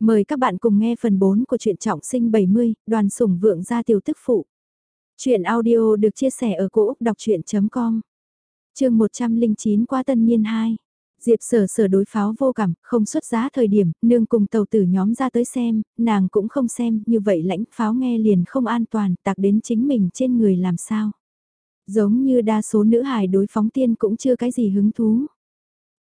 Mời các bạn cùng nghe phần 4 của truyện trọng sinh 70, đoàn sủng vượng gia tiểu tức phụ. Chuyện audio được chia sẻ ở cỗ đọc chuyện.com Trường 109 qua tân niên 2 Diệp sở sở đối pháo vô cảm, không xuất giá thời điểm, nương cùng tàu tử nhóm ra tới xem, nàng cũng không xem, như vậy lãnh pháo nghe liền không an toàn, tạc đến chính mình trên người làm sao. Giống như đa số nữ hài đối phóng tiên cũng chưa cái gì hứng thú.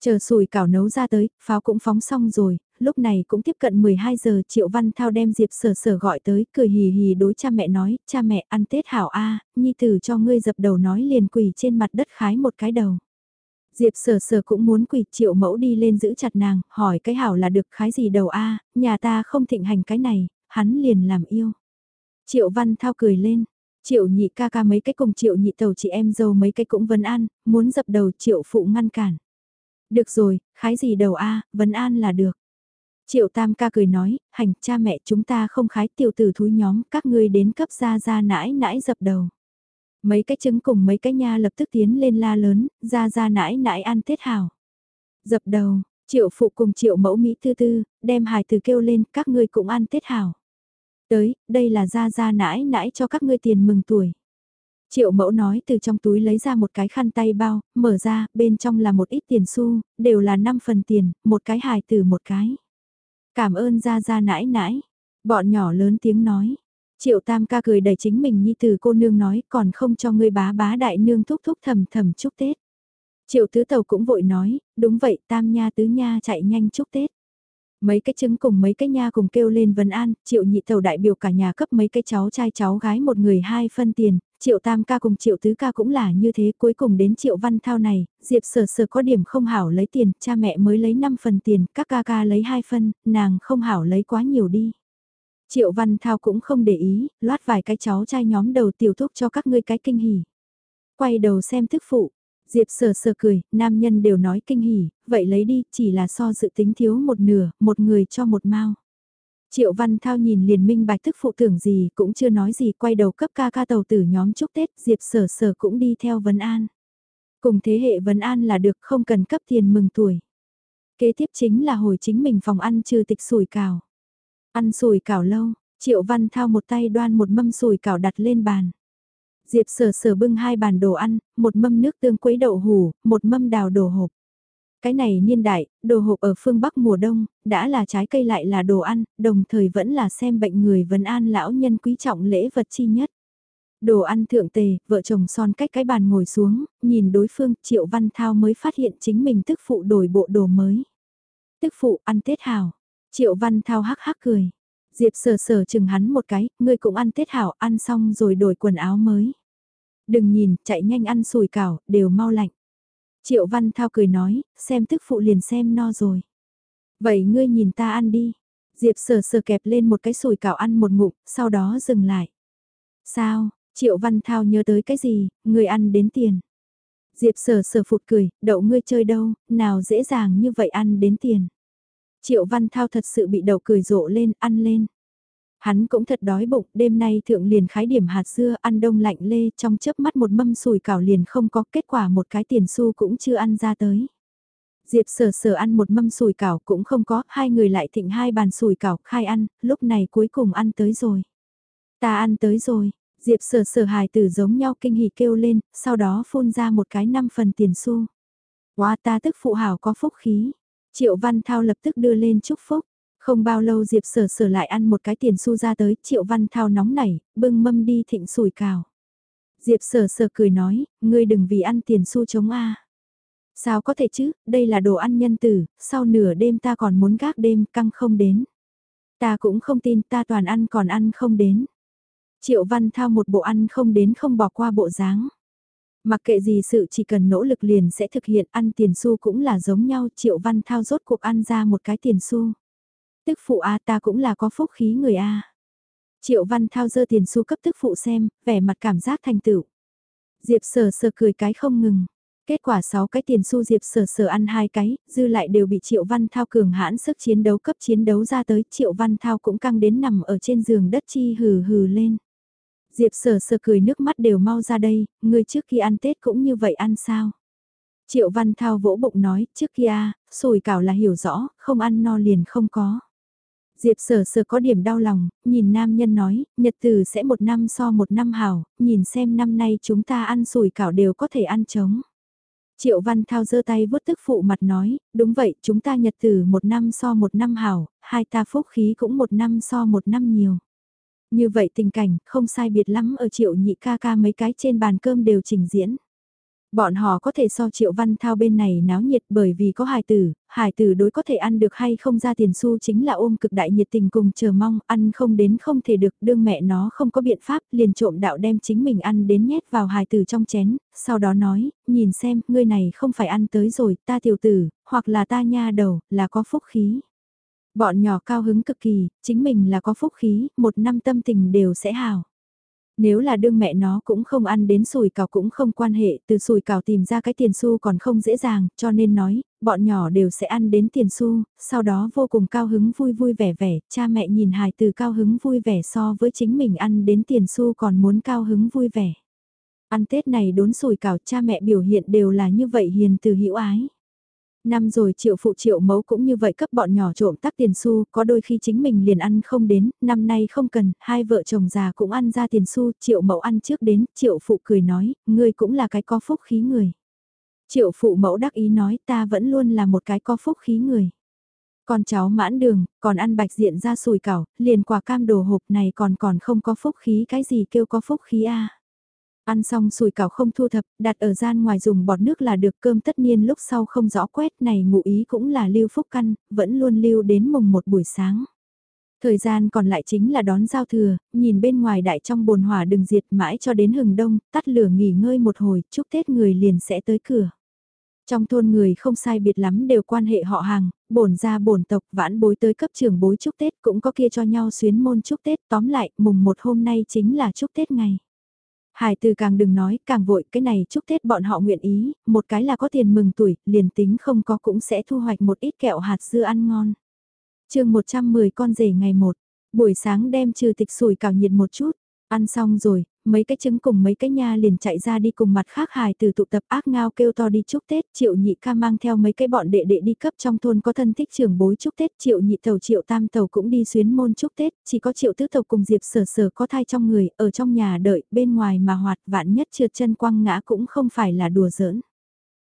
Chờ sùi cảo nấu ra tới, pháo cũng phóng xong rồi, lúc này cũng tiếp cận 12 giờ Triệu Văn Thao đem Diệp Sở Sở gọi tới, cười hì hì đối cha mẹ nói, cha mẹ ăn Tết hảo A, nhi tử cho ngươi dập đầu nói liền quỳ trên mặt đất khái một cái đầu. Diệp Sở Sở cũng muốn quỳ Triệu Mẫu đi lên giữ chặt nàng, hỏi cái hảo là được khái gì đầu A, nhà ta không thịnh hành cái này, hắn liền làm yêu. Triệu Văn Thao cười lên, Triệu nhị ca ca mấy cái cùng triệu nhị tàu chị em dâu mấy cái cũng vấn an, muốn dập đầu triệu phụ ngăn cản. Được rồi, khái gì đầu A, vấn an là được. Triệu tam ca cười nói, hành cha mẹ chúng ta không khái tiểu tử thúi nhóm, các ngươi đến cấp ra ra nãi nãi dập đầu. Mấy cái trứng cùng mấy cái nha lập tức tiến lên la lớn, ra ra nãi nãi ăn tết hào. Dập đầu, triệu phụ cùng triệu mẫu Mỹ tư tư, đem hài từ kêu lên, các ngươi cũng ăn tết hào. Tới, đây là ra ra nãi nãi cho các ngươi tiền mừng tuổi. Triệu mẫu nói từ trong túi lấy ra một cái khăn tay bao, mở ra, bên trong là một ít tiền xu, đều là 5 phần tiền, một cái hài từ một cái. Cảm ơn ra ra nãi nãi. Bọn nhỏ lớn tiếng nói. Triệu tam ca cười đẩy chính mình như từ cô nương nói còn không cho ngươi bá bá đại nương thúc thúc thầm thầm chúc Tết. Triệu tứ tàu cũng vội nói, đúng vậy tam nha tứ nha chạy nhanh chúc Tết. Mấy cái trứng cùng mấy cái nha cùng kêu lên vấn an, triệu nhị tàu đại biểu cả nhà cấp mấy cái cháu trai cháu gái một người hai phân tiền, triệu tam ca cùng triệu tứ ca cũng là như thế, cuối cùng đến triệu văn thao này, diệp sở sở có điểm không hảo lấy tiền, cha mẹ mới lấy 5 phần tiền, các ca ca lấy 2 phân, nàng không hảo lấy quá nhiều đi. Triệu văn thao cũng không để ý, loát vài cái cháu trai nhóm đầu tiểu thúc cho các ngươi cái kinh hỉ. Quay đầu xem thức phụ, Diệp sờ sờ cười, nam nhân đều nói kinh hỉ, vậy lấy đi, chỉ là so dự tính thiếu một nửa, một người cho một mao. Triệu Văn Thao nhìn liền minh bạch thức phụ tưởng gì cũng chưa nói gì quay đầu cấp ca ca tàu tử nhóm chúc Tết Diệp sở sở cũng đi theo Vân An. Cùng thế hệ Vân An là được không cần cấp tiền mừng tuổi. Kế tiếp chính là hồi chính mình phòng ăn trừ tịch sủi cảo. Ăn sủi cảo lâu, Triệu Văn Thao một tay đoan một mâm sủi cảo đặt lên bàn. Diệp sở sở bưng hai bàn đồ ăn, một mâm nước tương quấy đậu hủ, một mâm đào đồ hộp. Cái này niên đại, đồ hộp ở phương Bắc mùa đông, đã là trái cây lại là đồ ăn, đồng thời vẫn là xem bệnh người vấn an lão nhân quý trọng lễ vật chi nhất. Đồ ăn thượng tề, vợ chồng son cách cái bàn ngồi xuống, nhìn đối phương, Triệu Văn Thao mới phát hiện chính mình tức phụ đổi bộ đồ mới. Tức phụ ăn Tết hào. Triệu Văn Thao hắc hắc cười. Diệp sờ sờ chừng hắn một cái, ngươi cũng ăn Tết hảo, ăn xong rồi đổi quần áo mới. Đừng nhìn, chạy nhanh ăn sùi cảo, đều mau lạnh. Triệu Văn Thao cười nói, xem tức phụ liền xem no rồi. Vậy ngươi nhìn ta ăn đi. Diệp sờ sờ kẹp lên một cái sùi cảo ăn một ngụm, sau đó dừng lại. Sao, Triệu Văn Thao nhớ tới cái gì, ngươi ăn đến tiền. Diệp sờ sờ phụt cười, đậu ngươi chơi đâu, nào dễ dàng như vậy ăn đến tiền. Triệu Văn Thao thật sự bị đậu cười rộ lên, ăn lên. Hắn cũng thật đói bụng, đêm nay thượng liền khái điểm hạt dưa ăn đông lạnh lê trong chớp mắt một mâm sùi cảo liền không có kết quả một cái tiền xu cũng chưa ăn ra tới. Diệp sở sở ăn một mâm sùi cảo cũng không có, hai người lại thịnh hai bàn sùi cảo khai ăn, lúc này cuối cùng ăn tới rồi. Ta ăn tới rồi, Diệp sở sở hài tử giống nhau kinh hỉ kêu lên, sau đó phun ra một cái năm phần tiền xu. Quá ta tức phụ hảo có phúc khí. Triệu Văn Thao lập tức đưa lên chúc phúc. Không bao lâu Diệp sở sở lại ăn một cái tiền xu ra tới, Triệu Văn Thao nóng nảy, bưng mâm đi thịnh sủi cào. Diệp sở sở cười nói, ngươi đừng vì ăn tiền xu chống A. Sao có thể chứ, đây là đồ ăn nhân tử, sau nửa đêm ta còn muốn gác đêm căng không đến. Ta cũng không tin ta toàn ăn còn ăn không đến. Triệu Văn Thao một bộ ăn không đến không bỏ qua bộ dáng. Mặc kệ gì sự chỉ cần nỗ lực liền sẽ thực hiện ăn tiền xu cũng là giống nhau Triệu Văn Thao rốt cuộc ăn ra một cái tiền xu. Tức phụ A ta cũng là có phúc khí người A. Triệu Văn Thao dơ tiền xu cấp tức phụ xem, vẻ mặt cảm giác thành tựu. Diệp sở sở cười cái không ngừng. Kết quả 6 cái tiền xu Diệp sở sở ăn hai cái, dư lại đều bị Triệu Văn Thao cường hãn sức chiến đấu cấp chiến đấu ra tới. Triệu Văn Thao cũng căng đến nằm ở trên giường đất chi hừ hừ lên. Diệp sở sở cười nước mắt đều mau ra đây, người trước khi ăn Tết cũng như vậy ăn sao? Triệu Văn Thao vỗ bụng nói, trước kia, sùi cảo là hiểu rõ, không ăn no liền không có. Diệp sở sở có điểm đau lòng, nhìn nam nhân nói, nhật từ sẽ một năm so một năm hảo, nhìn xem năm nay chúng ta ăn sủi cảo đều có thể ăn trống. Triệu Văn Thao giơ tay vuốt tức phụ mặt nói, đúng vậy, chúng ta nhật tử một năm so một năm hảo, hai ta phúc khí cũng một năm so một năm nhiều. Như vậy tình cảnh, không sai biệt lắm ở triệu nhị ca ca mấy cái trên bàn cơm đều trình diễn. Bọn họ có thể so triệu văn thao bên này náo nhiệt bởi vì có hài tử, hài tử đối có thể ăn được hay không ra tiền xu chính là ôm cực đại nhiệt tình cùng chờ mong, ăn không đến không thể được, đương mẹ nó không có biện pháp, liền trộm đạo đem chính mình ăn đến nhét vào hài tử trong chén, sau đó nói, nhìn xem, ngươi này không phải ăn tới rồi, ta tiểu tử, hoặc là ta nha đầu, là có phúc khí. Bọn nhỏ cao hứng cực kỳ, chính mình là có phúc khí, một năm tâm tình đều sẽ hào. Nếu là đương mẹ nó cũng không ăn đến sùi cào cũng không quan hệ, từ sùi cào tìm ra cái tiền xu còn không dễ dàng, cho nên nói, bọn nhỏ đều sẽ ăn đến tiền xu, sau đó vô cùng cao hứng vui vui vẻ vẻ, cha mẹ nhìn hài từ cao hứng vui vẻ so với chính mình ăn đến tiền xu còn muốn cao hứng vui vẻ. Ăn Tết này đốn sùi cào cha mẹ biểu hiện đều là như vậy hiền từ hữu ái. Năm rồi triệu phụ triệu mẫu cũng như vậy cấp bọn nhỏ trộm tắc tiền xu, có đôi khi chính mình liền ăn không đến, năm nay không cần, hai vợ chồng già cũng ăn ra tiền xu, triệu mẫu ăn trước đến, triệu phụ cười nói, ngươi cũng là cái có phúc khí người. Triệu phụ mẫu đắc ý nói ta vẫn luôn là một cái có phúc khí người. Con cháu mãn đường, còn ăn bạch diện ra sùi cảo, liền quả cam đồ hộp này còn còn không có phúc khí cái gì kêu có phúc khí a Ăn xong sùi cảo không thu thập, đặt ở gian ngoài dùng bọt nước là được cơm tất nhiên lúc sau không rõ quét này ngụ ý cũng là lưu phúc căn, vẫn luôn lưu đến mùng một buổi sáng. Thời gian còn lại chính là đón giao thừa, nhìn bên ngoài đại trong bồn hỏa đừng diệt mãi cho đến hừng đông, tắt lửa nghỉ ngơi một hồi, chúc Tết người liền sẽ tới cửa. Trong thôn người không sai biệt lắm đều quan hệ họ hàng, bổn ra bổn tộc vãn bối tới cấp trường bối chúc Tết cũng có kia cho nhau xuyến môn chúc Tết tóm lại mùng một hôm nay chính là chúc Tết ngày. Hải từ càng đừng nói, càng vội, cái này chúc Tết bọn họ nguyện ý, một cái là có tiền mừng tuổi, liền tính không có cũng sẽ thu hoạch một ít kẹo hạt dưa ăn ngon. chương 110 con rể ngày 1, buổi sáng đem trừ tịch sủi cảo nhiệt một chút, ăn xong rồi, mấy cái trứng cùng mấy cái nha liền chạy ra đi cùng mặt khác hài từ tụ tập ác ngao kêu to đi chúc Tết, triệu nhị ca mang theo mấy cái bọn đệ đệ đi cấp trong thôn có thân thích trường bối chúc Tết, triệu nhị tàu triệu tam tàu cũng đi xuyến môn chúc Tết, chỉ có triệu tứ tàu cùng diệp sở sở có thai trong người, ở trong nhà đợi, bên ngoài mà hoạt vạn nhất trượt chân quăng ngã cũng không phải là đùa giỡn.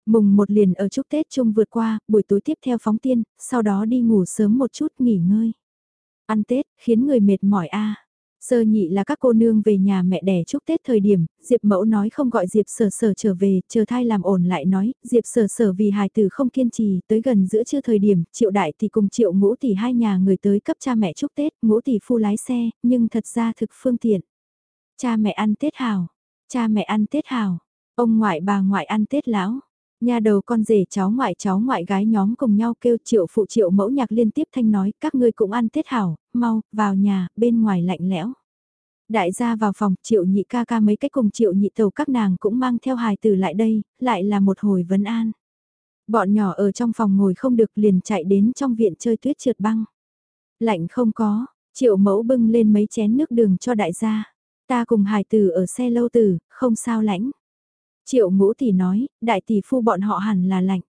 Mùng một liền ở chúc Tết chung vượt qua, buổi tối tiếp theo phóng tiên, sau đó đi ngủ sớm một chút nghỉ ngơi. Ăn Tết, khiến người mệt mỏi a Sơ nhị là các cô nương về nhà mẹ đẻ chúc Tết thời điểm, Diệp mẫu nói không gọi Diệp sở sở trở về, chờ thai làm ổn lại nói, Diệp sở sở vì hài tử không kiên trì, tới gần giữa trưa thời điểm, triệu đại thì cùng triệu ngũ tỷ hai nhà người tới cấp cha mẹ chúc Tết, ngũ tỷ phu lái xe, nhưng thật ra thực phương tiện. Cha mẹ ăn Tết hào, cha mẹ ăn Tết hào, ông ngoại bà ngoại ăn Tết lão. Nhà đầu con rể cháu ngoại cháu ngoại gái nhóm cùng nhau kêu triệu phụ triệu mẫu nhạc liên tiếp thanh nói các ngươi cũng ăn Tết hảo, mau, vào nhà, bên ngoài lạnh lẽo. Đại gia vào phòng triệu nhị ca ca mấy cách cùng triệu nhị tàu các nàng cũng mang theo hài tử lại đây, lại là một hồi vấn an. Bọn nhỏ ở trong phòng ngồi không được liền chạy đến trong viện chơi tuyết trượt băng. Lạnh không có, triệu mẫu bưng lên mấy chén nước đường cho đại gia. Ta cùng hài tử ở xe lâu tử, không sao lãnh. Triệu ngũ tỷ nói, đại tỷ phu bọn họ hẳn là lạnh.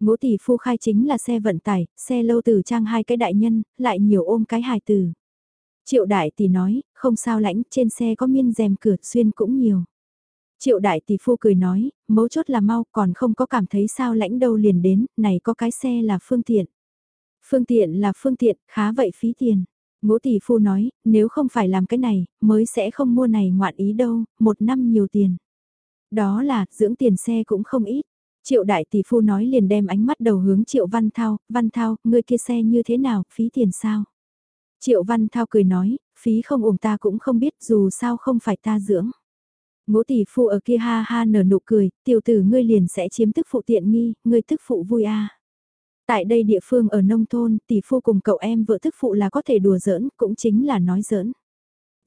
Ngũ tỷ phu khai chính là xe vận tải, xe lâu từ trang hai cái đại nhân, lại nhiều ôm cái hài từ Triệu đại tỷ nói, không sao lãnh, trên xe có miên rèm cửa xuyên cũng nhiều. Triệu đại tỷ phu cười nói, mấu chốt là mau, còn không có cảm thấy sao lãnh đâu liền đến, này có cái xe là phương tiện. Phương tiện là phương tiện, khá vậy phí tiền. Ngũ tỷ phu nói, nếu không phải làm cái này, mới sẽ không mua này ngoạn ý đâu, một năm nhiều tiền. Đó là, dưỡng tiền xe cũng không ít. Triệu đại tỷ phu nói liền đem ánh mắt đầu hướng Triệu Văn Thao, Văn Thao, ngươi kia xe như thế nào, phí tiền sao? Triệu Văn Thao cười nói, phí không ủng ta cũng không biết dù sao không phải ta dưỡng. Ngũ tỷ phu ở kia ha ha nở nụ cười, tiểu tử ngươi liền sẽ chiếm tức phụ tiện nghi, ngươi tức phụ vui à. Tại đây địa phương ở nông thôn, tỷ phu cùng cậu em vợ tức phụ là có thể đùa giỡn, cũng chính là nói giỡn.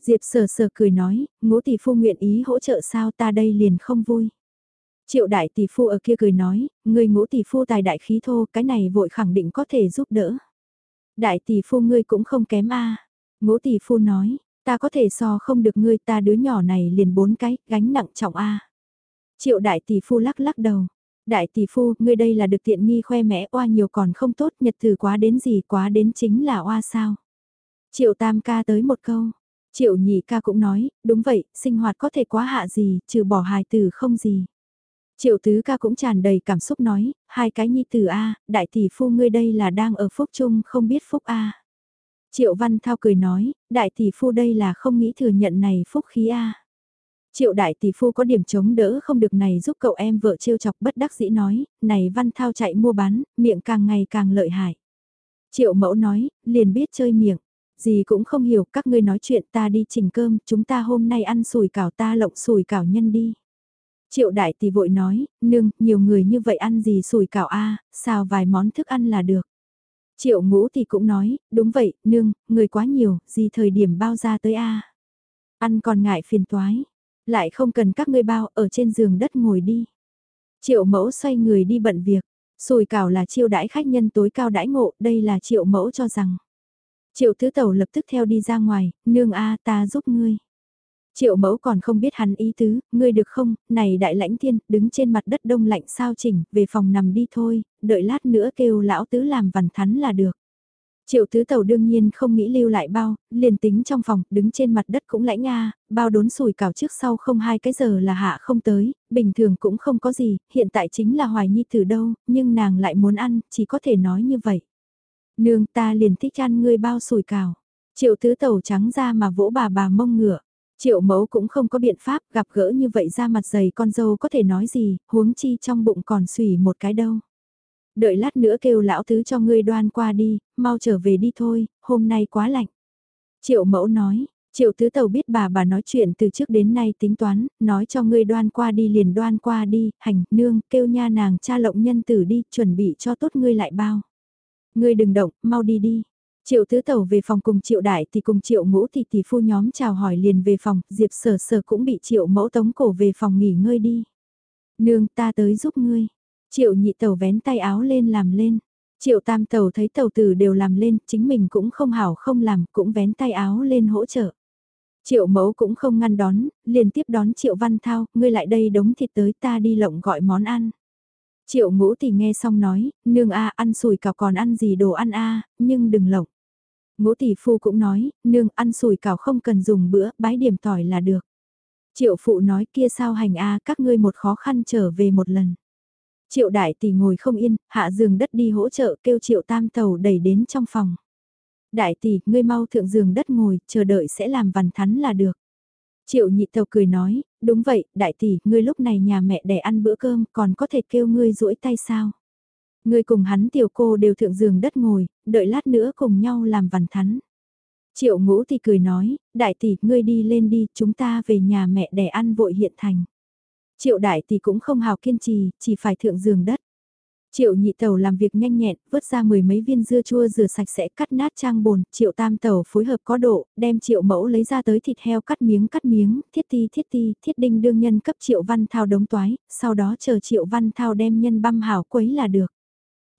Diệp sờ sờ cười nói, ngũ tỷ phu nguyện ý hỗ trợ sao ta đây liền không vui. Triệu đại tỷ phu ở kia cười nói, người ngũ tỷ phu tài đại khí thô, cái này vội khẳng định có thể giúp đỡ. Đại tỷ phu ngươi cũng không kém a Ngũ tỷ phu nói, ta có thể so không được ngươi ta đứa nhỏ này liền bốn cái, gánh nặng trọng a Triệu đại tỷ phu lắc lắc đầu. Đại tỷ phu, ngươi đây là được tiện nghi khoe mẽ oa nhiều còn không tốt, nhật thử quá đến gì quá đến chính là oa sao. Triệu tam ca tới một câu. Triệu nhị ca cũng nói, đúng vậy, sinh hoạt có thể quá hạ gì, trừ bỏ hài tử không gì. Triệu tứ ca cũng tràn đầy cảm xúc nói, hai cái nhi tử A, đại tỷ phu ngươi đây là đang ở phúc chung không biết phúc A. Triệu văn thao cười nói, đại tỷ phu đây là không nghĩ thừa nhận này phúc khí A. Triệu đại tỷ phu có điểm chống đỡ không được này giúp cậu em vợ trêu chọc bất đắc dĩ nói, này văn thao chạy mua bán, miệng càng ngày càng lợi hại. Triệu mẫu nói, liền biết chơi miệng, gì cũng không hiểu, các ngươi nói chuyện ta đi chỉnh cơm, chúng ta hôm nay ăn sùi cảo ta lộng sùi cảo nhân đi. Triệu đại tỷ vội nói, nương, nhiều người như vậy ăn gì sùi cảo a, xào vài món thức ăn là được. Triệu ngũ thì cũng nói, đúng vậy, nương, người quá nhiều, gì thời điểm bao ra tới a. Ăn còn ngại phiền toái, lại không cần các ngươi bao, ở trên giường đất ngồi đi. Triệu mẫu xoay người đi bận việc, sùi cảo là chiêu đãi khách nhân tối cao đãi ngộ, đây là triệu mẫu cho rằng. Triệu tứ tẩu lập tức theo đi ra ngoài, nương a ta giúp ngươi. Triệu mẫu còn không biết hắn ý tứ, ngươi được không, này đại lãnh thiên, đứng trên mặt đất đông lạnh sao chỉnh, về phòng nằm đi thôi, đợi lát nữa kêu lão tứ làm vằn thắn là được. Triệu tứ tàu đương nhiên không nghĩ lưu lại bao, liền tính trong phòng, đứng trên mặt đất cũng lãnh nga, bao đốn sùi cảo trước sau không hai cái giờ là hạ không tới, bình thường cũng không có gì, hiện tại chính là hoài nhi từ đâu, nhưng nàng lại muốn ăn, chỉ có thể nói như vậy. Nương ta liền thích ăn ngươi bao sùi cảo. Triệu tứ tàu trắng ra mà vỗ bà bà mông ngựa. Triệu mẫu cũng không có biện pháp gặp gỡ như vậy ra mặt dày con dâu có thể nói gì, huống chi trong bụng còn xùy một cái đâu. Đợi lát nữa kêu lão tứ cho ngươi đoan qua đi, mau trở về đi thôi, hôm nay quá lạnh. Triệu mẫu nói, triệu tứ tàu biết bà bà nói chuyện từ trước đến nay tính toán, nói cho ngươi đoan qua đi liền đoan qua đi, hành, nương, kêu nha nàng cha lộng nhân tử đi, chuẩn bị cho tốt ngươi lại bao. Ngươi đừng động, mau đi đi. Triệu tứ tẩu về phòng cùng triệu đại thì cùng triệu ngũ thì tỷ phu nhóm chào hỏi liền về phòng, diệp sở sở cũng bị triệu mẫu tống cổ về phòng nghỉ ngơi đi. Nương ta tới giúp ngươi. Triệu nhị tẩu vén tay áo lên làm lên. Triệu tam tẩu thấy tẩu tử đều làm lên, chính mình cũng không hảo không làm, cũng vén tay áo lên hỗ trợ. Triệu mẫu cũng không ngăn đón, liền tiếp đón triệu văn thao, ngươi lại đây đống thịt tới ta đi lộng gọi món ăn. Triệu ngũ thì nghe xong nói, nương a ăn sùi cảo còn ăn gì đồ ăn a nhưng đừng lộng. Ngũ tỷ phu cũng nói, nương ăn sùi cảo không cần dùng bữa, bái điểm tỏi là được. Triệu phụ nói kia sao hành a các ngươi một khó khăn trở về một lần. Triệu đại tỷ ngồi không yên, hạ giường đất đi hỗ trợ kêu triệu tam tàu đẩy đến trong phòng. Đại tỷ, ngươi mau thượng giường đất ngồi, chờ đợi sẽ làm vằn thắn là được. Triệu nhị tàu cười nói, đúng vậy, đại tỷ, ngươi lúc này nhà mẹ đẻ ăn bữa cơm còn có thể kêu ngươi duỗi tay sao? Ngươi cùng hắn tiểu cô đều thượng giường đất ngồi, đợi lát nữa cùng nhau làm vằn thắn. Triệu ngũ thì cười nói, đại tỷ, ngươi đi lên đi, chúng ta về nhà mẹ đẻ ăn vội hiện thành. Triệu đại tỷ cũng không hào kiên trì, chỉ phải thượng giường đất. Triệu nhị tàu làm việc nhanh nhẹn, vớt ra mười mấy viên dưa chua rửa sạch sẽ cắt nát trang bồn, triệu tam tàu phối hợp có độ, đem triệu mẫu lấy ra tới thịt heo cắt miếng cắt miếng, thiết ti thiết ti, thiết đinh đương nhân cấp triệu văn thao đống toái, sau đó chờ triệu văn thao đem nhân băm hảo quấy là được.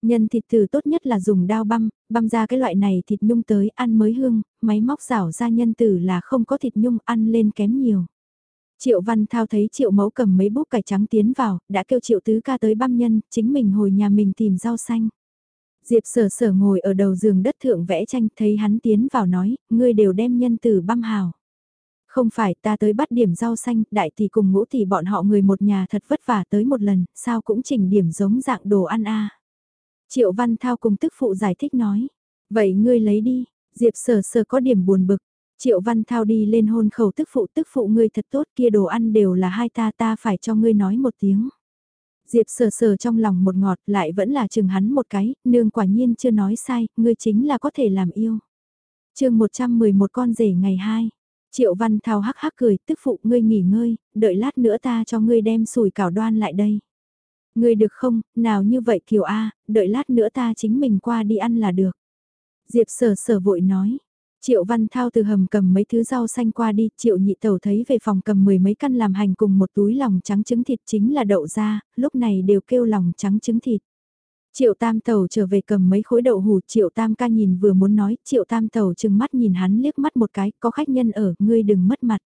Nhân thịt từ tốt nhất là dùng đao băm, băm ra cái loại này thịt nhung tới ăn mới hương, máy móc rảo ra nhân tử là không có thịt nhung ăn lên kém nhiều. Triệu Văn Thao thấy Triệu Mẫu cầm mấy bút cải trắng tiến vào, đã kêu Triệu Tứ ca tới băm nhân, chính mình hồi nhà mình tìm rau xanh. Diệp sở sở ngồi ở đầu giường đất thượng vẽ tranh thấy hắn tiến vào nói, ngươi đều đem nhân từ băm hào. Không phải ta tới bắt điểm rau xanh, đại tỷ cùng ngũ tỷ bọn họ người một nhà thật vất vả tới một lần, sao cũng chỉnh điểm giống dạng đồ ăn a Triệu Văn Thao cùng tức phụ giải thích nói, vậy ngươi lấy đi, Diệp sở sở có điểm buồn bực, Triệu Văn Thao đi lên hôn khẩu tức phụ tức phụ ngươi thật tốt kia đồ ăn đều là hai ta ta phải cho ngươi nói một tiếng. Diệp sờ sờ trong lòng một ngọt lại vẫn là chừng hắn một cái, nương quả nhiên chưa nói sai, ngươi chính là có thể làm yêu. chương 111 con rể ngày 2. Triệu Văn Thao hắc hắc cười, tức phụ ngươi nghỉ ngơi, đợi lát nữa ta cho ngươi đem sủi cảo đoan lại đây. Ngươi được không, nào như vậy Kiều A, đợi lát nữa ta chính mình qua đi ăn là được. Diệp sở sở vội nói, Triệu Văn Thao từ hầm cầm mấy thứ rau xanh qua đi, Triệu Nhị Tẩu thấy về phòng cầm mười mấy căn làm hành cùng một túi lòng trắng trứng thịt chính là đậu ra, lúc này đều kêu lòng trắng trứng thịt. Triệu Tam Tẩu trở về cầm mấy khối đậu hủ, Triệu Tam ca nhìn vừa muốn nói, Triệu Tam Tẩu chừng mắt nhìn hắn liếc mắt một cái, có khách nhân ở, ngươi đừng mất mặt.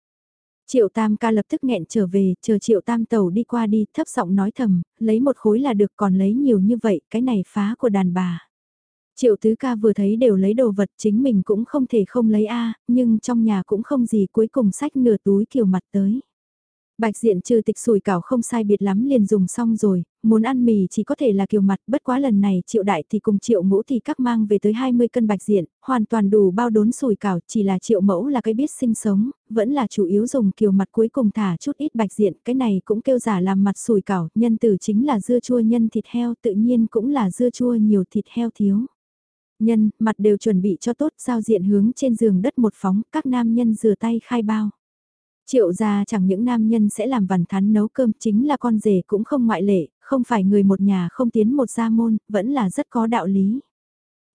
Triệu Tam ca lập tức nghẹn trở về, chờ Triệu Tam Tẩu đi qua đi, thấp giọng nói thầm, lấy một khối là được còn lấy nhiều như vậy, cái này phá của đàn bà. Triệu tứ ca vừa thấy đều lấy đồ vật chính mình cũng không thể không lấy A, nhưng trong nhà cũng không gì cuối cùng sách nửa túi kiều mặt tới. Bạch diện trừ tịch sủi cảo không sai biệt lắm liền dùng xong rồi, muốn ăn mì chỉ có thể là kiều mặt, bất quá lần này triệu đại thì cùng triệu ngũ thì các mang về tới 20 cân bạch diện, hoàn toàn đủ bao đốn sủi cảo, chỉ là triệu mẫu là cái biết sinh sống, vẫn là chủ yếu dùng kiều mặt cuối cùng thả chút ít bạch diện, cái này cũng kêu giả làm mặt sủi cảo, nhân tử chính là dưa chua nhân thịt heo, tự nhiên cũng là dưa chua nhiều thịt heo thiếu. Nhân, mặt đều chuẩn bị cho tốt, giao diện hướng trên giường đất một phóng, các nam nhân rửa tay khai bao. Triệu gia chẳng những nam nhân sẽ làm vằn thắn nấu cơm chính là con rể cũng không ngoại lệ, không phải người một nhà không tiến một gia môn, vẫn là rất có đạo lý.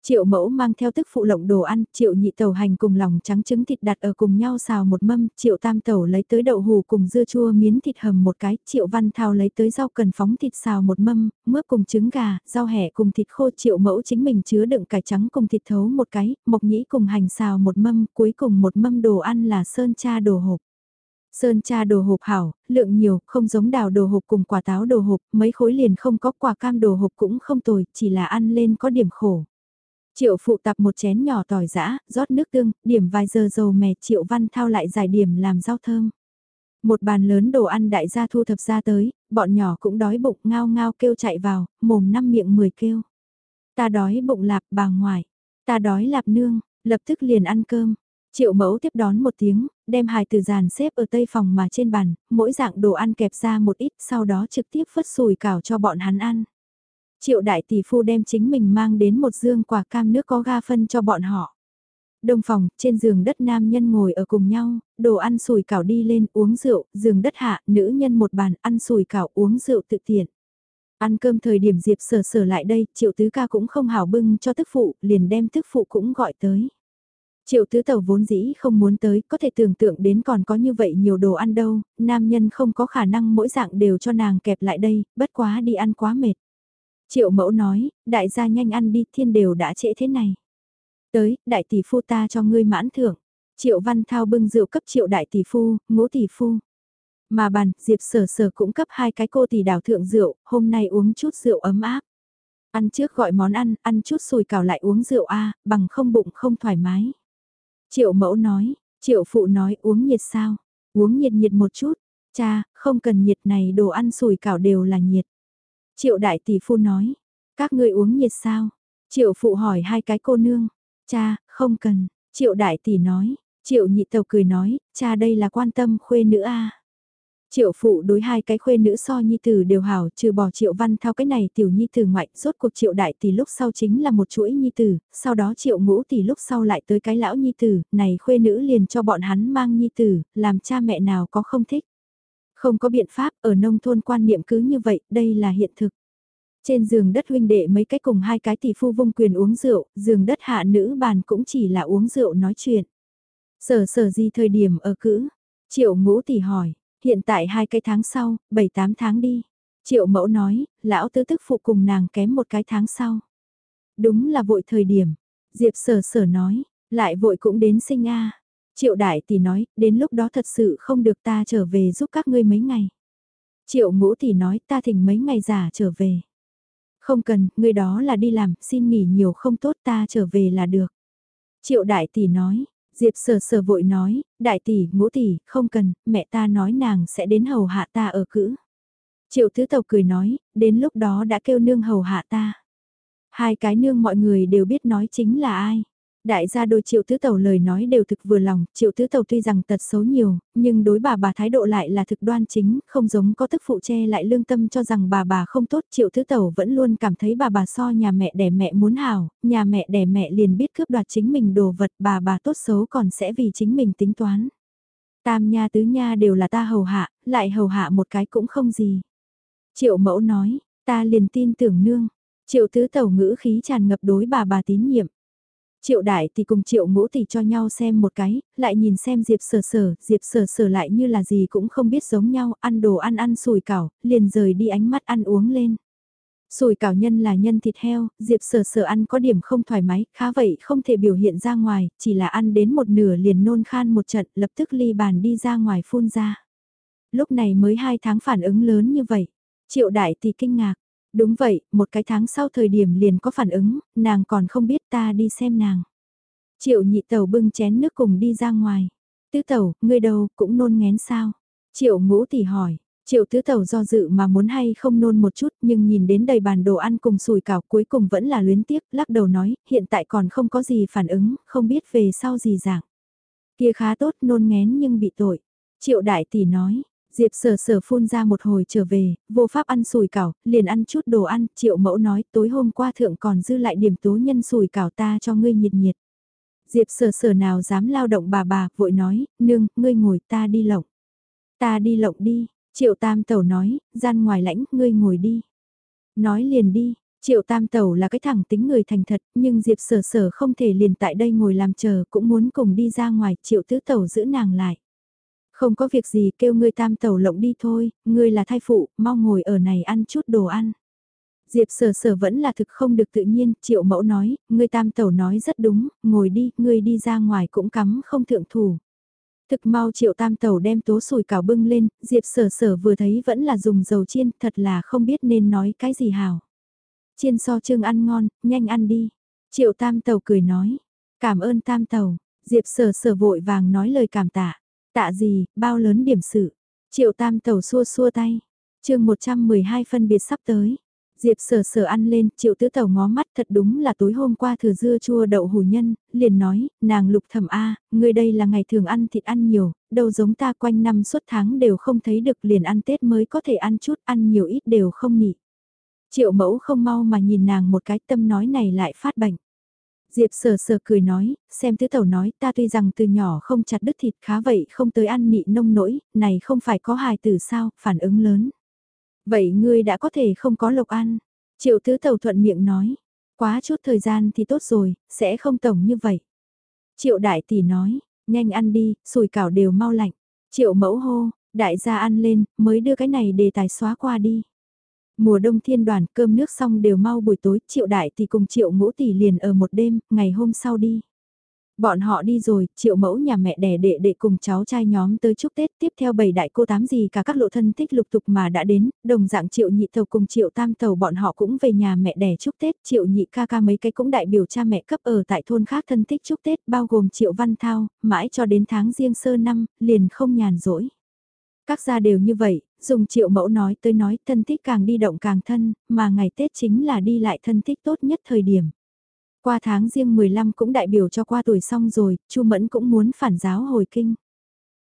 Triệu mẫu mang theo tức phụ lộng đồ ăn, triệu nhị tàu hành cùng lòng trắng trứng thịt đặt ở cùng nhau xào một mâm, triệu tam tàu lấy tới đậu hù cùng dưa chua miến thịt hầm một cái, triệu văn thao lấy tới rau cần phóng thịt xào một mâm, mướp cùng trứng gà, rau hẻ cùng thịt khô triệu mẫu chính mình chứa đựng cải trắng cùng thịt thấu một cái, mộc nhĩ cùng hành xào một mâm, cuối cùng một mâm đồ ăn là sơn cha đồ hộp. Sơn cha đồ hộp hảo, lượng nhiều, không giống đào đồ hộp cùng quả táo đồ hộp, mấy khối liền không có quả cam đồ hộp cũng không tồi, chỉ là ăn lên có điểm khổ. Triệu phụ tập một chén nhỏ tỏi giã, rót nước tương, điểm vài giờ dầu mè triệu văn thao lại giải điểm làm rau thơm. Một bàn lớn đồ ăn đại gia thu thập ra tới, bọn nhỏ cũng đói bụng ngao ngao kêu chạy vào, mồm năm miệng mười kêu. Ta đói bụng lạp bà ngoại, ta đói lạp nương, lập tức liền ăn cơm. Triệu mẫu tiếp đón một tiếng, đem hài từ giàn xếp ở tây phòng mà trên bàn, mỗi dạng đồ ăn kẹp ra một ít, sau đó trực tiếp phất sùi cảo cho bọn hắn ăn. Triệu đại tỷ phu đem chính mình mang đến một dương quả cam nước có ga phân cho bọn họ. Đông phòng, trên giường đất nam nhân ngồi ở cùng nhau, đồ ăn sùi cảo đi lên uống rượu, giường đất hạ, nữ nhân một bàn ăn sùi cảo uống rượu tự tiện. Ăn cơm thời điểm Diệp sở sở lại đây, triệu tứ ca cũng không hảo bưng cho tức phụ, liền đem tức phụ cũng gọi tới. Triệu tứ tàu vốn dĩ không muốn tới, có thể tưởng tượng đến còn có như vậy nhiều đồ ăn đâu, nam nhân không có khả năng mỗi dạng đều cho nàng kẹp lại đây, bất quá đi ăn quá mệt. Triệu mẫu nói, đại gia nhanh ăn đi, thiên đều đã trễ thế này. Tới, đại tỷ phu ta cho ngươi mãn thưởng. Triệu văn thao bưng rượu cấp triệu đại tỷ phu, ngũ tỷ phu. Mà bàn, Diệp sở sở cũng cấp hai cái cô tỷ đào thượng rượu, hôm nay uống chút rượu ấm áp. Ăn trước gọi món ăn, ăn chút sùi cảo lại uống rượu a bằng không bụng không thoải mái. Triệu mẫu nói, triệu phụ nói uống nhiệt sao, uống nhiệt nhiệt một chút, cha, không cần nhiệt này đồ ăn sùi cảo đều là nhiệt. Triệu đại tỷ phu nói, các ngươi uống nhiệt sao? Triệu phụ hỏi hai cái cô nương, cha, không cần, triệu đại tỷ nói, triệu nhị tàu cười nói, cha đây là quan tâm khuê nữ a. Triệu phụ đối hai cái khuê nữ so nhi tử đều hảo, trừ bỏ triệu văn thao cái này tiểu nhi tử ngoại, rốt cuộc triệu đại tỷ lúc sau chính là một chuỗi nhi tử, sau đó triệu ngũ tỷ lúc sau lại tới cái lão nhi tử, này khuê nữ liền cho bọn hắn mang nhi tử, làm cha mẹ nào có không thích. Không có biện pháp, ở nông thôn quan niệm cứ như vậy, đây là hiện thực. Trên giường đất huynh đệ mấy cái cùng hai cái tỷ phu vung quyền uống rượu, giường đất hạ nữ bàn cũng chỉ là uống rượu nói chuyện. Sở sở gì thời điểm ở cữ? Triệu ngũ tỷ hỏi, hiện tại hai cái tháng sau, 7-8 tháng đi. Triệu mẫu nói, lão tứ tức phụ cùng nàng kém một cái tháng sau. Đúng là vội thời điểm. Diệp sở sở nói, lại vội cũng đến sinh a Triệu đại tỷ nói, đến lúc đó thật sự không được ta trở về giúp các ngươi mấy ngày. Triệu ngũ tỷ nói ta thỉnh mấy ngày giả trở về. Không cần, người đó là đi làm, xin nghỉ nhiều không tốt ta trở về là được. Triệu đại tỷ nói, Diệp sờ sờ vội nói, đại tỷ, ngũ tỷ, không cần, mẹ ta nói nàng sẽ đến hầu hạ ta ở cữ. Triệu thứ tộc cười nói, đến lúc đó đã kêu nương hầu hạ ta. Hai cái nương mọi người đều biết nói chính là ai. Đại gia đôi triệu tứ tàu lời nói đều thực vừa lòng, triệu tứ tàu tuy rằng tật xấu nhiều, nhưng đối bà bà thái độ lại là thực đoan chính, không giống có thức phụ che lại lương tâm cho rằng bà bà không tốt. Triệu tứ tàu vẫn luôn cảm thấy bà bà so nhà mẹ đẻ mẹ muốn hảo, nhà mẹ đẻ mẹ liền biết cướp đoạt chính mình đồ vật bà bà tốt xấu còn sẽ vì chính mình tính toán. Tam nha tứ nha đều là ta hầu hạ, lại hầu hạ một cái cũng không gì. Triệu mẫu nói, ta liền tin tưởng nương. Triệu tứ tàu ngữ khí tràn ngập đối bà bà tín nhiệm. Triệu đại thì cùng triệu ngũ tỷ cho nhau xem một cái, lại nhìn xem Diệp sở sở, Diệp sở sở lại như là gì cũng không biết giống nhau, ăn đồ ăn ăn sùi cảo, liền rời đi ánh mắt ăn uống lên. Sùi cảo nhân là nhân thịt heo, Diệp sở sở ăn có điểm không thoải mái, khá vậy không thể biểu hiện ra ngoài, chỉ là ăn đến một nửa liền nôn khan một trận, lập tức ly bàn đi ra ngoài phun ra. Lúc này mới hai tháng phản ứng lớn như vậy, triệu đại thì kinh ngạc, Đúng vậy, một cái tháng sau thời điểm liền có phản ứng, nàng còn không biết ta đi xem nàng. Triệu nhị tẩu bưng chén nước cùng đi ra ngoài. Tứ tẩu, ngươi đâu, cũng nôn ngén sao? Triệu ngũ tỷ hỏi, Triệu tứ tẩu do dự mà muốn hay không nôn một chút nhưng nhìn đến đầy bàn đồ ăn cùng sùi cảo cuối cùng vẫn là luyến tiếc, lắc đầu nói, hiện tại còn không có gì phản ứng, không biết về sau gì dạng. Kia khá tốt nôn ngén nhưng bị tội. Triệu đại tỷ nói, Diệp sở sở phun ra một hồi trở về, vô pháp ăn sùi cảo, liền ăn chút đồ ăn, triệu mẫu nói tối hôm qua thượng còn dư lại điểm tố nhân sùi cảo ta cho ngươi nhiệt nhiệt. Diệp sở sở nào dám lao động bà bà, vội nói, nương, ngươi ngồi ta đi lộng. Ta đi lộng đi, triệu tam tẩu nói, gian ngoài lãnh, ngươi ngồi đi. Nói liền đi, Triệu Tam Tẩu là cái thẳng tính người thành thật, nhưng Diệp Sở Sở không thể liền tại đây ngồi làm chờ, cũng muốn cùng đi ra ngoài, Triệu Tứ Tẩu giữ nàng lại. Không có việc gì kêu ngươi Tam Tẩu lộng đi thôi, ngươi là thai phụ, mau ngồi ở này ăn chút đồ ăn. Diệp Sở Sở vẫn là thực không được tự nhiên, Triệu Mẫu nói, ngươi Tam Tẩu nói rất đúng, ngồi đi, ngươi đi ra ngoài cũng cắm không thượng thủ. Thực mau Triệu Tam Tẩu đem tố sùi cảo bưng lên, Diệp Sở Sở vừa thấy vẫn là dùng dầu chiên, thật là không biết nên nói cái gì hảo. Chiên so trương ăn ngon, nhanh ăn đi. Triệu tam tàu cười nói. Cảm ơn tam tàu. Diệp sở sở vội vàng nói lời cảm tạ. Tạ gì, bao lớn điểm sự. Triệu tam tẩu xua xua tay. chương 112 phân biệt sắp tới. Diệp sở sở ăn lên, triệu tứ tẩu ngó mắt thật đúng là tối hôm qua thừa dưa chua đậu hủ nhân, liền nói, nàng lục thẩm A, người đây là ngày thường ăn thịt ăn nhiều, đâu giống ta quanh năm suốt tháng đều không thấy được liền ăn Tết mới có thể ăn chút, ăn nhiều ít đều không nị. Triệu mẫu không mau mà nhìn nàng một cái tâm nói này lại phát bệnh. Diệp sờ sờ cười nói, xem tứ tẩu nói ta tuy rằng từ nhỏ không chặt đứt thịt khá vậy không tới ăn nị nông nỗi, này không phải có hài tử sao, phản ứng lớn. Vậy ngươi đã có thể không có lộc ăn. Triệu tứ tẩu thuận miệng nói, quá chút thời gian thì tốt rồi, sẽ không tổng như vậy. Triệu đại tỷ nói, nhanh ăn đi, sùi cảo đều mau lạnh. Triệu mẫu hô, đại gia ăn lên, mới đưa cái này đề tài xóa qua đi. Mùa đông thiên đoàn cơm nước xong đều mau buổi tối, triệu đại thì cùng triệu ngũ tỷ liền ở một đêm, ngày hôm sau đi. Bọn họ đi rồi, triệu mẫu nhà mẹ đẻ đệ đệ cùng cháu trai nhóm tới chúc Tết tiếp theo bảy đại cô tám gì cả các lộ thân thích lục tục mà đã đến, đồng dạng triệu nhị tàu cùng triệu tam tàu bọn họ cũng về nhà mẹ đẻ chúc Tết, triệu nhị ca ca mấy cái cũng đại biểu cha mẹ cấp ở tại thôn khác thân thích chúc Tết bao gồm triệu văn thao, mãi cho đến tháng riêng sơ năm, liền không nhàn rỗi. Các gia đều như vậy, dùng triệu mẫu nói tới nói thân thích càng đi động càng thân, mà ngày Tết chính là đi lại thân thích tốt nhất thời điểm. Qua tháng riêng 15 cũng đại biểu cho qua tuổi xong rồi, Chu Mẫn cũng muốn phản giáo hồi kinh.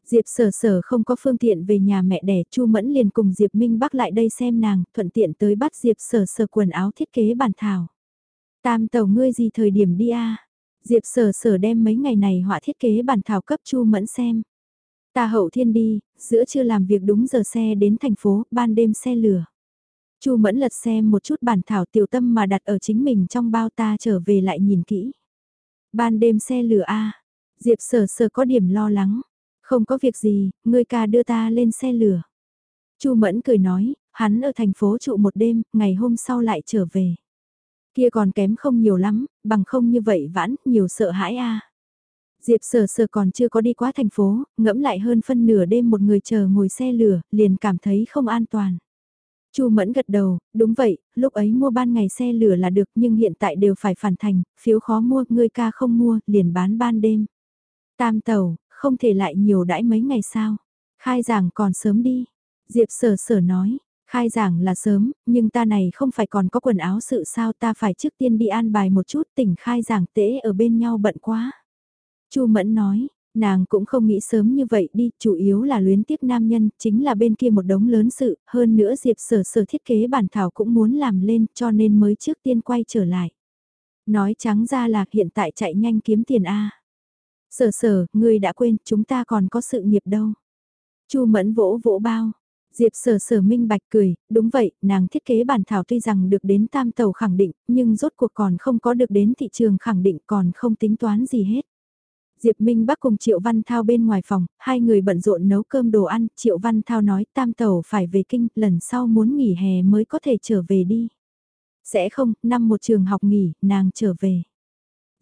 Diệp sở sở không có phương tiện về nhà mẹ đẻ, Chu Mẫn liền cùng Diệp Minh Bắc lại đây xem nàng, thuận tiện tới bắt Diệp sở sở quần áo thiết kế bản thảo. Tam tàu ngươi gì thời điểm đi a Diệp sở sở đem mấy ngày này họa thiết kế bản thảo cấp Chu Mẫn xem. Ta hậu thiên đi, giữa trưa làm việc đúng giờ xe đến thành phố, ban đêm xe lửa. Chu Mẫn lật xem một chút bản thảo tiểu tâm mà đặt ở chính mình trong bao ta trở về lại nhìn kỹ. Ban đêm xe lửa A, Diệp sở sở có điểm lo lắng. Không có việc gì, ngươi ca đưa ta lên xe lửa. Chu Mẫn cười nói, hắn ở thành phố trụ một đêm, ngày hôm sau lại trở về. Kia còn kém không nhiều lắm, bằng không như vậy vãn, nhiều sợ hãi a. Diệp sờ sờ còn chưa có đi qua thành phố, ngẫm lại hơn phân nửa đêm một người chờ ngồi xe lửa, liền cảm thấy không an toàn. Chu Mẫn gật đầu, đúng vậy, lúc ấy mua ban ngày xe lửa là được nhưng hiện tại đều phải phản thành, phiếu khó mua, người ca không mua, liền bán ban đêm. Tam tàu, không thể lại nhiều đãi mấy ngày sao. Khai giảng còn sớm đi. Diệp sở sở nói, khai giảng là sớm, nhưng ta này không phải còn có quần áo sự sao ta phải trước tiên đi an bài một chút tỉnh khai giảng tễ ở bên nhau bận quá. Chu Mẫn nói, nàng cũng không nghĩ sớm như vậy đi, chủ yếu là luyến tiếc nam nhân, chính là bên kia một đống lớn sự, hơn nữa Diệp sở sở thiết kế bản thảo cũng muốn làm lên cho nên mới trước tiên quay trở lại. Nói trắng ra là hiện tại chạy nhanh kiếm tiền A. Sở sở, ngươi đã quên, chúng ta còn có sự nghiệp đâu. Chu Mẫn vỗ vỗ bao. Diệp sở sở minh bạch cười, đúng vậy, nàng thiết kế bản thảo tuy rằng được đến tam tàu khẳng định, nhưng rốt cuộc còn không có được đến thị trường khẳng định còn không tính toán gì hết. Diệp Minh Bắc cùng Triệu Văn Thao bên ngoài phòng, hai người bận rộn nấu cơm đồ ăn, Triệu Văn Thao nói tam tàu phải về kinh, lần sau muốn nghỉ hè mới có thể trở về đi. Sẽ không, năm một trường học nghỉ, nàng trở về.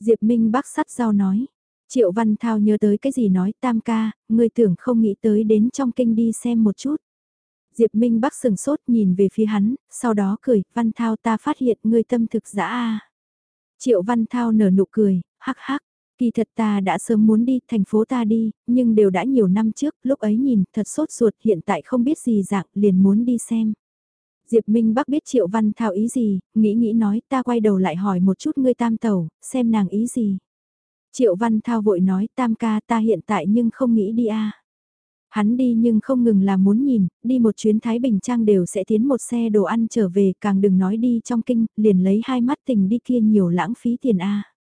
Diệp Minh Bắc sắt dao nói. Triệu Văn Thao nhớ tới cái gì nói tam ca, người tưởng không nghĩ tới đến trong kinh đi xem một chút. Diệp Minh Bắc sừng sốt nhìn về phía hắn, sau đó cười, Văn Thao ta phát hiện ngươi tâm thực dã a. Triệu Văn Thao nở nụ cười, hắc hắc, kỳ thật ta đã sớm muốn đi, thành phố ta đi, nhưng đều đã nhiều năm trước, lúc ấy nhìn, thật sốt ruột, hiện tại không biết gì dạng, liền muốn đi xem. Diệp Minh Bắc biết Triệu Văn Thao ý gì, nghĩ nghĩ nói ta quay đầu lại hỏi một chút ngươi tam tẩu, xem nàng ý gì. Triệu Văn Thao vội nói tam ca ta hiện tại nhưng không nghĩ đi a. Hắn đi nhưng không ngừng là muốn nhìn, đi một chuyến Thái Bình Trang đều sẽ tiến một xe đồ ăn trở về càng đừng nói đi trong kinh, liền lấy hai mắt tình đi kia nhiều lãng phí tiền a.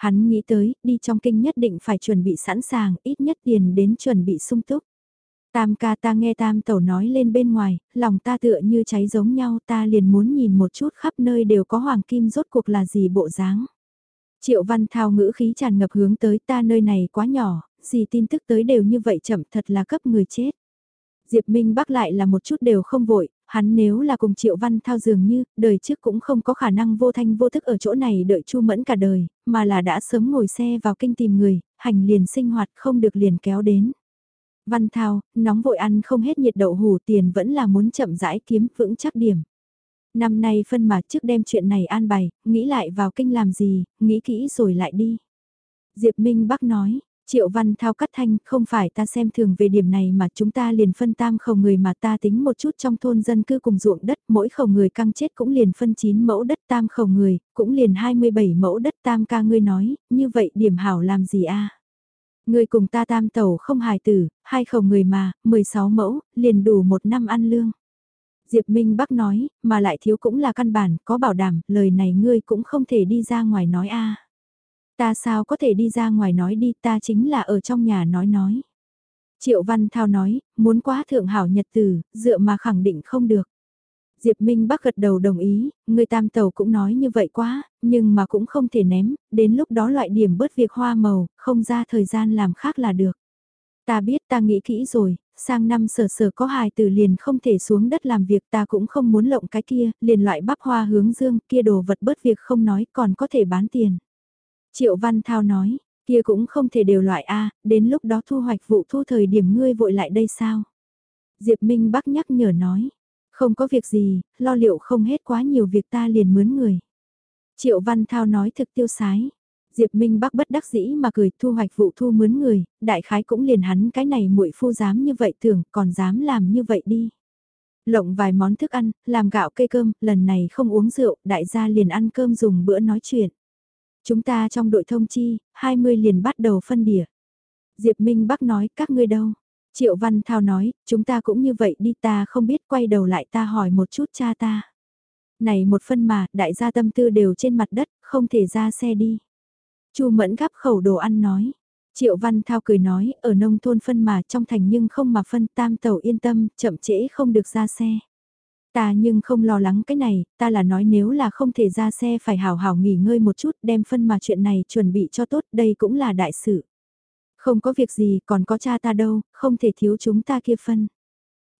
Hắn nghĩ tới, đi trong kinh nhất định phải chuẩn bị sẵn sàng, ít nhất tiền đến chuẩn bị sung túc. Tam ca ta nghe tam tẩu nói lên bên ngoài, lòng ta tựa như cháy giống nhau ta liền muốn nhìn một chút khắp nơi đều có hoàng kim rốt cuộc là gì bộ dáng. Triệu văn thao ngữ khí tràn ngập hướng tới ta nơi này quá nhỏ, gì tin tức tới đều như vậy chậm thật là cấp người chết. Diệp Minh Bắc lại là một chút đều không vội, hắn nếu là cùng Triệu Văn Thao dường như, đời trước cũng không có khả năng vô thanh vô thức ở chỗ này đợi Chu Mẫn cả đời, mà là đã sớm ngồi xe vào kinh tìm người, hành liền sinh hoạt không được liền kéo đến. Văn Thao, nóng vội ăn không hết nhiệt đậu hủ tiền vẫn là muốn chậm rãi kiếm vững chắc điểm. Năm nay phân mà trước đem chuyện này an bày, nghĩ lại vào kinh làm gì, nghĩ kỹ rồi lại đi. Diệp Minh Bắc nói, Triệu Văn Thao cắt thanh, không phải ta xem thường về điểm này mà chúng ta liền phân tam khẩu người mà ta tính một chút trong thôn dân cư cùng ruộng đất, mỗi khẩu người căng chết cũng liền phân 9 mẫu đất tam khẩu người, cũng liền 27 mẫu đất tam ca ngươi nói, như vậy điểm hảo làm gì a? Người cùng ta tam tẩu không hài tử, hai khẩu người mà, 16 mẫu, liền đủ một năm ăn lương. Diệp Minh Bắc nói, mà lại thiếu cũng là căn bản, có bảo đảm, lời này ngươi cũng không thể đi ra ngoài nói a. Ta sao có thể đi ra ngoài nói đi, ta chính là ở trong nhà nói nói. Triệu Văn Thao nói, muốn quá thượng hảo nhật tử, dựa mà khẳng định không được. Diệp Minh Bắc gật đầu đồng ý, người tam tàu cũng nói như vậy quá, nhưng mà cũng không thể ném, đến lúc đó loại điểm bớt việc hoa màu, không ra thời gian làm khác là được. Ta biết ta nghĩ kỹ rồi, sang năm sở sở có hài từ liền không thể xuống đất làm việc ta cũng không muốn lộng cái kia, liền loại bắp hoa hướng dương kia đồ vật bớt việc không nói còn có thể bán tiền. Triệu Văn Thao nói, kia cũng không thể đều loại A, đến lúc đó thu hoạch vụ thu thời điểm ngươi vội lại đây sao? Diệp Minh Bắc nhắc nhở nói, không có việc gì, lo liệu không hết quá nhiều việc ta liền mướn người. Triệu Văn Thao nói thực tiêu sái. Diệp Minh Bắc bất đắc dĩ mà cười thu hoạch vụ thu mướn người, đại khái cũng liền hắn cái này muội phu dám như vậy tưởng, còn dám làm như vậy đi. Lộng vài món thức ăn, làm gạo cây cơm, lần này không uống rượu, đại gia liền ăn cơm dùng bữa nói chuyện. Chúng ta trong đội thông chi, 20 liền bắt đầu phân đỉa. Diệp Minh Bắc nói, các ngươi đâu? Triệu Văn Thao nói, chúng ta cũng như vậy đi ta không biết quay đầu lại ta hỏi một chút cha ta. Này một phân mà, đại gia tâm tư đều trên mặt đất, không thể ra xe đi. Chu Mẫn gắp khẩu đồ ăn nói. Triệu Văn Thao cười nói, ở nông thôn phân mà trong thành nhưng không mà phân tam tàu yên tâm, chậm trễ không được ra xe. Ta nhưng không lo lắng cái này, ta là nói nếu là không thể ra xe phải hào hào nghỉ ngơi một chút đem phân mà chuyện này chuẩn bị cho tốt đây cũng là đại sự. Không có việc gì còn có cha ta đâu, không thể thiếu chúng ta kia phân.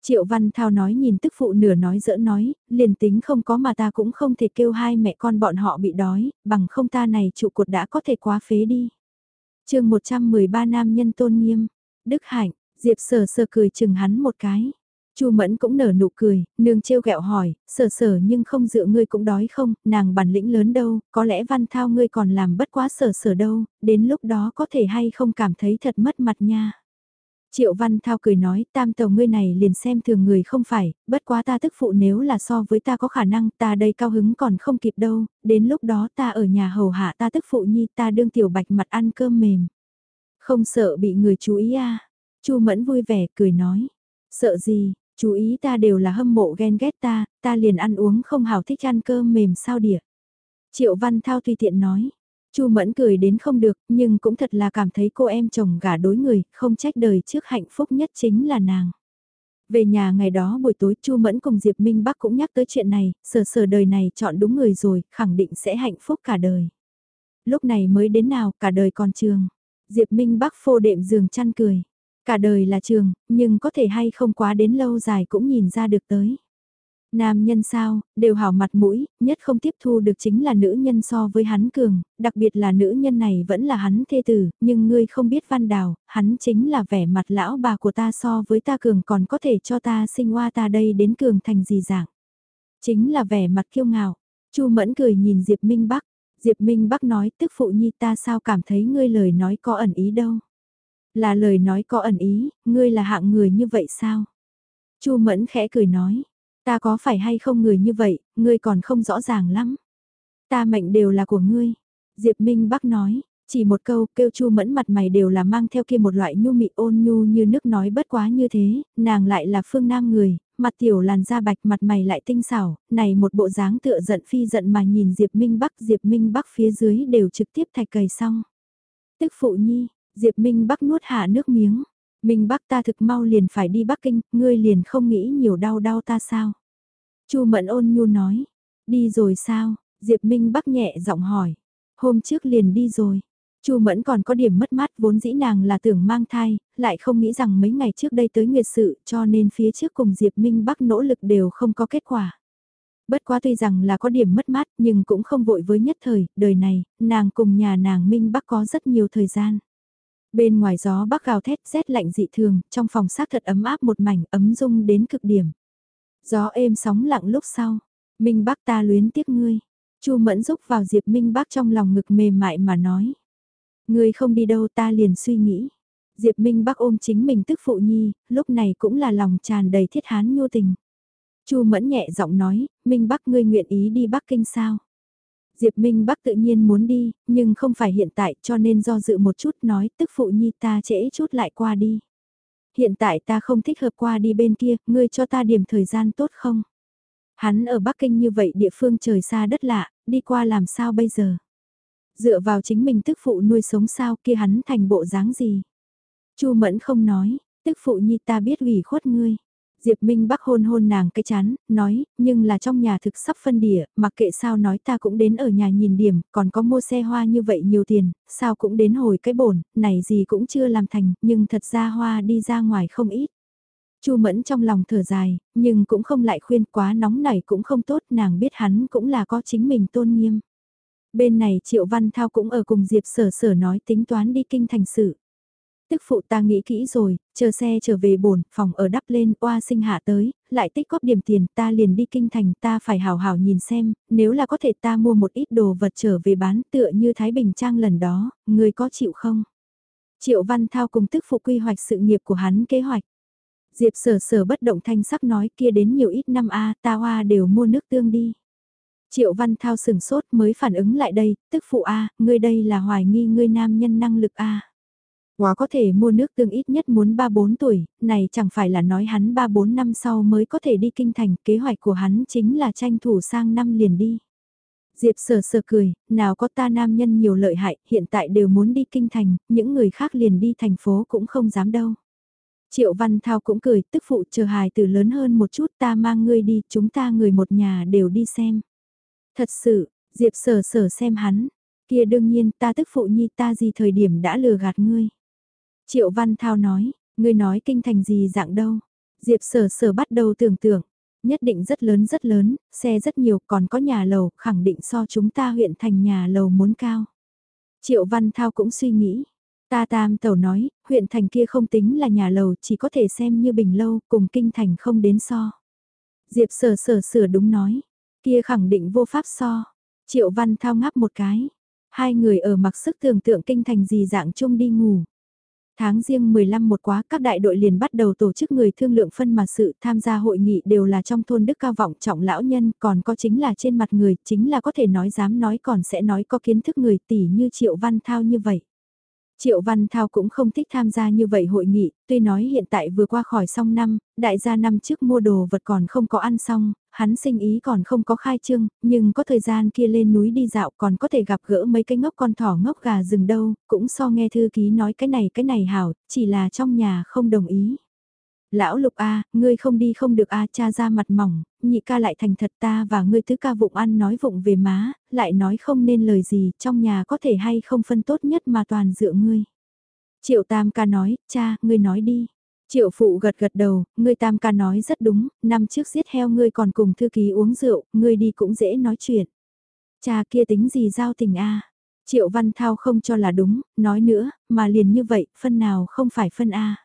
Triệu Văn Thao nói nhìn tức phụ nửa nói dỡ nói, liền tính không có mà ta cũng không thể kêu hai mẹ con bọn họ bị đói, bằng không ta này trụ cột đã có thể quá phế đi. chương 113 nam nhân tôn nghiêm, Đức Hạnh, Diệp sờ sờ cười chừng hắn một cái. Chu Mẫn cũng nở nụ cười, nương trêu ghẹo hỏi, sở sở nhưng không dựa ngươi cũng đói không, nàng bản lĩnh lớn đâu, có lẽ văn thao ngươi còn làm bất quá sở sở đâu, đến lúc đó có thể hay không cảm thấy thật mất mặt nha. Triệu Văn Thao cười nói, tam tàu ngươi này liền xem thường người không phải, bất quá ta tức phụ nếu là so với ta có khả năng, ta đây cao hứng còn không kịp đâu, đến lúc đó ta ở nhà hầu hạ ta tức phụ nhi ta đương tiểu bạch mặt ăn cơm mềm. Không sợ bị người chú ý à, Chu Mẫn vui vẻ cười nói, sợ gì, chú ý ta đều là hâm mộ ghen ghét ta, ta liền ăn uống không hào thích ăn cơm mềm sao đỉa. Triệu Văn Thao tùy tiện nói, Chu Mẫn cười đến không được, nhưng cũng thật là cảm thấy cô em chồng gả đối người, không trách đời trước hạnh phúc nhất chính là nàng. Về nhà ngày đó buổi tối Chu Mẫn cùng Diệp Minh Bắc cũng nhắc tới chuyện này, sờ sờ đời này chọn đúng người rồi, khẳng định sẽ hạnh phúc cả đời. Lúc này mới đến nào, cả đời còn trường. Diệp Minh Bắc phô đệm giường chăn cười. Cả đời là trường, nhưng có thể hay không quá đến lâu dài cũng nhìn ra được tới. Nam nhân sao, đều hảo mặt mũi, nhất không tiếp thu được chính là nữ nhân so với hắn cường, đặc biệt là nữ nhân này vẫn là hắn thê tử, nhưng ngươi không biết văn đào, hắn chính là vẻ mặt lão bà của ta so với ta cường còn có thể cho ta sinh hoa ta đây đến cường thành gì dạng. Chính là vẻ mặt kiêu ngạo, Chu Mẫn cười nhìn Diệp Minh Bắc, Diệp Minh Bắc nói tức phụ nhi ta sao cảm thấy ngươi lời nói có ẩn ý đâu. Là lời nói có ẩn ý, ngươi là hạng người như vậy sao? Chu Mẫn khẽ cười nói, ta có phải hay không người như vậy, ngươi còn không rõ ràng lắm. Ta mệnh đều là của ngươi. Diệp Minh Bắc nói, chỉ một câu kêu Chu Mẫn mặt mày đều là mang theo kia một loại nhu mị ôn nhu như nước nói bất quá như thế, nàng lại là phương nam người, mặt tiểu làn da bạch mặt mày lại tinh xảo, này một bộ dáng tựa giận phi giận mà nhìn Diệp Minh Bắc Diệp Minh Bắc phía dưới đều trực tiếp thạch cầy xong. Tức phụ nhi, Diệp Minh Bắc nuốt hạ nước miếng. Minh Bắc ta thực mau liền phải đi Bắc Kinh, ngươi liền không nghĩ nhiều đau đau ta sao? Chu Mẫn ôn nhu nói, đi rồi sao? Diệp Minh Bắc nhẹ giọng hỏi, hôm trước liền đi rồi. Chu Mẫn còn có điểm mất mát vốn dĩ nàng là tưởng mang thai, lại không nghĩ rằng mấy ngày trước đây tới nguyệt sự cho nên phía trước cùng Diệp Minh Bắc nỗ lực đều không có kết quả. Bất quá tuy rằng là có điểm mất mát nhưng cũng không vội với nhất thời, đời này, nàng cùng nhà nàng Minh Bắc có rất nhiều thời gian. Bên ngoài gió bắc gào thét rét lạnh dị thường, trong phòng xác thật ấm áp một mảnh ấm dung đến cực điểm. Gió êm sóng lặng lúc sau, Minh Bắc ta luyến tiếc ngươi. Chu Mẫn rúc vào Diệp Minh Bắc trong lòng ngực mềm mại mà nói. Ngươi không đi đâu ta liền suy nghĩ. Diệp Minh Bắc ôm chính mình tức phụ nhi, lúc này cũng là lòng tràn đầy thiết hán nhu tình. Chu Mẫn nhẹ giọng nói, Minh Bắc ngươi nguyện ý đi Bắc Kinh sao? Diệp Minh Bắc tự nhiên muốn đi, nhưng không phải hiện tại cho nên do dự một chút nói tức phụ nhi ta trễ chút lại qua đi. Hiện tại ta không thích hợp qua đi bên kia, ngươi cho ta điểm thời gian tốt không? Hắn ở Bắc Kinh như vậy địa phương trời xa đất lạ, đi qua làm sao bây giờ? Dựa vào chính mình tức phụ nuôi sống sao kia hắn thành bộ dáng gì? Chu Mẫn không nói, tức phụ nhi ta biết ủy khuất ngươi. Diệp Minh Bắc hôn hôn nàng cái chán, nói, nhưng là trong nhà thực sắp phân địa, mặc kệ sao nói ta cũng đến ở nhà nhìn điểm, còn có mua xe hoa như vậy nhiều tiền, sao cũng đến hồi cái bổn, này gì cũng chưa làm thành, nhưng thật ra hoa đi ra ngoài không ít. Chu Mẫn trong lòng thở dài, nhưng cũng không lại khuyên quá nóng nảy cũng không tốt, nàng biết hắn cũng là có chính mình tôn nghiêm. Bên này Triệu Văn Thao cũng ở cùng Diệp Sở Sở nói tính toán đi kinh thành sự. Tức phụ ta nghĩ kỹ rồi, chờ xe trở về bổn, phòng ở đắp lên, oa sinh hạ tới, lại tích góp điểm tiền ta liền đi kinh thành ta phải hào hào nhìn xem, nếu là có thể ta mua một ít đồ vật trở về bán tựa như Thái Bình Trang lần đó, người có chịu không? Triệu Văn Thao cùng tức phụ quy hoạch sự nghiệp của hắn kế hoạch. Diệp sở sở bất động thanh sắc nói kia đến nhiều ít năm a ta hoa đều mua nước tương đi. Triệu Văn Thao sừng sốt mới phản ứng lại đây, tức phụ a ngươi đây là hoài nghi ngươi nam nhân năng lực a Quá có thể mua nước tương ít nhất muốn 3-4 tuổi, này chẳng phải là nói hắn 3-4 năm sau mới có thể đi kinh thành, kế hoạch của hắn chính là tranh thủ sang năm liền đi. Diệp sờ sờ cười, nào có ta nam nhân nhiều lợi hại, hiện tại đều muốn đi kinh thành, những người khác liền đi thành phố cũng không dám đâu. Triệu Văn Thao cũng cười, tức phụ chờ hài từ lớn hơn một chút ta mang ngươi đi, chúng ta người một nhà đều đi xem. Thật sự, Diệp sở sở xem hắn, kia đương nhiên ta tức phụ nhi ta gì thời điểm đã lừa gạt ngươi. Triệu Văn Thao nói, ngươi nói kinh thành gì dạng đâu. Diệp sở sở bắt đầu tưởng tượng, nhất định rất lớn rất lớn, xe rất nhiều còn có nhà lầu, khẳng định so chúng ta huyện thành nhà lầu muốn cao. Triệu Văn Thao cũng suy nghĩ, ta tam tẩu nói, huyện thành kia không tính là nhà lầu chỉ có thể xem như bình lâu, cùng kinh thành không đến so. Diệp sở sở sửa đúng nói, kia khẳng định vô pháp so. Triệu Văn Thao ngáp một cái, hai người ở mặc sức tưởng tượng kinh thành gì dạng chung đi ngủ. Tháng riêng 15 một quá, các đại đội liền bắt đầu tổ chức người thương lượng phân mà sự, tham gia hội nghị đều là trong thôn đức cao vọng, trọng lão nhân, còn có chính là trên mặt người, chính là có thể nói dám nói còn sẽ nói có kiến thức người tỷ như triệu văn thao như vậy. Triệu Văn Thao cũng không thích tham gia như vậy hội nghị, tuy nói hiện tại vừa qua khỏi xong năm, đại gia năm trước mua đồ vật còn không có ăn xong, hắn sinh ý còn không có khai trương, nhưng có thời gian kia lên núi đi dạo còn có thể gặp gỡ mấy cái ngốc con thỏ ngốc gà rừng đâu, cũng so nghe thư ký nói cái này cái này hảo, chỉ là trong nhà không đồng ý. Lão lục A, ngươi không đi không được A cha ra mặt mỏng, nhị ca lại thành thật ta và ngươi thứ ca vụng ăn nói vụng về má, lại nói không nên lời gì, trong nhà có thể hay không phân tốt nhất mà toàn dựa ngươi. Triệu tam ca nói, cha, ngươi nói đi. Triệu phụ gật gật đầu, ngươi tam ca nói rất đúng, năm trước giết heo ngươi còn cùng thư ký uống rượu, ngươi đi cũng dễ nói chuyện. Cha kia tính gì giao tình a Triệu Văn Thao không cho là đúng, nói nữa, mà liền như vậy, phân nào không phải phân A.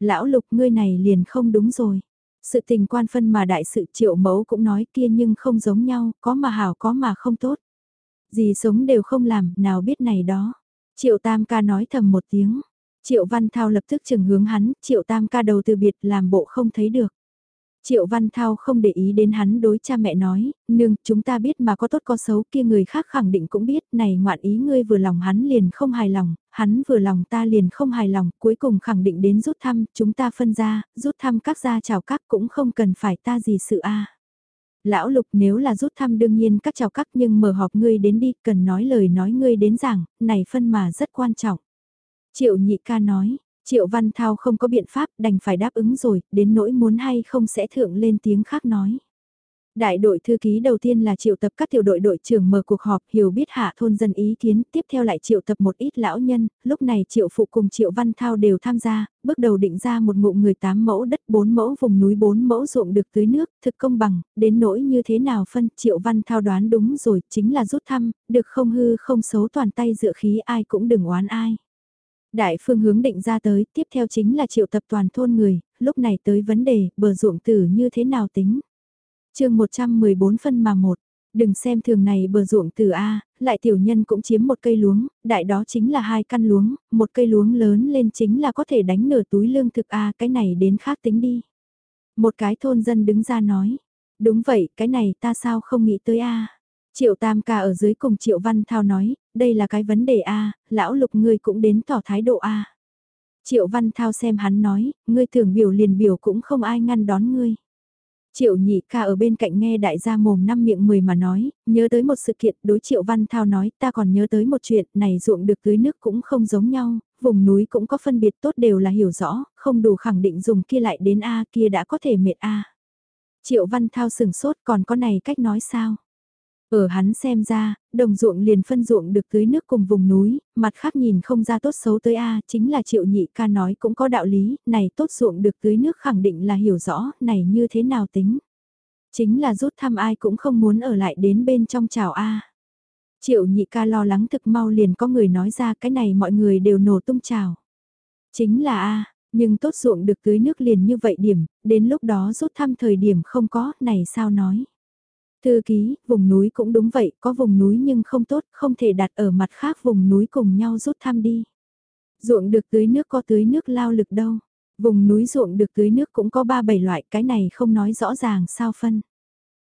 Lão lục ngươi này liền không đúng rồi. Sự tình quan phân mà đại sự triệu mẫu cũng nói kia nhưng không giống nhau, có mà hảo có mà không tốt. Gì sống đều không làm, nào biết này đó. Triệu Tam ca nói thầm một tiếng. Triệu Văn Thao lập tức chừng hướng hắn, Triệu Tam ca đầu từ biệt làm bộ không thấy được. Triệu Văn Thao không để ý đến hắn đối cha mẹ nói, nương, chúng ta biết mà có tốt có xấu kia người khác khẳng định cũng biết, này ngoạn ý ngươi vừa lòng hắn liền không hài lòng, hắn vừa lòng ta liền không hài lòng, cuối cùng khẳng định đến rút thăm, chúng ta phân ra, rút thăm các gia chào các cũng không cần phải ta gì sự a. Lão Lục nếu là rút thăm đương nhiên các chào các nhưng mở họp ngươi đến đi, cần nói lời nói ngươi đến giảng, này phân mà rất quan trọng. Triệu nhị ca nói, Triệu Văn Thao không có biện pháp đành phải đáp ứng rồi, đến nỗi muốn hay không sẽ thượng lên tiếng khác nói. Đại đội thư ký đầu tiên là triệu tập các tiểu đội đội trưởng mở cuộc họp hiểu biết hạ thôn dân ý kiến, tiếp theo lại triệu tập một ít lão nhân, lúc này triệu phụ cùng triệu văn thao đều tham gia, bước đầu định ra một ngụ người tám mẫu đất bốn mẫu vùng núi bốn mẫu ruộng được tưới nước, thực công bằng, đến nỗi như thế nào phân triệu văn thao đoán đúng rồi, chính là rút thăm, được không hư không xấu toàn tay dựa khí ai cũng đừng oán ai. Đại phương hướng định ra tới, tiếp theo chính là triệu tập toàn thôn người, lúc này tới vấn đề, bờ ruộng tử như thế nào tính. chương 114 phân mà một, đừng xem thường này bờ ruộng từ A, lại tiểu nhân cũng chiếm một cây luống, đại đó chính là hai căn luống, một cây luống lớn lên chính là có thể đánh nửa túi lương thực A, cái này đến khác tính đi. Một cái thôn dân đứng ra nói, đúng vậy, cái này ta sao không nghĩ tới A. Triệu Tam ca ở dưới cùng Triệu Văn Thao nói, đây là cái vấn đề A, lão lục ngươi cũng đến tỏ thái độ A. Triệu Văn Thao xem hắn nói, ngươi tưởng biểu liền biểu cũng không ai ngăn đón ngươi. Triệu nhị ca ở bên cạnh nghe đại gia mồm năm miệng mười mà nói, nhớ tới một sự kiện đối Triệu Văn Thao nói ta còn nhớ tới một chuyện này ruộng được tưới nước cũng không giống nhau, vùng núi cũng có phân biệt tốt đều là hiểu rõ, không đủ khẳng định dùng kia lại đến A kia đã có thể mệt A. Triệu Văn Thao sừng sốt còn có này cách nói sao? Ở hắn xem ra, đồng ruộng liền phân ruộng được tưới nước cùng vùng núi, mặt khác nhìn không ra tốt xấu tới A, chính là triệu nhị ca nói cũng có đạo lý, này tốt ruộng được tưới nước khẳng định là hiểu rõ, này như thế nào tính. Chính là rút thăm ai cũng không muốn ở lại đến bên trong chào A. Triệu nhị ca lo lắng thực mau liền có người nói ra cái này mọi người đều nổ tung chào. Chính là A, nhưng tốt ruộng được tưới nước liền như vậy điểm, đến lúc đó rút thăm thời điểm không có, này sao nói. Thư ký, vùng núi cũng đúng vậy, có vùng núi nhưng không tốt, không thể đặt ở mặt khác vùng núi cùng nhau rút thăm đi. Ruộng được tưới nước có tưới nước lao lực đâu. Vùng núi ruộng được tưới nước cũng có 3-7 loại, cái này không nói rõ ràng sao phân.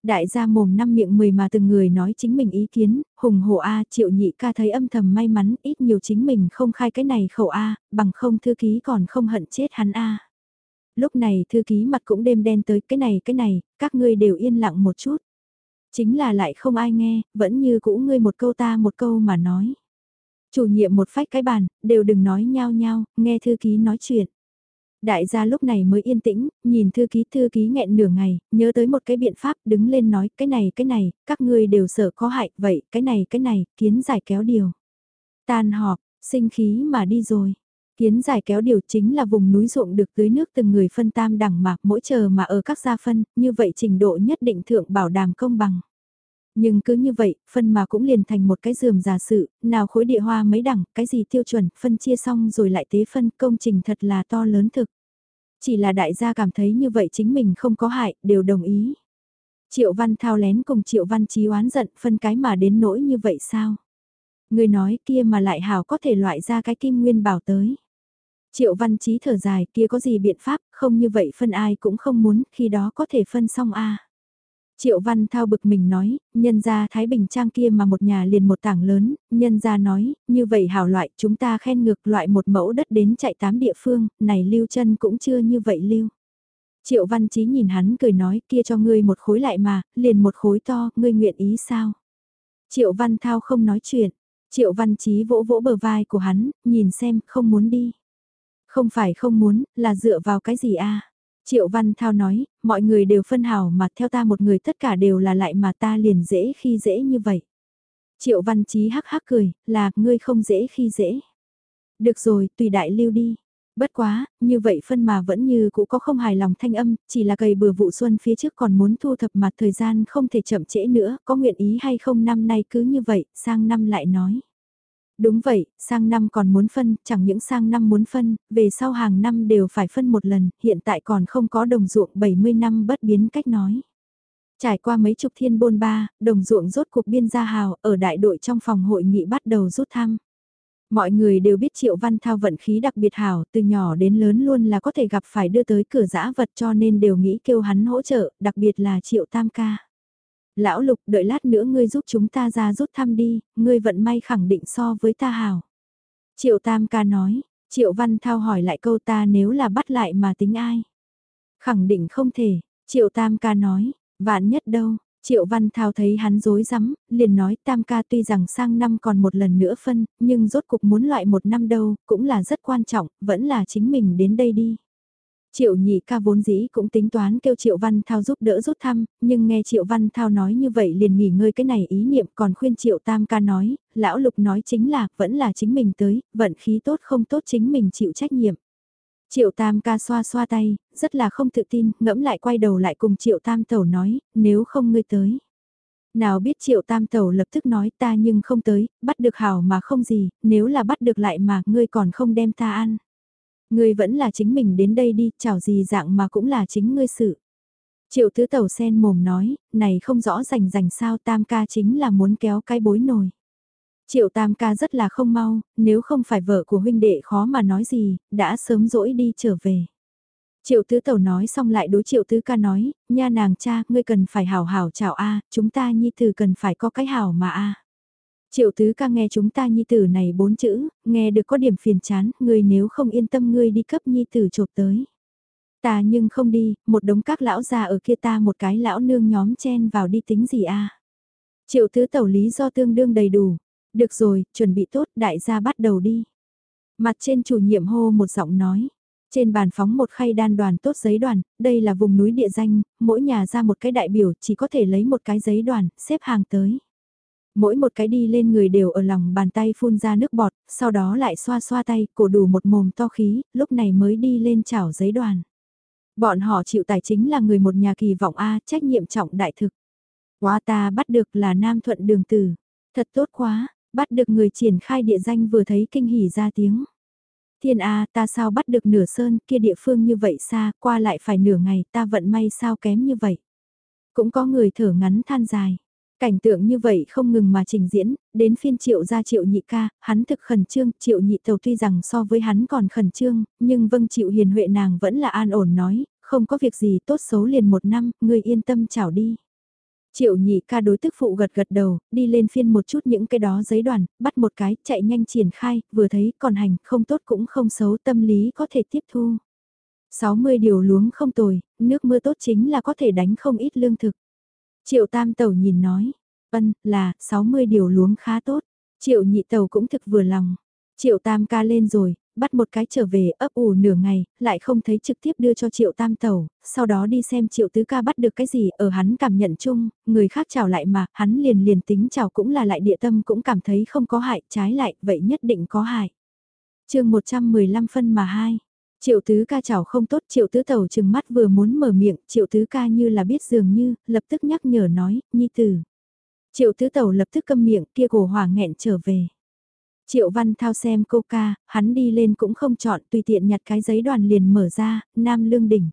Đại gia mồm năm miệng mười mà từng người nói chính mình ý kiến, hùng hồ A triệu nhị ca thấy âm thầm may mắn ít nhiều chính mình không khai cái này khẩu A, bằng không thư ký còn không hận chết hắn A. Lúc này thư ký mặt cũng đêm đen tới cái này cái này, các ngươi đều yên lặng một chút. Chính là lại không ai nghe, vẫn như cũ ngươi một câu ta một câu mà nói. Chủ nhiệm một phách cái bàn, đều đừng nói nhau nhau, nghe thư ký nói chuyện. Đại gia lúc này mới yên tĩnh, nhìn thư ký thư ký nghẹn nửa ngày, nhớ tới một cái biện pháp đứng lên nói cái này cái này, các ngươi đều sợ có hại, vậy cái này cái này, kiến giải kéo điều. Tan họp, sinh khí mà đi rồi. Kiến giải kéo điều chính là vùng núi ruộng được tưới nước từng người phân tam đẳng mạc mỗi chờ mà ở các gia phân, như vậy trình độ nhất định thượng bảo đảm công bằng. Nhưng cứ như vậy, phân mà cũng liền thành một cái dườm giả sự, nào khối địa hoa mấy đẳng, cái gì tiêu chuẩn, phân chia xong rồi lại tế phân, công trình thật là to lớn thực. Chỉ là đại gia cảm thấy như vậy chính mình không có hại, đều đồng ý. Triệu Văn Thao lén cùng Triệu Văn Chí oán giận phân cái mà đến nỗi như vậy sao? Người nói kia mà lại hảo có thể loại ra cái kim nguyên bảo tới. Triệu văn trí thở dài kia có gì biện pháp, không như vậy phân ai cũng không muốn, khi đó có thể phân xong a. Triệu văn thao bực mình nói, nhân ra Thái Bình Trang kia mà một nhà liền một tảng lớn, nhân ra nói, như vậy hảo loại, chúng ta khen ngược loại một mẫu đất đến chạy tám địa phương, này lưu chân cũng chưa như vậy lưu. Triệu văn trí nhìn hắn cười nói kia cho ngươi một khối lại mà, liền một khối to, ngươi nguyện ý sao? Triệu văn thao không nói chuyện, triệu văn trí vỗ vỗ bờ vai của hắn, nhìn xem, không muốn đi. Không phải không muốn, là dựa vào cái gì a? Triệu Văn Thao nói, mọi người đều phân hào mà theo ta một người tất cả đều là lại mà ta liền dễ khi dễ như vậy. Triệu Văn Chí hắc hắc cười, là ngươi không dễ khi dễ. Được rồi, tùy đại lưu đi. Bất quá, như vậy phân mà vẫn như cũ có không hài lòng thanh âm, chỉ là cày bừa vụ xuân phía trước còn muốn thu thập mặt thời gian không thể chậm trễ nữa, có nguyện ý hay không năm nay cứ như vậy, sang năm lại nói. Đúng vậy, sang năm còn muốn phân, chẳng những sang năm muốn phân, về sau hàng năm đều phải phân một lần, hiện tại còn không có đồng ruộng 70 năm bất biến cách nói. Trải qua mấy chục thiên bôn ba, đồng ruộng rốt cuộc biên gia hào, ở đại đội trong phòng hội nghị bắt đầu rút thăm. Mọi người đều biết Triệu Văn Thao vận khí đặc biệt hảo, từ nhỏ đến lớn luôn là có thể gặp phải đưa tới cửa giã vật cho nên đều nghĩ kêu hắn hỗ trợ, đặc biệt là Triệu Tam Ca. Lão Lục đợi lát nữa ngươi giúp chúng ta ra rút thăm đi, ngươi vận may khẳng định so với ta hào. Triệu Tam Ca nói, Triệu Văn Thao hỏi lại câu ta nếu là bắt lại mà tính ai. Khẳng định không thể, Triệu Tam Ca nói, vạn nhất đâu, Triệu Văn Thao thấy hắn dối rắm liền nói tam ca tuy rằng sang năm còn một lần nữa phân, nhưng rốt cục muốn loại một năm đâu, cũng là rất quan trọng, vẫn là chính mình đến đây đi. Triệu nhị ca vốn dĩ cũng tính toán kêu Triệu Văn Thao giúp đỡ rút thăm, nhưng nghe Triệu Văn Thao nói như vậy liền nghỉ ngơi cái này ý niệm còn khuyên Triệu Tam ca nói, lão lục nói chính là, vẫn là chính mình tới, vận khí tốt không tốt chính mình chịu trách nhiệm. Triệu Tam ca xoa xoa tay, rất là không tự tin, ngẫm lại quay đầu lại cùng Triệu Tam tẩu nói, nếu không ngươi tới. Nào biết Triệu Tam tẩu lập tức nói ta nhưng không tới, bắt được hảo mà không gì, nếu là bắt được lại mà ngươi còn không đem ta ăn. Ngươi vẫn là chính mình đến đây đi, chào gì dạng mà cũng là chính ngươi sự. Triệu tứ tẩu sen mồm nói, này không rõ rành rành sao Tam ca chính là muốn kéo cái bối nồi. Triệu tam ca rất là không mau, nếu không phải vợ của huynh đệ khó mà nói gì, đã sớm rỗi đi trở về. Triệu tứ tẩu nói xong lại đối triệu tứ ca nói, nha nàng cha, ngươi cần phải hảo hảo chào a, chúng ta nhi tử cần phải có cái hảo mà a. Triệu tứ ca nghe chúng ta nhi tử này bốn chữ, nghe được có điểm phiền chán, ngươi nếu không yên tâm ngươi đi cấp nhi tử chộp tới. Ta nhưng không đi, một đống các lão già ở kia ta một cái lão nương nhóm chen vào đi tính gì a. Triệu tứ tẩu lý do tương đương đầy đủ, được rồi, chuẩn bị tốt, đại gia bắt đầu đi. Mặt trên chủ nhiệm hô một giọng nói. Trên bàn phóng một khay đan đoàn tốt giấy đoàn, đây là vùng núi địa danh, mỗi nhà ra một cái đại biểu chỉ có thể lấy một cái giấy đoàn, xếp hàng tới. Mỗi một cái đi lên người đều ở lòng bàn tay phun ra nước bọt, sau đó lại xoa xoa tay, cổ đủ một mồm to khí, lúc này mới đi lên chảo giấy đoàn. Bọn họ chịu tài chính là người một nhà kỳ vọng A, trách nhiệm trọng đại thực. Quá ta bắt được là Nam Thuận Đường Tử. Thật tốt quá, Bắt được người triển khai địa danh vừa thấy kinh hỉ ra tiếng. Thiên A ta sao bắt được nửa sơn kia địa phương như vậy xa, qua lại phải nửa ngày ta vận may sao kém như vậy. Cũng có người thở ngắn than dài. Cảnh tượng như vậy không ngừng mà trình diễn, đến phiên triệu ra triệu nhị ca, hắn thực khẩn trương, triệu nhị tàu tuy rằng so với hắn còn khẩn trương, nhưng vâng triệu hiền huệ nàng vẫn là an ổn nói, không có việc gì tốt xấu liền một năm, người yên tâm chào đi. Triệu nhị ca đối tức phụ gật gật đầu, đi lên phiên một chút những cái đó giấy đoàn, bắt một cái, chạy nhanh triển khai, vừa thấy còn hành, không tốt cũng không xấu, tâm lý có thể tiếp thu. 60 điều luống không tồi, nước mưa tốt chính là có thể đánh không ít lương thực. Triệu tam tàu nhìn nói, ân, là, 60 điều luống khá tốt. Triệu nhị tàu cũng thực vừa lòng. Triệu tam ca lên rồi, bắt một cái trở về ấp ủ nửa ngày, lại không thấy trực tiếp đưa cho triệu tam tẩu, sau đó đi xem triệu tứ ca bắt được cái gì ở hắn cảm nhận chung, người khác chào lại mà, hắn liền liền tính chào cũng là lại địa tâm cũng cảm thấy không có hại, trái lại, vậy nhất định có hại. chương 115 phân mà hai. Triệu tứ ca chào không tốt, triệu tứ tẩu chừng mắt vừa muốn mở miệng, triệu tứ ca như là biết dường như, lập tức nhắc nhở nói, nhi tử. Triệu tứ tẩu lập tức câm miệng kia cổ hỏa nghẹn trở về. Triệu Văn Thao xem cô ca, hắn đi lên cũng không chọn tùy tiện nhặt cái giấy đoàn liền mở ra, Nam Lương Đỉnh.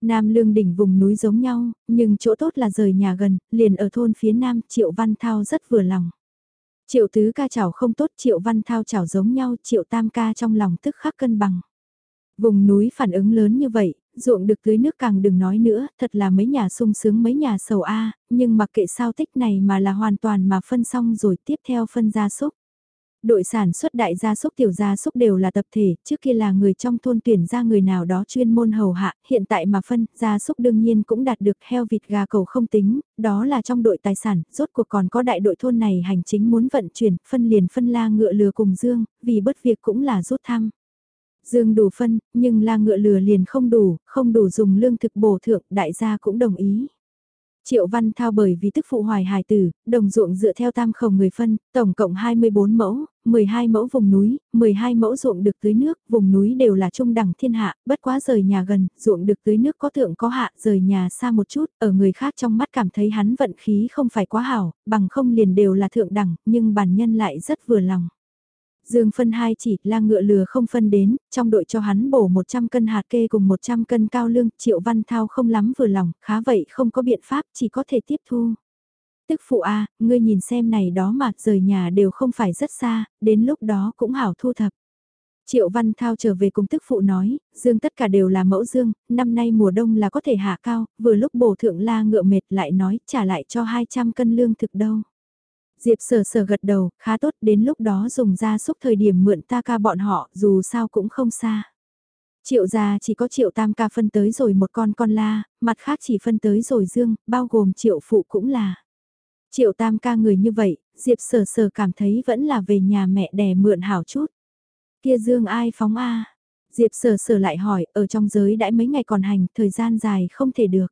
Nam Lương Đỉnh vùng núi giống nhau, nhưng chỗ tốt là rời nhà gần, liền ở thôn phía Nam Triệu Văn Thao rất vừa lòng. Triệu Tứ ca chảo không tốt Triệu Văn Thao chảo giống nhau Triệu Tam ca trong lòng tức khắc cân bằng. Vùng núi phản ứng lớn như vậy, ruộng được tưới nước càng đừng nói nữa, thật là mấy nhà sung sướng mấy nhà sầu A, nhưng mặc kệ sao tích này mà là hoàn toàn mà phân xong rồi tiếp theo phân gia súc. Đội sản xuất đại gia súc tiểu gia súc đều là tập thể, trước kia là người trong thôn tuyển ra người nào đó chuyên môn hầu hạ, hiện tại mà phân, gia súc đương nhiên cũng đạt được heo vịt gà cầu không tính, đó là trong đội tài sản, rốt cuộc còn có đại đội thôn này hành chính muốn vận chuyển, phân liền phân la ngựa lừa cùng dương, vì bất việc cũng là rút thăm. Dương đủ phân, nhưng la ngựa lừa liền không đủ, không đủ dùng lương thực bổ thượng, đại gia cũng đồng ý. Triệu Văn Thao bởi vì tức phụ hoài hài tử, đồng ruộng dựa theo tam khẩu người phân, tổng cộng 24 mẫu, 12 mẫu vùng núi, 12 mẫu ruộng được tưới nước, vùng núi đều là trung đẳng thiên hạ, bất quá rời nhà gần, ruộng được tưới nước có thượng có hạ, rời nhà xa một chút, ở người khác trong mắt cảm thấy hắn vận khí không phải quá hảo, bằng không liền đều là thượng đẳng, nhưng bản nhân lại rất vừa lòng. Dương phân hai chỉ, la ngựa lừa không phân đến, trong đội cho hắn bổ 100 cân hạt kê cùng 100 cân cao lương, triệu văn thao không lắm vừa lòng, khá vậy không có biện pháp, chỉ có thể tiếp thu. Tức phụ a ngươi nhìn xem này đó mà rời nhà đều không phải rất xa, đến lúc đó cũng hảo thu thập. Triệu Văn Thao trở về cùng tức phụ nói, dương tất cả đều là mẫu dương, năm nay mùa đông là có thể hạ cao, vừa lúc bổ thượng la ngựa mệt lại nói trả lại cho 200 cân lương thực đâu. Diệp sờ sờ gật đầu, khá tốt đến lúc đó dùng ra xúc thời điểm mượn ta ca bọn họ, dù sao cũng không xa. Triệu gia chỉ có triệu tam ca phân tới rồi một con con la, mặt khác chỉ phân tới rồi dương, bao gồm triệu phụ cũng là. Triệu tam ca người như vậy, Diệp sờ sờ cảm thấy vẫn là về nhà mẹ đẻ mượn hảo chút. Kia dương ai phóng a Diệp sờ sờ lại hỏi, ở trong giới đãi mấy ngày còn hành, thời gian dài không thể được.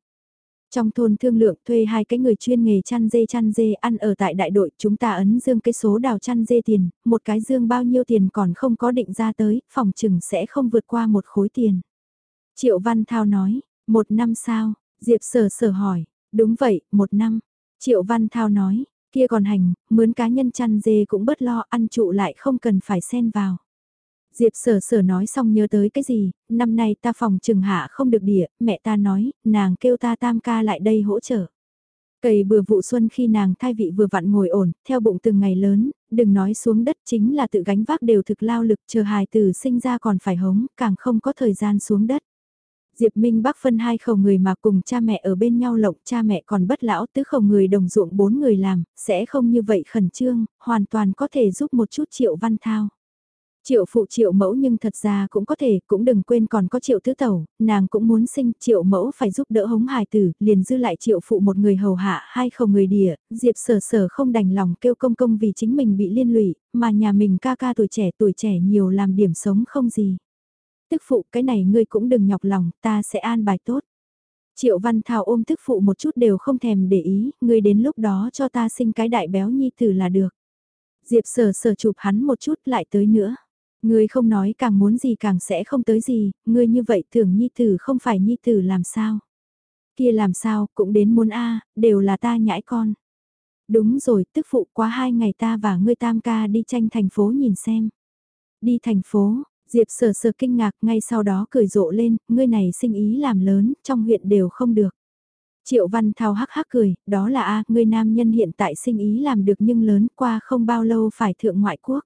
Trong thôn thương lượng thuê hai cái người chuyên nghề chăn dê chăn dê ăn ở tại đại đội chúng ta ấn dương cái số đào chăn dê tiền, một cái dương bao nhiêu tiền còn không có định ra tới, phòng chừng sẽ không vượt qua một khối tiền. Triệu Văn Thao nói, một năm sao, Diệp sở sở hỏi, đúng vậy, một năm. Triệu Văn Thao nói, kia còn hành, mướn cá nhân chăn dê cũng bớt lo ăn trụ lại không cần phải xen vào. Diệp sở sở nói xong nhớ tới cái gì, năm nay ta phòng trừng hạ không được địa, mẹ ta nói, nàng kêu ta tam ca lại đây hỗ trợ. Cầy bừa vụ xuân khi nàng thai vị vừa vặn ngồi ổn, theo bụng từng ngày lớn, đừng nói xuống đất chính là tự gánh vác đều thực lao lực chờ hài tử sinh ra còn phải hống, càng không có thời gian xuống đất. Diệp Minh Bắc phân hai khẩu người mà cùng cha mẹ ở bên nhau lộng, cha mẹ còn bất lão tứ khẩu người đồng ruộng bốn người làm, sẽ không như vậy khẩn trương, hoàn toàn có thể giúp một chút triệu văn thao. Triệu phụ triệu mẫu nhưng thật ra cũng có thể, cũng đừng quên còn có triệu tứ tẩu, nàng cũng muốn sinh, triệu mẫu phải giúp đỡ hống hài tử, liền dư lại triệu phụ một người hầu hạ, hai khẩu người địa, diệp sở sở không đành lòng kêu công công vì chính mình bị liên lụy, mà nhà mình ca ca tuổi trẻ tuổi trẻ nhiều làm điểm sống không gì. Tức phụ cái này ngươi cũng đừng nhọc lòng, ta sẽ an bài tốt. Triệu Văn Thảo ôm tức phụ một chút đều không thèm để ý, ngươi đến lúc đó cho ta sinh cái đại béo nhi tử là được. Diệp sở sở chụp hắn một chút lại tới nữa. Ngươi không nói càng muốn gì càng sẽ không tới gì, ngươi như vậy tưởng nhi tử không phải nhi tử làm sao. Kia làm sao, cũng đến muốn a đều là ta nhãi con. Đúng rồi, tức phụ quá hai ngày ta và ngươi tam ca đi tranh thành phố nhìn xem. Đi thành phố, Diệp sờ sờ kinh ngạc ngay sau đó cười rộ lên, ngươi này sinh ý làm lớn, trong huyện đều không được. Triệu Văn Thao hắc hắc cười, đó là a ngươi nam nhân hiện tại sinh ý làm được nhưng lớn qua không bao lâu phải thượng ngoại quốc.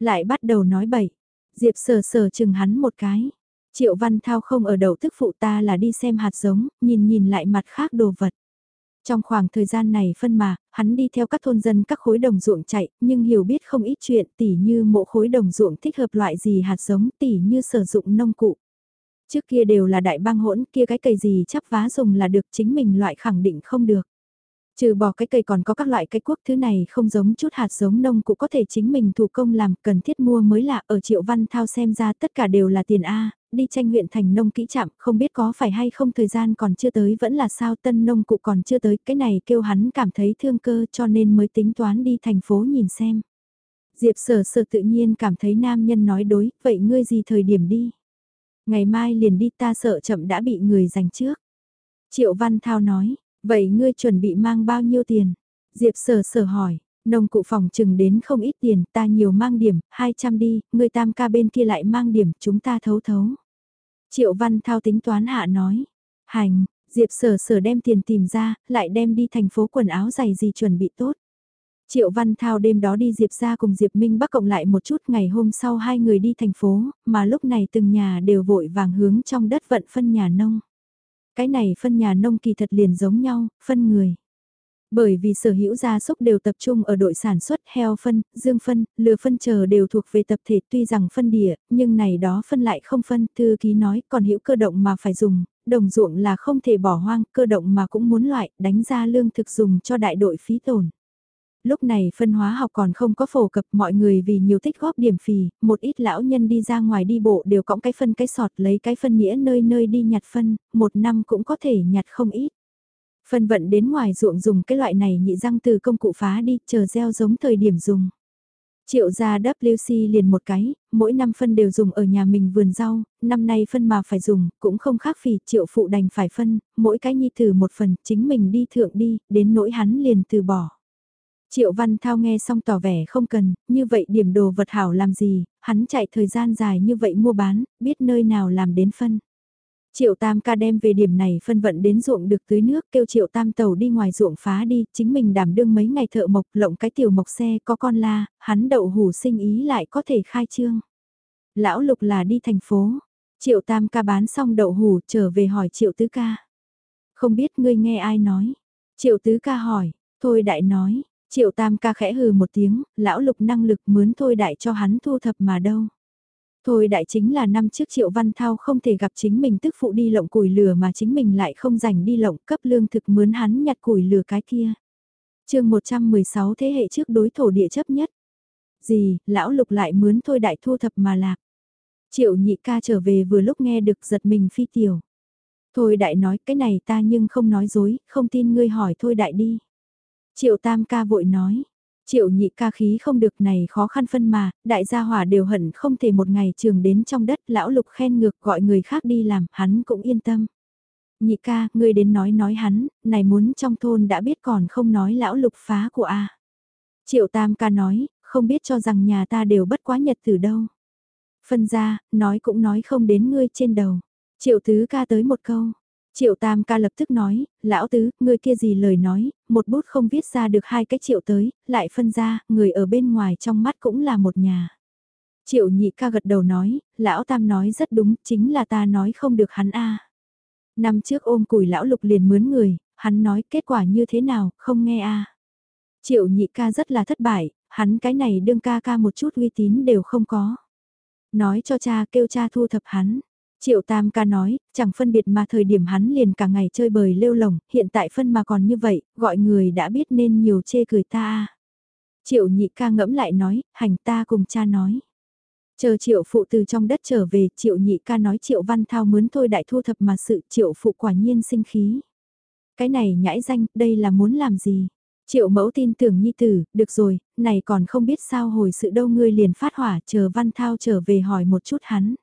Lại bắt đầu nói bậy. Diệp sờ sờ chừng hắn một cái. Triệu Văn Thao không ở đầu thức phụ ta là đi xem hạt giống, nhìn nhìn lại mặt khác đồ vật. Trong khoảng thời gian này phân mà, hắn đi theo các thôn dân các khối đồng ruộng chạy, nhưng hiểu biết không ít chuyện tỉ như mộ khối đồng ruộng thích hợp loại gì hạt giống tỉ như sử dụng nông cụ. Trước kia đều là đại băng hỗn kia cái cây gì chắp vá dùng là được chính mình loại khẳng định không được. Trừ bỏ cái cây còn có các loại cây quốc thứ này không giống chút hạt giống nông cụ có thể chính mình thủ công làm cần thiết mua mới lạ ở triệu văn thao xem ra tất cả đều là tiền A, đi tranh huyện thành nông kỹ chạm không biết có phải hay không thời gian còn chưa tới vẫn là sao tân nông cụ còn chưa tới cái này kêu hắn cảm thấy thương cơ cho nên mới tính toán đi thành phố nhìn xem. Diệp sở sở tự nhiên cảm thấy nam nhân nói đối, vậy ngươi gì thời điểm đi? Ngày mai liền đi ta sợ chậm đã bị người giành trước. Triệu Văn Thao nói, Vậy ngươi chuẩn bị mang bao nhiêu tiền? Diệp sở sở hỏi, nông cụ phòng chừng đến không ít tiền, ta nhiều mang điểm, 200 đi, ngươi tam ca bên kia lại mang điểm, chúng ta thấu thấu. Triệu Văn Thao tính toán hạ nói, hành, Diệp sở sở đem tiền tìm ra, lại đem đi thành phố quần áo giày gì chuẩn bị tốt. Triệu Văn Thao đêm đó đi Diệp ra cùng Diệp Minh Bắc cộng lại một chút ngày hôm sau hai người đi thành phố, mà lúc này từng nhà đều vội vàng hướng trong đất vận phân nhà nông. Cái này phân nhà nông kỳ thật liền giống nhau, phân người. Bởi vì sở hữu gia súc đều tập trung ở đội sản xuất heo phân, dương phân, lừa phân chờ đều thuộc về tập thể tuy rằng phân địa, nhưng này đó phân lại không phân, thư ký nói còn hữu cơ động mà phải dùng, đồng ruộng là không thể bỏ hoang, cơ động mà cũng muốn loại, đánh ra lương thực dùng cho đại đội phí tổn. Lúc này phân hóa học còn không có phổ cập mọi người vì nhiều tích góp điểm phì, một ít lão nhân đi ra ngoài đi bộ đều cõng cái phân cái sọt lấy cái phân nghĩa nơi nơi đi nhặt phân, một năm cũng có thể nhặt không ít. Phân vận đến ngoài ruộng dùng cái loại này nhị răng từ công cụ phá đi, chờ gieo giống thời điểm dùng. Triệu gia WC liền một cái, mỗi năm phân đều dùng ở nhà mình vườn rau, năm nay phân mà phải dùng, cũng không khác phì, triệu phụ đành phải phân, mỗi cái nhi thử một phần, chính mình đi thượng đi, đến nỗi hắn liền từ bỏ. Triệu Văn Thao nghe xong tỏ vẻ không cần, như vậy điểm đồ vật hảo làm gì, hắn chạy thời gian dài như vậy mua bán, biết nơi nào làm đến phân. Triệu Tam ca đem về điểm này phân vận đến ruộng được tưới nước kêu Triệu Tam tàu đi ngoài ruộng phá đi, chính mình đảm đương mấy ngày thợ mộc lộng cái tiểu mộc xe có con la, hắn đậu hủ sinh ý lại có thể khai trương. Lão Lục là đi thành phố, Triệu Tam ca bán xong đậu hủ trở về hỏi Triệu Tứ ca. Không biết ngươi nghe ai nói. Triệu Tứ ca hỏi, thôi đại nói, Triệu Tam ca khẽ hừ một tiếng, lão Lục năng lực mướn thôi đại cho hắn thu thập mà đâu. Thôi đại chính là năm trước Triệu Văn Thao không thể gặp chính mình tức phụ đi lộng củi lửa mà chính mình lại không rảnh đi lộng cấp lương thực mướn hắn nhặt củi lửa cái kia. chương 116 thế hệ trước đối thổ địa chấp nhất. Gì, lão lục lại mướn thôi đại thu thập mà lạc. Triệu nhị ca trở về vừa lúc nghe được giật mình phi tiểu. Thôi đại nói cái này ta nhưng không nói dối, không tin ngươi hỏi thôi đại đi. Triệu tam ca vội nói, Triệu nhị ca khí không được này khó khăn phân mà, đại gia hỏa đều hận không thể một ngày trường đến trong đất, lão lục khen ngược gọi người khác đi làm, hắn cũng yên tâm. Nhị ca, ngươi đến nói nói hắn, này muốn trong thôn đã biết còn không nói lão lục phá của a. Triệu tam ca nói, không biết cho rằng nhà ta đều bất quá nhật từ đâu. Phân ra, nói cũng nói không đến ngươi trên đầu. Triệu tứ ca tới một câu, Triệu Tam ca lập tức nói, lão tứ, người kia gì lời nói, một bút không viết ra được hai cái triệu tới, lại phân ra, người ở bên ngoài trong mắt cũng là một nhà. Triệu nhị ca gật đầu nói, lão Tam nói rất đúng, chính là ta nói không được hắn a. Năm trước ôm củi lão lục liền mướn người, hắn nói kết quả như thế nào, không nghe a. Triệu nhị ca rất là thất bại, hắn cái này đương ca ca một chút uy tín đều không có. Nói cho cha kêu cha thu thập hắn. Triệu Tam ca nói, chẳng phân biệt mà thời điểm hắn liền cả ngày chơi bời lêu lồng, hiện tại phân mà còn như vậy, gọi người đã biết nên nhiều chê cười ta. Triệu nhị ca ngẫm lại nói, hành ta cùng cha nói. Chờ triệu phụ từ trong đất trở về, triệu nhị ca nói triệu văn thao mướn thôi đại thu thập mà sự triệu phụ quả nhiên sinh khí. Cái này nhãi danh, đây là muốn làm gì? Triệu mẫu tin tưởng nhi tử, được rồi, này còn không biết sao hồi sự đâu ngươi liền phát hỏa chờ văn thao trở về hỏi một chút hắn.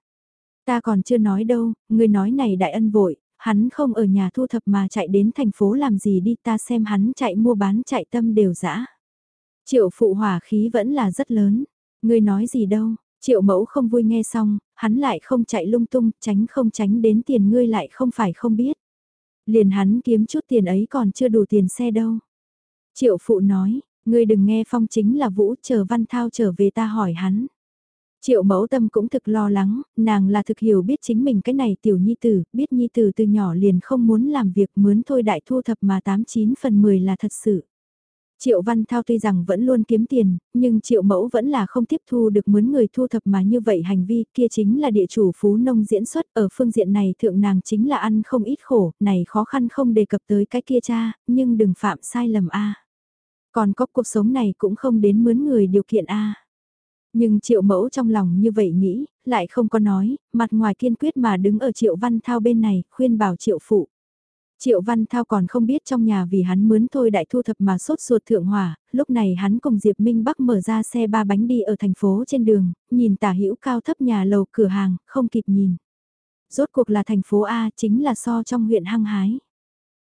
Ta còn chưa nói đâu, người nói này đại ân vội, hắn không ở nhà thu thập mà chạy đến thành phố làm gì đi ta xem hắn chạy mua bán chạy tâm đều dã Triệu phụ hỏa khí vẫn là rất lớn, người nói gì đâu, triệu mẫu không vui nghe xong, hắn lại không chạy lung tung, tránh không tránh đến tiền ngươi lại không phải không biết. Liền hắn kiếm chút tiền ấy còn chưa đủ tiền xe đâu. Triệu phụ nói, ngươi đừng nghe phong chính là vũ chờ văn thao trở về ta hỏi hắn. Triệu mẫu tâm cũng thực lo lắng, nàng là thực hiểu biết chính mình cái này tiểu nhi tử, biết nhi tử từ nhỏ liền không muốn làm việc mướn thôi đại thu thập mà 89 phần 10 là thật sự. Triệu Văn Thao tuy rằng vẫn luôn kiếm tiền, nhưng Triệu Mẫu vẫn là không tiếp thu được mướn người thu thập mà như vậy hành vi kia chính là địa chủ phú nông diễn xuất ở phương diện này thượng nàng chính là ăn không ít khổ, này khó khăn không đề cập tới cái kia cha, nhưng đừng phạm sai lầm a. Còn có cuộc sống này cũng không đến mướn người điều kiện a. Nhưng triệu mẫu trong lòng như vậy nghĩ, lại không có nói, mặt ngoài kiên quyết mà đứng ở triệu văn thao bên này, khuyên bảo triệu phụ. Triệu Văn Thao còn không biết trong nhà vì hắn mướn thôi đại thu thập mà sốt ruột thượng hỏa, lúc này hắn cùng Diệp Minh Bắc mở ra xe ba bánh đi ở thành phố trên đường, nhìn tả hữu cao thấp nhà lầu cửa hàng, không kịp nhìn. Rốt cuộc là thành phố A chính là so trong huyện Hăng Hái.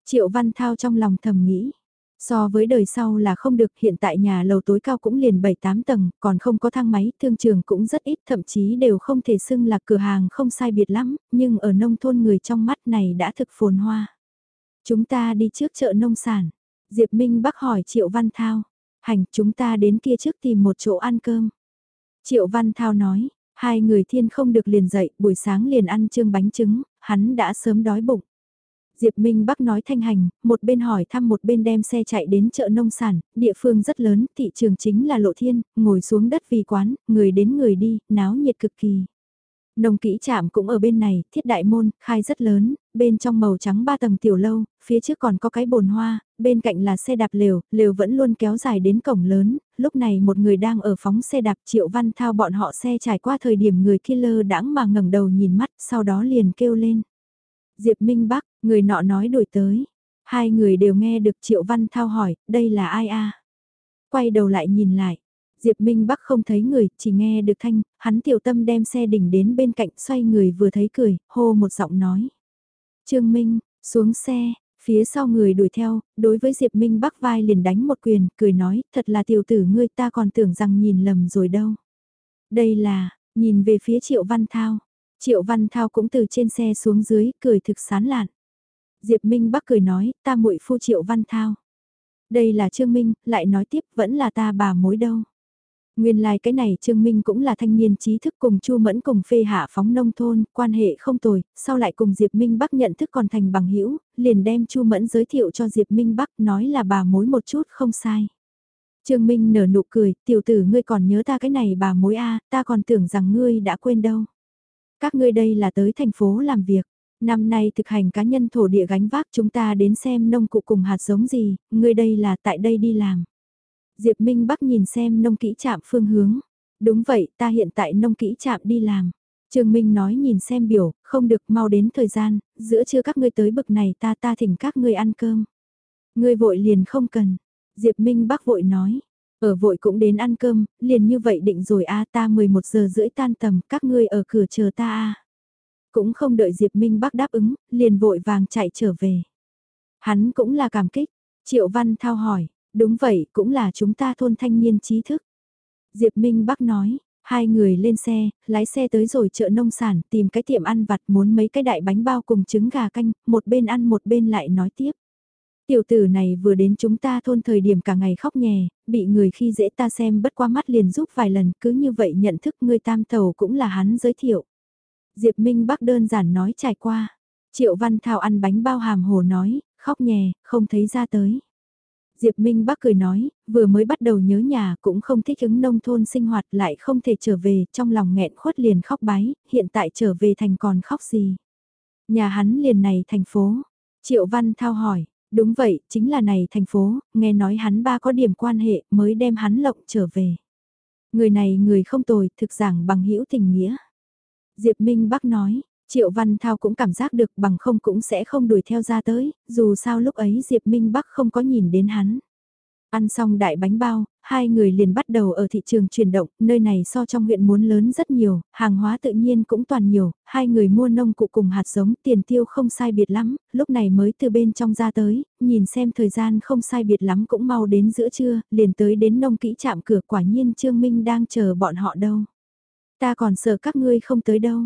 Triệu Văn Thao trong lòng thầm nghĩ, So với đời sau là không được hiện tại nhà lầu tối cao cũng liền 7-8 tầng, còn không có thang máy, thương trường cũng rất ít, thậm chí đều không thể xưng là cửa hàng không sai biệt lắm, nhưng ở nông thôn người trong mắt này đã thực phồn hoa. Chúng ta đi trước chợ nông sản. Diệp Minh Bắc hỏi Triệu Văn Thao. Hành chúng ta đến kia trước tìm một chỗ ăn cơm. Triệu Văn Thao nói, hai người thiên không được liền dậy, buổi sáng liền ăn trương bánh trứng, hắn đã sớm đói bụng. Diệp Minh Bắc nói thanh hành, một bên hỏi thăm một bên đem xe chạy đến chợ nông sản, địa phương rất lớn, thị trường chính là lộ thiên, ngồi xuống đất vì quán, người đến người đi, náo nhiệt cực kỳ. Nông kỹ trạm cũng ở bên này, thiết đại môn, khai rất lớn, bên trong màu trắng ba tầng tiểu lâu, phía trước còn có cái bồn hoa, bên cạnh là xe đạp lều, lều vẫn luôn kéo dài đến cổng lớn, lúc này một người đang ở phóng xe đạp triệu văn thao bọn họ xe trải qua thời điểm người killer đãng mà ngẩng đầu nhìn mắt, sau đó liền kêu lên. Diệp Minh Bắc, người nọ nói đổi tới. Hai người đều nghe được Triệu Văn Thao hỏi, đây là ai a? Quay đầu lại nhìn lại, Diệp Minh Bắc không thấy người, chỉ nghe được thanh, hắn tiểu tâm đem xe đỉnh đến bên cạnh xoay người vừa thấy cười, hô một giọng nói. Trương Minh, xuống xe, phía sau người đuổi theo, đối với Diệp Minh Bắc vai liền đánh một quyền, cười nói, thật là tiểu tử ngươi ta còn tưởng rằng nhìn lầm rồi đâu. Đây là, nhìn về phía Triệu Văn Thao, Triệu Văn Thao cũng từ trên xe xuống dưới, cười thực sán lạn. Diệp Minh Bắc cười nói, ta muội phu Triệu Văn Thao. Đây là Trương Minh, lại nói tiếp vẫn là ta bà mối đâu. Nguyên lai like cái này Trương Minh cũng là thanh niên trí thức cùng Chu Mẫn cùng phê hạ phóng nông thôn, quan hệ không tồi, sau lại cùng Diệp Minh Bắc nhận thức còn thành bằng hữu liền đem Chu Mẫn giới thiệu cho Diệp Minh Bắc nói là bà mối một chút không sai. Trương Minh nở nụ cười, tiểu tử ngươi còn nhớ ta cái này bà mối a ta còn tưởng rằng ngươi đã quên đâu. Các ngươi đây là tới thành phố làm việc. Năm nay thực hành cá nhân thổ địa gánh vác chúng ta đến xem nông cụ cùng hạt giống gì, ngươi đây là tại đây đi làm. Diệp Minh Bắc nhìn xem nông kỹ trạm phương hướng. Đúng vậy, ta hiện tại nông kỹ trạm đi làm. Trương Minh nói nhìn xem biểu, không được mau đến thời gian, giữa trưa các ngươi tới bực này ta ta thỉnh các ngươi ăn cơm. Ngươi vội liền không cần. Diệp Minh Bắc vội nói, ở vội cũng đến ăn cơm, liền như vậy định rồi a ta 11 giờ rưỡi tan tầm, các ngươi ở cửa chờ ta a. Cũng không đợi Diệp Minh Bắc đáp ứng, liền vội vàng chạy trở về. Hắn cũng là cảm kích, Triệu Văn Thao hỏi, đúng vậy, cũng là chúng ta thôn thanh niên trí thức. Diệp Minh Bắc nói, hai người lên xe, lái xe tới rồi chợ nông sản, tìm cái tiệm ăn vặt muốn mấy cái đại bánh bao cùng trứng gà canh, một bên ăn một bên lại nói tiếp. Tiểu tử này vừa đến chúng ta thôn thời điểm cả ngày khóc nhè, bị người khi dễ ta xem bất qua mắt liền giúp vài lần cứ như vậy nhận thức người tam tàu cũng là hắn giới thiệu. Diệp Minh Bắc đơn giản nói trải qua. Triệu Văn Thao ăn bánh bao hàm hồ nói, khóc nhè, không thấy ra tới. Diệp Minh Bắc cười nói, vừa mới bắt đầu nhớ nhà cũng không thích ứng nông thôn sinh hoạt lại không thể trở về, trong lòng nghẹn khuất liền khóc bái, hiện tại trở về thành còn khóc gì. Nhà hắn liền này thành phố. Triệu Văn Thao hỏi, Đúng vậy, chính là này thành phố, nghe nói hắn ba có điểm quan hệ mới đem hắn lộng trở về. Người này người không tồi, thực giảng bằng hữu tình nghĩa. Diệp Minh Bắc nói, Triệu Văn Thao cũng cảm giác được bằng không cũng sẽ không đuổi theo ra tới, dù sao lúc ấy Diệp Minh Bắc không có nhìn đến hắn. Ăn xong đại bánh bao, hai người liền bắt đầu ở thị trường chuyển động, nơi này so trong huyện muốn lớn rất nhiều, hàng hóa tự nhiên cũng toàn nhiều, hai người mua nông cụ cùng hạt giống, tiền tiêu không sai biệt lắm, lúc này mới từ bên trong ra tới, nhìn xem thời gian không sai biệt lắm cũng mau đến giữa trưa, liền tới đến nông kỹ chạm cửa quả nhiên Trương Minh đang chờ bọn họ đâu. Ta còn sợ các ngươi không tới đâu.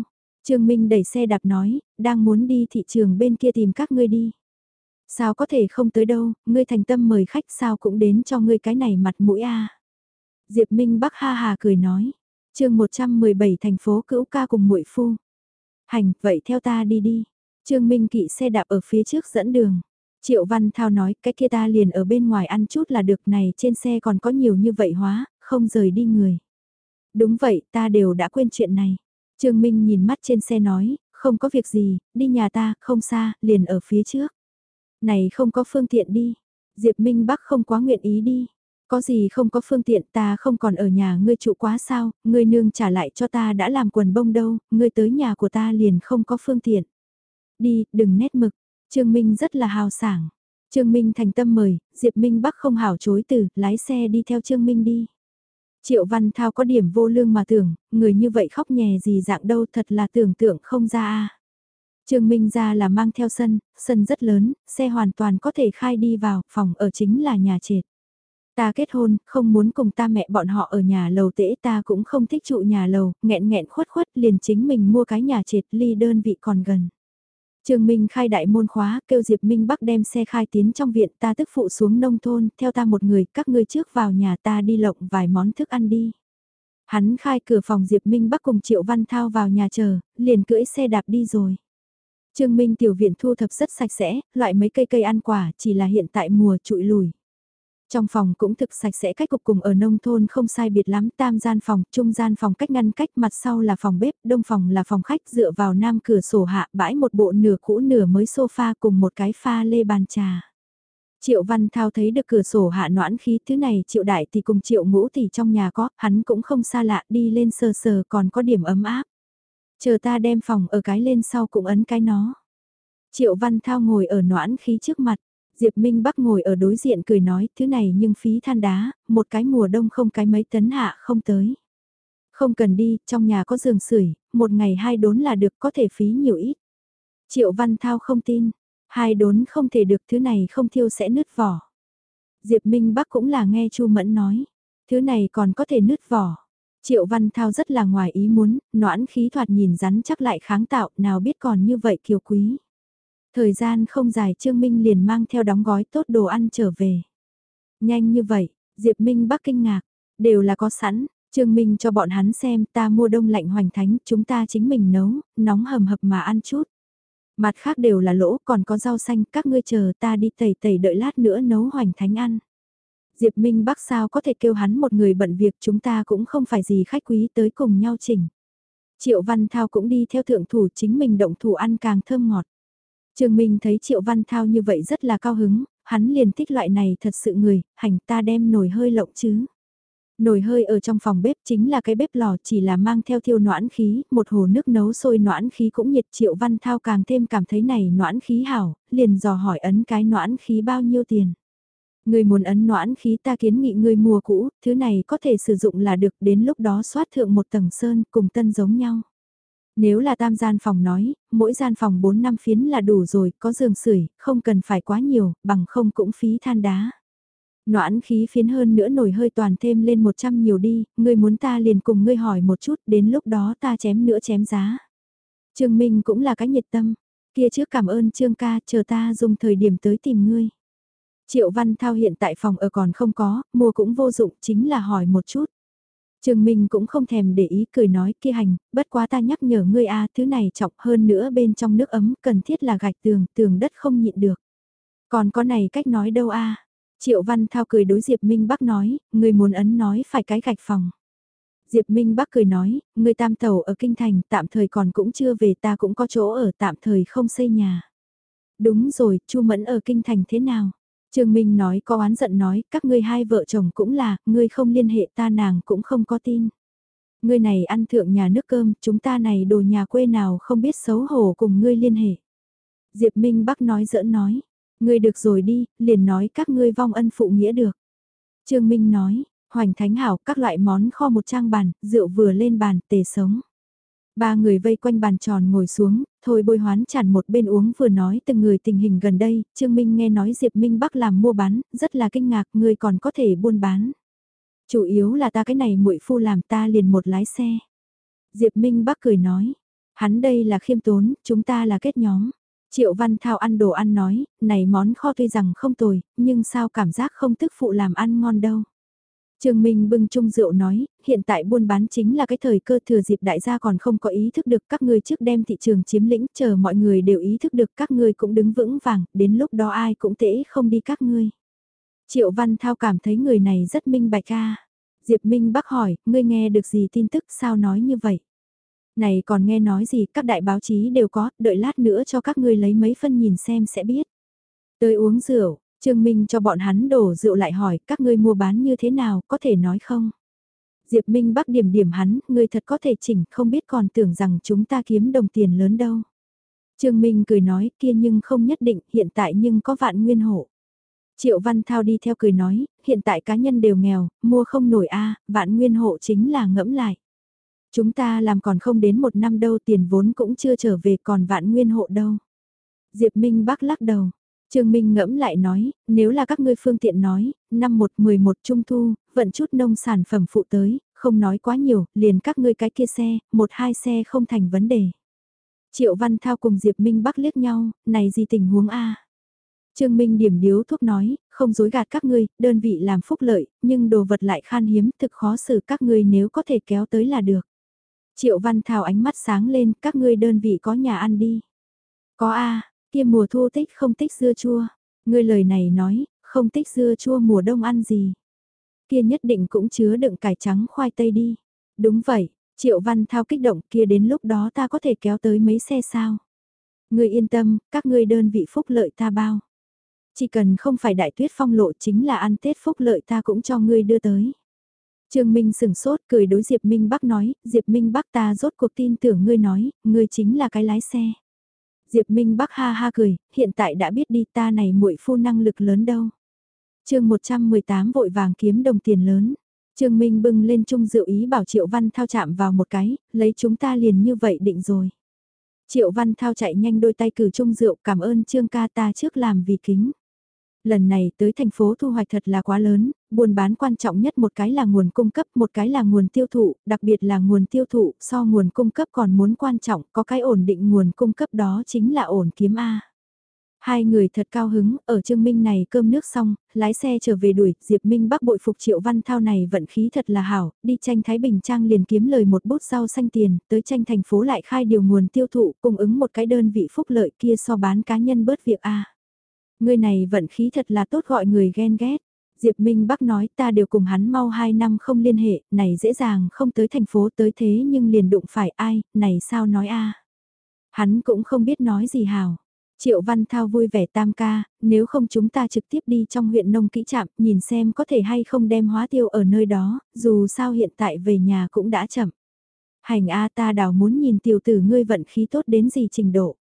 Trương Minh đẩy xe đạp nói, đang muốn đi thị trường bên kia tìm các ngươi đi. Sao có thể không tới đâu, ngươi thành tâm mời khách sao cũng đến cho ngươi cái này mặt mũi a. Diệp Minh Bắc ha hà cười nói. Chương 117 thành phố Cữu Ca cùng muội phu. Hành, vậy theo ta đi đi. Trương Minh kỵ xe đạp ở phía trước dẫn đường. Triệu Văn Thao nói, cái kia ta liền ở bên ngoài ăn chút là được này, trên xe còn có nhiều như vậy hóa, không rời đi người. Đúng vậy, ta đều đã quên chuyện này. Trương Minh nhìn mắt trên xe nói, không có việc gì, đi nhà ta, không xa, liền ở phía trước. Này không có phương tiện đi. Diệp Minh Bắc không quá nguyện ý đi. Có gì không có phương tiện ta không còn ở nhà ngươi trụ quá sao, ngươi nương trả lại cho ta đã làm quần bông đâu, ngươi tới nhà của ta liền không có phương tiện. Đi, đừng nét mực. Trương Minh rất là hào sảng. Trương Minh thành tâm mời, Diệp Minh Bắc không hảo chối từ, lái xe đi theo Trương Minh đi. Triệu Văn Thao có điểm vô lương mà tưởng, người như vậy khóc nhè gì dạng đâu thật là tưởng tượng không ra a. Trương Minh ra là mang theo sân, sân rất lớn, xe hoàn toàn có thể khai đi vào, phòng ở chính là nhà trệt. Ta kết hôn, không muốn cùng ta mẹ bọn họ ở nhà lầu tễ ta cũng không thích trụ nhà lầu, nghẹn nghẹn khuất khuất liền chính mình mua cái nhà trệt ly đơn vị còn gần. Trương Minh khai đại môn khóa, kêu Diệp Minh Bắc đem xe khai tiến trong viện ta tức phụ xuống nông thôn, theo ta một người, các ngươi trước vào nhà ta đi lộng vài món thức ăn đi. Hắn khai cửa phòng Diệp Minh Bắc cùng Triệu Văn Thao vào nhà chờ, liền cưỡi xe đạp đi rồi. Trương Minh tiểu viện thu thập rất sạch sẽ, loại mấy cây cây ăn quả chỉ là hiện tại mùa trụi lùi. Trong phòng cũng thực sạch sẽ cách cục cùng ở nông thôn không sai biệt lắm, tam gian phòng, trung gian phòng cách ngăn cách mặt sau là phòng bếp, đông phòng là phòng khách dựa vào nam cửa sổ hạ bãi một bộ nửa cũ nửa mới sofa cùng một cái pha lê bàn trà. Triệu Văn Thao thấy được cửa sổ hạ noãn khí thứ này Triệu Đại thì cùng Triệu Ngũ thì trong nhà có, hắn cũng không xa lạ đi lên sờ sờ còn có điểm ấm áp. Chờ ta đem phòng ở cái lên sau cũng ấn cái nó. Triệu Văn Thao ngồi ở noãn khí trước mặt, Diệp Minh Bắc ngồi ở đối diện cười nói, thứ này nhưng phí than đá, một cái mùa đông không cái mấy tấn hạ không tới. Không cần đi, trong nhà có giường sưởi, một ngày hai đốn là được có thể phí nhiều ít. Triệu Văn Thao không tin, hai đốn không thể được thứ này không thiêu sẽ nứt vỏ. Diệp Minh Bắc cũng là nghe Chu Mẫn nói, thứ này còn có thể nứt vỏ. Triệu Văn Thao rất là ngoài ý muốn, noãn khí thoạt nhìn rắn chắc lại kháng tạo, nào biết còn như vậy kiều quý. Thời gian không dài Trương Minh liền mang theo đóng gói tốt đồ ăn trở về. Nhanh như vậy, Diệp Minh Bắc kinh ngạc, đều là có sẵn, Trương Minh cho bọn hắn xem ta mua đông lạnh hoành thánh, chúng ta chính mình nấu, nóng hầm hập mà ăn chút. Mặt khác đều là lỗ, còn có rau xanh, các ngươi chờ ta đi tẩy tẩy đợi lát nữa nấu hoành thánh ăn. Diệp Minh Bắc sao có thể kêu hắn một người bận việc chúng ta cũng không phải gì khách quý tới cùng nhau chỉnh. Triệu Văn Thao cũng đi theo thượng thủ chính mình động thủ ăn càng thơm ngọt. Trường Minh thấy Triệu Văn Thao như vậy rất là cao hứng, hắn liền thích loại này thật sự người, hành ta đem nồi hơi lộng chứ. Nồi hơi ở trong phòng bếp chính là cái bếp lò chỉ là mang theo thiêu noãn khí, một hồ nước nấu sôi noãn khí cũng nhiệt Triệu Văn Thao càng thêm cảm thấy này noãn khí hảo, liền dò hỏi ấn cái noãn khí bao nhiêu tiền. Người muốn ấn noãn khí ta kiến nghị người mua cũ, thứ này có thể sử dụng là được đến lúc đó soát thượng một tầng sơn cùng tân giống nhau. Nếu là tam gian phòng nói, mỗi gian phòng 4 năm phiến là đủ rồi, có giường sưởi không cần phải quá nhiều, bằng không cũng phí than đá. Noãn khí phiến hơn nữa nổi hơi toàn thêm lên 100 nhiều đi, ngươi muốn ta liền cùng ngươi hỏi một chút, đến lúc đó ta chém nữa chém giá. Trương Minh cũng là cái nhiệt tâm, kia trước cảm ơn Trương ca, chờ ta dùng thời điểm tới tìm ngươi. Triệu Văn Thao hiện tại phòng ở còn không có, mua cũng vô dụng, chính là hỏi một chút. Trường Minh cũng không thèm để ý cười nói kia hành, bất quá ta nhắc nhở ngươi a thứ này trọng hơn nữa bên trong nước ấm cần thiết là gạch tường, tường đất không nhịn được. Còn có này cách nói đâu a Triệu Văn Thao cười đối Diệp Minh Bắc nói, người muốn ấn nói phải cái gạch phòng. Diệp Minh Bắc cười nói, người tam tàu ở Kinh Thành tạm thời còn cũng chưa về ta cũng có chỗ ở tạm thời không xây nhà. Đúng rồi, Chu Mẫn ở Kinh Thành thế nào? Trương Minh nói có oán giận nói, các ngươi hai vợ chồng cũng là, ngươi không liên hệ ta nàng cũng không có tin. Ngươi này ăn thượng nhà nước cơm, chúng ta này đồ nhà quê nào không biết xấu hổ cùng ngươi liên hệ. Diệp Minh Bắc nói giỡn nói, ngươi được rồi đi, liền nói các ngươi vong ân phụ nghĩa được. Trương Minh nói, hoành thánh hảo các loại món kho một trang bàn, rượu vừa lên bàn, tề sống. Ba người vây quanh bàn tròn ngồi xuống, thôi bôi hoán chản một bên uống vừa nói từng người tình hình gần đây, Trương Minh nghe nói Diệp Minh Bắc làm mua bán, rất là kinh ngạc, người còn có thể buôn bán. Chủ yếu là ta cái này muội phu làm ta liền một lái xe. Diệp Minh Bắc cười nói, hắn đây là khiêm tốn, chúng ta là kết nhóm. Triệu Văn Thao ăn đồ ăn nói, này món kho tuy rằng không tồi, nhưng sao cảm giác không tức phụ làm ăn ngon đâu. Trương Minh bưng chung rượu nói, hiện tại buôn bán chính là cái thời cơ thừa dịp đại gia còn không có ý thức được các ngươi trước đem thị trường chiếm lĩnh, chờ mọi người đều ý thức được các ngươi cũng đứng vững vàng, đến lúc đó ai cũng tễ không đi các ngươi. Triệu Văn Thao cảm thấy người này rất minh bạch ca. Diệp Minh bác hỏi, ngươi nghe được gì tin tức sao nói như vậy? Này còn nghe nói gì các đại báo chí đều có, đợi lát nữa cho các ngươi lấy mấy phân nhìn xem sẽ biết. Tới uống rượu, Trương Minh cho bọn hắn đổ rượu lại hỏi các ngươi mua bán như thế nào, có thể nói không? Diệp Minh bắt điểm điểm hắn, ngươi thật có thể chỉnh, không biết còn tưởng rằng chúng ta kiếm đồng tiền lớn đâu. Trương Minh cười nói kia nhưng không nhất định, hiện tại nhưng có vạn nguyên hộ. Triệu Văn Thao đi theo cười nói, hiện tại cá nhân đều nghèo, mua không nổi a vạn nguyên hộ chính là ngẫm lại. Chúng ta làm còn không đến một năm đâu tiền vốn cũng chưa trở về còn vạn nguyên hộ đâu. Diệp Minh bác lắc đầu, Trương Minh ngẫm lại nói, nếu là các ngươi phương tiện nói, năm một mười một trung thu, vận chút nông sản phẩm phụ tới, không nói quá nhiều, liền các ngươi cái kia xe, một hai xe không thành vấn đề. Triệu Văn Thao cùng Diệp Minh Bắc liếc nhau, này gì tình huống a? Trương Minh điểm điếu thuốc nói, không dối gạt các ngươi, đơn vị làm phúc lợi, nhưng đồ vật lại khan hiếm, thực khó xử các ngươi nếu có thể kéo tới là được. Triệu Văn Thao ánh mắt sáng lên, các ngươi đơn vị có nhà ăn đi. Có a, Kia mùa thu tích không tích dưa chua. Ngươi lời này nói, không tích dưa chua mùa đông ăn gì. Kia nhất định cũng chứa đựng cải trắng khoai tây đi. Đúng vậy, Triệu Văn Thao kích động kia đến lúc đó ta có thể kéo tới mấy xe sao. Ngươi yên tâm, các ngươi đơn vị phúc lợi ta bao. Chỉ cần không phải đại tuyết phong lộ chính là ăn Tết phúc lợi ta cũng cho ngươi đưa tới. Trương Minh sừng sốt cười đối Diệp Minh Bắc nói, Diệp Minh Bắc ta rốt cuộc tin tưởng ngươi nói, ngươi chính là cái lái xe. Diệp Minh Bắc ha ha cười, hiện tại đã biết đi ta này muội phu năng lực lớn đâu. chương 118 vội vàng kiếm đồng tiền lớn. Trương Minh bưng lên chung rượu ý bảo Triệu Văn Thao chạm vào một cái, lấy chúng ta liền như vậy định rồi. Triệu Văn Thao chạy nhanh đôi tay cử chung rượu cảm ơn Trương ca ta trước làm vì kính. Lần này tới thành phố thu hoạch thật là quá lớn, buôn bán quan trọng nhất một cái là nguồn cung cấp, một cái là nguồn tiêu thụ, đặc biệt là nguồn tiêu thụ, so nguồn cung cấp còn muốn quan trọng, có cái ổn định nguồn cung cấp đó chính là ổn kiếm A. Hai người thật cao hứng, ở Trương Minh này cơm nước xong, lái xe trở về đuổi, Diệp Minh bắc bội phục Triệu Văn Thao này vận khí thật là hảo, đi tranh Thái Bình Trang liền kiếm lời một bút rau xanh tiền, tới tranh thành phố lại khai điều nguồn tiêu thụ, cung ứng một cái đơn vị phúc lợi kia so bán cá nhân bớt việc a. Người này vận khí thật là tốt gọi người ghen ghét. Diệp Minh Bắc nói ta đều cùng hắn mau 2 năm không liên hệ, này dễ dàng không tới thành phố tới thế nhưng liền đụng phải ai, này sao nói a Hắn cũng không biết nói gì hào. Triệu Văn Thao vui vẻ tam ca, nếu không chúng ta trực tiếp đi trong huyện nông kỹ trạm, nhìn xem có thể hay không đem hóa tiêu ở nơi đó, dù sao hiện tại về nhà cũng đã chậm. Hành A ta đào muốn nhìn tiểu tử ngươi vận khí tốt đến gì trình độ.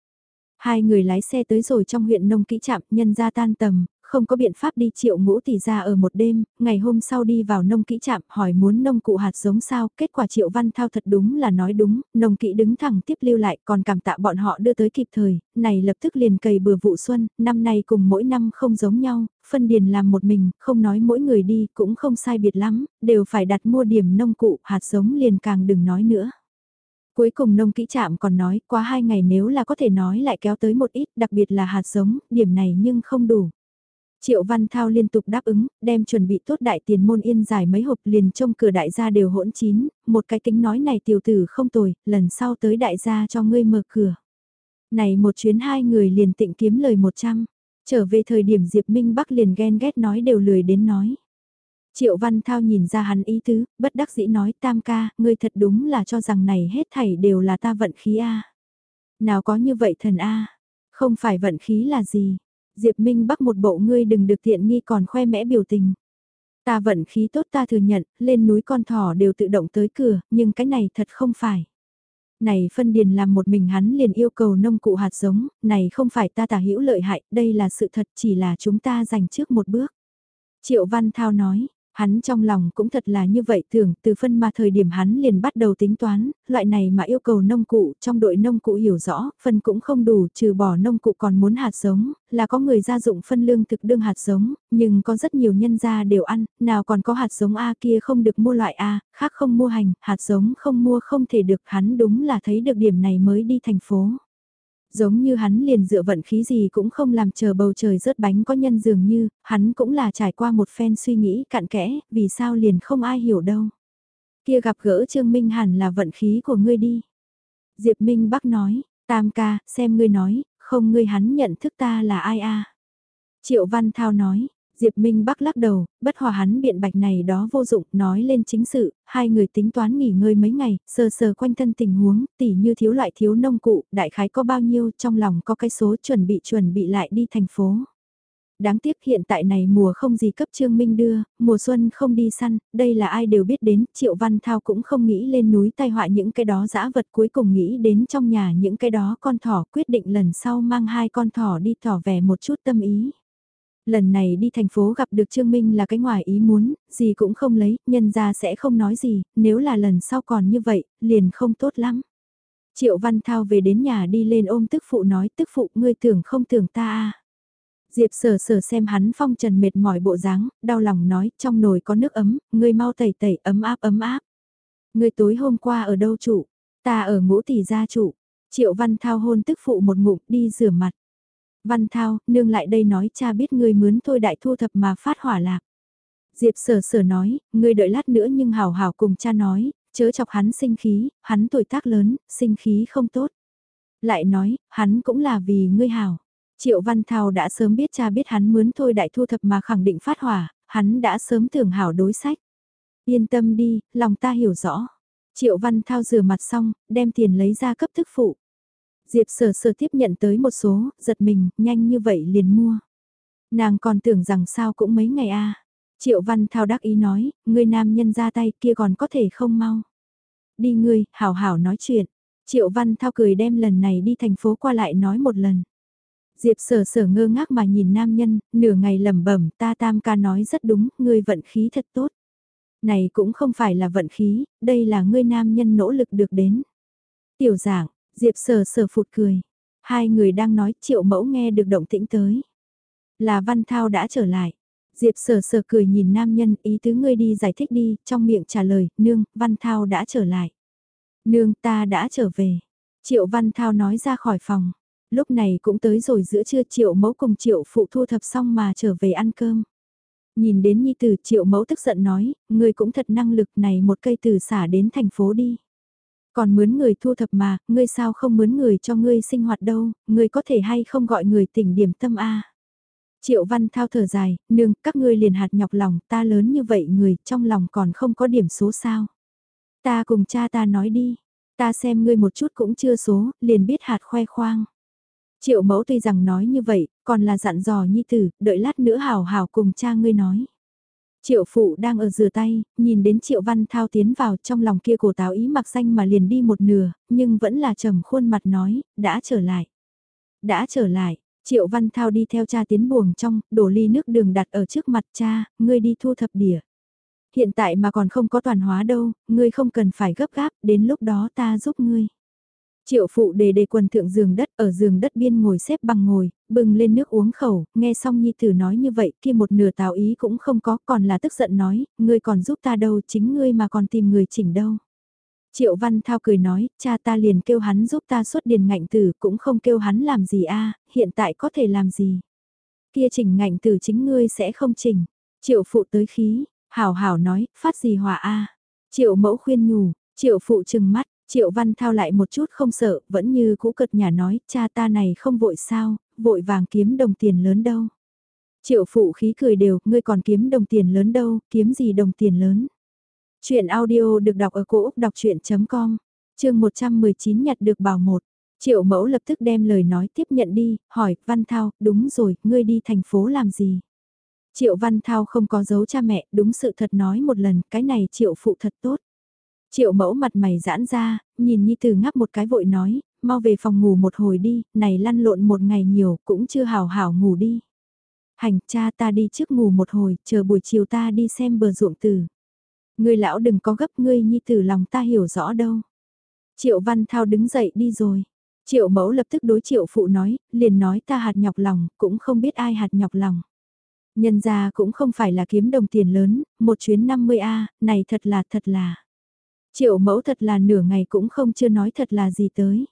Hai người lái xe tới rồi trong huyện nông kỹ trạm, nhân ra tan tầm, không có biện pháp đi triệu ngũ tỷ ra ở một đêm, ngày hôm sau đi vào nông kỹ trạm hỏi muốn nông cụ hạt giống sao, kết quả triệu văn thao thật đúng là nói đúng, nông kỹ đứng thẳng tiếp lưu lại còn cảm tạ bọn họ đưa tới kịp thời, này lập tức liền cày bừa vụ xuân, năm nay cùng mỗi năm không giống nhau, phân điền làm một mình, không nói mỗi người đi cũng không sai biệt lắm, đều phải đặt mua điểm nông cụ hạt giống liền càng đừng nói nữa. Cuối cùng nông kỹ trạm còn nói, qua hai ngày nếu là có thể nói lại kéo tới một ít, đặc biệt là hạt giống, điểm này nhưng không đủ. Triệu Văn Thao liên tục đáp ứng, đem chuẩn bị tốt đại tiền môn yên giải mấy hộp liền trong cửa đại gia đều hỗn chín, một cái kính nói này tiểu tử không tồi, lần sau tới đại gia cho ngươi mở cửa. Này một chuyến hai người liền tịnh kiếm lời 100, trở về thời điểm Diệp Minh Bắc liền ghen ghét nói đều lười đến nói. Triệu Văn Thao nhìn ra hắn ý tứ, bất đắc dĩ nói tam ca, ngươi thật đúng là cho rằng này hết thảy đều là ta vận khí a. Nào có như vậy thần a, không phải vận khí là gì, Diệp Minh Bắc một bộ ngươi đừng được tiện nghi còn khoe mẽ biểu tình. Ta vận khí tốt ta thừa nhận, lên núi con thỏ đều tự động tới cửa, nhưng cái này thật không phải. Này phân điền làm một mình hắn liền yêu cầu nông cụ hạt giống, này không phải ta tả hữu lợi hại, đây là sự thật chỉ là chúng ta dành trước một bước. Triệu Văn Thao nói, Hắn trong lòng cũng thật là như vậy thường, từ phân mà thời điểm hắn liền bắt đầu tính toán, loại này mà yêu cầu nông cụ, trong đội nông cụ hiểu rõ, phân cũng không đủ, trừ bỏ nông cụ còn muốn hạt giống, là có người gia dụng phân lương thực đương hạt giống, nhưng có rất nhiều nhân gia đều ăn, nào còn có hạt giống A kia không được mua loại A, khác không mua hành, hạt giống không mua không thể được, hắn đúng là thấy được điểm này mới đi thành phố. Giống như hắn liền dựa vận khí gì cũng không làm chờ bầu trời rớt bánh có nhân dường như, hắn cũng là trải qua một phen suy nghĩ cặn kẽ, vì sao liền không ai hiểu đâu. Kia gặp gỡ Trương Minh hẳn là vận khí của ngươi đi. Diệp Minh Bắc nói, tam ca, xem ngươi nói, không ngươi hắn nhận thức ta là ai a Triệu Văn Thao nói, Diệp Minh Bắc lắc đầu, bất hòa hắn biện bạch này đó vô dụng, nói lên chính sự, hai người tính toán nghỉ ngơi mấy ngày, sờ sờ quanh thân tình huống, tỉ như thiếu loại thiếu nông cụ, đại khái có bao nhiêu, trong lòng có cái số chuẩn bị chuẩn bị lại đi thành phố. Đáng tiếc hiện tại này mùa không gì cấp Trương Minh đưa, mùa xuân không đi săn, đây là ai đều biết đến, Triệu Văn Thao cũng không nghĩ lên núi tai họa những cái đó dã vật cuối cùng nghĩ đến trong nhà những cái đó con thỏ quyết định lần sau mang hai con thỏ đi tỏ vẻ một chút tâm ý. Lần này đi thành phố gặp được Trương Minh là cái ngoài ý muốn, gì cũng không lấy, nhân ra sẽ không nói gì, nếu là lần sau còn như vậy, liền không tốt lắm. Triệu Văn Thao về đến nhà đi lên ôm tức phụ nói tức phụ ngươi tưởng không tưởng ta à. Diệp sở sở xem hắn phong trần mệt mỏi bộ dáng, đau lòng nói trong nồi có nước ấm, ngươi mau tẩy tẩy ấm áp ấm áp. Ngươi tối hôm qua ở đâu trụ? Ta ở ngũ tỷ gia trụ. Triệu Văn Thao hôn tức phụ một ngụm đi rửa mặt. Văn Thao, nương lại đây nói cha biết ngươi mướn thôi đại thu thập mà phát hỏa lạc. Diệp sở sở nói, ngươi đợi lát nữa nhưng Hảo Hảo cùng cha nói, chớ chọc hắn sinh khí, hắn tuổi tác lớn, sinh khí không tốt. Lại nói, hắn cũng là vì ngươi Hảo. Triệu Văn Thao đã sớm biết cha biết hắn mướn thôi đại thu thập mà khẳng định phát hỏa, hắn đã sớm tưởng hảo đối sách. Yên tâm đi, lòng ta hiểu rõ. Triệu Văn Thao rửa mặt xong, đem tiền lấy ra cấp thức phụ. Diệp sở sở tiếp nhận tới một số, giật mình, nhanh như vậy liền mua. Nàng còn tưởng rằng sao cũng mấy ngày a Triệu Văn Thao đắc ý nói, người nam nhân ra tay kia còn có thể không mau. Đi ngươi, hảo hảo nói chuyện. Triệu Văn Thao cười đem lần này đi thành phố qua lại nói một lần. Diệp sở sở ngơ ngác mà nhìn nam nhân, nửa ngày lẩm bẩm ta tam ca nói rất đúng, ngươi vận khí thật tốt. Này cũng không phải là vận khí, đây là ngươi nam nhân nỗ lực được đến. Tiểu giảng, Diệp sở sở phụt cười. Hai người đang nói triệu mẫu nghe được động tĩnh tới. Là Văn Thao đã trở lại. Diệp sở sở cười nhìn nam nhân ý tứ ngươi đi giải thích đi, trong miệng trả lời, nương, Văn Thao đã trở lại. Nương ta đã trở về. Triệu Văn Thao nói ra khỏi phòng. Lúc này cũng tới rồi giữa trưa triệu mẫu cùng triệu phụ thu thập xong mà trở về ăn cơm. Nhìn đến Nhi Tử triệu mẫu tức giận nói, ngươi cũng thật năng lực này một cây từ xả đến thành phố đi. Còn mướn người thu thập mà, ngươi sao không mướn người cho ngươi sinh hoạt đâu, ngươi có thể hay không gọi người tỉnh điểm tâm A. Triệu Văn Thao thở dài, nương, các ngươi liền hạt nhọc lòng, ta lớn như vậy người, trong lòng còn không có điểm số sao. Ta cùng cha ta nói đi, ta xem ngươi một chút cũng chưa số, liền biết hạt khoe khoang. Triệu mẫu tuy rằng nói như vậy, còn là dặn dò nhi tử, đợi lát nữa hào hào cùng cha ngươi nói. Triệu phụ đang ở rửa tay, nhìn đến triệu văn thao tiến vào trong lòng kia cổ táo ý mặc xanh mà liền đi một nửa, nhưng vẫn là trầm khuôn mặt nói, đã trở lại. Đã trở lại, triệu văn thao đi theo cha tiến buồng trong, đổ ly nước đường đặt ở trước mặt cha, ngươi đi thu thập đỉa. Hiện tại mà còn không có toàn hóa đâu, ngươi không cần phải gấp gáp, đến lúc đó ta giúp ngươi. Triệu phụ đề đề quần thượng giường đất ở giường đất biên ngồi xếp bằng ngồi, bừng lên nước uống khẩu, nghe xong nhi tử nói như vậy kia một nửa tào ý cũng không có còn là tức giận nói, ngươi còn giúp ta đâu chính ngươi mà còn tìm người chỉnh đâu. Triệu Văn Thao cười nói, cha ta liền kêu hắn giúp ta xuất điền ngạnh tử cũng không kêu hắn làm gì a hiện tại có thể làm gì. Kia chỉnh ngạnh tử chính ngươi sẽ không chỉnh. Triệu phụ tới khí, hảo hảo nói, phát gì hòa a Triệu mẫu khuyên nhủ, triệu phụ trừng mắt, Triệu Văn Thao lại một chút không sợ, vẫn như cũ cật nhà nói, cha ta này không vội sao, vội vàng kiếm đồng tiền lớn đâu. Triệu phụ khí cười đều, ngươi còn kiếm đồng tiền lớn đâu, kiếm gì đồng tiền lớn. Chuyện audio được đọc ở cổ Úc đọc chuyện.com, chương 119 nhặt được bảo một. Triệu mẫu lập tức đem lời nói tiếp nhận đi, hỏi, Văn Thao, đúng rồi, ngươi đi thành phố làm gì? Triệu Văn Thao không có giấu cha mẹ, đúng sự thật nói một lần, cái này triệu phụ thật tốt. Triệu mẫu mặt mày giãn ra, nhìn Nhi Tử ngắp một cái vội nói, mau về phòng ngủ một hồi đi, này lăn lộn một ngày nhiều cũng chưa hào hảo ngủ đi. Hành cha ta đi trước ngủ một hồi, chờ buổi chiều ta đi xem bờ ruộng tử. Ngươi lão đừng có gấp ngươi Nhi Tử lòng ta hiểu rõ đâu. Triệu Văn Thao đứng dậy đi rồi. Triệu mẫu lập tức đối triệu phụ nói, liền nói ta hạt nhọc lòng, cũng không biết ai hạt nhọc lòng. Nhân ra cũng không phải là kiếm đồng tiền lớn, một chuyến 50A, này thật là thật là. Triệu mẫu thật là nửa ngày cũng không chưa nói thật là gì tới.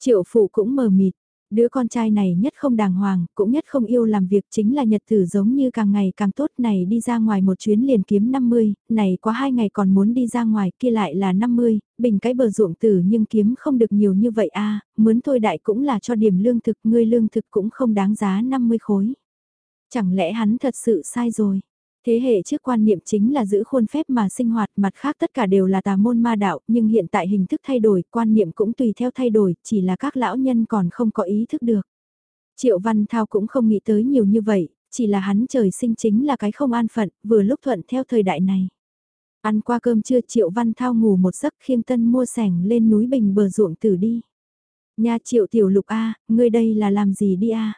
Triệu phụ cũng mờ mịt, đứa con trai này nhất không đàng hoàng, cũng nhất không yêu làm việc chính là nhật tử giống như càng ngày càng tốt này đi ra ngoài một chuyến liền kiếm 50, này quá hai ngày còn muốn đi ra ngoài kia lại là 50, bình cái bờ ruộng tử nhưng kiếm không được nhiều như vậy a à, mướn thôi đại cũng là cho điểm lương thực, ngươi lương thực cũng không đáng giá 50 khối. Chẳng lẽ hắn thật sự sai rồi? Thế hệ trước quan niệm chính là giữ khuôn phép mà sinh hoạt, mặt khác tất cả đều là tà môn ma đạo, nhưng hiện tại hình thức thay đổi, quan niệm cũng tùy theo thay đổi, chỉ là các lão nhân còn không có ý thức được. Triệu Văn Thao cũng không nghĩ tới nhiều như vậy, chỉ là hắn trời sinh chính là cái không an phận, vừa lúc thuận theo thời đại này. Ăn qua cơm trưa Triệu Văn Thao ngủ một giấc khiêng tân mua sẻng lên núi bình bờ ruộng tử đi. Nhà Triệu Tiểu Lục A, ngươi đây là làm gì đi A?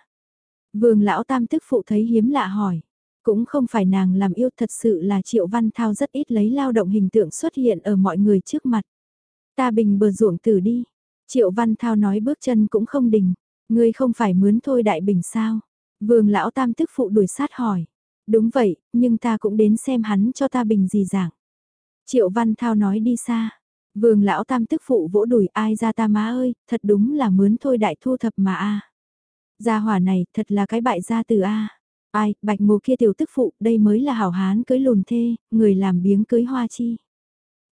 Vương lão tam tức phụ thấy hiếm lạ hỏi. Cũng không phải nàng làm yêu thật sự là Triệu Văn Thao rất ít lấy lao động hình tượng xuất hiện ở mọi người trước mặt. Ta bình bờ ruộng tử đi. Triệu Văn Thao nói bước chân cũng không đình. Ngươi không phải mướn thôi đại bình sao? Vương lão tam tức phụ đuổi sát hỏi. Đúng vậy, nhưng ta cũng đến xem hắn cho ta bình gì dạng. Triệu Văn Thao nói đi xa. Vương lão tam tức phụ vỗ đùi ai ra ta má ơi, thật đúng là mướn thôi đại thu thập mà a. Gia hỏa này thật là cái bại gia từ a. Ai, bạch mù kia tiểu tức phụ, đây mới là hảo hán cưới lùn thê, người làm biếng cưới hoa chi.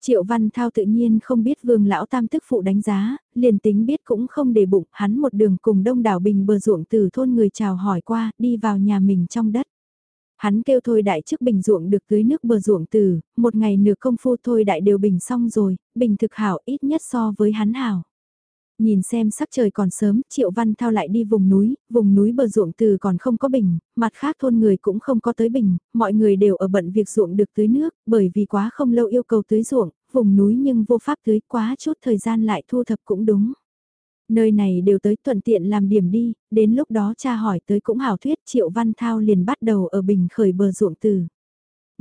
Triệu Văn Thao tự nhiên không biết vương lão tam tức phụ đánh giá, liền tính biết cũng không để bụng, hắn một đường cùng đông đảo bình bờ ruộng từ thôn người chào hỏi qua, đi vào nhà mình trong đất. Hắn kêu thôi đại trước bình ruộng được tưới nước bờ ruộng từ, một ngày nửa công phu thôi đại đều bình xong rồi, bình thực hảo ít nhất so với hắn hảo. Nhìn xem sắc trời còn sớm, Triệu Văn Thao lại đi vùng núi, vùng núi bờ ruộng từ còn không có bình, mặt khác thôn người cũng không có tới bình, mọi người đều ở bận việc ruộng được tưới nước, bởi vì quá không lâu yêu cầu tưới ruộng, vùng núi nhưng vô pháp tưới quá chút thời gian lại thu thập cũng đúng. Nơi này đều tới thuận tiện làm điểm đi, đến lúc đó cha hỏi tới cũng hảo thuyết Triệu Văn Thao liền bắt đầu ở bình khởi bờ ruộng từ.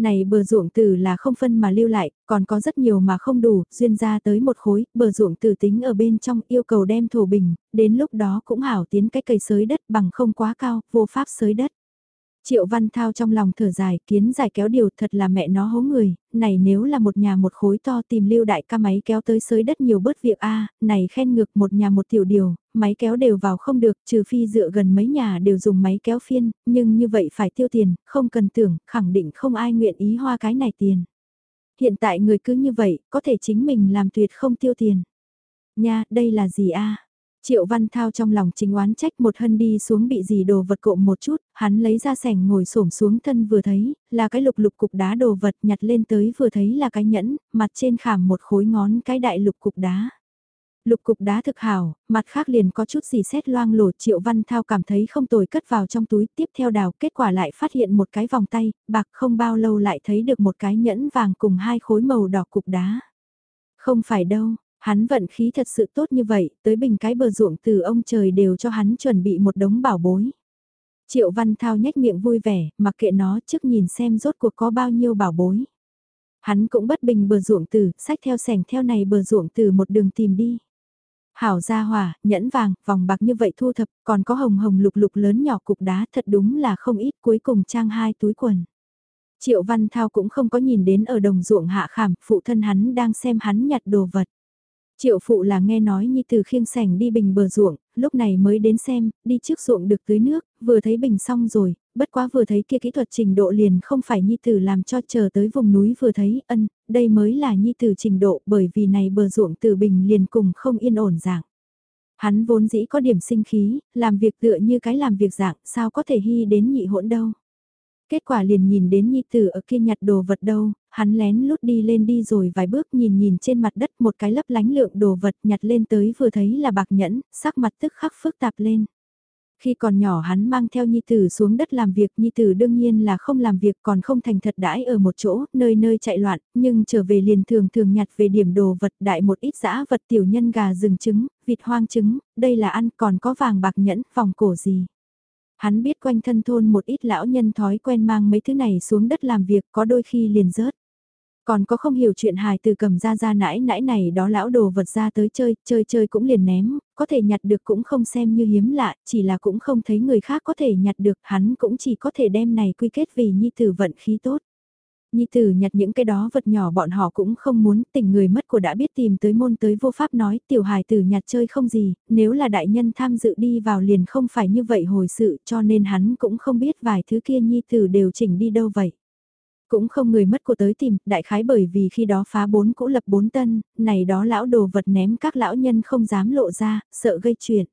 Này bờ ruộng từ là không phân mà lưu lại, còn có rất nhiều mà không đủ, duyên ra tới một khối, bờ ruộng từ tính ở bên trong yêu cầu đem thổ bình, đến lúc đó cũng hảo tiến cái cây sới đất bằng không quá cao, vô pháp sới đất. Triệu Văn Thao trong lòng thở dài, kiến giải kéo điều thật là mẹ nó hố người, này nếu là một nhà một khối to tìm lưu đại ca máy kéo tới sới đất nhiều bớt việc a này khen ngược một nhà một tiểu điều, máy kéo đều vào không được, trừ phi dựa gần mấy nhà đều dùng máy kéo phiên, nhưng như vậy phải tiêu tiền, không cần tưởng, khẳng định không ai nguyện ý hoa cái này tiền. Hiện tại người cứ như vậy, có thể chính mình làm tuyệt không tiêu tiền. Nha, đây là gì a Triệu Văn Thao trong lòng chính oán trách một hân đi xuống bị gì đồ vật cộm một chút, hắn lấy ra sẻng ngồi xổm xuống thân vừa thấy, là cái lục lục cục đá đồ vật nhặt lên tới vừa thấy là cái nhẫn, mặt trên khảm một khối ngón cái đại lục cục đá. Lục cục đá thực hảo, mặt khác liền có chút gì xét loang lổ Triệu Văn Thao cảm thấy không tồi cất vào trong túi tiếp theo đào kết quả lại phát hiện một cái vòng tay, bạc không bao lâu lại thấy được một cái nhẫn vàng cùng hai khối màu đỏ cục đá. Không phải đâu, Hắn vận khí thật sự tốt như vậy, tới bình cái bờ ruộng từ ông trời đều cho hắn chuẩn bị một đống bảo bối. Triệu Văn Thao nhếch miệng vui vẻ, mặc kệ nó trước nhìn xem rốt cuộc có bao nhiêu bảo bối. Hắn cũng bất bình bờ ruộng từ, sách theo sẻng theo này bờ ruộng từ một đường tìm đi. Hảo gia hỏa, nhẫn vàng, vòng bạc như vậy thu thập, còn có hồng hồng lục lục lớn nhỏ cục đá thật đúng là không ít cuối cùng trang hai túi quần. Triệu Văn Thao cũng không có nhìn đến ở đồng ruộng hạ khảm, phụ thân hắn đang xem hắn nhặt đồ vật. Triệu phụ là nghe nói Nhi Tử khiêng sảnh đi bình bờ ruộng, lúc này mới đến xem, đi trước ruộng được tưới nước, vừa thấy bình xong rồi, bất quá vừa thấy kia kỹ thuật trình độ liền không phải Nhi Tử làm cho chờ tới vùng núi vừa thấy, ân, đây mới là Nhi Tử trình độ bởi vì này bờ ruộng từ bình liền cùng không yên ổn dạng. Hắn vốn dĩ có điểm sinh khí, làm việc tựa như cái làm việc dạng, sao có thể hy đến nhị hỗn đâu. Kết quả liền nhìn đến Nhi Tử ở kia nhặt đồ vật đâu, hắn lén lút đi lên đi rồi vài bước nhìn nhìn trên mặt đất một cái lấp lánh lượng đồ vật nhặt lên tới vừa thấy là bạc nhẫn, sắc mặt tức khắc phức tạp lên. Khi còn nhỏ hắn mang theo Nhi Tử xuống đất làm việc, Nhi Tử đương nhiên là không làm việc còn không thành thật đãi ở một chỗ, nơi nơi chạy loạn, nhưng trở về liền thường thường nhặt về điểm đồ vật đại một ít dã vật tiểu nhân gà rừng trứng, vịt hoang trứng, đây là ăn còn có vàng bạc nhẫn, vòng cổ gì. Hắn biết quanh thân thôn một ít lão nhân thói quen mang mấy thứ này xuống đất làm việc có đôi khi liền rớt. Còn có không hiểu chuyện hài từ cầm ra ra nãi nãi này đó lão đồ vật ra tới chơi, chơi chơi cũng liền ném, có thể nhặt được cũng không xem như hiếm lạ, chỉ là cũng không thấy người khác có thể nhặt được, hắn cũng chỉ có thể đem này quy kết vì nhi tử vận khí tốt. Nhi tử nhặt những cái đó vật nhỏ bọn họ cũng không muốn tình người mất của đã biết tìm tới môn tới vô pháp nói tiểu hài tử nhặt chơi không gì, nếu là đại nhân tham dự đi vào liền không phải như vậy hồi sự cho nên hắn cũng không biết vài thứ kia Nhi tử đều chỉnh đi đâu vậy. Cũng không người mất của tới tìm, đại khái bởi vì khi đó phá bốn cũ lập bốn tân, này đó lão đồ vật ném các lão nhân không dám lộ ra, sợ gây chuyện.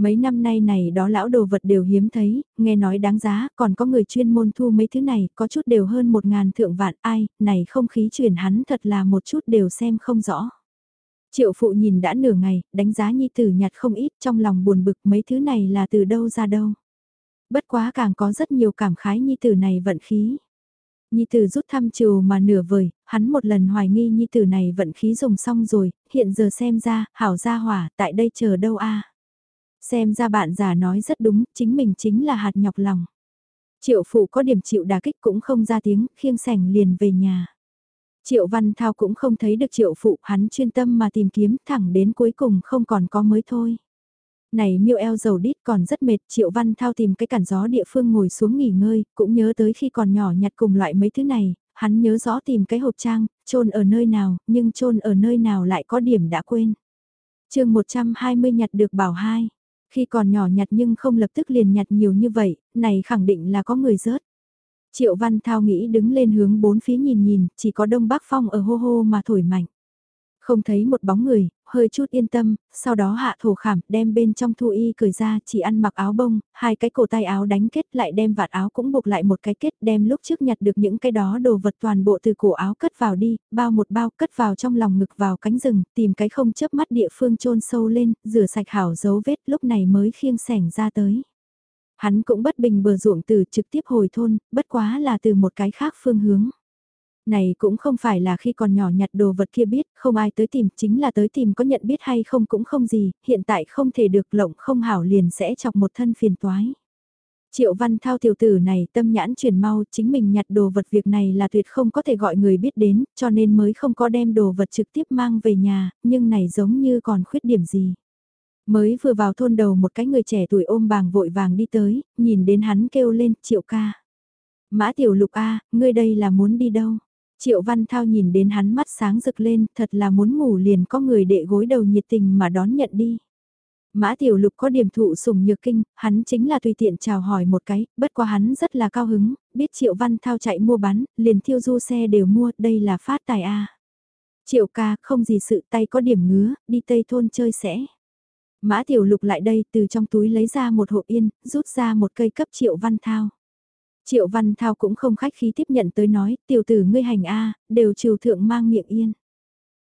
Mấy năm nay này đó lão đồ vật đều hiếm thấy, nghe nói đáng giá, còn có người chuyên môn thu mấy thứ này, có chút đều hơn một ngàn thượng vạn, ai, này không khí truyền hắn thật là một chút đều xem không rõ. Triệu phụ nhìn đã nửa ngày, đánh giá nhi tử nhặt không ít trong lòng buồn bực mấy thứ này là từ đâu ra đâu. Bất quá càng có rất nhiều cảm khái nhi tử này vận khí. Nhi tử rút thăm trừ mà nửa vời, hắn một lần hoài nghi nhi tử này vận khí dùng xong rồi, hiện giờ xem ra, hảo gia hỏa, tại đây chờ đâu a Xem ra bạn già nói rất đúng, chính mình chính là hạt nhọc lòng. Triệu phụ có điểm chịu đà kích cũng không ra tiếng, khiêng sảnh liền về nhà. Triệu Văn Thao cũng không thấy được triệu phụ, hắn chuyên tâm mà tìm kiếm thẳng đến cuối cùng không còn có mới thôi. Này miêu eo dầu đít còn rất mệt, Triệu Văn Thao tìm cái cản gió địa phương ngồi xuống nghỉ ngơi, cũng nhớ tới khi còn nhỏ nhặt cùng loại mấy thứ này, hắn nhớ rõ tìm cái hộp trang, trôn ở nơi nào, nhưng trôn ở nơi nào lại có điểm đã quên. chương 120 nhặt được bảo hai khi còn nhỏ nhặt nhưng không lập tức liền nhặt nhiều như vậy, này khẳng định là có người rớt. Triệu Văn Thao nghĩ đứng lên hướng bốn phía nhìn nhìn, chỉ có Đông Bắc Phong ở hô hô mà thổi mạnh. Không thấy một bóng người, hơi chút yên tâm, sau đó hạ thổ khảm, đem bên trong thu y cởi ra, chỉ ăn mặc áo bông, hai cái cổ tay áo đánh kết lại đem vạt áo cũng buộc lại một cái kết, đem lúc trước nhặt được những cái đó đồ vật toàn bộ từ cổ áo cất vào đi, bao một bao cất vào trong lòng ngực vào cánh rừng, tìm cái không chớp mắt địa phương chôn sâu lên, rửa sạch hảo dấu vết lúc này mới khiêng sẻng ra tới. Hắn cũng bất bình bờ ruộng từ trực tiếp hồi thôn, bất quá là từ một cái khác phương hướng. Này cũng không phải là khi còn nhỏ nhặt đồ vật kia biết, không ai tới tìm, chính là tới tìm có nhận biết hay không cũng không gì, hiện tại không thể được lộng không hảo liền sẽ chọc một thân phiền toái. Triệu Văn Thao tiểu tử này tâm nhãn chuyển mau, chính mình nhặt đồ vật việc này là tuyệt không có thể gọi người biết đến, cho nên mới không có đem đồ vật trực tiếp mang về nhà, nhưng này giống như còn khuyết điểm gì. Mới vừa vào thôn đầu một cái người trẻ tuổi ôm bàng vội vàng đi tới, nhìn đến hắn kêu lên, triệu ca. Mã tiểu lục A, ngươi đây là muốn đi đâu? Triệu Văn Thao nhìn đến hắn mắt sáng rực lên, thật là muốn ngủ liền có người đệ gối đầu nhiệt tình mà đón nhận đi. Mã Tiểu Lục có điểm thụ sùng nhược kinh, hắn chính là tùy tiện chào hỏi một cái, bất quá hắn rất là cao hứng, biết Triệu Văn Thao chạy mua bán, liền thiêu du xe đều mua, đây là phát tài a. Triệu ca, không gì sự tay có điểm ngứa, đi Tây Thôn chơi sẽ. Mã Tiểu Lục lại đây từ trong túi lấy ra một hộp yên, rút ra một cây cấp Triệu Văn Thao. Triệu Văn Thao cũng không khách khí tiếp nhận tới nói, tiểu tử ngươi hành A, đều triều thượng mang miệng yên.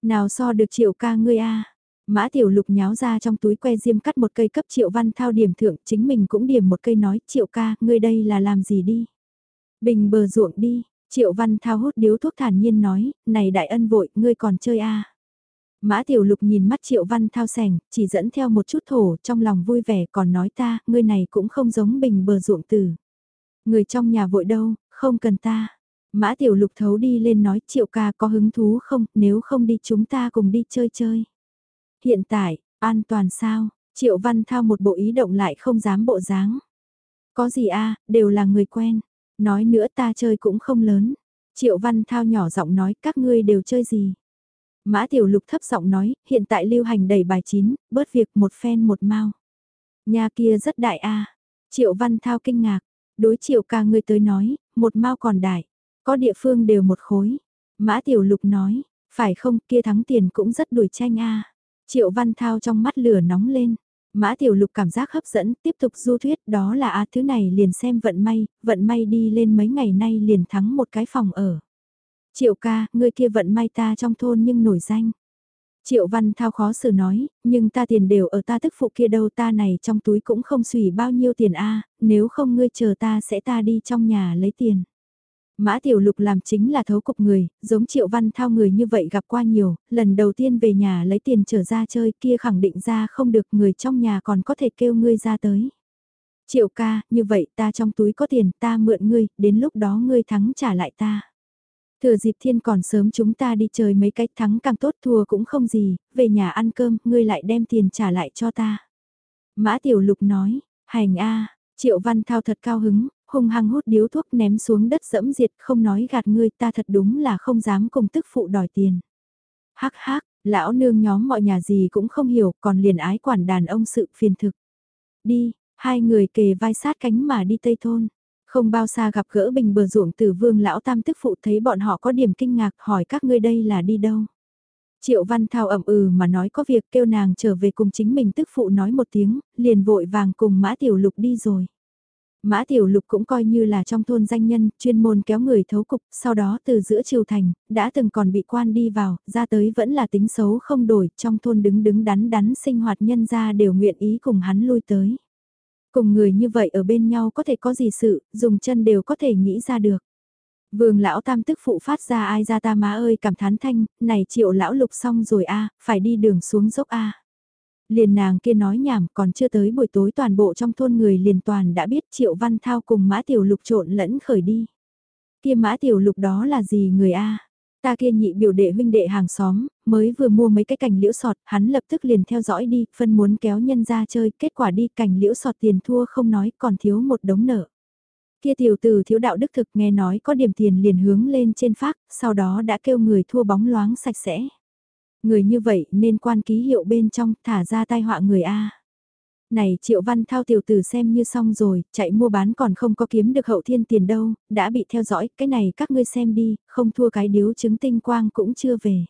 Nào so được Triệu ca ngươi A. Mã Tiểu Lục nháo ra trong túi que diêm cắt một cây cấp Triệu Văn Thao điểm thượng, chính mình cũng điểm một cây nói, Triệu ca, ngươi đây là làm gì đi? Bình bờ ruộng đi, Triệu Văn Thao hút điếu thuốc thản nhiên nói, này đại ân vội, ngươi còn chơi a Mã Tiểu Lục nhìn mắt Triệu Văn Thao sành, chỉ dẫn theo một chút thổ trong lòng vui vẻ còn nói ta, ngươi này cũng không giống bình bờ ruộng tử. Người trong nhà vội đâu, không cần ta. Mã Tiểu Lục thấu đi lên nói Triệu ca có hứng thú không, nếu không đi chúng ta cùng đi chơi chơi. Hiện tại, an toàn sao? Triệu Văn Thao một bộ ý động lại không dám bộ dáng. Có gì a đều là người quen. Nói nữa ta chơi cũng không lớn. Triệu Văn Thao nhỏ giọng nói các ngươi đều chơi gì. Mã Tiểu Lục thấp giọng nói, hiện tại lưu hành đầy bài chín, bớt việc một phen một mau. Nhà kia rất đại a Triệu Văn Thao kinh ngạc, đối triệu ca ngươi tới nói, một mao còn đại, có địa phương đều một khối. Mã Tiểu Lục nói, phải không kia thắng tiền cũng rất đuổi tranh a Triệu Văn Thao trong mắt lửa nóng lên. Mã Tiểu Lục cảm giác hấp dẫn, tiếp tục du thuyết, đó là a thứ này liền xem vận may, vận may đi lên mấy ngày nay liền thắng một cái phòng ở. Triệu ca, người kia vận may ta trong thôn nhưng nổi danh. Triệu Văn Thao khó xử nói, nhưng ta tiền đều ở ta tức phụ kia đâu ta này trong túi cũng không xùy bao nhiêu tiền a nếu không ngươi chờ ta sẽ ta đi trong nhà lấy tiền. Mã Tiểu Lục làm chính là thấu cục người, giống Triệu Văn Thao người như vậy gặp qua nhiều, lần đầu tiên về nhà lấy tiền trở ra chơi kia khẳng định ra không được người trong nhà còn có thể kêu ngươi ra tới. Triệu ca, như vậy ta trong túi có tiền ta mượn ngươi, đến lúc đó ngươi thắng trả lại ta. Thừa dịp thiên còn sớm chúng ta đi chơi mấy cách thắng càng tốt thua cũng không gì, về nhà ăn cơm, ngươi lại đem tiền trả lại cho ta. Mã Tiểu Lục nói, hành a Triệu Văn Thao thật cao hứng, hung hăng hút điếu thuốc ném xuống đất dẫm diệt không nói gạt ngươi ta thật đúng là không dám cùng tức phụ đòi tiền. Hắc hắc, lão nương nhóm mọi nhà gì cũng không hiểu còn liền ái quản đàn ông sự phiền thực. Đi, hai người kề vai sát cánh mà đi Tây Thôn. Không bao xa gặp gỡ bình bờ ruộng từ vương lão tam tức phụ thấy bọn họ có điểm kinh ngạc hỏi các ngươi đây là đi đâu. Triệu Văn Thao ẩm ừ mà nói có việc kêu nàng trở về cùng chính mình tức phụ nói một tiếng, liền vội vàng cùng Mã Tiểu Lục đi rồi. Mã Tiểu Lục cũng coi như là trong thôn danh nhân, chuyên môn kéo người thấu cục, sau đó từ giữa triều thành, đã từng còn bị quan đi vào, ra tới vẫn là tính xấu không đổi, trong thôn đứng đứng đắn đắn sinh hoạt nhân ra đều nguyện ý cùng hắn lui tới. Cùng người như vậy ở bên nhau có thể có gì sự, dùng chân đều có thể nghĩ ra được. Vương lão tam tức phụ phát ra ai ra ta má ơi cảm thán thanh, này triệu lão lục xong rồi a phải đi đường xuống dốc a Liền nàng kia nói nhảm còn chưa tới buổi tối toàn bộ trong thôn người liền toàn đã biết triệu văn thao cùng mã tiểu lục trộn lẫn khởi đi. Kia mã tiểu lục đó là gì người a Ta kia nhị biểu đệ huynh đệ hàng xóm, mới vừa mua mấy cái cành liễu sọt, hắn lập tức liền theo dõi đi, phân muốn kéo nhân ra chơi, kết quả đi cành liễu sọt tiền thua không nói, còn thiếu một đống nợ. Kia tiểu tử thiếu đạo đức thực nghe nói có điểm tiền liền hướng lên trên phát, sau đó đã kêu người thua bóng loáng sạch sẽ. Người như vậy nên quan ký hiệu bên trong thả ra tai họa người A. Này triệu văn thao tiểu tử xem như xong rồi, chạy mua bán còn không có kiếm được hậu thiên tiền đâu, đã bị theo dõi, cái này các ngươi xem đi, không thua cái điếu chứng tinh quang cũng chưa về.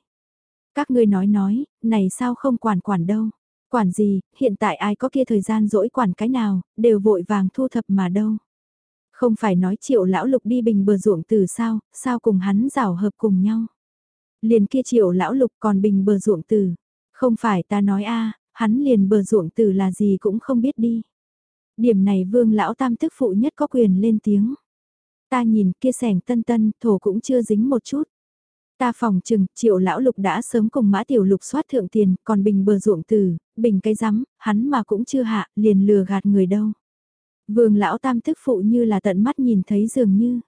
Các ngươi nói nói, này sao không quản quản đâu. Quản gì, hiện tại ai có kia thời gian dỗi quản cái nào, đều vội vàng thu thập mà đâu. Không phải nói triệu lão lục đi bình bờ ruộng từ sao, sao cùng hắn rào hợp cùng nhau. Liền kia triệu lão lục còn bình bờ ruộng từ. Không phải ta nói a hắn liền bờ ruộng từ là gì cũng không biết đi. Điểm này vương lão tam tức phụ nhất có quyền lên tiếng. Ta nhìn kia sẻng tân tân, thổ cũng chưa dính một chút. Ta phòng chừng, triệu lão lục đã sớm cùng mã tiểu lục soát thượng tiền, còn bình bờ ruộng từ, bình cái rắm, hắn mà cũng chưa hạ, liền lừa gạt người đâu. Vương lão tam tức phụ như là tận mắt nhìn thấy dường như.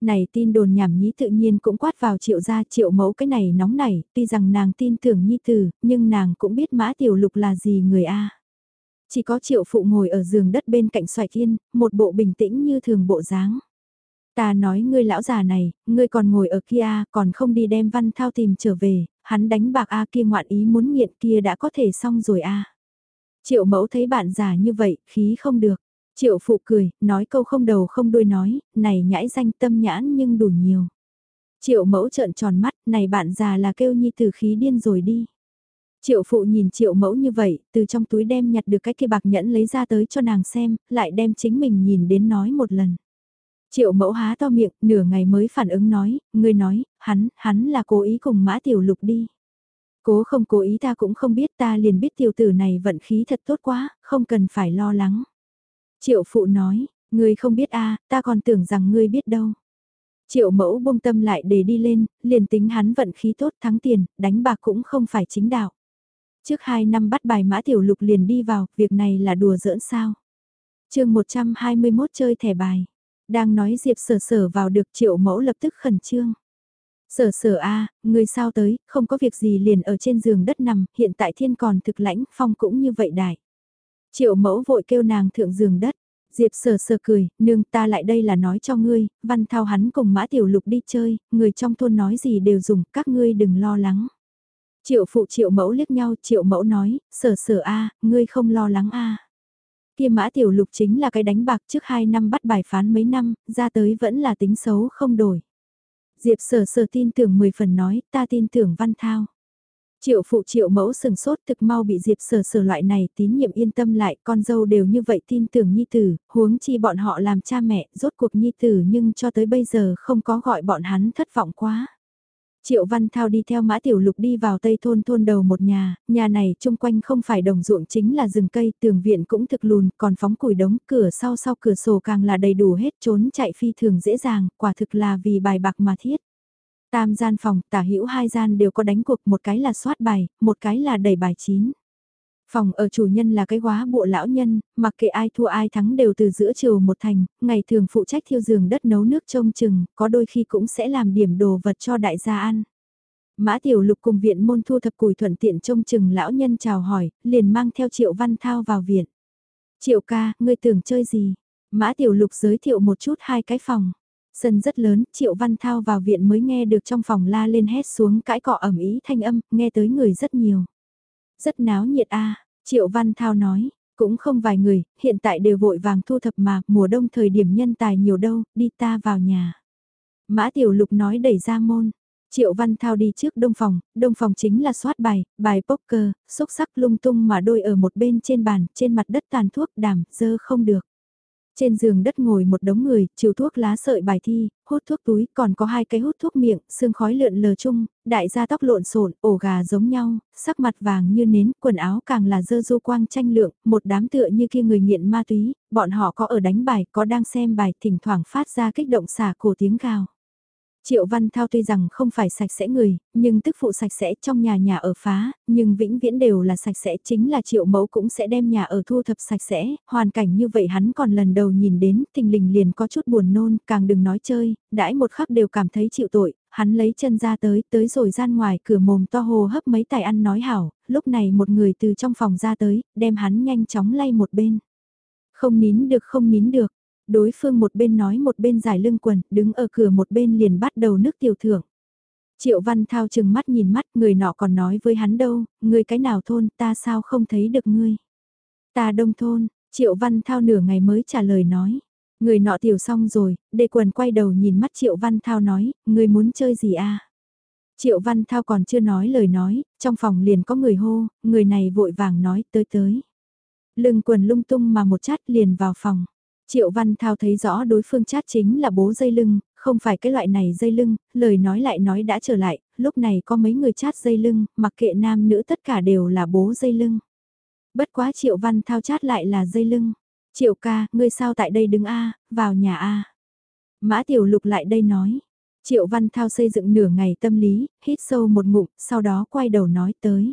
Này tin đồn nhảm nhí tự nhiên cũng quát vào triệu gia triệu mẫu cái này nóng nảy, tuy rằng nàng tin tưởng nhi tử, nhưng nàng cũng biết mã tiểu lục là gì người A. Chỉ có triệu phụ ngồi ở giường đất bên cạnh xoài thiên, một bộ bình tĩnh như thường bộ dáng. Ta nói ngươi lão già này, ngươi còn ngồi ở kia, còn không đi đem văn thao tìm trở về, hắn đánh bạc A kia ngoạn ý muốn nghiện kia đã có thể xong rồi A. Triệu mẫu thấy bạn già như vậy, khí không được. Triệu phụ cười, nói câu không đầu không đuôi nói, này nhãi danh tâm nhãn nhưng đủ nhiều. Triệu mẫu trợn tròn mắt, này bạn già là kêu nhi từ khí điên rồi đi. Triệu phụ nhìn triệu mẫu như vậy, từ trong túi đem nhặt được cái kia bạc nhẫn lấy ra tới cho nàng xem, lại đem chính mình nhìn đến nói một lần. Triệu mẫu há to miệng, nửa ngày mới phản ứng nói, ngươi nói, hắn, hắn là cố ý cùng mã tiểu lục đi. Cố không cố ý ta cũng không biết ta liền biết tiểu tử này vận khí thật tốt quá, không cần phải lo lắng. Triệu phụ nói, ngươi không biết a, ta còn tưởng rằng ngươi biết đâu. Triệu mẫu buông tâm lại để đi lên, liền tính hắn vận khí tốt thắng tiền, đánh bạc cũng không phải chính đạo. Trước hai năm bắt bài mã tiểu lục liền đi vào, việc này là đùa giỡn sao. chương 121 chơi thẻ bài. Đang nói Diệp sở sở vào được triệu mẫu lập tức khẩn trương. Sở sở a người sao tới, không có việc gì liền ở trên giường đất nằm, hiện tại thiên còn thực lãnh, phong cũng như vậy đại. Triệu mẫu vội kêu nàng thượng giường đất. Diệp sờ sờ cười, nương ta lại đây là nói cho ngươi, văn thao hắn cùng mã tiểu lục đi chơi, người trong thôn nói gì đều dùng, các ngươi đừng lo lắng. Triệu phụ triệu mẫu liếc nhau, triệu mẫu nói, sở sở a ngươi không lo lắng a Kia mã tiểu lục chính là cái đánh bạc trước hai năm bắt bài phán mấy năm, ra tới vẫn là tính xấu không đổi. Diệp sở sở tin tưởng 10 phần nói, ta tin tưởng văn thao. Triệu phụ triệu mẫu sừng sốt thực mau bị Diệp sở sở loại này tín nhiệm yên tâm lại, con dâu đều như vậy tin tưởng nhi tử, huống chi bọn họ làm cha mẹ, rốt cuộc nhi tử nhưng cho tới bây giờ không có gọi bọn hắn thất vọng quá. Triệu Văn Thao đi theo Mã Tiểu Lục đi vào Tây Thôn thôn đầu một nhà, nhà này chung quanh không phải đồng ruộng chính là rừng cây, tường viện cũng thực lùn, còn phóng củi đống, cửa sau sau cửa sổ càng là đầy đủ hết trốn chạy phi thường dễ dàng, quả thực là vì bài bạc mà thiết. Tam gian phòng, tả hữu hai gian đều có đánh cuộc, một cái là soát bài, một cái là đẩy bài chín. Phòng ở chủ nhân là cái quá bộ lão nhân, mặc kệ ai thua ai thắng đều từ giữa chiều một thành, ngày thường phụ trách thiêu giường đất nấu nước trông chừng, có đôi khi cũng sẽ làm điểm đồ vật cho đại gia ăn. Mã Tiểu Lục cùng viện môn thu thập củi thuận tiện trông chừng lão nhân chào hỏi, liền mang theo Triệu Văn Thao vào viện. Triệu ca, ngươi tưởng chơi gì? Mã Tiểu Lục giới thiệu một chút hai cái phòng. Sân rất lớn, Triệu Văn Thao vào viện mới nghe được trong phòng la lên hét xuống cãi cọ ẩm ý thanh âm, nghe tới người rất nhiều. Rất náo nhiệt a Triệu Văn Thao nói, cũng không vài người, hiện tại đều vội vàng thu thập mà, mùa đông thời điểm nhân tài nhiều đâu, đi ta vào nhà. Mã Tiểu Lục nói đẩy ra môn. Triệu Văn Thao đi trước đông phòng, đông phòng chính là soát bài, bài poker, xúc sắc lung tung mà đôi ở một bên trên bàn, trên mặt đất tàn thuốc đàm, dơ không được. Trên giường đất ngồi một đống người, chiều thuốc lá sợi bài thi, hút thuốc túi, còn có hai cái hút thuốc miệng, xương khói lượn lờ chung, đại gia tóc lộn xộn, ổ gà giống nhau, sắc mặt vàng như nến, quần áo càng là dơ du quang tranh lượng, một đám tựa như kia người nghiện ma túy, bọn họ có ở đánh bài, có đang xem bài, thỉnh thoảng phát ra kích động xả cổ tiếng gào. Triệu Văn Thao tuy rằng không phải sạch sẽ người, nhưng tức phụ sạch sẽ trong nhà nhà ở phá, nhưng vĩnh viễn đều là sạch sẽ chính là Triệu Mẫu cũng sẽ đem nhà ở thu thập sạch sẽ, hoàn cảnh như vậy hắn còn lần đầu nhìn đến, thình lình liền có chút buồn nôn, càng đừng nói chơi, đãi một khắc đều cảm thấy chịu tội, hắn lấy chân ra tới, tới rồi gian ngoài cửa mồm to hồ hấp mấy tài ăn nói hảo, lúc này một người từ trong phòng ra tới, đem hắn nhanh chóng lay một bên. Không nín được không nín được, đối phương một bên nói một bên giải lưng quần, đứng ở cửa một bên liền bắt đầu nước tiểu thưởng. Triệu Văn Thao chừng mắt nhìn mắt người nọ còn nói với hắn đâu, người cái nào thôn ta sao không thấy được ngươi. Ta đông thôn, Triệu Văn Thao nửa ngày mới trả lời nói. Người nọ tiểu xong rồi, đề quần quay đầu nhìn mắt Triệu Văn Thao nói, người muốn chơi gì a? À? Triệu Văn Thao còn chưa nói lời nói, trong phòng liền có người hô, người này vội vàng nói tới tới. Lưng quần lung tung mà một chát liền vào phòng. Triệu Văn Thao thấy rõ đối phương chát chính là bố dây lưng, không phải cái loại này dây lưng, lời nói lại nói đã trở lại, lúc này có mấy người chát dây lưng, mặc kệ nam nữ tất cả đều là bố dây lưng. Bất quá Triệu Văn Thao chát lại là dây lưng. Triệu ca, ngươi sao tại đây đứng A, vào nhà A. Mã Tiểu Lục lại đây nói. Triệu Văn Thao xây dựng nửa ngày tâm lý, hít sâu một ngụm, sau đó quay đầu nói tới.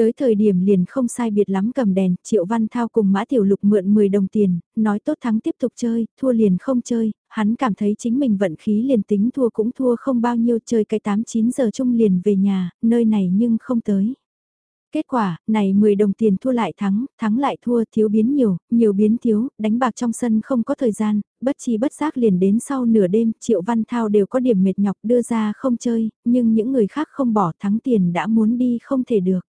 Tới thời điểm liền không sai biệt lắm cầm đèn, Triệu Văn Thao cùng Mã Tiểu Lục mượn 10 đồng tiền, nói tốt thắng tiếp tục chơi, thua liền không chơi, hắn cảm thấy chính mình vận khí liền tính thua cũng thua không bao nhiêu chơi cái 8-9 giờ chung liền về nhà, nơi này nhưng không tới. Kết quả, này 10 đồng tiền thua lại thắng, thắng lại thua, thiếu biến nhiều, nhiều biến thiếu, đánh bạc trong sân không có thời gian, bất chi bất giác liền đến sau nửa đêm, Triệu Văn Thao đều có điểm mệt nhọc đưa ra không chơi, nhưng những người khác không bỏ thắng tiền đã muốn đi không thể được.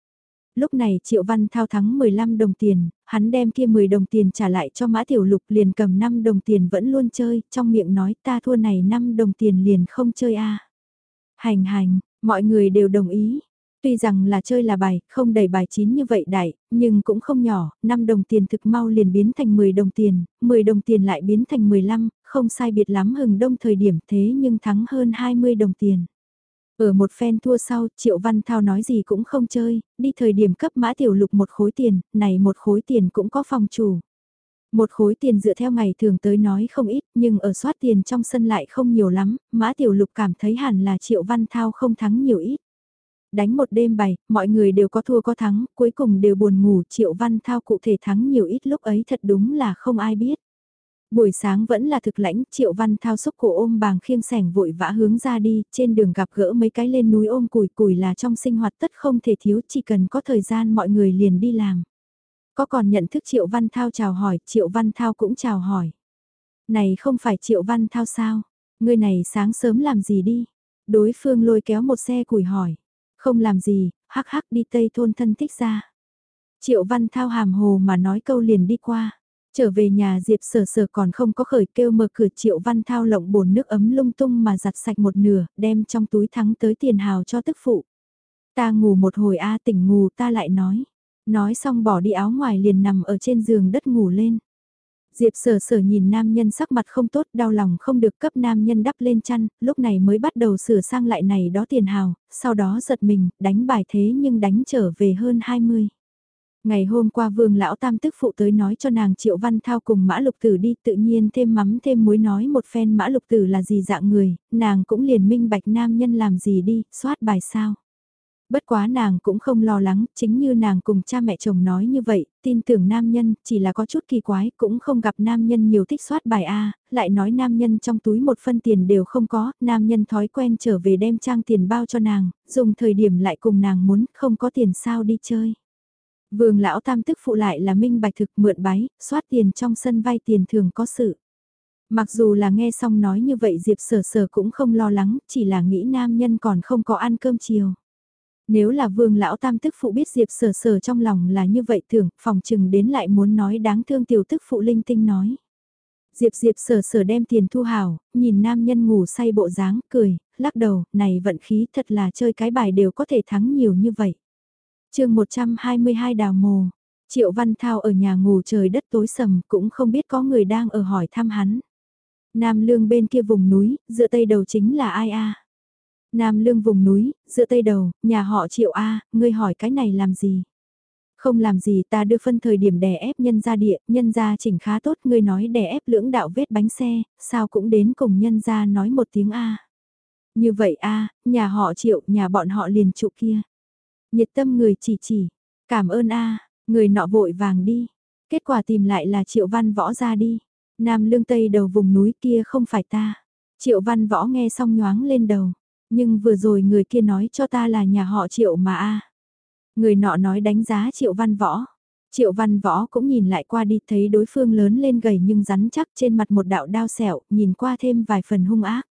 Lúc này Triệu Văn Thao thắng 15 đồng tiền, hắn đem kia 10 đồng tiền trả lại cho Mã Tiểu Lục liền cầm 5 đồng tiền vẫn luôn chơi, trong miệng nói ta thua này 5 đồng tiền liền không chơi a Hành hành, mọi người đều đồng ý, Tuy rằng là chơi là bài, không đầy bài chín như vậy đại, nhưng cũng không nhỏ, 5 đồng tiền thực mau liền biến thành 10 đồng tiền, 10 đồng tiền lại biến thành 15, không sai biệt lắm hừng đông thời điểm thế nhưng thắng hơn 20 đồng tiền. Ở một phen thua sau, Triệu Văn Thao nói gì cũng không chơi, đi thời điểm cấp mã tiểu lục một khối tiền, này một khối tiền cũng có phòng chủ. Một khối tiền dựa theo ngày thường tới nói không ít, nhưng ở soát tiền trong sân lại không nhiều lắm, mã tiểu lục cảm thấy hẳn là Triệu Văn Thao không thắng nhiều ít đánh một đêm bày, mọi người đều có thua có thắng, cuối cùng đều buồn ngủ, Triệu Văn Thao cụ thể thắng nhiều ít lúc ấy thật đúng là không ai biết. Buổi sáng vẫn là thực lãnh, Triệu Văn Thao xúc cổ ôm bàng khiêng sẻng vội vã hướng ra đi, trên đường gặp gỡ mấy cái lên núi ôm củi củi là trong sinh hoạt tất không thể thiếu, chỉ cần có thời gian mọi người liền đi làm. Có còn nhận thức Triệu Văn Thao chào hỏi, Triệu Văn Thao cũng chào hỏi. Này không phải Triệu Văn Thao sao? Người này sáng sớm làm gì đi? Đối phương lôi kéo một xe củi hỏi. Không làm gì, hắc hắc đi tây thôn thân thích ra. Triệu Văn Thao hàm hồ mà nói câu liền đi qua. Trở về nhà Diệp sở sở còn không có khởi kêu mở cửa Triệu Văn Thao lộng bồn nước ấm lung tung mà giặt sạch một nửa, đem trong túi thắng tới tiền hào cho tức phụ. Ta ngủ một hồi a tỉnh ngủ ta lại nói. Nói xong bỏ đi áo ngoài liền nằm ở trên giường đất ngủ lên. Diệp sở sở nhìn nam nhân sắc mặt không tốt, đau lòng không được cấp nam nhân đắp lên chăn, lúc này mới bắt đầu sửa sang lại này đó tiền hào, sau đó giật mình, đánh bài thế nhưng đánh trở về hơn 20. Ngày hôm qua vương lão tam tức phụ tới nói cho nàng triệu văn thao cùng mã lục tử đi tự nhiên thêm mắm thêm muối nói một phen mã lục tử là gì dạng người, nàng cũng liền minh bạch nam nhân làm gì đi, soát bài sao. Bất quá nàng cũng không lo lắng, chính như nàng cùng cha mẹ chồng nói như vậy, tin tưởng nam nhân, chỉ là có chút kỳ quái, cũng không gặp nam nhân nhiều thích soát bài A, lại nói nam nhân trong túi một phân tiền đều không có, nam nhân thói quen trở về đem trang tiền bao cho nàng, dùng thời điểm lại cùng nàng muốn, không có tiền sao đi chơi. Vương lão tam tức phụ lại là minh bạch thực mượn bái, soát tiền trong sân vay tiền thường có sự. Mặc dù là nghe xong nói như vậy Diệp sở sở cũng không lo lắng, chỉ là nghĩ nam nhân còn không có ăn cơm chiều. Nếu là vương lão tam tức phụ biết Diệp sở sở trong lòng là như vậy thường phòng chừng đến lại muốn nói đáng thương tiểu tức phụ linh tinh nói. Diệp Diệp sở sở đem tiền thu hào, nhìn nam nhân ngủ say bộ dáng, cười, lắc đầu, này vận khí thật là chơi cái bài đều có thể thắng nhiều như vậy chương 122 đào mồ, Triệu Văn Thao ở nhà ngủ trời đất tối sầm cũng không biết có người đang ở hỏi thăm hắn. Nam lương bên kia vùng núi, dựa tây đầu chính là ai a Nam lương vùng núi, giữa tây đầu, nhà họ triệu A, ngươi hỏi cái này làm gì? Không làm gì ta đưa phân thời điểm đè ép nhân gia địa, nhân gia chỉnh khá tốt, ngươi nói đè ép lưỡng đạo vết bánh xe, sao cũng đến cùng nhân gia nói một tiếng A. Như vậy A, nhà họ triệu, nhà bọn họ liền trụ kia. Nhiệt tâm người chỉ chỉ, cảm ơn A, người nọ vội vàng đi. Kết quả tìm lại là triệu văn võ ra đi. Nam lương tây đầu vùng núi kia không phải ta. Triệu văn võ nghe xong nhoáng lên đầu. Nhưng vừa rồi người kia nói cho ta là nhà họ triệu mà a Người nọ nói đánh giá triệu văn võ. Triệu văn võ cũng nhìn lại qua đi thấy đối phương lớn lên gầy nhưng rắn chắc trên mặt một đạo đao sẹo, nhìn qua thêm vài phần hung ác.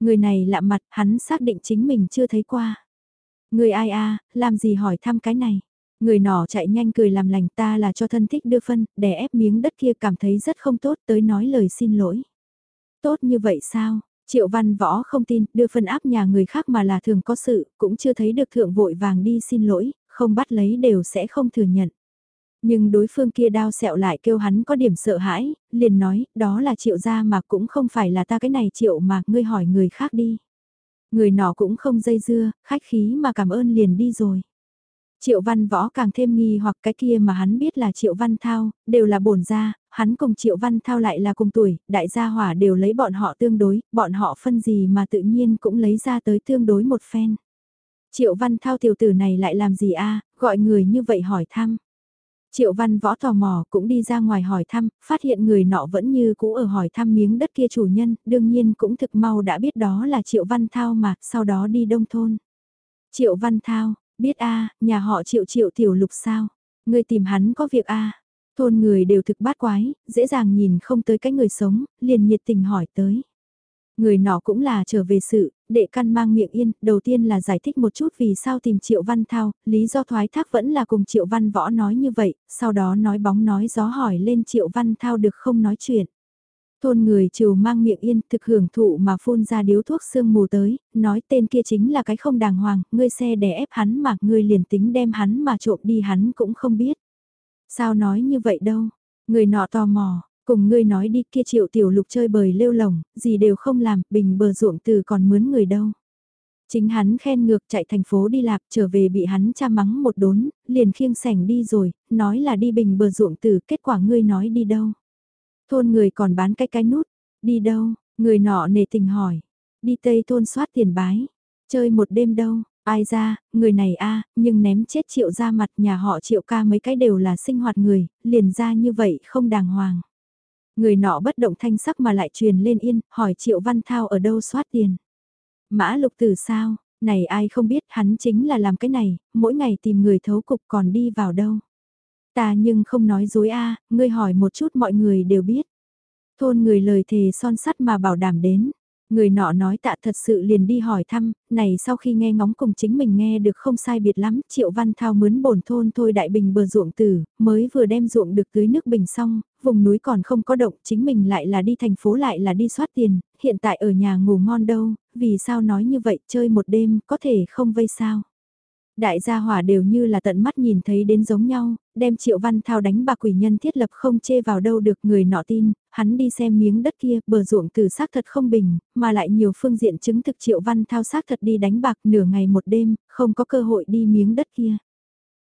Người này lạ mặt, hắn xác định chính mình chưa thấy qua. Người ai a làm gì hỏi thăm cái này? Người nọ chạy nhanh cười làm lành ta là cho thân thích đưa phân, đè ép miếng đất kia cảm thấy rất không tốt tới nói lời xin lỗi. Tốt như vậy sao? Triệu văn võ không tin, đưa phân áp nhà người khác mà là thường có sự, cũng chưa thấy được thượng vội vàng đi xin lỗi, không bắt lấy đều sẽ không thừa nhận. Nhưng đối phương kia đao sẹo lại kêu hắn có điểm sợ hãi, liền nói, đó là triệu gia mà cũng không phải là ta cái này triệu mà, ngươi hỏi người khác đi. Người nọ cũng không dây dưa, khách khí mà cảm ơn liền đi rồi. Triệu văn võ càng thêm nghi hoặc cái kia mà hắn biết là triệu văn thao, đều là bổn gia, hắn cùng Triệu Văn Thao lại là cùng tuổi, đại gia hỏa đều lấy bọn họ tương đối, bọn họ phân gì mà tự nhiên cũng lấy ra tới tương đối một phen. Triệu Văn Thao tiểu tử này lại làm gì a gọi người như vậy hỏi thăm. Triệu Văn Võ tò mò cũng đi ra ngoài hỏi thăm, phát hiện người nọ vẫn như cũ ở hỏi thăm miếng đất kia chủ nhân, đương nhiên cũng thực mau đã biết đó là Triệu Văn Thao mà, sau đó đi đông thôn. Triệu Văn Thao, biết a nhà họ Triệu Triệu Tiểu Lục sao? Người tìm hắn có việc a Thôn người đều thực bát quái, dễ dàng nhìn không tới cái người sống, liền nhiệt tình hỏi tới. Người nọ cũng là trở về sự, đệ căn mang miệng yên, đầu tiên là giải thích một chút vì sao tìm Triệu Văn Thao, lý do thoái thác vẫn là cùng Triệu Văn Võ nói như vậy, sau đó nói bóng nói gió hỏi lên Triệu Văn Thao được không nói chuyện. Thôn người trừ mang miệng yên thực hưởng thụ mà phun ra điếu thuốc sương mù tới, nói tên kia chính là cái không đàng hoàng, ngươi xe đè ép hắn mà ngươi liền tính đem hắn mà trộm đi hắn cũng không biết. Sao nói như vậy đâu, người nọ tò mò, cùng ngươi nói đi kia triệu tiểu lục chơi bời lêu lồng, gì đều không làm, bình bờ ruộng từ còn mướn người đâu. Chính hắn khen ngược chạy thành phố đi lạp trở về bị hắn cha mắng một đốn, liền khiêng sảnh đi rồi, nói là đi bình bờ ruộng từ kết quả ngươi nói đi đâu. Thôn người còn bán cái cái nút, đi đâu, người nọ nề tình hỏi, đi tây thôn soát tiền bái, chơi một đêm đâu, ai ra, người này a nhưng ném chết triệu ra mặt nhà họ triệu ca mấy cái đều là sinh hoạt người, liền ra như vậy không đàng hoàng. Người nọ bất động thanh sắc mà lại truyền lên yên, hỏi triệu văn thao ở đâu soát tiền. Mã lục tử sao, này ai không biết hắn chính là làm cái này, mỗi ngày tìm người thấu cục còn đi vào đâu. Ta nhưng không nói dối a ngươi hỏi một chút mọi người đều biết. Thôn người lời thề son sắt mà bảo đảm đến. Người nọ nói tạ thật sự liền đi hỏi thăm, này sau khi nghe ngóng cùng chính mình nghe được không sai biệt lắm, Triệu Văn Thao mướn bổn thôn thôi đại bình bờ ruộng tử, mới vừa đem ruộng được tưới nước bình xong, vùng núi còn không có động, chính mình lại là đi thành phố lại là đi soát tiền, hiện tại ở nhà ngủ ngon đâu, vì sao nói như vậy, chơi một đêm, có thể không vây sao. Đại gia hỏa đều như là tận mắt nhìn thấy đến giống nhau, đem triệu văn thao đánh bạc quỷ nhân thiết lập không chê vào đâu được người nọ tin, hắn đi xem miếng đất kia, bờ ruộng từ xác thật không bình, mà lại nhiều phương diện chứng thực triệu văn thao xác thật đi đánh bạc nửa ngày một đêm, không có cơ hội đi miếng đất kia.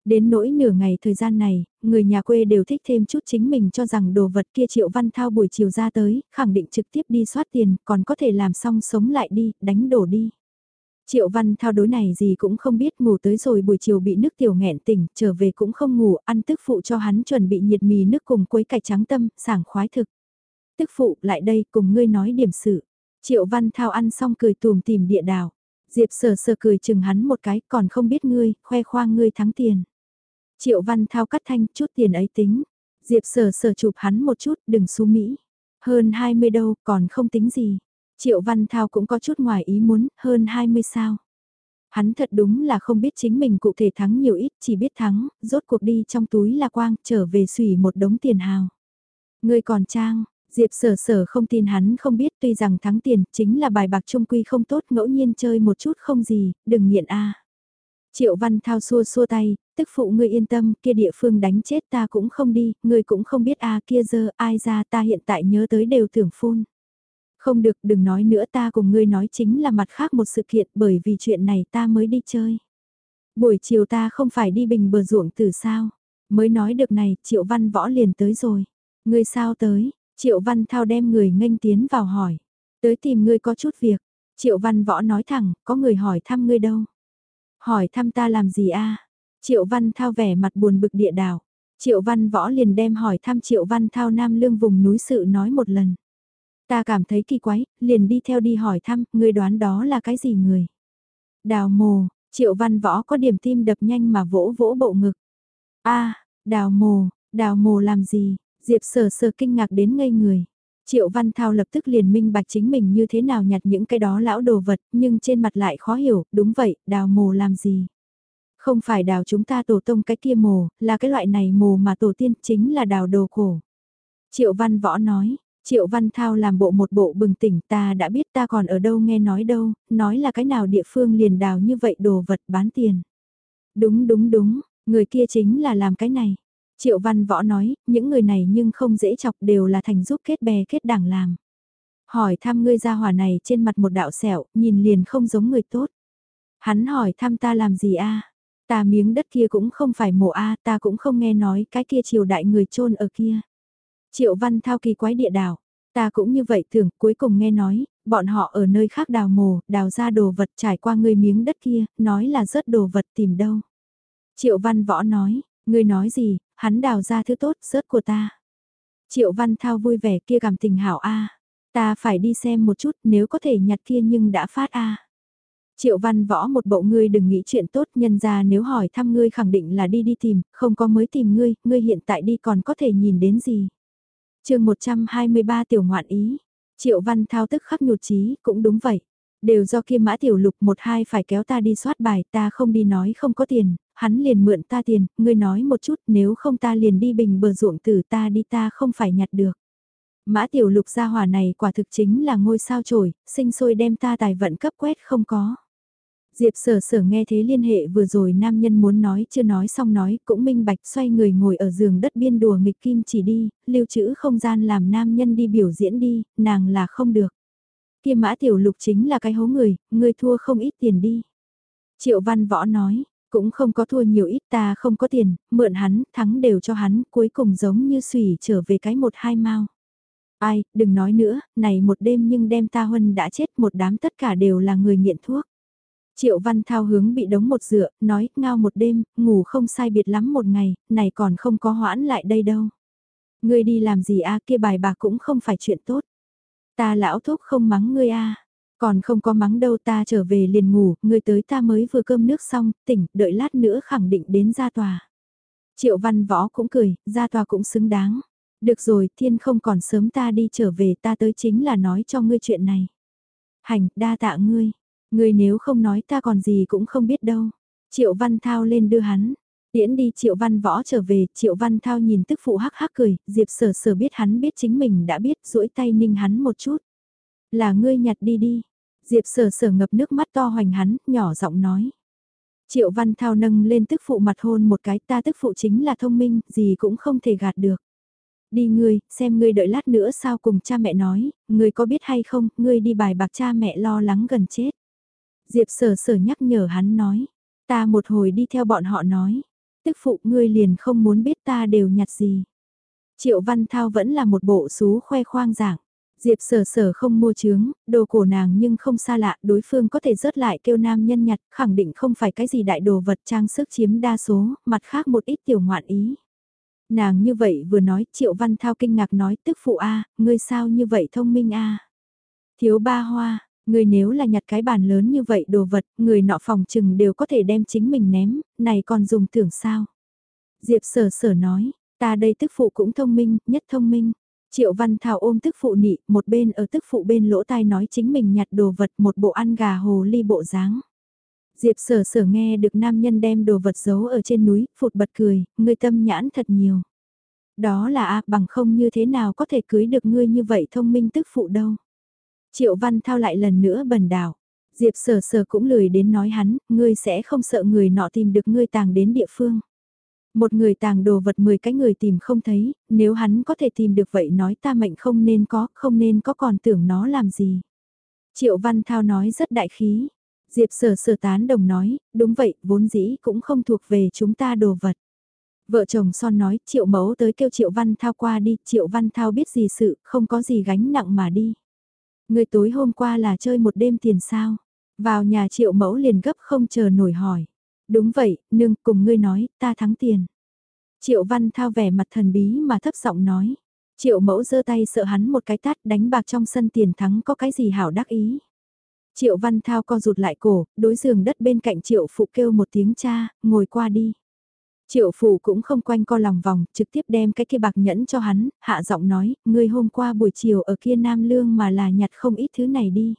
Đến nỗi nửa ngày thời gian này, người nhà quê đều thích thêm chút chính mình cho rằng đồ vật kia triệu văn thao buổi chiều ra tới, khẳng định trực tiếp đi soát tiền, còn có thể làm xong sống lại đi, đánh đổ đi. Triệu Văn Thao đối này gì cũng không biết ngủ tới rồi buổi chiều bị nước tiểu nghẹn tỉnh, trở về cũng không ngủ, ăn tức phụ cho hắn chuẩn bị nhiệt mì nước cùng quấy cải trắng tâm, sảng khoái thực. Tức phụ, lại đây cùng ngươi nói điểm sự. Triệu Văn Thao ăn xong cười tùm tìm địa đào. Diệp sờ sờ cười chừng hắn một cái, còn không biết ngươi, khoe khoang ngươi thắng tiền. Triệu Văn Thao cắt thanh, chút tiền ấy tính. Diệp sờ sờ chụp hắn một chút, đừng xú Mỹ. Hơn 20 đâu, còn không tính gì. Triệu Văn Thao cũng có chút ngoài ý muốn, hơn 20 sao. Hắn thật đúng là không biết chính mình cụ thể thắng nhiều ít, chỉ biết thắng, rốt cuộc đi trong túi là quang, trở về xùy một đống tiền hào. Người còn trang, Diệp sở sở không tin hắn không biết tuy rằng thắng tiền chính là bài bạc trung quy không tốt ngẫu nhiên chơi một chút không gì, đừng nghiện a. Triệu Văn Thao xua xua tay, tức phụ ngươi yên tâm, kia địa phương đánh chết ta cũng không đi, ngươi cũng không biết a kia giờ ai ra ta hiện tại nhớ tới đều tưởng phun. Không được đừng nói nữa ta cùng ngươi nói chính là mặt khác một sự kiện bởi vì chuyện này ta mới đi chơi. Buổi chiều ta không phải đi bình bờ ruộng từ sao. Mới nói được này Triệu Văn Võ liền tới rồi. Ngươi sao tới? Triệu Văn Thao đem người nghênh tiến vào hỏi. Tới tìm ngươi có chút việc. Triệu Văn Võ nói thẳng, có người hỏi thăm ngươi đâu. Hỏi thăm ta làm gì a? Triệu Văn Thao vẻ mặt buồn bực địa đảo. Triệu Văn Võ liền đem hỏi thăm Triệu Văn Thao Nam Lương vùng núi sự nói một lần. Ta cảm thấy kỳ quái, liền đi theo đi hỏi thăm, người đoán đó là cái gì người? Đào mồ, triệu văn võ có điểm tim đập nhanh mà vỗ vỗ bộ ngực. a đào mồ, đào mồ làm gì? Diệp sờ sờ kinh ngạc đến ngây người. Triệu Văn Thao lập tức liền minh bạch chính mình như thế nào nhặt những cái đó lão đồ vật, nhưng trên mặt lại khó hiểu, đúng vậy, đào mồ làm gì? Không phải đào chúng ta tổ tông cái kia mồ, là cái loại này mồ mà tổ tiên chính là đào đồ cổ. Triệu Văn Võ nói, Triệu Văn Thao làm bộ một bộ bừng tỉnh ta đã biết ta còn ở đâu nghe nói đâu, nói là cái nào địa phương liền đào như vậy đồ vật bán tiền. Đúng đúng đúng, người kia chính là làm cái này. Triệu Văn Võ nói, những người này nhưng không dễ chọc đều là thành giúp kết bè kết đảng làm. Hỏi thăm ngươi ra hỏa này trên mặt một đạo sẹo, nhìn liền không giống người tốt. Hắn hỏi thăm ta làm gì a? Ta miếng đất kia cũng không phải mộ a, ta cũng không nghe nói cái kia triều đại người chôn ở kia. Triệu Văn Thao kỳ quái địa đảo, ta cũng như vậy thường cuối cùng nghe nói, bọn họ ở nơi khác đào mồ, đào ra đồ vật trải qua người miếng đất kia, nói là rớt đồ vật tìm đâu. Triệu Văn Võ nói, ngươi nói gì, hắn đào ra thứ tốt, rớt của ta. Triệu Văn Thao vui vẻ kia cảm tình hảo a, ta phải đi xem một chút nếu có thể nhặt kia nhưng đã phát a. Triệu Văn Võ một bộ ngươi đừng nghĩ chuyện tốt nhân ra nếu hỏi thăm ngươi khẳng định là đi đi tìm, không có mới tìm ngươi, ngươi hiện tại đi còn có thể nhìn đến gì chương 123 tiểu ngoạn ý, Triệu Văn Thao tức khắc nhụt chí cũng đúng vậy. Đều do kia mã tiểu lục một hai phải kéo ta đi soát bài ta không đi nói không có tiền, hắn liền mượn ta tiền, ngươi nói một chút nếu không ta liền đi bình bờ ruộng tử ta đi ta không phải nhặt được. Mã tiểu lục gia hỏa này quả thực chính là ngôi sao trổi, sinh sôi đem ta tài vận cấp quét không có. Diệp sở sở nghe thế liên hệ vừa rồi nam nhân muốn nói chưa nói xong nói cũng minh bạch xoay người ngồi ở giường đất biên đùa nghịch kim chỉ đi, lưu trữ không gian làm nam nhân đi biểu diễn đi, nàng là không được. Kia mã tiểu lục chính là cái hố người, người thua không ít tiền đi. Triệu văn võ nói, cũng không có thua nhiều ít ta không có tiền, mượn hắn, thắng đều cho hắn, cuối cùng giống như sủy trở về cái một hai mau. Ai, đừng nói nữa, này một đêm nhưng đem ta huân đã chết một đám tất cả đều là người nghiện thuốc. Triệu Văn Thao hướng bị đống một dựa, nói, ngao một đêm, ngủ không sai biệt lắm một ngày, này còn không có hoãn lại đây đâu. Ngươi đi làm gì a kia bài bà cũng không phải chuyện tốt. Ta lão thúc không mắng ngươi a Còn không có mắng đâu ta trở về liền ngủ, ngươi tới ta mới vừa cơm nước xong, tỉnh, đợi lát nữa khẳng định đến ra tòa. Triệu Văn Võ cũng cười, ra tòa cũng xứng đáng. Được rồi, thiên không còn sớm ta đi trở về ta tới chính là nói cho ngươi chuyện này. Hành, đa tạ ngươi. Ngươi nếu không nói ta còn gì cũng không biết đâu. Triệu Văn Thao lên đưa hắn. Tiễn đi Triệu Văn Võ trở về, Triệu Văn Thao nhìn tức phụ hắc hắc cười, Diệp sở sở biết hắn biết chính mình đã biết, duỗi tay ninh hắn một chút. Là ngươi nhặt đi đi. Diệp sở sở ngập nước mắt to hoành hắn, nhỏ giọng nói. Triệu Văn Thao nâng lên tức phụ mặt hôn một cái ta tức phụ chính là thông minh, gì cũng không thể gạt được. Đi ngươi, xem ngươi đợi lát nữa sao cùng cha mẹ nói, ngươi có biết hay không, ngươi đi bài bạc cha mẹ lo lắng gần chết. Diệp sở sở nhắc nhở hắn nói, ta một hồi đi theo bọn họ nói, tức phụ ngươi liền không muốn biết ta đều nhặt gì. Triệu Văn Thao vẫn là một bộ xú khoe khoang giảng. Diệp sở sở không mua chướng, đồ cổ nàng nhưng không xa lạ, đối phương có thể rớt lại kêu nam nhân nhặt, khẳng định không phải cái gì đại đồ vật trang sức chiếm đa số, mặt khác một ít tiểu ngoạn ý. Nàng như vậy vừa nói, Triệu Văn Thao kinh ngạc nói, tức phụ A, ngươi sao như vậy thông minh A. Thiếu ba hoa, Người nếu là nhặt cái bàn lớn như vậy đồ vật, người nọ phòng chừng đều có thể đem chính mình ném, này còn dùng tưởng sao. Diệp sở sở nói, ta đây tức phụ cũng thông minh, nhất thông minh. Triệu Văn Thảo ôm tức phụ nị, một bên ở tức phụ bên lỗ tai nói chính mình nhặt đồ vật một bộ ăn gà hồ ly bộ dáng. Diệp sở sở nghe được nam nhân đem đồ vật giấu ở trên núi, phụt bật cười, người tâm nhãn thật nhiều. Đó là a bằng không như thế nào có thể cưới được ngươi như vậy thông minh tức phụ đâu. Triệu Văn Thao lại lần nữa bần đảo. Diệp Sờ Sờ cũng lười đến nói hắn, ngươi sẽ không sợ người nọ tìm được ngươi tàng đến địa phương. Một người tàng đồ vật 10 cái người tìm không thấy, nếu hắn có thể tìm được vậy nói ta mệnh không nên có, không nên có còn tưởng nó làm gì. Triệu Văn Thao nói rất đại khí. Diệp sở sở tán đồng nói, đúng vậy, vốn dĩ cũng không thuộc về chúng ta đồ vật. Vợ chồng son nói, triệu mẫu tới kêu triệu văn thao qua đi, triệu văn thao biết gì sự, không có gì gánh nặng mà đi. Người tối hôm qua là chơi một đêm tiền sao? Vào nhà triệu mẫu liền gấp không chờ nổi hỏi. Đúng vậy, nương cùng ngươi nói, ta thắng tiền. Triệu văn thao vẻ mặt thần bí mà thấp giọng nói. Triệu mẫu giơ tay sợ hắn một cái tát đánh bạc trong sân tiền thắng có cái gì hảo đắc ý. Triệu văn thao co rụt lại cổ, đối giường đất bên cạnh triệu phụ kêu một tiếng cha, ngồi qua đi. Triệu phủ cũng không quanh co lòng vòng, trực tiếp đem cái kia bạc nhẫn cho hắn, hạ giọng nói, ngươi hôm qua buổi chiều ở kia Nam Lương mà là nhặt không ít thứ này đi.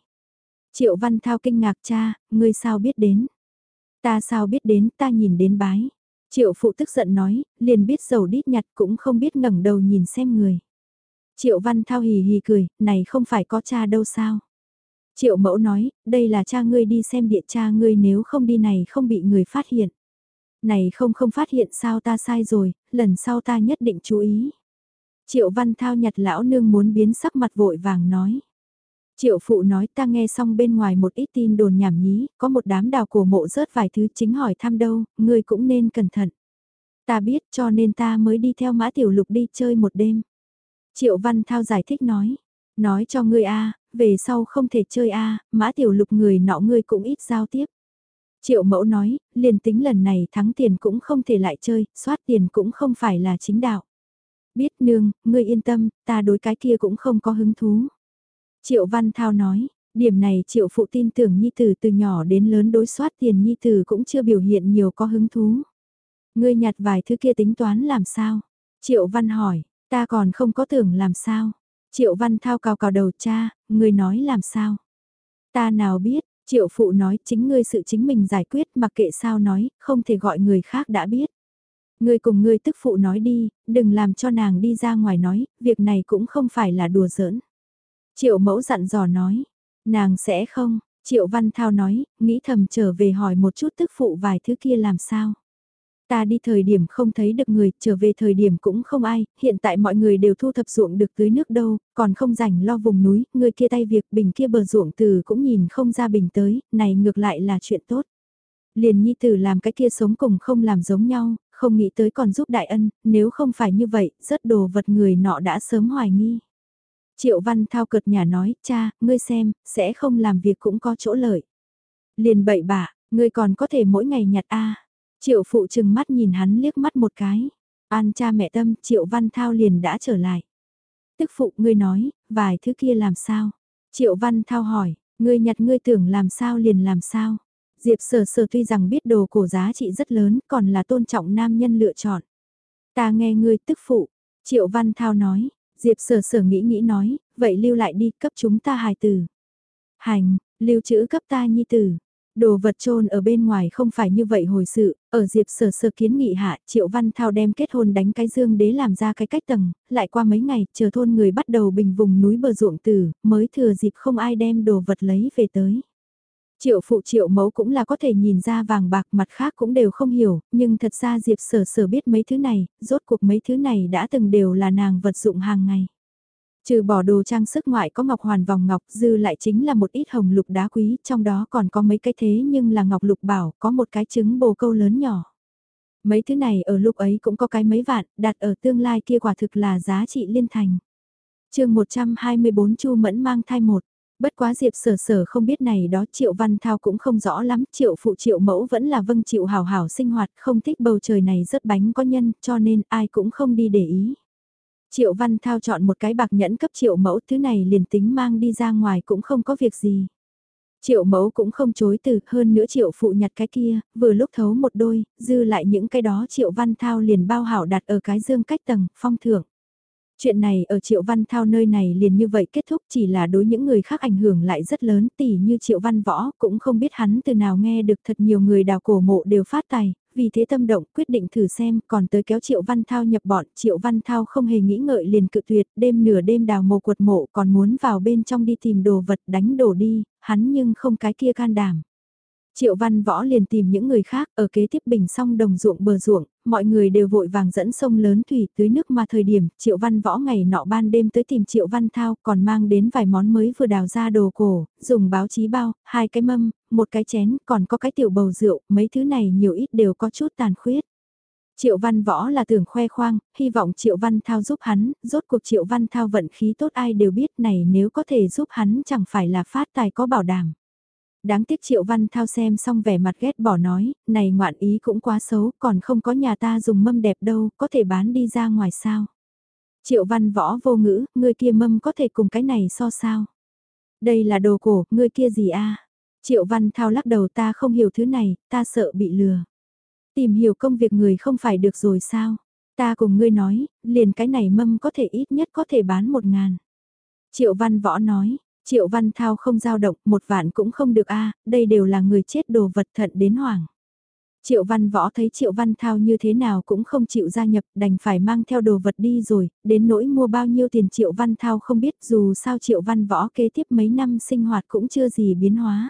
Triệu Văn Thao kinh ngạc cha, ngươi sao biết đến? Ta sao biết đến, ta nhìn đến bái. Triệu phụ tức giận nói, liền biết dầu đít nhặt cũng không biết ngẩng đầu nhìn xem người. Triệu Văn Thao hì hì cười, này không phải có cha đâu sao? Triệu mẫu nói, đây là cha ngươi đi xem địa cha ngươi nếu không đi này không bị người phát hiện này không không phát hiện sao ta sai rồi, lần sau ta nhất định chú ý. Triệu Văn Thao nhặt lão nương muốn biến sắc mặt vội vàng nói. Triệu phụ nói ta nghe xong bên ngoài một ít tin đồn nhảm nhí, có một đám đào cổ mộ rớt vài thứ chính hỏi thăm đâu, ngươi cũng nên cẩn thận. Ta biết cho nên ta mới đi theo mã tiểu lục đi chơi một đêm. Triệu Văn Thao giải thích nói, nói cho ngươi a, về sau không thể chơi a, mã tiểu lục người nọ ngươi cũng ít giao tiếp. Triệu mẫu nói, liền tính lần này thắng tiền cũng không thể lại chơi, soát tiền cũng không phải là chính đạo. Biết nương, ngươi yên tâm, ta đối cái kia cũng không có hứng thú. Triệu Văn Thao nói, điểm này triệu phụ tin tưởng Nhi Tử từ nhỏ đến lớn đối soát tiền Nhi Tử cũng chưa biểu hiện nhiều có hứng thú. Ngươi nhặt vài thứ kia tính toán làm sao? Triệu Văn hỏi, ta còn không có tưởng làm sao? Triệu Văn Thao cào cào đầu cha, ngươi nói làm sao? Ta nào biết, Triệu Phụ nói chính ngươi sự chính mình giải quyết mặc kệ sao nói, không thể gọi người khác đã biết. Ngươi cùng ngươi tức phụ nói đi, đừng làm cho nàng đi ra ngoài nói, việc này cũng không phải là đùa giỡn. Triệu mẫu dặn dò nói, nàng sẽ không, Triệu Văn Thao nói, nghĩ thầm trở về hỏi một chút tức phụ vài thứ kia làm sao. Ta đi thời điểm không thấy được người, trở về thời điểm cũng không ai, hiện tại mọi người đều thu thập ruộng được tưới nước đâu, còn không rảnh lo vùng núi, người kia tay việc bình kia bờ ruộng từ cũng nhìn không ra bình tới, này ngược lại là chuyện tốt. Liền nhi tử làm cái kia sống cùng không làm giống nhau, không nghĩ tới còn giúp đại ân, nếu không phải như vậy, rất đồ vật người nọ đã sớm hoài nghi. Triệu Văn Thao cợt nhà nói, cha, ngươi xem, sẽ không làm việc cũng có chỗ lợi. Liền bậy bạ, ngươi còn có thể mỗi ngày nhặt A. Triệu phụ chừng mắt nhìn hắn liếc mắt một cái. An cha mẹ tâm, Triệu Văn Thao liền đã trở lại. Tức phụ ngươi nói, vài thứ kia làm sao? Triệu Văn Thao hỏi, ngươi nhặt ngươi tưởng làm sao liền làm sao? Diệp sở sở tuy rằng biết đồ cổ giá trị rất lớn còn là tôn trọng nam nhân lựa chọn. Ta nghe ngươi tức phụ, Triệu Văn Thao nói, Diệp sở sở nghĩ nghĩ nói, vậy lưu lại đi cấp chúng ta hài tử. Hành, lưu trữ cấp ta nhi tử. Đồ vật trôn ở bên ngoài không phải như vậy hồi sự, ở Diệp sở sở kiến nghị hạ, Triệu Văn Thao đem kết hôn đánh cái dương đế làm ra cái cách tầng, lại qua mấy ngày, chờ thôn người bắt đầu bình vùng núi bờ ruộng tử, mới thừa dịp không ai đem đồ vật lấy về tới. Triệu phụ triệu mẫu cũng là có thể nhìn ra vàng bạc mặt khác cũng đều không hiểu, nhưng thật ra Diệp sở sở biết mấy thứ này, rốt cuộc mấy thứ này đã từng đều là nàng vật dụng hàng ngày. Trừ bỏ đồ trang sức ngoại có ngọc hoàn vòng ngọc dư lại chính là một ít hồng lục đá quý, trong đó còn có mấy cái thế nhưng là ngọc lục bảo, có một cái trứng bồ câu lớn nhỏ. Mấy thứ này ở lúc ấy cũng có cái mấy vạn, đặt ở tương lai kia quả thực là giá trị liên thành. chương 124 Chu Mẫn mang thai một Bất quá Diệp sở sở không biết này đó Triệu Văn Thao cũng không rõ lắm, Triệu phụ Triệu mẫu vẫn là vâng Triệu hào hảo sinh hoạt, không thích bầu trời này rất bánh có nhân, cho nên ai cũng không đi để ý. Triệu Văn Thao chọn một cái bạc nhẫn cấp Triệu mẫu, thứ này liền tính mang đi ra ngoài cũng không có việc gì. Triệu mẫu cũng không chối từ, hơn nữa triệu phụ nhặt cái kia, vừa lúc thấu một đôi, dư lại những cái đó triệu văn thao liền bao hảo đặt ở cái dương cách tầng, phong thưởng. Chuyện này ở Triệu Văn Thao nơi này liền như vậy kết thúc chỉ là đối những người khác ảnh hưởng lại rất lớn tỉ như Triệu Văn Võ cũng không biết hắn từ nào nghe được thật nhiều người đào cổ mộ đều phát tài, vì thế tâm động quyết định thử xem còn tới kéo Triệu Văn Thao nhập bọn Triệu Văn Thao không hề nghĩ ngợi liền cự tuyệt đêm nửa đêm đào mồ cuột mộ còn muốn vào bên trong đi tìm đồ vật đánh đổ đi, hắn nhưng không cái kia can đảm. Triệu Văn Võ liền tìm những người khác ở kế tiếp bình song đồng ruộng bờ ruộng, mọi người đều vội vàng dẫn sông lớn thủy tưới nước mà thời điểm Triệu Văn Võ ngày nọ ban đêm tới tìm Triệu Văn Thao còn mang đến vài món mới vừa đào ra đồ cổ, dùng báo chí bao, hai cái mâm, một cái chén, còn có cái tiểu bầu rượu, mấy thứ này nhiều ít đều có chút tàn khuyết. Triệu Văn Võ là tưởng khoe khoang, hy vọng Triệu Văn Thao giúp hắn, rốt cuộc Triệu Văn Thao vận khí tốt ai đều biết này nếu có thể giúp hắn chẳng phải là phát tài có bảo đảm. Đáng tiếc Triệu Văn Thao xem xong vẻ mặt ghét bỏ nói, này ngoạn ý cũng quá xấu, còn không có nhà ta dùng mâm đẹp đâu, có thể bán đi ra ngoài sao. Triệu Văn Võ vô ngữ, người kia mâm có thể cùng cái này so sao. Đây là đồ cổ, người kia gì a? Triệu Văn Thao lắc đầu ta không hiểu thứ này, ta sợ bị lừa. Tìm hiểu công việc người không phải được rồi sao? Ta cùng ngươi nói, liền cái này mâm có thể ít nhất có thể bán một ngàn. Triệu Văn Võ nói, Triệu Văn Thao không giao động, một vạn cũng không được a, đây đều là người chết đồ vật thận đến hoảng. Triệu Văn Võ thấy Triệu Văn Thao như thế nào cũng không chịu gia nhập, đành phải mang theo đồ vật đi rồi, đến nỗi mua bao nhiêu tiền Triệu Văn Thao không biết dù sao Triệu Văn Võ kế tiếp mấy năm sinh hoạt cũng chưa gì biến hóa.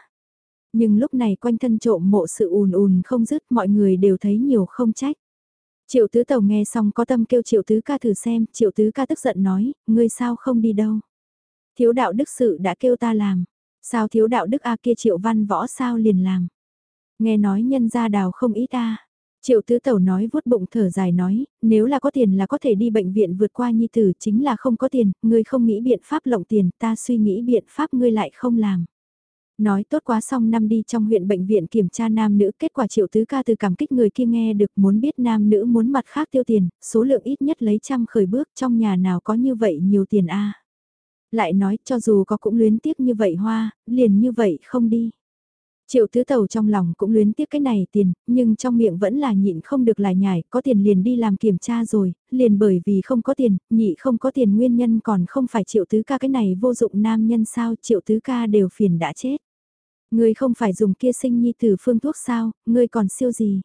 Nhưng lúc này quanh thân trộm mộ sự ùn ùn không dứt mọi người đều thấy nhiều không trách. Triệu Tứ Tàu nghe xong có tâm kêu Triệu Tứ ca thử xem, Triệu Tứ ca tức giận nói, ngươi sao không đi đâu. Thiếu đạo đức sự đã kêu ta làm. Sao thiếu đạo đức A kia triệu văn võ sao liền làm. Nghe nói nhân gia đào không ít ta. Triệu tứ tẩu nói vuốt bụng thở dài nói, nếu là có tiền là có thể đi bệnh viện vượt qua nhi tử chính là không có tiền, ngươi không nghĩ biện pháp lộng tiền, ta suy nghĩ biện pháp ngươi lại không làm. Nói tốt quá xong năm đi trong huyện bệnh viện kiểm tra nam nữ, kết quả triệu tứ ca từ cảm kích người kia nghe được muốn biết nam nữ muốn mặt khác tiêu tiền, số lượng ít nhất lấy trăm khởi bước trong nhà nào có như vậy nhiều tiền a lại nói cho dù có cũng luyến tiếc như vậy hoa, liền như vậy không đi. Triệu tứ tàu trong lòng cũng luyến tiếc cái này tiền, nhưng trong miệng vẫn là nhịn không được lại nhải, có tiền liền đi làm kiểm tra rồi, liền bởi vì không có tiền, nhị không có tiền nguyên nhân còn không phải triệu tứ ca cái này vô dụng nam nhân sao triệu tứ ca đều phiền đã chết. Ngươi không phải dùng kia sinh nhi tử phương thuốc sao, ngươi còn siêu gì?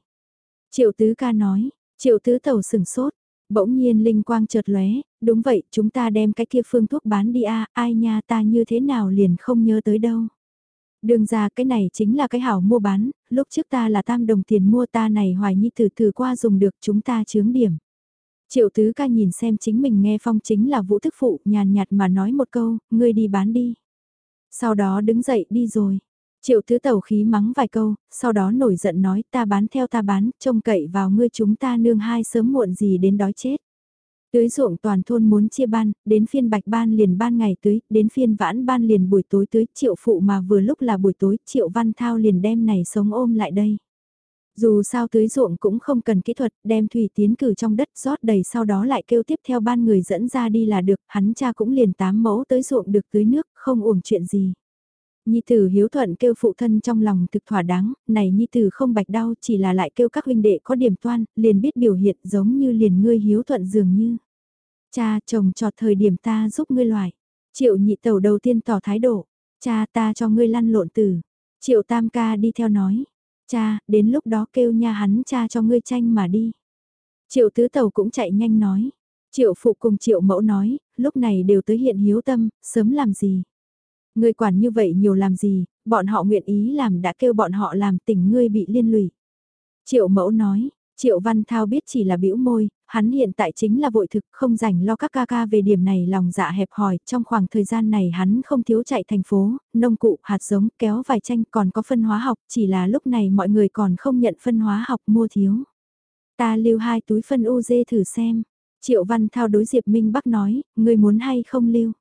Triệu tứ ca nói, triệu tứ tàu sừng sốt, bỗng nhiên linh quang chợt lóe, đúng vậy, chúng ta đem cái kia phương thuốc bán đi a, ai nha ta như thế nào liền không nhớ tới đâu. Đường ra cái này chính là cái hảo mua bán, lúc trước ta là tam đồng tiền mua ta này hoài nhi thử thử qua dùng được chúng ta chướng điểm. Triệu tứ ca nhìn xem chính mình nghe phong chính là vũ thức phụ nhàn nhạt mà nói một câu, ngươi đi bán đi. Sau đó đứng dậy đi rồi. Triệu tứ tẩu khí mắng vài câu, sau đó nổi giận nói ta bán theo ta bán, trông cậy vào ngươi chúng ta nương hai sớm muộn gì đến đói chết. Tưới ruộng toàn thôn muốn chia ban, đến phiên bạch ban liền ban ngày tưới, đến phiên vãn ban liền buổi tối tưới, triệu phụ mà vừa lúc là buổi tối, triệu văn thao liền đem này sống ôm lại đây. Dù sao tưới ruộng cũng không cần kỹ thuật, đem thủy tiến cử trong đất rót đầy sau đó lại kêu tiếp theo ban người dẫn ra đi là được, hắn cha cũng liền tám mẫu tới ruộng được tưới nước, không uổng chuyện gì. Nhi tử hiếu thuận kêu phụ thân trong lòng thực thỏa đáng, này Nhi tử không bạch đau chỉ là lại kêu các huynh đệ có điểm toan, liền biết biểu hiện giống như liền ngươi hiếu thuận dường như. Cha chồng trọt thời điểm ta giúp ngươi loại. Triệu nhị tẩu đầu tiên tỏ thái độ, cha ta cho ngươi lăn lộn tử. Triệu tam ca đi theo nói, cha, đến lúc đó kêu nha hắn cha cho ngươi tranh mà đi. Triệu tứ tẩu cũng chạy nhanh nói. Triệu phụ cùng triệu mẫu nói, lúc này đều tới hiện hiếu tâm, sớm làm gì. Ngươi quản như vậy nhiều làm gì, bọn họ nguyện ý làm đã kêu bọn họ làm tình ngươi bị liên lụy. Triệu mẫu nói, Triệu Văn Thao biết chỉ là bĩu môi, hắn hiện tại chính là vội thực không rảnh lo các ca ca về điểm này lòng dạ hẹp hòi, trong khoảng thời gian này hắn không thiếu chạy thành phố, nông cụ, hạt giống, kéo vài tranh còn có phân hóa học, chỉ là lúc này mọi người còn không nhận phân hóa học mua thiếu. Ta lưu hai túi phân UZ thử xem. Triệu Văn Thao đối Diệp Minh Bắc nói, người muốn hay không lưu.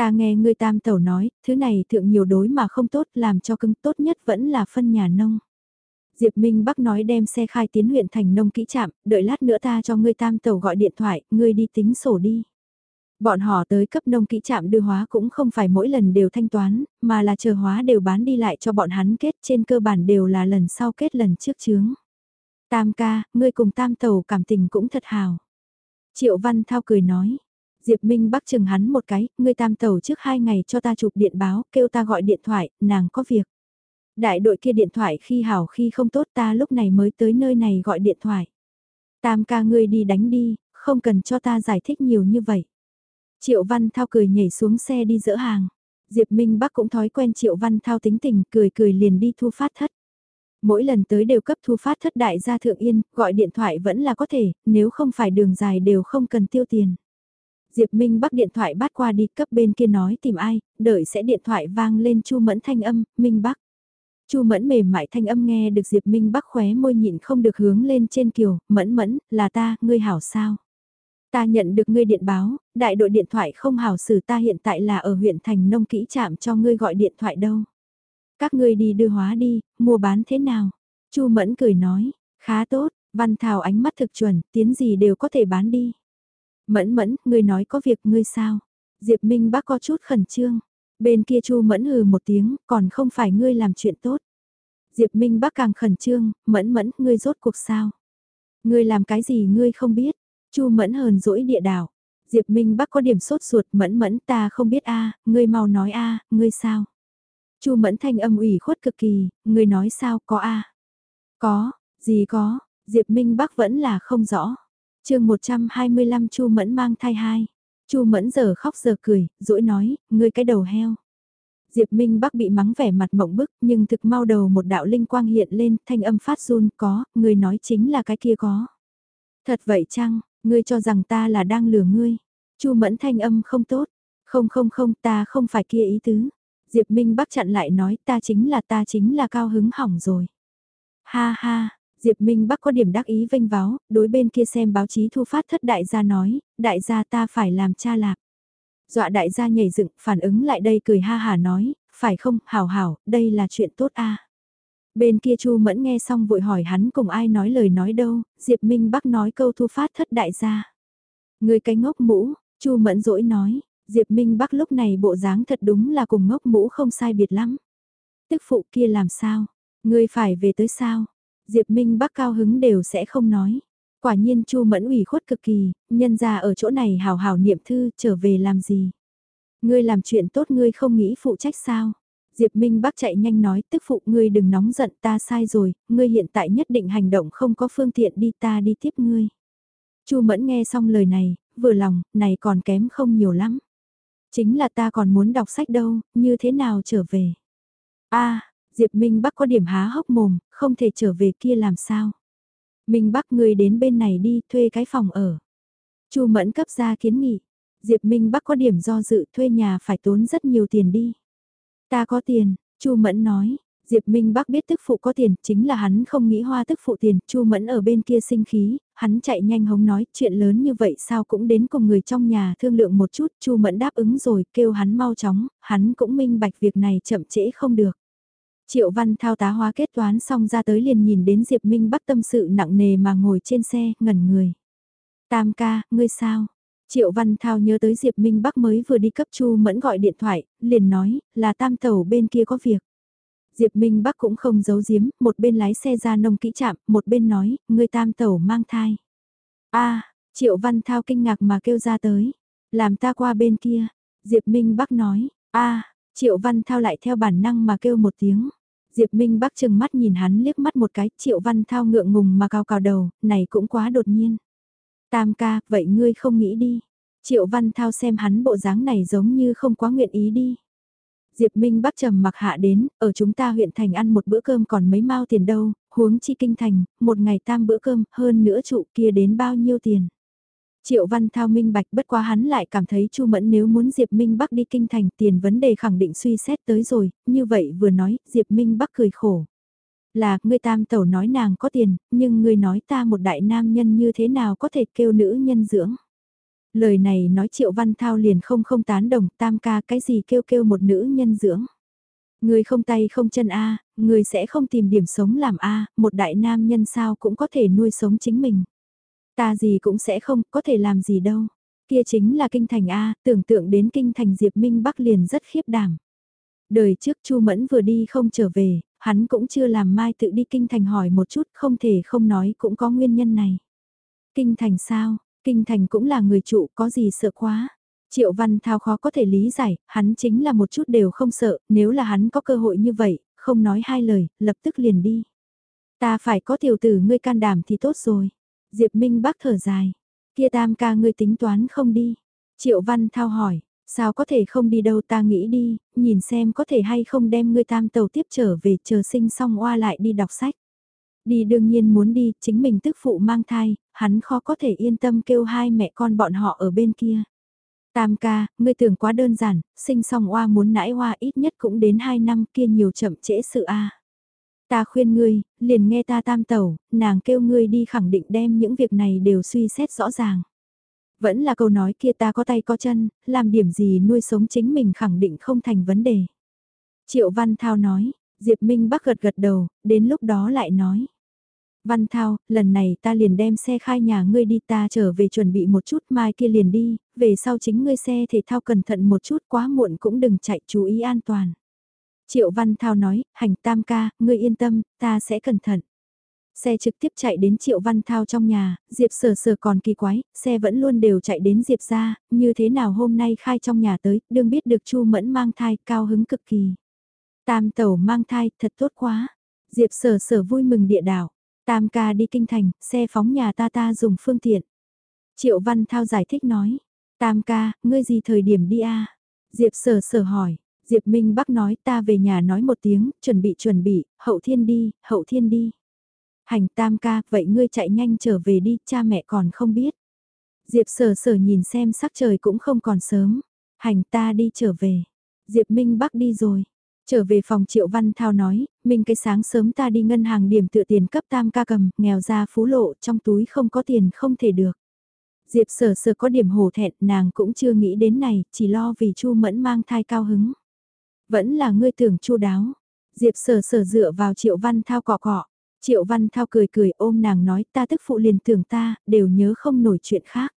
Ta nghe người tam tẩu nói, thứ này thượng nhiều đối mà không tốt, làm cho cưng tốt nhất vẫn là phân nhà nông. Diệp Minh Bắc nói đem xe khai tiến huyện thành nông kỹ trạm, đợi lát nữa ta cho ngươi tam tẩu gọi điện thoại, ngươi đi tính sổ đi. Bọn họ tới cấp nông kỹ trạm đưa hóa cũng không phải mỗi lần đều thanh toán, mà là chờ hóa đều bán đi lại cho bọn hắn kết trên cơ bản đều là lần sau kết lần trước chướng. Tam ca, ngươi cùng tam tẩu cảm tình cũng thật hào. Triệu Văn Thao cười nói, Diệp Minh Bắc chừng hắn một cái, ngươi tam tàu trước hai ngày cho ta chụp điện báo, kêu ta gọi điện thoại, nàng có việc. Đại đội kia điện thoại khi hảo khi không tốt ta lúc này mới tới nơi này gọi điện thoại. Tam ca ngươi đi đánh đi, không cần cho ta giải thích nhiều như vậy. Triệu Văn Thao cười nhảy xuống xe đi dỡ hàng. Diệp Minh Bắc cũng thói quen Triệu Văn Thao tính tình, cười cười liền đi thu phát thất. Mỗi lần tới đều cấp thu phát thất đại gia thượng yên, gọi điện thoại vẫn là có thể, nếu không phải đường dài đều không cần tiêu tiền. Diệp Minh Bắc điện thoại bắt qua đi cấp bên kia nói tìm ai, đợi sẽ điện thoại vang lên Chu Mẫn thanh âm, Minh Bắc. Chu Mẫn mềm mại thanh âm nghe được Diệp Minh Bắc khóe môi nhịn không được hướng lên trên kiều, Mẫn Mẫn, là ta, ngươi hảo sao? Ta nhận được ngươi điện báo, đại đội điện thoại không hảo xử ta hiện tại là ở huyện thành nông kỹ trạm cho ngươi gọi điện thoại đâu. Các ngươi đi đưa hóa đi, mua bán thế nào? Chu Mẫn cười nói, khá tốt, Văn Thảo ánh mắt thực chuẩn, tiến gì đều có thể bán đi. Mẫn Mẫn, ngươi nói có việc ngươi sao? Diệp Minh Bắc có chút khẩn trương. Bên kia Chu Mẫn hừ một tiếng, còn không phải ngươi làm chuyện tốt. Diệp Minh Bắc càng khẩn trương, Mẫn Mẫn, ngươi rốt cuộc sao? Ngươi làm cái gì ngươi không biết? Chu Mẫn hờn dỗi địa đảo. Diệp Minh Bắc có điểm sốt ruột, Mẫn Mẫn ta không biết a, ngươi mau nói a, ngươi sao? Chu Mẫn thanh âm ủy khuất cực kỳ, ngươi nói sao, có a? Có, gì có, Diệp Minh Bắc vẫn là không rõ chương 125 Chu Mẫn mang thai hai. Chu Mẫn giờ khóc giờ cười, dỗi nói, ngươi cái đầu heo. Diệp Minh Bắc bị mắng vẻ mặt mộng bức, nhưng thực mau đầu một đạo linh quang hiện lên, thanh âm phát run, có, ngươi nói chính là cái kia có. Thật vậy chăng, ngươi cho rằng ta là đang lừa ngươi. Chu Mẫn thanh âm không tốt, không không không, ta không phải kia ý tứ. Diệp Minh Bắc chặn lại nói, ta chính là ta chính là cao hứng hỏng rồi. Ha ha, Diệp Minh Bắc có điểm đắc ý vênh váo, đối bên kia xem báo chí thu phát thất đại gia nói, đại gia ta phải làm cha lạc. Dọa đại gia nhảy dựng, phản ứng lại đây cười ha hà nói, phải không, hảo hảo, đây là chuyện tốt a. Bên kia Chu Mẫn nghe xong vội hỏi hắn cùng ai nói lời nói đâu, Diệp Minh Bắc nói câu thu phát thất đại gia. Người cái ngốc mũ, Chu Mẫn dỗi nói, Diệp Minh Bắc lúc này bộ dáng thật đúng là cùng ngốc mũ không sai biệt lắm. Tức phụ kia làm sao? Người phải về tới sao? Diệp Minh Bắc cao hứng đều sẽ không nói. Quả nhiên Chu Mẫn ủy khuất cực kỳ, nhân ra ở chỗ này hào hào niệm thư trở về làm gì? Ngươi làm chuyện tốt ngươi không nghĩ phụ trách sao? Diệp Minh Bắc chạy nhanh nói, tức phụ ngươi đừng nóng giận ta sai rồi, ngươi hiện tại nhất định hành động không có phương tiện đi ta đi tiếp ngươi. Chu Mẫn nghe xong lời này, vừa lòng, này còn kém không nhiều lắm. Chính là ta còn muốn đọc sách đâu, như thế nào trở về? a Diệp Minh Bắc có điểm há hốc mồm, không thể trở về kia làm sao? Minh Bắc ngươi đến bên này đi, thuê cái phòng ở. Chu Mẫn cấp ra kiến nghị. Diệp Minh Bắc có điểm do dự thuê nhà phải tốn rất nhiều tiền đi. Ta có tiền, Chu Mẫn nói. Diệp Minh Bắc biết tức phụ có tiền, chính là hắn không nghĩ hoa tức phụ tiền, Chu Mẫn ở bên kia sinh khí, hắn chạy nhanh hống nói, chuyện lớn như vậy sao cũng đến cùng người trong nhà thương lượng một chút, Chu Mẫn đáp ứng rồi, kêu hắn mau chóng, hắn cũng minh bạch việc này chậm trễ không được. Triệu Văn thao tá hóa kết toán xong ra tới liền nhìn đến Diệp Minh Bắc tâm sự nặng nề mà ngồi trên xe, ngẩn người. Tam ca, ngươi sao? Triệu Văn Thao nhớ tới Diệp Minh Bắc mới vừa đi cấp Chu Mẫn gọi điện thoại, liền nói, là tam tàu bên kia có việc. Diệp Minh Bắc cũng không giấu giếm, một bên lái xe ra nông kỹ chạm, một bên nói, người tam tàu mang thai. a Triệu Văn Thao kinh ngạc mà kêu ra tới, làm ta qua bên kia. Diệp Minh Bắc nói, a Triệu Văn Thao lại theo bản năng mà kêu một tiếng. Diệp Minh Bắc chừng mắt nhìn hắn liếc mắt một cái, Triệu Văn Thao ngượng ngùng mà cao cao đầu, này cũng quá đột nhiên. Tam ca, vậy ngươi không nghĩ đi. Triệu Văn Thao xem hắn bộ dáng này giống như không quá nguyện ý đi. Diệp Minh Bắc trầm mặc hạ đến, ở chúng ta huyện thành ăn một bữa cơm còn mấy mao tiền đâu, huống chi kinh thành, một ngày tam bữa cơm, hơn nữa trụ kia đến bao nhiêu tiền. Triệu Văn Thao minh bạch bất quá hắn lại cảm thấy Chu Mẫn nếu muốn Diệp Minh Bắc đi kinh thành tiền vấn đề khẳng định suy xét tới rồi, như vậy vừa nói, Diệp Minh Bắc cười khổ. Là, ngươi tam tẩu nói nàng có tiền, nhưng ngươi nói ta một đại nam nhân như thế nào có thể kêu nữ nhân dưỡng. Lời này nói Triệu Văn Thao liền không không tán đồng tam ca cái gì kêu kêu một nữ nhân dưỡng. Người không tay không chân A, người sẽ không tìm điểm sống làm A, một đại nam nhân sao cũng có thể nuôi sống chính mình. Ta gì cũng sẽ không, có thể làm gì đâu. Kia chính là kinh thành A, tưởng tượng đến kinh thành Diệp Minh Bắc liền rất khiếp đảm. Đời trước Chu Mẫn vừa đi không trở về, hắn cũng chưa làm mai tự đi kinh thành hỏi một chút, không thể không nói cũng có nguyên nhân này. Kinh thành sao, kinh thành cũng là người trụ có gì sợ quá. Triệu Văn Thao khó có thể lý giải, hắn chính là một chút đều không sợ, nếu là hắn có cơ hội như vậy, không nói hai lời, lập tức liền đi. Ta phải có tiểu tử ngươi can đảm thì tốt rồi. Diệp Minh Bắc thở dài. Kia tam ca ngươi tính toán không đi. Triệu Văn Thao hỏi, sao có thể không đi đâu ta nghĩ đi, nhìn xem có thể hay không đem ngươi tam tàu tiếp trở về chờ sinh xong oa lại đi đọc sách. Đi đương nhiên muốn đi, chính mình tức phụ mang thai, hắn khó có thể yên tâm kêu hai mẹ con bọn họ ở bên kia. Tam ca, ngươi tưởng quá đơn giản, sinh xong oa muốn nãi oa ít nhất cũng đến hai năm kia nhiều chậm trễ sự a. Ta khuyên ngươi, liền nghe ta tam tẩu, nàng kêu ngươi đi khẳng định đem những việc này đều suy xét rõ ràng. Vẫn là câu nói kia ta có tay có chân, làm điểm gì nuôi sống chính mình khẳng định không thành vấn đề. Triệu Văn Thao nói, Diệp Minh Bắc gật gật đầu, đến lúc đó lại nói. Văn Thao, lần này ta liền đem xe khai nhà ngươi đi ta trở về chuẩn bị một chút mai kia liền đi, về sau chính ngươi xe thể thao cẩn thận một chút quá muộn cũng đừng chạy chú ý an toàn. Triệu Văn Thao nói, hành tam ca, ngươi yên tâm, ta sẽ cẩn thận. Xe trực tiếp chạy đến Triệu Văn Thao trong nhà, Diệp sờ sờ còn kỳ quái, xe vẫn luôn đều chạy đến Diệp ra, như thế nào hôm nay khai trong nhà tới, đương biết được Chu Mẫn mang thai, cao hứng cực kỳ. Tam tẩu mang thai, thật tốt quá. Diệp sở sở vui mừng địa đảo. Tam ca đi kinh thành, xe phóng nhà ta ta dùng phương tiện. Triệu Văn Thao giải thích nói. Tam ca, ngươi gì thời điểm đi a? Diệp sở sở hỏi. Diệp Minh Bắc nói ta về nhà nói một tiếng, chuẩn bị chuẩn bị, hậu thiên đi, hậu thiên đi. Hành tam ca, vậy ngươi chạy nhanh trở về đi, cha mẹ còn không biết. Diệp sở sở nhìn xem sắc trời cũng không còn sớm. Hành ta đi trở về. Diệp Minh Bắc đi rồi. Trở về phòng Triệu Văn Thao nói, mình cái sáng sớm ta đi ngân hàng điểm tựa tiền cấp tam ca cầm, nghèo ra phú lộ, trong túi không có tiền không thể được. Diệp sở sở có điểm hổ thẹn, nàng cũng chưa nghĩ đến này, chỉ lo vì Chu Mẫn mang thai cao hứng. Vẫn là ngươi tưởng chu đáo. Diệp sở sở dựa vào Triệu Văn Thao cọ cọ. Triệu Văn Thao cười cười ôm nàng nói ta tức phụ liền tưởng ta, đều nhớ không nổi chuyện khác.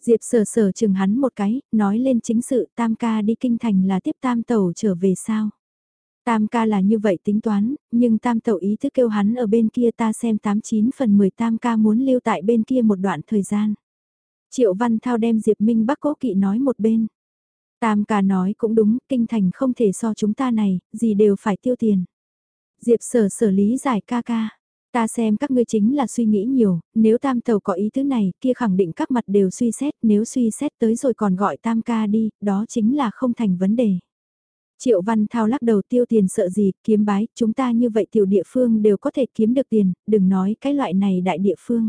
Diệp sở sở chừng hắn một cái, nói lên chính sự tam ca đi kinh thành là tiếp tam tàu trở về sao. Tam ca là như vậy tính toán, nhưng tam tàu ý thức kêu hắn ở bên kia ta xem 89 phần 10 tam ca muốn lưu tại bên kia một đoạn thời gian. Triệu Văn Thao đem Diệp Minh Bắc cố kỵ nói một bên. Tam ca nói cũng đúng, kinh thành không thể so chúng ta này, gì đều phải tiêu tiền. Diệp sở xử lý giải ca ca. Ta xem các ngươi chính là suy nghĩ nhiều, nếu tam tàu có ý thứ này, kia khẳng định các mặt đều suy xét, nếu suy xét tới rồi còn gọi tam ca đi, đó chính là không thành vấn đề. Triệu Văn Thao lắc đầu tiêu tiền sợ gì, kiếm bái, chúng ta như vậy tiểu địa phương đều có thể kiếm được tiền, đừng nói cái loại này đại địa phương.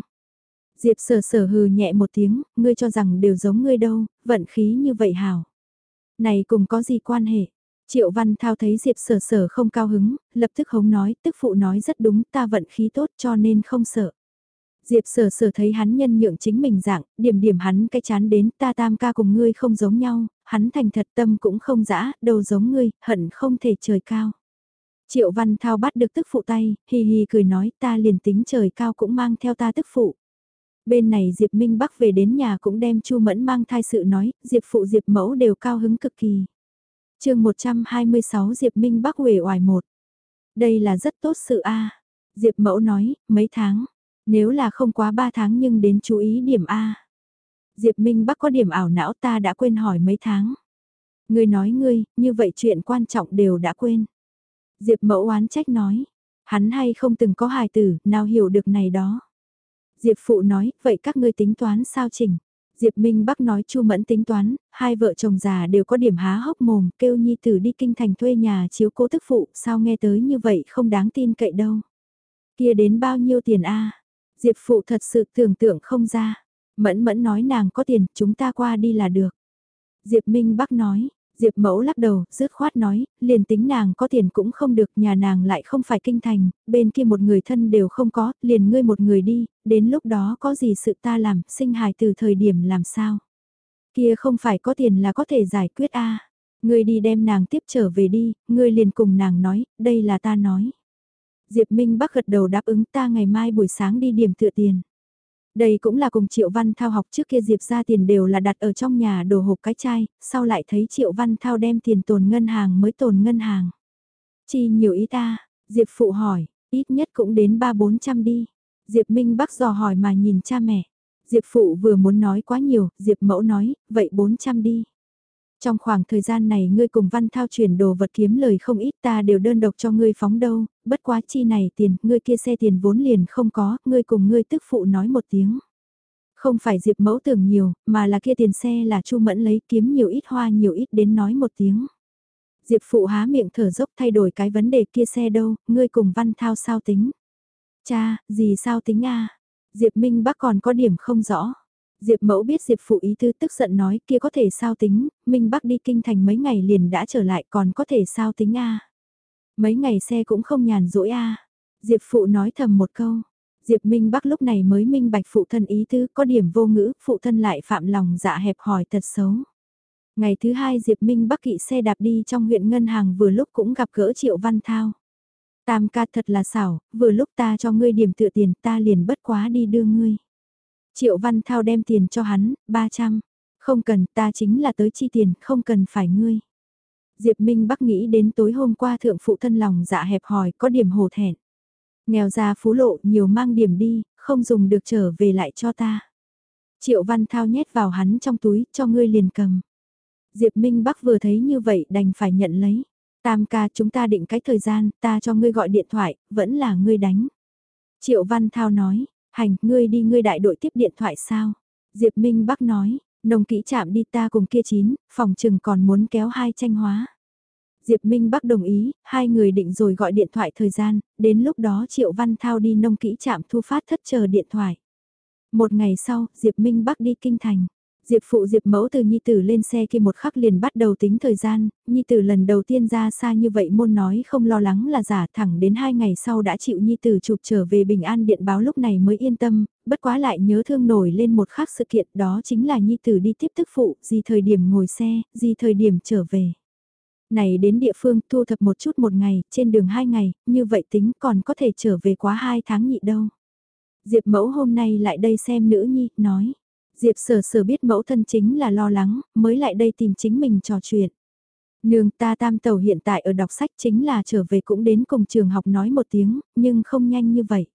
Diệp sở sở hừ nhẹ một tiếng, ngươi cho rằng đều giống ngươi đâu, vận khí như vậy hảo. Này cùng có gì quan hệ? Triệu Văn Thao thấy Diệp sở sở không cao hứng, lập tức hống nói, tức phụ nói rất đúng, ta vận khí tốt cho nên không sợ. Diệp sở sở thấy hắn nhân nhượng chính mình dạng, điểm điểm hắn cái chán đến ta tam ca cùng ngươi không giống nhau, hắn thành thật tâm cũng không dã, đâu giống ngươi, hận không thể trời cao. Triệu Văn Thao bắt được tức phụ tay, hì hì cười nói ta liền tính trời cao cũng mang theo ta tức phụ. Bên này Diệp Minh Bắc về đến nhà cũng đem Chu Mẫn mang thai sự nói, Diệp phụ Diệp mẫu đều cao hứng cực kỳ. chương 126 Diệp Minh Bắc huề oải một. Đây là rất tốt sự a Diệp mẫu nói, mấy tháng, nếu là không quá 3 tháng nhưng đến chú ý điểm A. Diệp Minh Bắc có điểm ảo não ta đã quên hỏi mấy tháng. Ngươi nói ngươi, như vậy chuyện quan trọng đều đã quên. Diệp mẫu oán trách nói, hắn hay không từng có hài tử, nào hiểu được này đó. Diệp phụ nói, vậy các ngươi tính toán sao chỉnh? Diệp Minh Bắc nói Chu Mẫn tính toán, hai vợ chồng già đều có điểm há hốc mồm, kêu nhi tử đi kinh thành thuê nhà chiếu cố tức phụ, sao nghe tới như vậy không đáng tin cậy đâu. Kia đến bao nhiêu tiền a? Diệp phụ thật sự tưởng tượng không ra. Mẫn mẫn nói nàng có tiền, chúng ta qua đi là được. Diệp Minh Bắc nói, Diệp mẫu lắc đầu, rứt khoát nói, liền tính nàng có tiền cũng không được, nhà nàng lại không phải kinh thành, bên kia một người thân đều không có, liền ngươi một người đi, đến lúc đó có gì sự ta làm, sinh hài từ thời điểm làm sao. Kia không phải có tiền là có thể giải quyết a Ngươi đi đem nàng tiếp trở về đi, ngươi liền cùng nàng nói, đây là ta nói. Diệp Minh Bắc gật đầu đáp ứng ta ngày mai buổi sáng đi điểm tựa tiền. Đây cũng là cùng Triệu Văn Thao học trước kia Diệp ra tiền đều là đặt ở trong nhà đồ hộp cái chai, sau lại thấy Triệu Văn Thao đem tiền tồn ngân hàng mới tồn ngân hàng. Chi nhiều ý ta, Diệp Phụ hỏi, ít nhất cũng đến ba bốn trăm đi. Diệp Minh Bắc dò hỏi mà nhìn cha mẹ. Diệp Phụ vừa muốn nói quá nhiều, Diệp Mẫu nói, vậy 400 đi. Trong khoảng thời gian này ngươi cùng Văn Thao chuyển đồ vật kiếm lời không ít ta đều đơn độc cho ngươi phóng đâu, bất quá chi này tiền, ngươi kia xe tiền vốn liền không có, ngươi cùng ngươi tức phụ nói một tiếng. Không phải Diệp mẫu tưởng nhiều, mà là kia tiền xe là Chu Mẫn lấy kiếm nhiều ít hoa nhiều ít đến nói một tiếng. Diệp phụ há miệng thở dốc thay đổi cái vấn đề kia xe đâu, ngươi cùng Văn Thao sao tính. Cha, gì sao tính a Diệp Minh bác còn có điểm không rõ. Diệp mẫu biết Diệp phụ ý tư tức giận nói kia có thể sao tính, Minh Bắc đi kinh thành mấy ngày liền đã trở lại còn có thể sao tính a Mấy ngày xe cũng không nhàn rỗi a Diệp phụ nói thầm một câu. Diệp Minh Bắc lúc này mới minh bạch phụ thân ý tư, có điểm vô ngữ, phụ thân lại phạm lòng dạ hẹp hỏi thật xấu. Ngày thứ hai Diệp Minh Bắc kỵ xe đạp đi trong huyện ngân hàng vừa lúc cũng gặp gỡ Triệu Văn Thao. Tam ca thật là xảo, vừa lúc ta cho ngươi điểm tựa tiền ta liền bất quá đi đưa ngươi. Triệu Văn Thao đem tiền cho hắn, 300. Không cần, ta chính là tới chi tiền, không cần phải ngươi. Diệp Minh Bắc nghĩ đến tối hôm qua thượng phụ thân lòng dạ hẹp hòi, có điểm hồ thẹn. Nghèo ra phú lộ, nhiều mang điểm đi, không dùng được trở về lại cho ta. Triệu Văn Thao nhét vào hắn trong túi, cho ngươi liền cầm. Diệp Minh Bắc vừa thấy như vậy đành phải nhận lấy. Tam ca chúng ta định cái thời gian, ta cho ngươi gọi điện thoại, vẫn là ngươi đánh. Triệu Văn Thao nói, Hành, ngươi đi ngươi đại đội tiếp điện thoại sao? Diệp Minh Bắc nói, nông kỹ chạm đi ta cùng kia chín, phòng trừng còn muốn kéo hai tranh hóa. Diệp Minh Bắc đồng ý, hai người định rồi gọi điện thoại thời gian, đến lúc đó Triệu Văn Thao đi nông kỹ chạm thu phát thất chờ điện thoại. Một ngày sau, Diệp Minh Bắc đi kinh thành. Diệp phụ Diệp mẫu từ Nhi Tử lên xe kia một khắc liền bắt đầu tính thời gian, Nhi Tử lần đầu tiên ra xa như vậy môn nói không lo lắng là giả thẳng đến hai ngày sau đã chịu Nhi Tử chụp trở về Bình An điện báo lúc này mới yên tâm, bất quá lại nhớ thương nổi lên một khắc sự kiện đó chính là Nhi Tử đi tiếp tức phụ, gì thời điểm ngồi xe, gì thời điểm trở về. Này đến địa phương thu thập một chút một ngày, trên đường hai ngày, như vậy tính còn có thể trở về quá hai tháng nhị đâu. Diệp mẫu hôm nay lại đây xem nữ nhi, nói. Diệp sở sở biết mẫu thân chính là lo lắng, mới lại đây tìm chính mình trò chuyện. Nương ta tam tàu hiện tại ở đọc sách chính là trở về cũng đến cùng trường học nói một tiếng, nhưng không nhanh như vậy.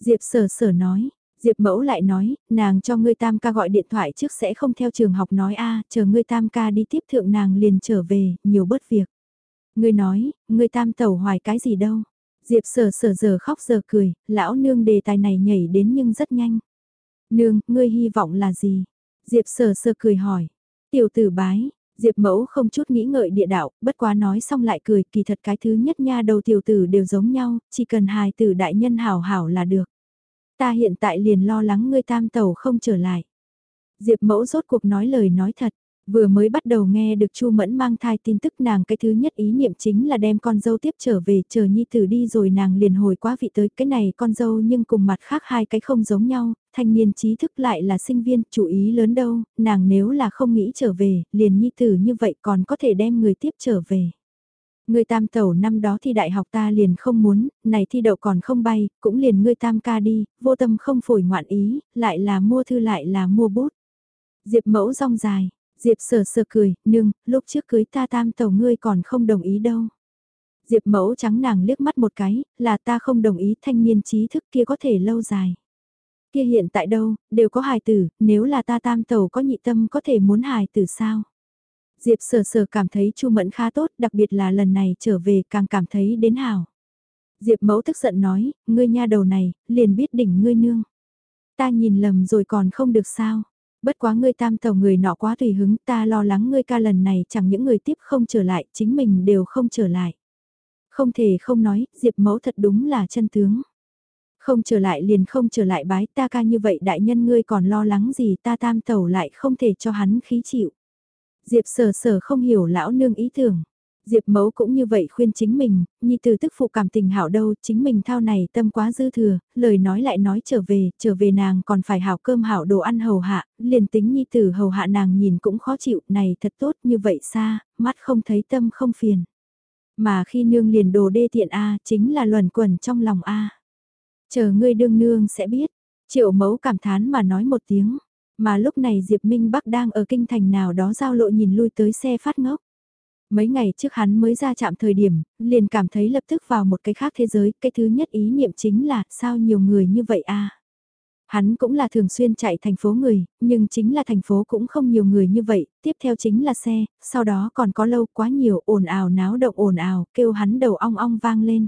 Diệp sở sở nói, Diệp mẫu lại nói, nàng cho ngươi tam ca gọi điện thoại trước sẽ không theo trường học nói a chờ ngươi tam ca đi tiếp thượng nàng liền trở về, nhiều bớt việc. Ngươi nói, ngươi tam tàu hoài cái gì đâu. Diệp sở sở giờ khóc giờ cười, lão nương đề tài này nhảy đến nhưng rất nhanh. Nương, ngươi hy vọng là gì? Diệp sờ sờ cười hỏi. Tiểu tử bái, Diệp mẫu không chút nghĩ ngợi địa đạo, bất quá nói xong lại cười, kỳ thật cái thứ nhất nha đầu tiểu tử đều giống nhau, chỉ cần hài tử đại nhân hảo hảo là được. Ta hiện tại liền lo lắng ngươi tam tàu không trở lại. Diệp mẫu rốt cuộc nói lời nói thật, Vừa mới bắt đầu nghe được Chu Mẫn mang thai tin tức nàng cái thứ nhất ý niệm chính là đem con dâu tiếp trở về chờ nhi tử đi rồi nàng liền hồi quá vị tới cái này con dâu nhưng cùng mặt khác hai cái không giống nhau, thanh niên trí thức lại là sinh viên, chủ ý lớn đâu, nàng nếu là không nghĩ trở về, liền nhi tử như vậy còn có thể đem người tiếp trở về. Người tam tẩu năm đó thi đại học ta liền không muốn, này thi đậu còn không bay, cũng liền ngươi tam ca đi, vô tâm không phổi ngoạn ý, lại là mua thư lại là mua bút. Diệp mẫu rong dài, Diệp sờ sờ cười, nương, lúc trước cưới ta tam tàu ngươi còn không đồng ý đâu. Diệp mẫu trắng nàng liếc mắt một cái, là ta không đồng ý thanh niên trí thức kia có thể lâu dài. Kia hiện tại đâu, đều có hài tử, nếu là ta tam tàu có nhị tâm có thể muốn hài tử sao? Diệp sờ sờ cảm thấy Chu Mẫn khá tốt, đặc biệt là lần này trở về càng cảm thấy đến hảo. Diệp mẫu tức giận nói, ngươi nha đầu này, liền biết đỉnh ngươi nương. Ta nhìn lầm rồi còn không được sao? Bất quá ngươi tam tàu người nọ quá tùy hứng ta lo lắng ngươi ca lần này chẳng những người tiếp không trở lại, chính mình đều không trở lại. Không thể không nói, Diệp mẫu thật đúng là chân tướng. Không trở lại liền không trở lại bái ta ca như vậy đại nhân ngươi còn lo lắng gì ta tam tàu lại không thể cho hắn khí chịu. Diệp sở sở không hiểu lão nương ý tưởng. Diệp Mẫu cũng như vậy khuyên chính mình, nhi từ tức phụ cảm tình hảo đâu, chính mình thao này tâm quá dư thừa, lời nói lại nói trở về, trở về nàng còn phải hảo cơm hảo đồ ăn hầu hạ, liền tính nhi tử hầu hạ nàng nhìn cũng khó chịu, này thật tốt như vậy xa, mắt không thấy tâm không phiền. Mà khi nương liền đồ đê tiện A, chính là luẩn quẩn trong lòng A. Chờ ngươi đương nương sẽ biết, triệu mẫu cảm thán mà nói một tiếng, mà lúc này Diệp Minh Bắc đang ở kinh thành nào đó giao lộ nhìn lui tới xe phát ngốc. Mấy ngày trước hắn mới ra chạm thời điểm, liền cảm thấy lập tức vào một cái khác thế giới, cái thứ nhất ý niệm chính là sao nhiều người như vậy a Hắn cũng là thường xuyên chạy thành phố người, nhưng chính là thành phố cũng không nhiều người như vậy, tiếp theo chính là xe, sau đó còn có lâu quá nhiều ồn ào náo động ồn ào, kêu hắn đầu ong ong vang lên.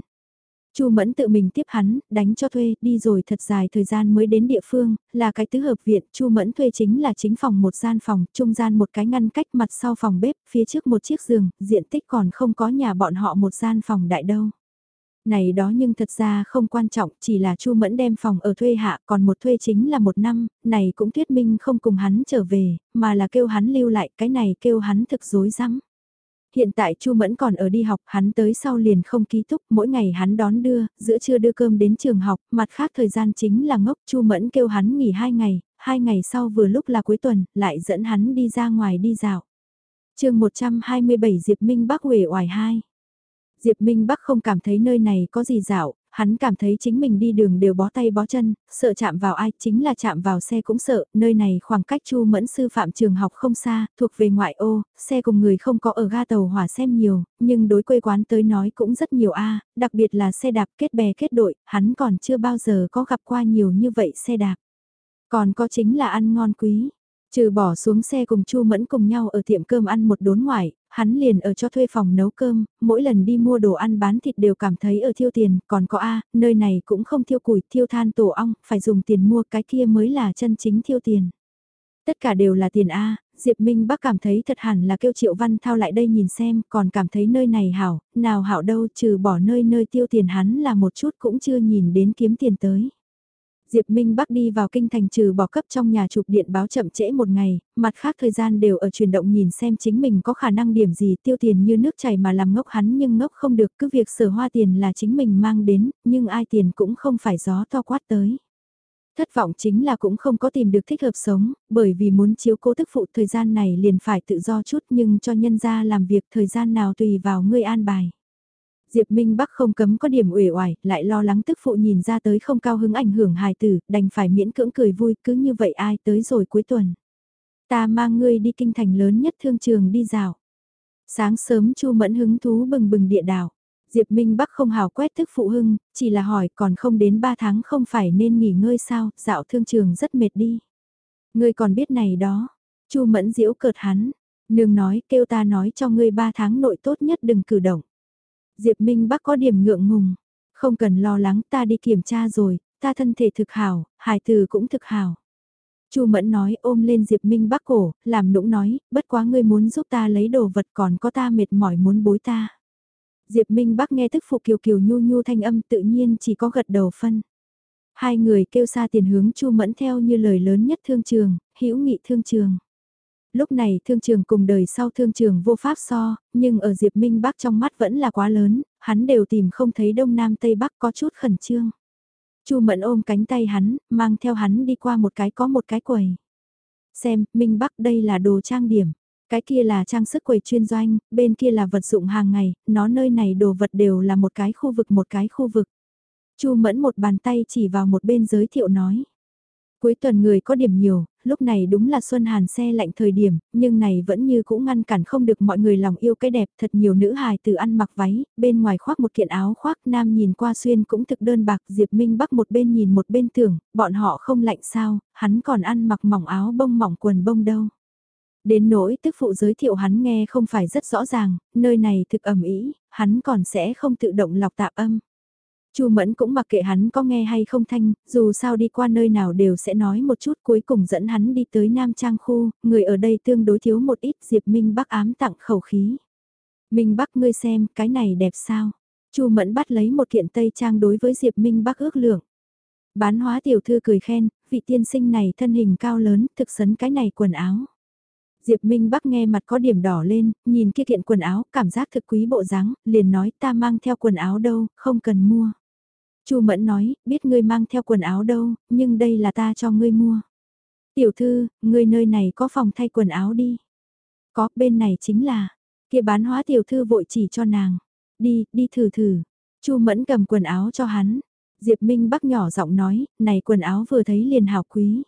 Chu Mẫn tự mình tiếp hắn, đánh cho thuê, đi rồi thật dài thời gian mới đến địa phương, là cái tứ hợp viện, Chu Mẫn thuê chính là chính phòng một gian phòng, trung gian một cái ngăn cách mặt sau phòng bếp, phía trước một chiếc giường, diện tích còn không có nhà bọn họ một gian phòng đại đâu. Này đó nhưng thật ra không quan trọng, chỉ là Chu Mẫn đem phòng ở thuê hạ, còn một thuê chính là một năm, này cũng thuyết minh không cùng hắn trở về, mà là kêu hắn lưu lại, cái này kêu hắn thực dối rắm Hiện tại Chu Mẫn còn ở đi học, hắn tới sau liền không ký túc, mỗi ngày hắn đón đưa, giữa trưa đưa cơm đến trường học, mặt khác thời gian chính là ngốc Chu Mẫn kêu hắn nghỉ hai ngày, hai ngày sau vừa lúc là cuối tuần, lại dẫn hắn đi ra ngoài đi dạo. chương 127 Diệp Minh Bắc Huệ Oải 2 Diệp Minh Bắc không cảm thấy nơi này có gì dạo, hắn cảm thấy chính mình đi đường đều bó tay bó chân, sợ chạm vào ai, chính là chạm vào xe cũng sợ, nơi này khoảng cách Chu Mẫn sư phạm trường học không xa, thuộc về ngoại ô, xe cùng người không có ở ga tàu hỏa xem nhiều, nhưng đối quê quán tới nói cũng rất nhiều a, đặc biệt là xe đạp kết bè kết đội, hắn còn chưa bao giờ có gặp qua nhiều như vậy xe đạp. Còn có chính là ăn ngon quý. Trừ bỏ xuống xe cùng Chu Mẫn cùng nhau ở tiệm cơm ăn một đốn ngoại, hắn liền ở cho thuê phòng nấu cơm, mỗi lần đi mua đồ ăn bán thịt đều cảm thấy ở thiêu tiền, còn có A, nơi này cũng không thiêu củi, thiêu than tổ ong, phải dùng tiền mua cái kia mới là chân chính thiêu tiền. Tất cả đều là tiền A, Diệp Minh bác cảm thấy thật hẳn là kêu Triệu Văn Thao lại đây nhìn xem, còn cảm thấy nơi này hảo, nào hảo đâu trừ bỏ nơi nơi tiêu tiền hắn là một chút cũng chưa nhìn đến kiếm tiền tới. Diệp Minh Bắc đi vào kinh thành trừ bỏ cấp trong nhà chụp điện báo chậm trễ một ngày, mặt khác thời gian đều ở chuyển động nhìn xem chính mình có khả năng điểm gì tiêu tiền như nước chảy mà làm ngốc hắn nhưng ngốc không được cứ việc sở hoa tiền là chính mình mang đến, nhưng ai tiền cũng không phải gió to quát tới. Thất vọng chính là cũng không có tìm được thích hợp sống, bởi vì muốn chiếu cố tức phụ thời gian này liền phải tự do chút nhưng cho nhân ra làm việc thời gian nào tùy vào ngươi an bài. Diệp Minh Bắc không cấm có điểm uể oải, lại lo lắng tức phụ nhìn ra tới không cao hứng ảnh hưởng hài tử, đành phải miễn cưỡng cười vui cứ như vậy ai tới rồi cuối tuần. Ta mang ngươi đi kinh thành lớn nhất thương trường đi dạo. Sáng sớm Chu Mẫn hứng thú bừng bừng địa đảo. Diệp Minh Bắc không hào quét thức phụ hưng, chỉ là hỏi còn không đến 3 tháng không phải nên nghỉ ngơi sao, dạo thương trường rất mệt đi. Ngươi còn biết này đó. Chu Mẫn diễu cợt hắn. Nương nói kêu ta nói cho ngươi 3 tháng nội tốt nhất đừng cử động. Diệp Minh Bắc có điểm ngượng ngùng. Không cần lo lắng ta đi kiểm tra rồi, ta thân thể thực hảo, hải từ cũng thực hảo. Chu Mẫn nói ôm lên Diệp Minh Bắc cổ, làm nũng nói, bất quá ngươi muốn giúp ta lấy đồ vật còn có ta mệt mỏi muốn bối ta. Diệp Minh Bắc nghe tức phụ kiều kiều nhu nhu thanh âm tự nhiên chỉ có gật đầu phân. Hai người kêu xa tiền hướng Chu Mẫn theo như lời lớn nhất thương trường, hữu nghị thương trường. Lúc này thương trường cùng đời sau thương trường vô pháp so, nhưng ở Diệp Minh Bắc trong mắt vẫn là quá lớn, hắn đều tìm không thấy Đông Nam Tây Bắc có chút khẩn trương. Chu Mẫn ôm cánh tay hắn, mang theo hắn đi qua một cái có một cái quầy. Xem, Minh Bắc đây là đồ trang điểm. Cái kia là trang sức quầy chuyên doanh, bên kia là vật dụng hàng ngày, nó nơi này đồ vật đều là một cái khu vực một cái khu vực. Chu Mẫn một bàn tay chỉ vào một bên giới thiệu nói. Cuối tuần người có điểm nhiều, lúc này đúng là xuân hàn xe lạnh thời điểm, nhưng này vẫn như cũng ngăn cản không được mọi người lòng yêu cái đẹp thật nhiều nữ hài từ ăn mặc váy, bên ngoài khoác một kiện áo khoác nam nhìn qua xuyên cũng thực đơn bạc Diệp Minh Bắc một bên nhìn một bên tưởng, bọn họ không lạnh sao, hắn còn ăn mặc mỏng áo bông mỏng quần bông đâu. Đến nỗi tức phụ giới thiệu hắn nghe không phải rất rõ ràng, nơi này thực ẩm ý, hắn còn sẽ không tự động lọc tạp âm. Chu Mẫn cũng mặc kệ hắn có nghe hay không thanh, dù sao đi qua nơi nào đều sẽ nói một chút cuối cùng dẫn hắn đi tới Nam Trang khu, người ở đây tương đối thiếu một ít Diệp Minh Bắc ám tặng khẩu khí. Minh Bắc ngươi xem, cái này đẹp sao? Chu Mẫn bắt lấy một kiện Tây Trang đối với Diệp Minh Bắc ước lượng. Bán hóa tiểu thư cười khen, vị tiên sinh này thân hình cao lớn, thực sấn cái này quần áo. Diệp Minh Bắc nghe mặt có điểm đỏ lên, nhìn kia kiện quần áo, cảm giác thực quý bộ dáng, liền nói ta mang theo quần áo đâu, không cần mua. Chu Mẫn nói, biết ngươi mang theo quần áo đâu, nhưng đây là ta cho ngươi mua. Tiểu thư, ngươi nơi này có phòng thay quần áo đi. Có, bên này chính là, kia bán hóa tiểu thư vội chỉ cho nàng. Đi, đi thử thử. Chu Mẫn cầm quần áo cho hắn. Diệp Minh Bắc nhỏ giọng nói, này quần áo vừa thấy liền hào quý.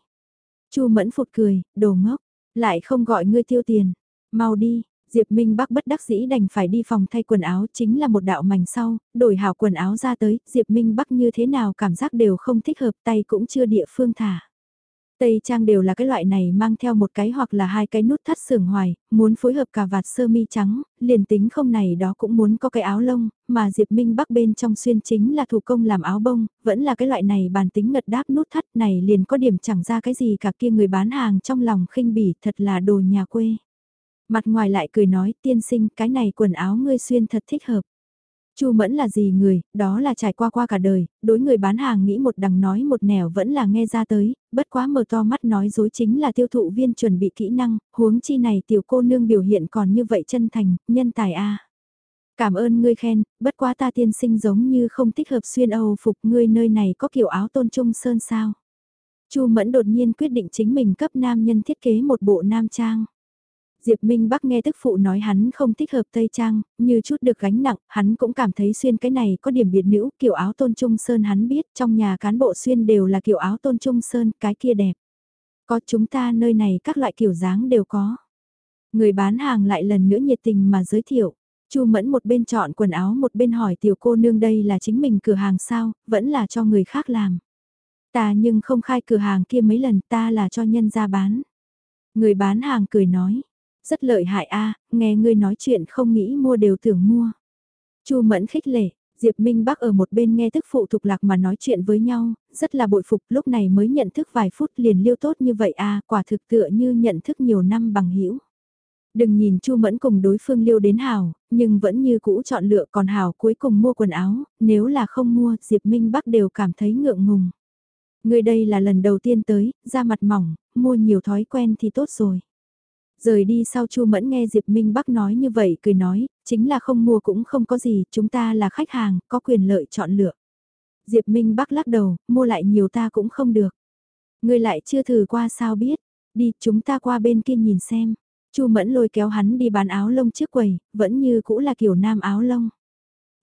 Chu Mẫn phụt cười, đồ ngốc, lại không gọi ngươi tiêu tiền. Mau đi, Diệp Minh Bắc bất đắc dĩ đành phải đi phòng thay quần áo chính là một đạo mảnh sau, đổi hảo quần áo ra tới, Diệp Minh Bắc như thế nào cảm giác đều không thích hợp tay cũng chưa địa phương thả. Tây trang đều là cái loại này mang theo một cái hoặc là hai cái nút thắt sườn hoài, muốn phối hợp cà vạt sơ mi trắng, liền tính không này đó cũng muốn có cái áo lông, mà Diệp Minh Bắc bên trong xuyên chính là thủ công làm áo bông, vẫn là cái loại này bàn tính ngật đáp nút thắt này liền có điểm chẳng ra cái gì cả kia người bán hàng trong lòng khinh bỉ thật là đồ nhà quê. Mặt ngoài lại cười nói tiên sinh cái này quần áo ngươi xuyên thật thích hợp. Chu Mẫn là gì người, đó là trải qua qua cả đời, đối người bán hàng nghĩ một đằng nói một nẻo vẫn là nghe ra tới, bất quá mở to mắt nói dối chính là tiêu thụ viên chuẩn bị kỹ năng, huống chi này tiểu cô nương biểu hiện còn như vậy chân thành, nhân tài a. Cảm ơn ngươi khen, bất quá ta tiên sinh giống như không thích hợp xuyên Âu phục ngươi nơi này có kiểu áo tôn trung sơn sao. Chu Mẫn đột nhiên quyết định chính mình cấp nam nhân thiết kế một bộ nam trang. Diệp Minh Bắc nghe tức phụ nói hắn không thích hợp Tây Trang, như chút được gánh nặng, hắn cũng cảm thấy xuyên cái này có điểm biệt nữ, kiểu áo tôn trung sơn hắn biết trong nhà cán bộ xuyên đều là kiểu áo tôn trung sơn, cái kia đẹp. Có chúng ta nơi này các loại kiểu dáng đều có. Người bán hàng lại lần nữa nhiệt tình mà giới thiệu. Chu Mẫn một bên chọn quần áo một bên hỏi tiểu cô nương đây là chính mình cửa hàng sao, vẫn là cho người khác làm. Ta nhưng không khai cửa hàng kia mấy lần ta là cho nhân ra bán. Người bán hàng cười nói, rất lợi hại a, nghe ngươi nói chuyện không nghĩ mua đều tưởng mua. Chu Mẫn khích lệ, Diệp Minh Bắc ở một bên nghe thức phụ thục lạc mà nói chuyện với nhau, rất là bội phục lúc này mới nhận thức vài phút liền liêu tốt như vậy a, quả thực tựa như nhận thức nhiều năm bằng hữu. Đừng nhìn Chu Mẫn cùng đối phương liêu đến hào, nhưng vẫn như cũ chọn lựa còn hào cuối cùng mua quần áo, nếu là không mua Diệp Minh Bắc đều cảm thấy ngượng ngùng. Người đây là lần đầu tiên tới, ra mặt mỏng, mua nhiều thói quen thì tốt rồi. Rời đi sau Chu Mẫn nghe Diệp Minh Bắc nói như vậy cười nói, chính là không mua cũng không có gì, chúng ta là khách hàng, có quyền lợi chọn lựa. Diệp Minh Bắc lắc đầu, mua lại nhiều ta cũng không được. ngươi lại chưa thử qua sao biết, đi chúng ta qua bên kia nhìn xem. Chu Mẫn lôi kéo hắn đi bán áo lông trước quầy, vẫn như cũ là kiểu nam áo lông.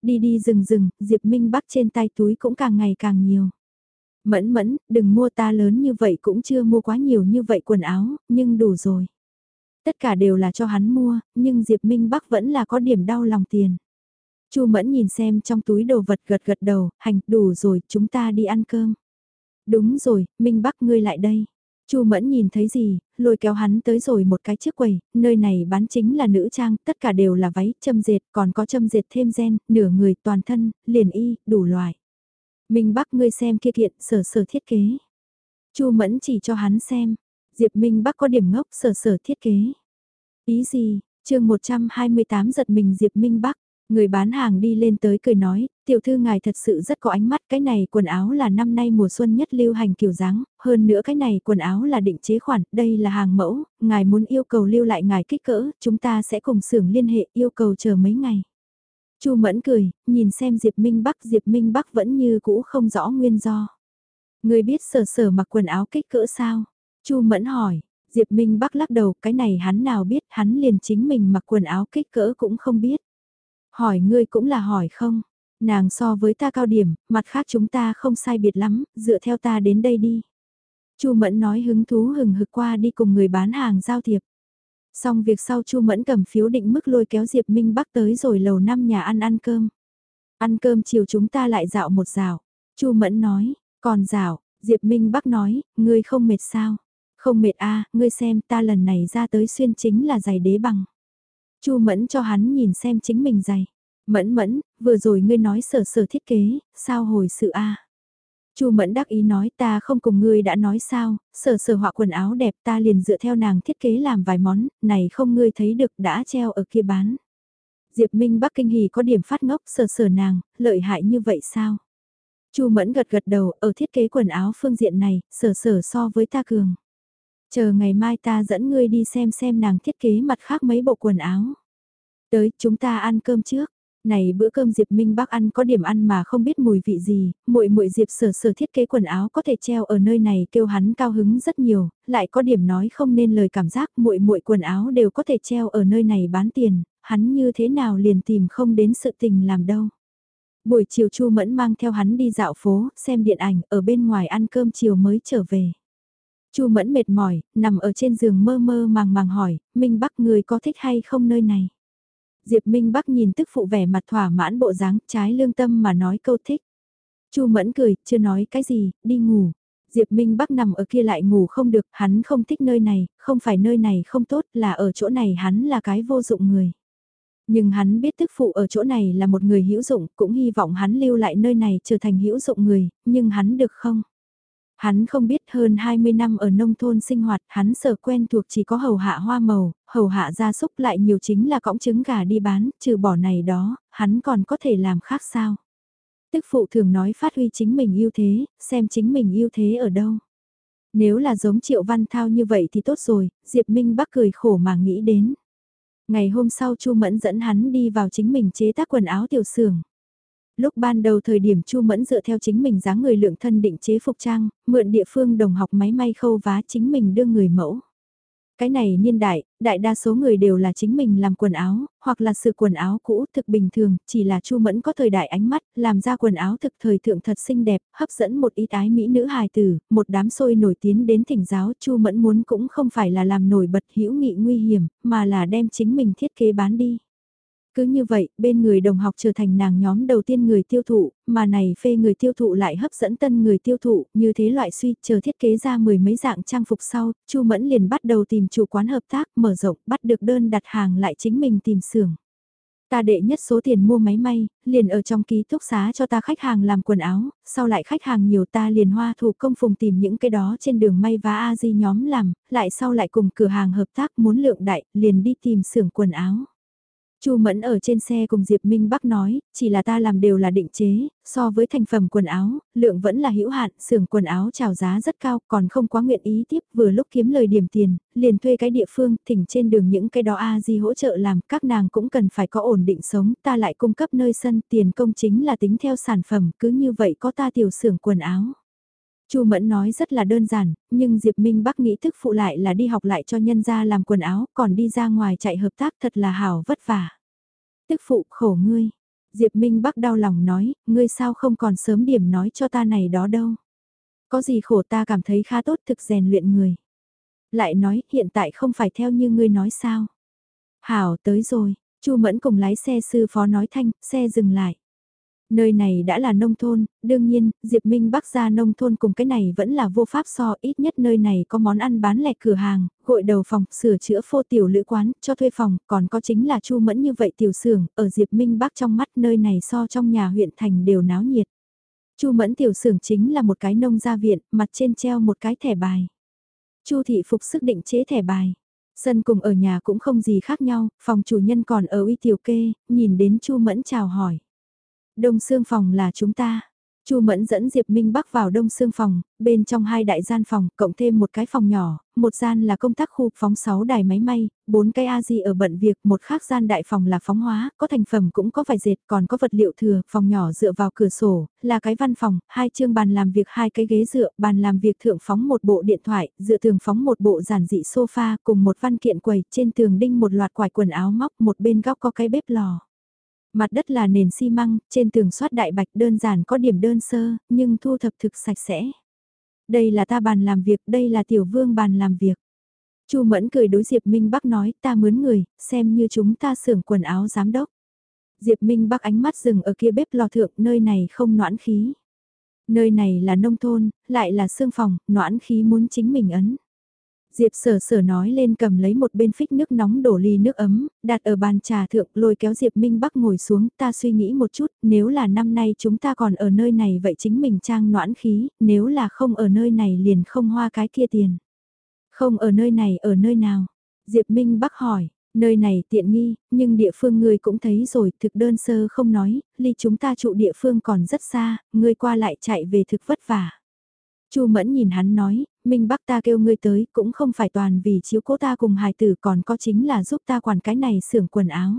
Đi đi rừng rừng, Diệp Minh Bắc trên tay túi cũng càng ngày càng nhiều. Mẫn mẫn, đừng mua ta lớn như vậy cũng chưa mua quá nhiều như vậy quần áo, nhưng đủ rồi. Tất cả đều là cho hắn mua, nhưng Diệp Minh Bắc vẫn là có điểm đau lòng tiền. Chu Mẫn nhìn xem trong túi đồ vật gật gật đầu, hành, đủ rồi, chúng ta đi ăn cơm. Đúng rồi, Minh Bắc ngươi lại đây. Chu Mẫn nhìn thấy gì, lôi kéo hắn tới rồi một cái chiếc quầy, nơi này bán chính là nữ trang, tất cả đều là váy, châm dệt, còn có châm dệt thêm gen, nửa người, toàn thân, liền y, đủ loại. Minh Bắc ngươi xem kia kiện, sở sở thiết kế. Chu Mẫn chỉ cho hắn xem, Diệp Minh Bắc có điểm ngốc sở sở thiết kế. Ý gì, chương 128 giật mình Diệp Minh Bắc. Người bán hàng đi lên tới cười nói, tiểu thư ngài thật sự rất có ánh mắt, cái này quần áo là năm nay mùa xuân nhất lưu hành kiểu dáng, hơn nữa cái này quần áo là định chế khoản, đây là hàng mẫu, ngài muốn yêu cầu lưu lại ngài kích cỡ, chúng ta sẽ cùng xưởng liên hệ yêu cầu chờ mấy ngày. Chu Mẫn cười, nhìn xem Diệp Minh Bắc, Diệp Minh Bắc vẫn như cũ không rõ nguyên do. Người biết sở sở mặc quần áo kích cỡ sao? Chu Mẫn hỏi, Diệp Minh Bắc lắc đầu, cái này hắn nào biết, hắn liền chính mình mặc quần áo kích cỡ cũng không biết. Hỏi ngươi cũng là hỏi không? Nàng so với ta cao điểm, mặt khác chúng ta không sai biệt lắm, dựa theo ta đến đây đi. Chu Mẫn nói hứng thú hừng hực qua đi cùng người bán hàng giao thiệp. Xong việc sau Chu Mẫn cầm phiếu định mức lôi kéo Diệp Minh Bắc tới rồi lầu năm nhà ăn ăn cơm. Ăn cơm chiều chúng ta lại dạo một dạo. Chu Mẫn nói, còn dạo, Diệp Minh Bắc nói, ngươi không mệt sao? Không mệt a, ngươi xem ta lần này ra tới xuyên chính là giày đế bằng. Chu Mẫn cho hắn nhìn xem chính mình giày. Mẫn mẫn, vừa rồi ngươi nói sở sở thiết kế, sao hồi sự a? Chu Mẫn đắc ý nói ta không cùng ngươi đã nói sao, sở sở họa quần áo đẹp ta liền dựa theo nàng thiết kế làm vài món, này không ngươi thấy được đã treo ở kia bán. Diệp Minh Bắc Kinh Hì có điểm phát ngốc sở sở nàng, lợi hại như vậy sao? Chu Mẫn gật gật đầu, ở thiết kế quần áo phương diện này, sở sở so với ta cường. Chờ ngày mai ta dẫn ngươi đi xem xem nàng thiết kế mặt khác mấy bộ quần áo. Tới, chúng ta ăn cơm trước. Này bữa cơm Diệp Minh Bắc ăn có điểm ăn mà không biết mùi vị gì, muội muội Diệp sở sở thiết kế quần áo có thể treo ở nơi này kêu hắn cao hứng rất nhiều, lại có điểm nói không nên lời cảm giác muội muội quần áo đều có thể treo ở nơi này bán tiền, hắn như thế nào liền tìm không đến sự tình làm đâu. Buổi chiều Chu Mẫn mang theo hắn đi dạo phố, xem điện ảnh, ở bên ngoài ăn cơm chiều mới trở về. Chu Mẫn mệt mỏi, nằm ở trên giường mơ mơ màng màng hỏi, Minh Bắc người có thích hay không nơi này? Diệp Minh Bắc nhìn tức phụ vẻ mặt thỏa mãn bộ dáng, trái lương tâm mà nói câu thích. Chu Mẫn cười, chưa nói cái gì, đi ngủ. Diệp Minh Bắc nằm ở kia lại ngủ không được, hắn không thích nơi này, không phải nơi này không tốt, là ở chỗ này hắn là cái vô dụng người. Nhưng hắn biết tức phụ ở chỗ này là một người hữu dụng, cũng hy vọng hắn lưu lại nơi này trở thành hữu dụng người, nhưng hắn được không? Hắn không biết hơn 20 năm ở nông thôn sinh hoạt, hắn sở quen thuộc chỉ có hầu hạ hoa màu, hầu hạ gia súc lại nhiều chính là cõng trứng gà đi bán, trừ bỏ này đó, hắn còn có thể làm khác sao. Tức phụ thường nói phát huy chính mình yêu thế, xem chính mình yêu thế ở đâu. Nếu là giống Triệu Văn Thao như vậy thì tốt rồi, Diệp Minh Bắc cười khổ mà nghĩ đến. Ngày hôm sau Chu Mẫn dẫn hắn đi vào chính mình chế tác quần áo tiểu xưởng lúc ban đầu thời điểm Chu Mẫn dựa theo chính mình dáng người lượng thân định chế phục trang, mượn địa phương đồng học máy may khâu vá chính mình đưa người mẫu. Cái này niên đại, đại đa số người đều là chính mình làm quần áo, hoặc là sự quần áo cũ thực bình thường, chỉ là Chu Mẫn có thời đại ánh mắt, làm ra quần áo thực thời thượng thật xinh đẹp, hấp dẫn một ít ái mỹ nữ hài tử, một đám sôi nổi tiếng đến thỉnh giáo, Chu Mẫn muốn cũng không phải là làm nổi bật hữu nghị nguy hiểm, mà là đem chính mình thiết kế bán đi. Cứ như vậy, bên người đồng học trở thành nàng nhóm đầu tiên người tiêu thụ, mà này phê người tiêu thụ lại hấp dẫn tân người tiêu thụ, như thế loại suy, chờ thiết kế ra mười mấy dạng trang phục sau, Chu Mẫn liền bắt đầu tìm chủ quán hợp tác, mở rộng, bắt được đơn đặt hàng lại chính mình tìm xưởng. Ta đệ nhất số tiền mua máy may, liền ở trong ký túc xá cho ta khách hàng làm quần áo, sau lại khách hàng nhiều ta liền hoa thủ công phùng tìm những cái đó trên đường may và A di nhóm làm, lại sau lại cùng cửa hàng hợp tác muốn lượng đại, liền đi tìm xưởng quần áo. Chu Mẫn ở trên xe cùng Diệp Minh Bắc nói, chỉ là ta làm đều là định chế, so với thành phẩm quần áo, lượng vẫn là hữu hạn, xưởng quần áo chào giá rất cao, còn không quá nguyện ý tiếp, vừa lúc kiếm lời điểm tiền, liền thuê cái địa phương, thỉnh trên đường những cái đó a di hỗ trợ làm, các nàng cũng cần phải có ổn định sống, ta lại cung cấp nơi sân, tiền công chính là tính theo sản phẩm, cứ như vậy có ta tiểu xưởng quần áo. Chu Mẫn nói rất là đơn giản, nhưng Diệp Minh Bắc nghĩ thức phụ lại là đi học lại cho nhân gia làm quần áo, còn đi ra ngoài chạy hợp tác thật là hảo vất vả. Tức phụ khổ ngươi. Diệp Minh Bắc đau lòng nói, ngươi sao không còn sớm điểm nói cho ta này đó đâu. Có gì khổ ta cảm thấy khá tốt thực rèn luyện người. Lại nói, hiện tại không phải theo như ngươi nói sao. Hảo tới rồi, Chu Mẫn cùng lái xe sư phó nói thanh, xe dừng lại. Nơi này đã là nông thôn, đương nhiên, Diệp Minh Bắc ra nông thôn cùng cái này vẫn là vô pháp so, ít nhất nơi này có món ăn bán lẻ cửa hàng, gội đầu phòng, sửa chữa phô tiểu lữ quán, cho thuê phòng, còn có chính là Chu Mẫn như vậy tiểu xưởng, ở Diệp Minh Bắc trong mắt nơi này so trong nhà huyện thành đều náo nhiệt. Chu Mẫn tiểu xưởng chính là một cái nông gia viện, mặt trên treo một cái thẻ bài. Chu thị phục sức định chế thẻ bài. Sân cùng ở nhà cũng không gì khác nhau, phòng chủ nhân còn ở uy tiểu kê, nhìn đến Chu Mẫn chào hỏi. Đông xương phòng là chúng ta. Chu Mẫn dẫn Diệp Minh Bắc vào đông xương phòng, bên trong hai đại gian phòng, cộng thêm một cái phòng nhỏ, một gian là công tác khu phóng 6 đài máy may, bốn cái A-di ở bận việc, một khác gian đại phòng là phóng hóa, có thành phẩm cũng có vài dệt, còn có vật liệu thừa, phòng nhỏ dựa vào cửa sổ, là cái văn phòng, hai chương bàn làm việc hai cái ghế dựa, bàn làm việc thượng phóng một bộ điện thoại, dựa tường phóng một bộ giản dị sofa cùng một văn kiện quầy, trên tường đinh một loạt quải quần áo móc, một bên góc có cái bếp lò. Mặt đất là nền xi măng, trên tường soát đại bạch đơn giản có điểm đơn sơ, nhưng thu thập thực sạch sẽ. Đây là ta bàn làm việc, đây là tiểu vương bàn làm việc. Chu Mẫn cười đối Diệp Minh Bắc nói, ta mướn người, xem như chúng ta xưởng quần áo giám đốc. Diệp Minh Bắc ánh mắt dừng ở kia bếp lò thượng, nơi này không noãn khí. Nơi này là nông thôn, lại là xương phòng, noãn khí muốn chính mình ấn. Diệp sở sở nói lên cầm lấy một bên phích nước nóng đổ ly nước ấm, đặt ở bàn trà thượng lôi kéo Diệp Minh Bắc ngồi xuống, ta suy nghĩ một chút, nếu là năm nay chúng ta còn ở nơi này vậy chính mình trang noãn khí, nếu là không ở nơi này liền không hoa cái kia tiền. Không ở nơi này ở nơi nào? Diệp Minh Bắc hỏi, nơi này tiện nghi, nhưng địa phương ngươi cũng thấy rồi, thực đơn sơ không nói, ly chúng ta trụ địa phương còn rất xa, ngươi qua lại chạy về thực vất vả. Chu Mẫn nhìn hắn nói, Minh Bắc ta kêu ngươi tới cũng không phải toàn vì chiếu cố ta cùng hài tử còn có chính là giúp ta quản cái này xưởng quần áo.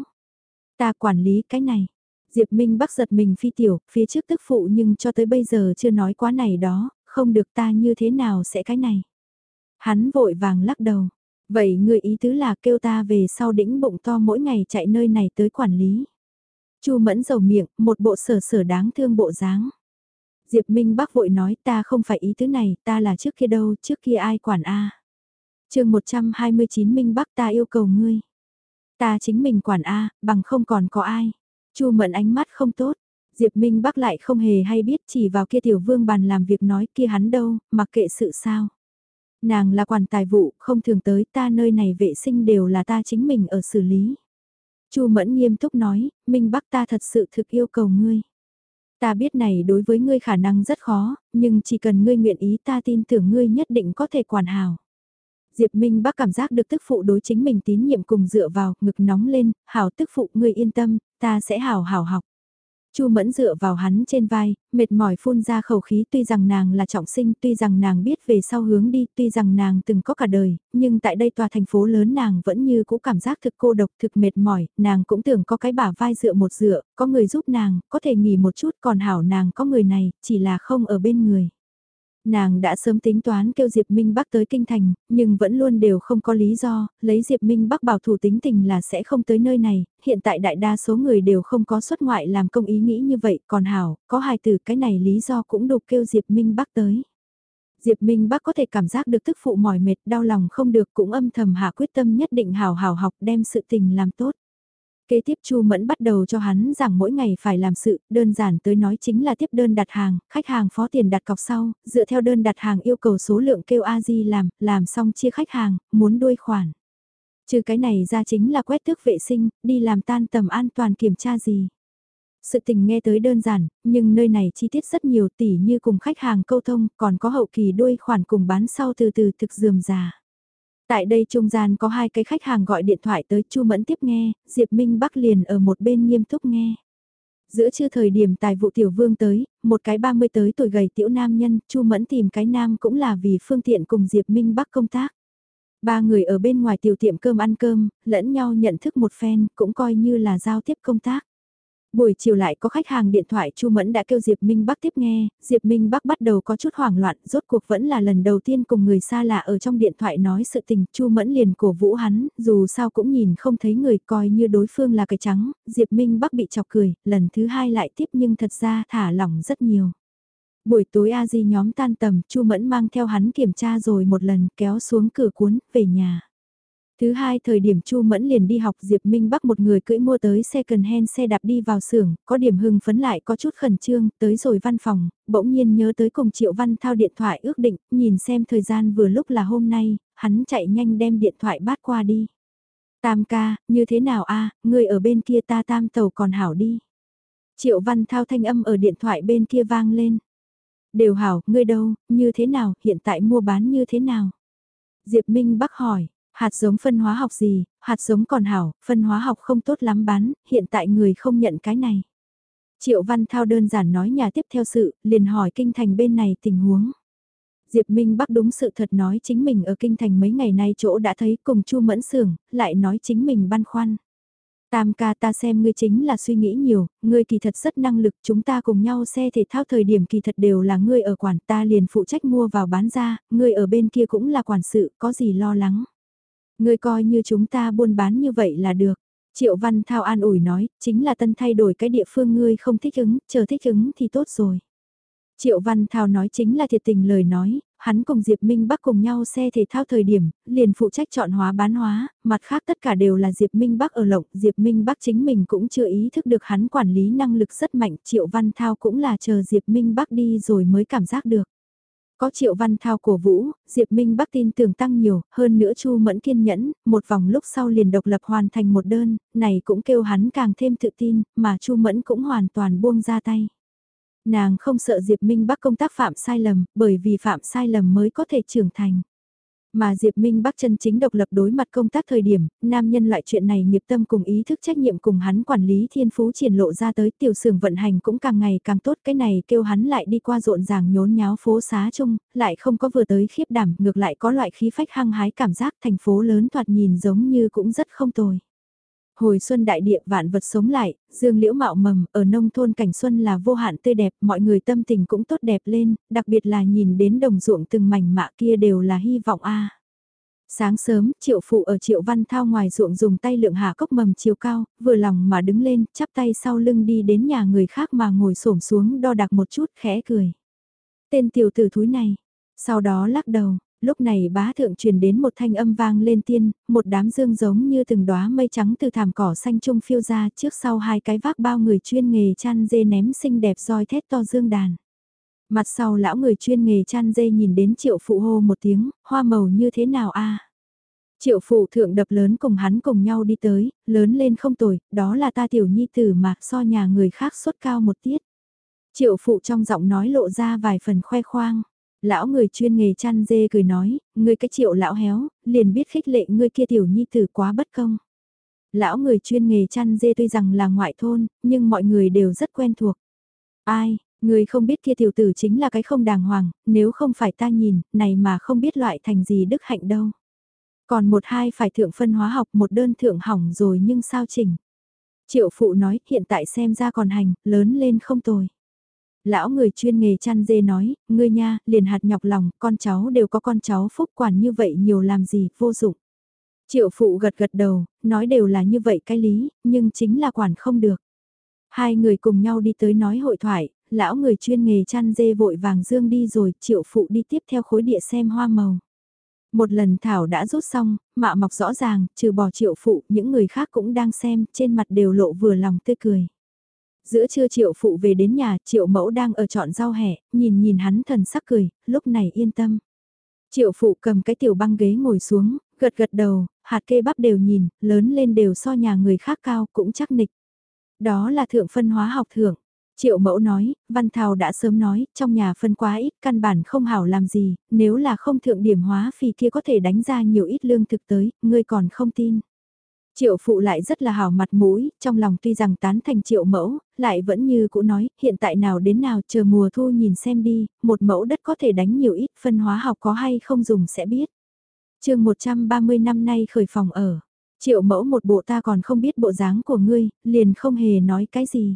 Ta quản lý cái này. Diệp Minh Bắc giật mình phi tiểu, phía trước tức phụ nhưng cho tới bây giờ chưa nói quá này đó, không được ta như thế nào sẽ cái này. Hắn vội vàng lắc đầu. Vậy người ý tứ là kêu ta về sau đĩnh bụng to mỗi ngày chạy nơi này tới quản lý. Chu mẫn dầu miệng, một bộ sở sở đáng thương bộ dáng. Diệp Minh Bắc vội nói ta không phải ý thứ này, ta là trước kia đâu, trước kia ai quản a à. chương 129 Minh Bắc ta yêu cầu ngươi. Ta chính mình quản a bằng không còn có ai. Chu mẫn ánh mắt không tốt. Diệp Minh Bắc lại không hề hay biết chỉ vào kia tiểu vương bàn làm việc nói kia hắn đâu, mặc kệ sự sao. Nàng là quản tài vụ, không thường tới ta nơi này vệ sinh đều là ta chính mình ở xử lý. Chu Mẫn nghiêm túc nói, Minh Bắc ta thật sự thực yêu cầu ngươi. Ta biết này đối với ngươi khả năng rất khó, nhưng chỉ cần ngươi nguyện ý ta tin tưởng ngươi nhất định có thể quản hảo. Diệp Minh Bắc cảm giác được tức phụ đối chính mình tín nhiệm cùng dựa vào, ngực nóng lên, hảo tức phụ ngươi yên tâm, ta sẽ hảo hảo học. Chu Mẫn dựa vào hắn trên vai, mệt mỏi phun ra khẩu khí tuy rằng nàng là trọng sinh, tuy rằng nàng biết về sau hướng đi, tuy rằng nàng từng có cả đời, nhưng tại đây tòa thành phố lớn nàng vẫn như cũ cảm giác thực cô độc, thực mệt mỏi, nàng cũng tưởng có cái bả vai dựa một dựa, có người giúp nàng, có thể nghỉ một chút còn hảo nàng có người này, chỉ là không ở bên người. Nàng đã sớm tính toán kêu Diệp Minh Bắc tới kinh thành, nhưng vẫn luôn đều không có lý do, lấy Diệp Minh Bắc bảo thủ tính tình là sẽ không tới nơi này, hiện tại đại đa số người đều không có xuất ngoại làm công ý nghĩ như vậy, còn hảo, có hài từ cái này lý do cũng đục kêu Diệp Minh Bắc tới. Diệp Minh Bắc có thể cảm giác được tức phụ mỏi mệt, đau lòng không được cũng âm thầm hạ quyết tâm nhất định hào hào học đem sự tình làm tốt. Kế tiếp Chu Mẫn bắt đầu cho hắn rằng mỗi ngày phải làm sự, đơn giản tới nói chính là tiếp đơn đặt hàng, khách hàng phó tiền đặt cọc sau, dựa theo đơn đặt hàng yêu cầu số lượng kêu A-di làm, làm xong chia khách hàng, muốn đuôi khoản. Trừ cái này ra chính là quét tước vệ sinh, đi làm tan tầm an toàn kiểm tra gì. Sự tình nghe tới đơn giản, nhưng nơi này chi tiết rất nhiều tỉ như cùng khách hàng câu thông, còn có hậu kỳ đuôi khoản cùng bán sau từ từ thực dườm già. Tại đây trung gian có hai cái khách hàng gọi điện thoại tới Chu Mẫn tiếp nghe, Diệp Minh Bắc liền ở một bên nghiêm túc nghe. Giữa trưa thời điểm tài vụ tiểu vương tới, một cái 30 tới tuổi gầy tiểu nam nhân, Chu Mẫn tìm cái nam cũng là vì phương tiện cùng Diệp Minh Bắc công tác. Ba người ở bên ngoài tiểu tiệm cơm ăn cơm, lẫn nhau nhận thức một phen, cũng coi như là giao tiếp công tác. Buổi chiều lại có khách hàng điện thoại Chu Mẫn đã kêu Diệp Minh Bắc tiếp nghe, Diệp Minh Bắc bắt đầu có chút hoảng loạn, rốt cuộc vẫn là lần đầu tiên cùng người xa lạ ở trong điện thoại nói sự tình, Chu Mẫn liền cổ vũ hắn, dù sao cũng nhìn không thấy người coi như đối phương là cái trắng, Diệp Minh Bắc bị chọc cười, lần thứ hai lại tiếp nhưng thật ra thả lỏng rất nhiều. Buổi tối A Di nhóm tan tầm, Chu Mẫn mang theo hắn kiểm tra rồi một lần, kéo xuống cửa cuốn, về nhà. Thứ hai thời điểm Chu Mẫn liền đi học Diệp Minh Bắc một người cưỡi mua tới xe cần hen xe đạp đi vào xưởng, có điểm hưng phấn lại có chút khẩn trương, tới rồi văn phòng, bỗng nhiên nhớ tới cùng Triệu Văn Thao điện thoại ước định, nhìn xem thời gian vừa lúc là hôm nay, hắn chạy nhanh đem điện thoại bắt qua đi. Tam ca, như thế nào a người ở bên kia ta tam tàu còn hảo đi. Triệu Văn Thao thanh âm ở điện thoại bên kia vang lên. Đều hảo, ngươi đâu, như thế nào, hiện tại mua bán như thế nào? Diệp Minh Bắc hỏi, hạt giống phân hóa học gì, hạt giống còn hảo, phân hóa học không tốt lắm bán, hiện tại người không nhận cái này. Triệu Văn Thao đơn giản nói nhà tiếp theo sự, liền hỏi kinh thành bên này tình huống. Diệp Minh Bắc đúng sự thật nói chính mình ở kinh thành mấy ngày nay chỗ đã thấy cùng Chu Mẫn Sưởng, lại nói chính mình băn khoăn. Tam ca ta xem ngươi chính là suy nghĩ nhiều, ngươi kỳ thật rất năng lực, chúng ta cùng nhau xe thể thao thời điểm kỳ thật đều là ngươi ở quản ta liền phụ trách mua vào bán ra, ngươi ở bên kia cũng là quản sự, có gì lo lắng. Ngươi coi như chúng ta buôn bán như vậy là được. Triệu Văn Thao an ủi nói, chính là tân thay đổi cái địa phương ngươi không thích ứng, chờ thích ứng thì tốt rồi. Triệu Văn Thao nói chính là thiệt tình lời nói, hắn cùng Diệp Minh Bắc cùng nhau xe thể thao thời điểm, liền phụ trách chọn hóa bán hóa, mặt khác tất cả đều là Diệp Minh Bắc ở lộng, Diệp Minh Bắc chính mình cũng chưa ý thức được hắn quản lý năng lực rất mạnh, Triệu Văn Thao cũng là chờ Diệp Minh Bắc đi rồi mới cảm giác được. Có Triệu Văn Thao cổ vũ, Diệp Minh Bắc tin tưởng tăng nhiều, hơn nữa Chu Mẫn kiên nhẫn, một vòng lúc sau liền độc lập hoàn thành một đơn, này cũng kêu hắn càng thêm tự tin, mà Chu Mẫn cũng hoàn toàn buông ra tay. Nàng không sợ Diệp Minh Bắc công tác phạm sai lầm, bởi vì phạm sai lầm mới có thể trưởng thành. Mà Diệp Minh Bắc chân chính độc lập đối mặt công tác thời điểm, nam nhân loại chuyện này nghiệp tâm cùng ý thức trách nhiệm cùng hắn quản lý thiên phú triển lộ ra tới tiểu sưởng vận hành cũng càng ngày càng tốt cái này kêu hắn lại đi qua rộn ràng nhốn nháo phố xá chung, lại không có vừa tới khiếp đảm, ngược lại có loại khí phách hăng hái cảm giác thành phố lớn thoạt nhìn giống như cũng rất không tồi. Hồi xuân đại địa vạn vật sống lại, dương liễu mạo mầm, ở nông thôn cảnh xuân là vô hạn tươi đẹp, mọi người tâm tình cũng tốt đẹp lên, đặc biệt là nhìn đến đồng ruộng từng mảnh mạ kia đều là hy vọng a. Sáng sớm, triệu phụ ở triệu văn thao ngoài ruộng dùng tay lượng hạ cốc mầm chiều cao, vừa lòng mà đứng lên, chắp tay sau lưng đi đến nhà người khác mà ngồi xổm xuống đo đạc một chút khẽ cười. Tên tiểu tử thúi này, sau đó lắc đầu, Lúc này bá thượng truyền đến một thanh âm vang lên tiên, một đám dương giống như từng đóa mây trắng từ thảm cỏ xanh trung phiêu ra trước sau hai cái vác bao người chuyên nghề chăn dê ném xinh đẹp roi thét to dương đàn. Mặt sau lão người chuyên nghề chăn dê nhìn đến triệu phụ hô một tiếng, hoa màu như thế nào a Triệu phụ thượng đập lớn cùng hắn cùng nhau đi tới, lớn lên không tồi, đó là ta tiểu nhi tử mà so nhà người khác suốt cao một tiết. Triệu phụ trong giọng nói lộ ra vài phần khoe khoang. Lão người chuyên nghề chăn dê cười nói, ngươi cái triệu lão héo, liền biết khích lệ ngươi kia tiểu nhi tử quá bất công. Lão người chuyên nghề chăn dê tuy rằng là ngoại thôn, nhưng mọi người đều rất quen thuộc. Ai, người không biết kia tiểu tử chính là cái không đàng hoàng, nếu không phải ta nhìn, này mà không biết loại thành gì đức hạnh đâu. Còn một hai phải thượng phân hóa học một đơn thượng hỏng rồi nhưng sao chỉnh. Triệu phụ nói hiện tại xem ra còn hành, lớn lên không tồi. Lão người chuyên nghề chăn dê nói, ngươi nha, liền hạt nhọc lòng, con cháu đều có con cháu phúc quản như vậy nhiều làm gì, vô dụng. Triệu phụ gật gật đầu, nói đều là như vậy cái lý, nhưng chính là quản không được. Hai người cùng nhau đi tới nói hội thoại, lão người chuyên nghề chăn dê vội vàng dương đi rồi, triệu phụ đi tiếp theo khối địa xem hoa màu. Một lần Thảo đã rút xong, mạ mọc rõ ràng, trừ bỏ triệu phụ, những người khác cũng đang xem, trên mặt đều lộ vừa lòng tươi cười. Giữa trưa triệu phụ về đến nhà, triệu mẫu đang ở trọn rau hẻ, nhìn nhìn hắn thần sắc cười, lúc này yên tâm. Triệu phụ cầm cái tiểu băng ghế ngồi xuống, gật gật đầu, hạt kê bắp đều nhìn, lớn lên đều so nhà người khác cao cũng chắc nịch. Đó là thượng phân hóa học thưởng. Triệu mẫu nói, Văn Thao đã sớm nói, trong nhà phân quá ít, căn bản không hảo làm gì, nếu là không thượng điểm hóa phì kia có thể đánh ra nhiều ít lương thực tới, ngươi còn không tin. Triệu phụ lại rất là hào mặt mũi, trong lòng tuy rằng tán thành triệu mẫu, lại vẫn như cũ nói, hiện tại nào đến nào chờ mùa thu nhìn xem đi, một mẫu đất có thể đánh nhiều ít phân hóa học có hay không dùng sẽ biết. chương 130 năm nay khởi phòng ở, triệu mẫu một bộ ta còn không biết bộ dáng của ngươi, liền không hề nói cái gì.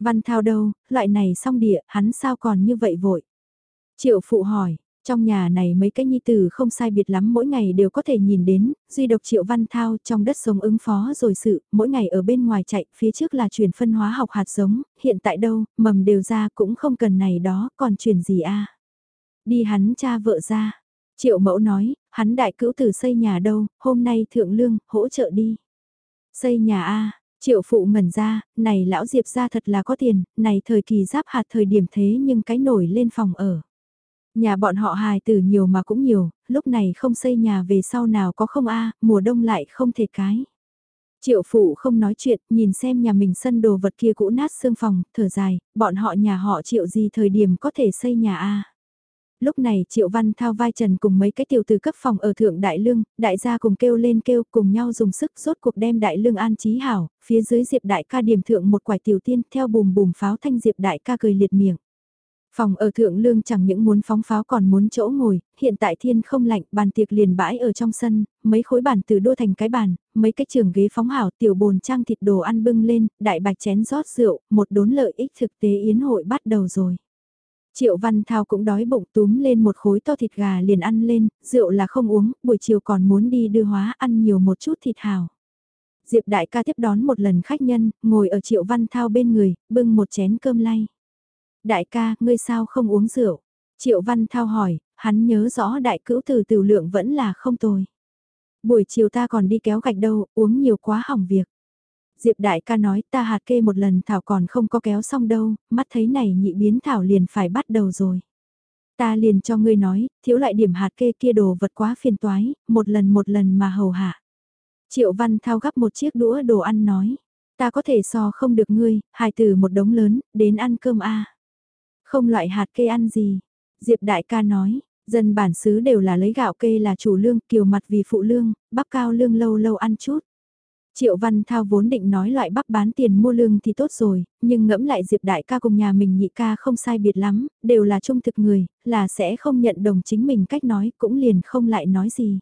Văn thao đâu, loại này xong địa, hắn sao còn như vậy vội. Triệu phụ hỏi, trong nhà này mấy cái nhi tử không sai biệt lắm mỗi ngày đều có thể nhìn đến, duy độc triệu văn thao trong đất sống ứng phó rồi sự, mỗi ngày ở bên ngoài chạy, phía trước là chuyển phân hóa học hạt giống, hiện tại đâu, mầm đều ra cũng không cần này đó, còn chuyển gì a Đi hắn cha vợ ra. Triệu mẫu nói, hắn đại cữu tử xây nhà đâu, hôm nay thượng lương, hỗ trợ đi. Xây nhà a Triệu phụ ngẩn ra, này lão Diệp ra thật là có tiền, này thời kỳ giáp hạt thời điểm thế nhưng cái nổi lên phòng ở. Nhà bọn họ hài tử nhiều mà cũng nhiều, lúc này không xây nhà về sau nào có không a mùa đông lại không thể cái. Triệu phụ không nói chuyện, nhìn xem nhà mình sân đồ vật kia cũ nát xương phòng, thở dài, bọn họ nhà họ triệu gì thời điểm có thể xây nhà a lúc này Triệu Văn Thao vai trần cùng mấy cái tiểu từ cấp phòng ở Thượng Đại Lương, đại gia cùng kêu lên kêu cùng nhau dùng sức rốt cuộc đem Đại Lương an trí hảo, phía dưới Diệp Đại ca điểm thượng một quải tiểu tiên theo bùm bùm pháo thanh Diệp Đại ca cười liệt miệng. Phòng ở thượng lương chẳng những muốn phóng pháo còn muốn chỗ ngồi, hiện tại thiên không lạnh, bàn tiệc liền bãi ở trong sân, mấy khối bàn từ đô thành cái bàn, mấy cái trường ghế phóng hảo tiểu bồn trang thịt đồ ăn bưng lên, đại bạch chén rót rượu, một đốn lợi ích thực tế yến hội bắt đầu rồi. Triệu Văn Thao cũng đói bụng túm lên một khối to thịt gà liền ăn lên, rượu là không uống, buổi chiều còn muốn đi đưa hóa ăn nhiều một chút thịt hào. Diệp đại ca tiếp đón một lần khách nhân, ngồi ở Triệu Văn Thao bên người, bưng một chén cơm lay. Đại ca, ngươi sao không uống rượu? Triệu Văn Thao hỏi, hắn nhớ rõ đại cữu từ tiểu lượng vẫn là không tồi. Buổi chiều ta còn đi kéo gạch đâu, uống nhiều quá hỏng việc. Diệp đại ca nói ta hạt kê một lần thảo còn không có kéo xong đâu, mắt thấy này nhị biến thảo liền phải bắt đầu rồi. Ta liền cho ngươi nói, thiếu lại điểm hạt kê kia đồ vật quá phiền toái, một lần một lần mà hầu hạ. Triệu văn thao gắp một chiếc đũa đồ ăn nói, ta có thể so không được ngươi, hài từ một đống lớn, đến ăn cơm a không loại hạt kê ăn gì. Diệp đại ca nói, dân bản xứ đều là lấy gạo kê là chủ lương, kiều mặt vì phụ lương, bắp cao lương lâu lâu ăn chút. Triệu Văn Thao vốn định nói loại bắp bán tiền mua lương thì tốt rồi, nhưng ngẫm lại Diệp Đại ca cùng nhà mình nhị ca không sai biệt lắm, đều là trung thực người, là sẽ không nhận đồng chính mình cách nói, cũng liền không lại nói gì.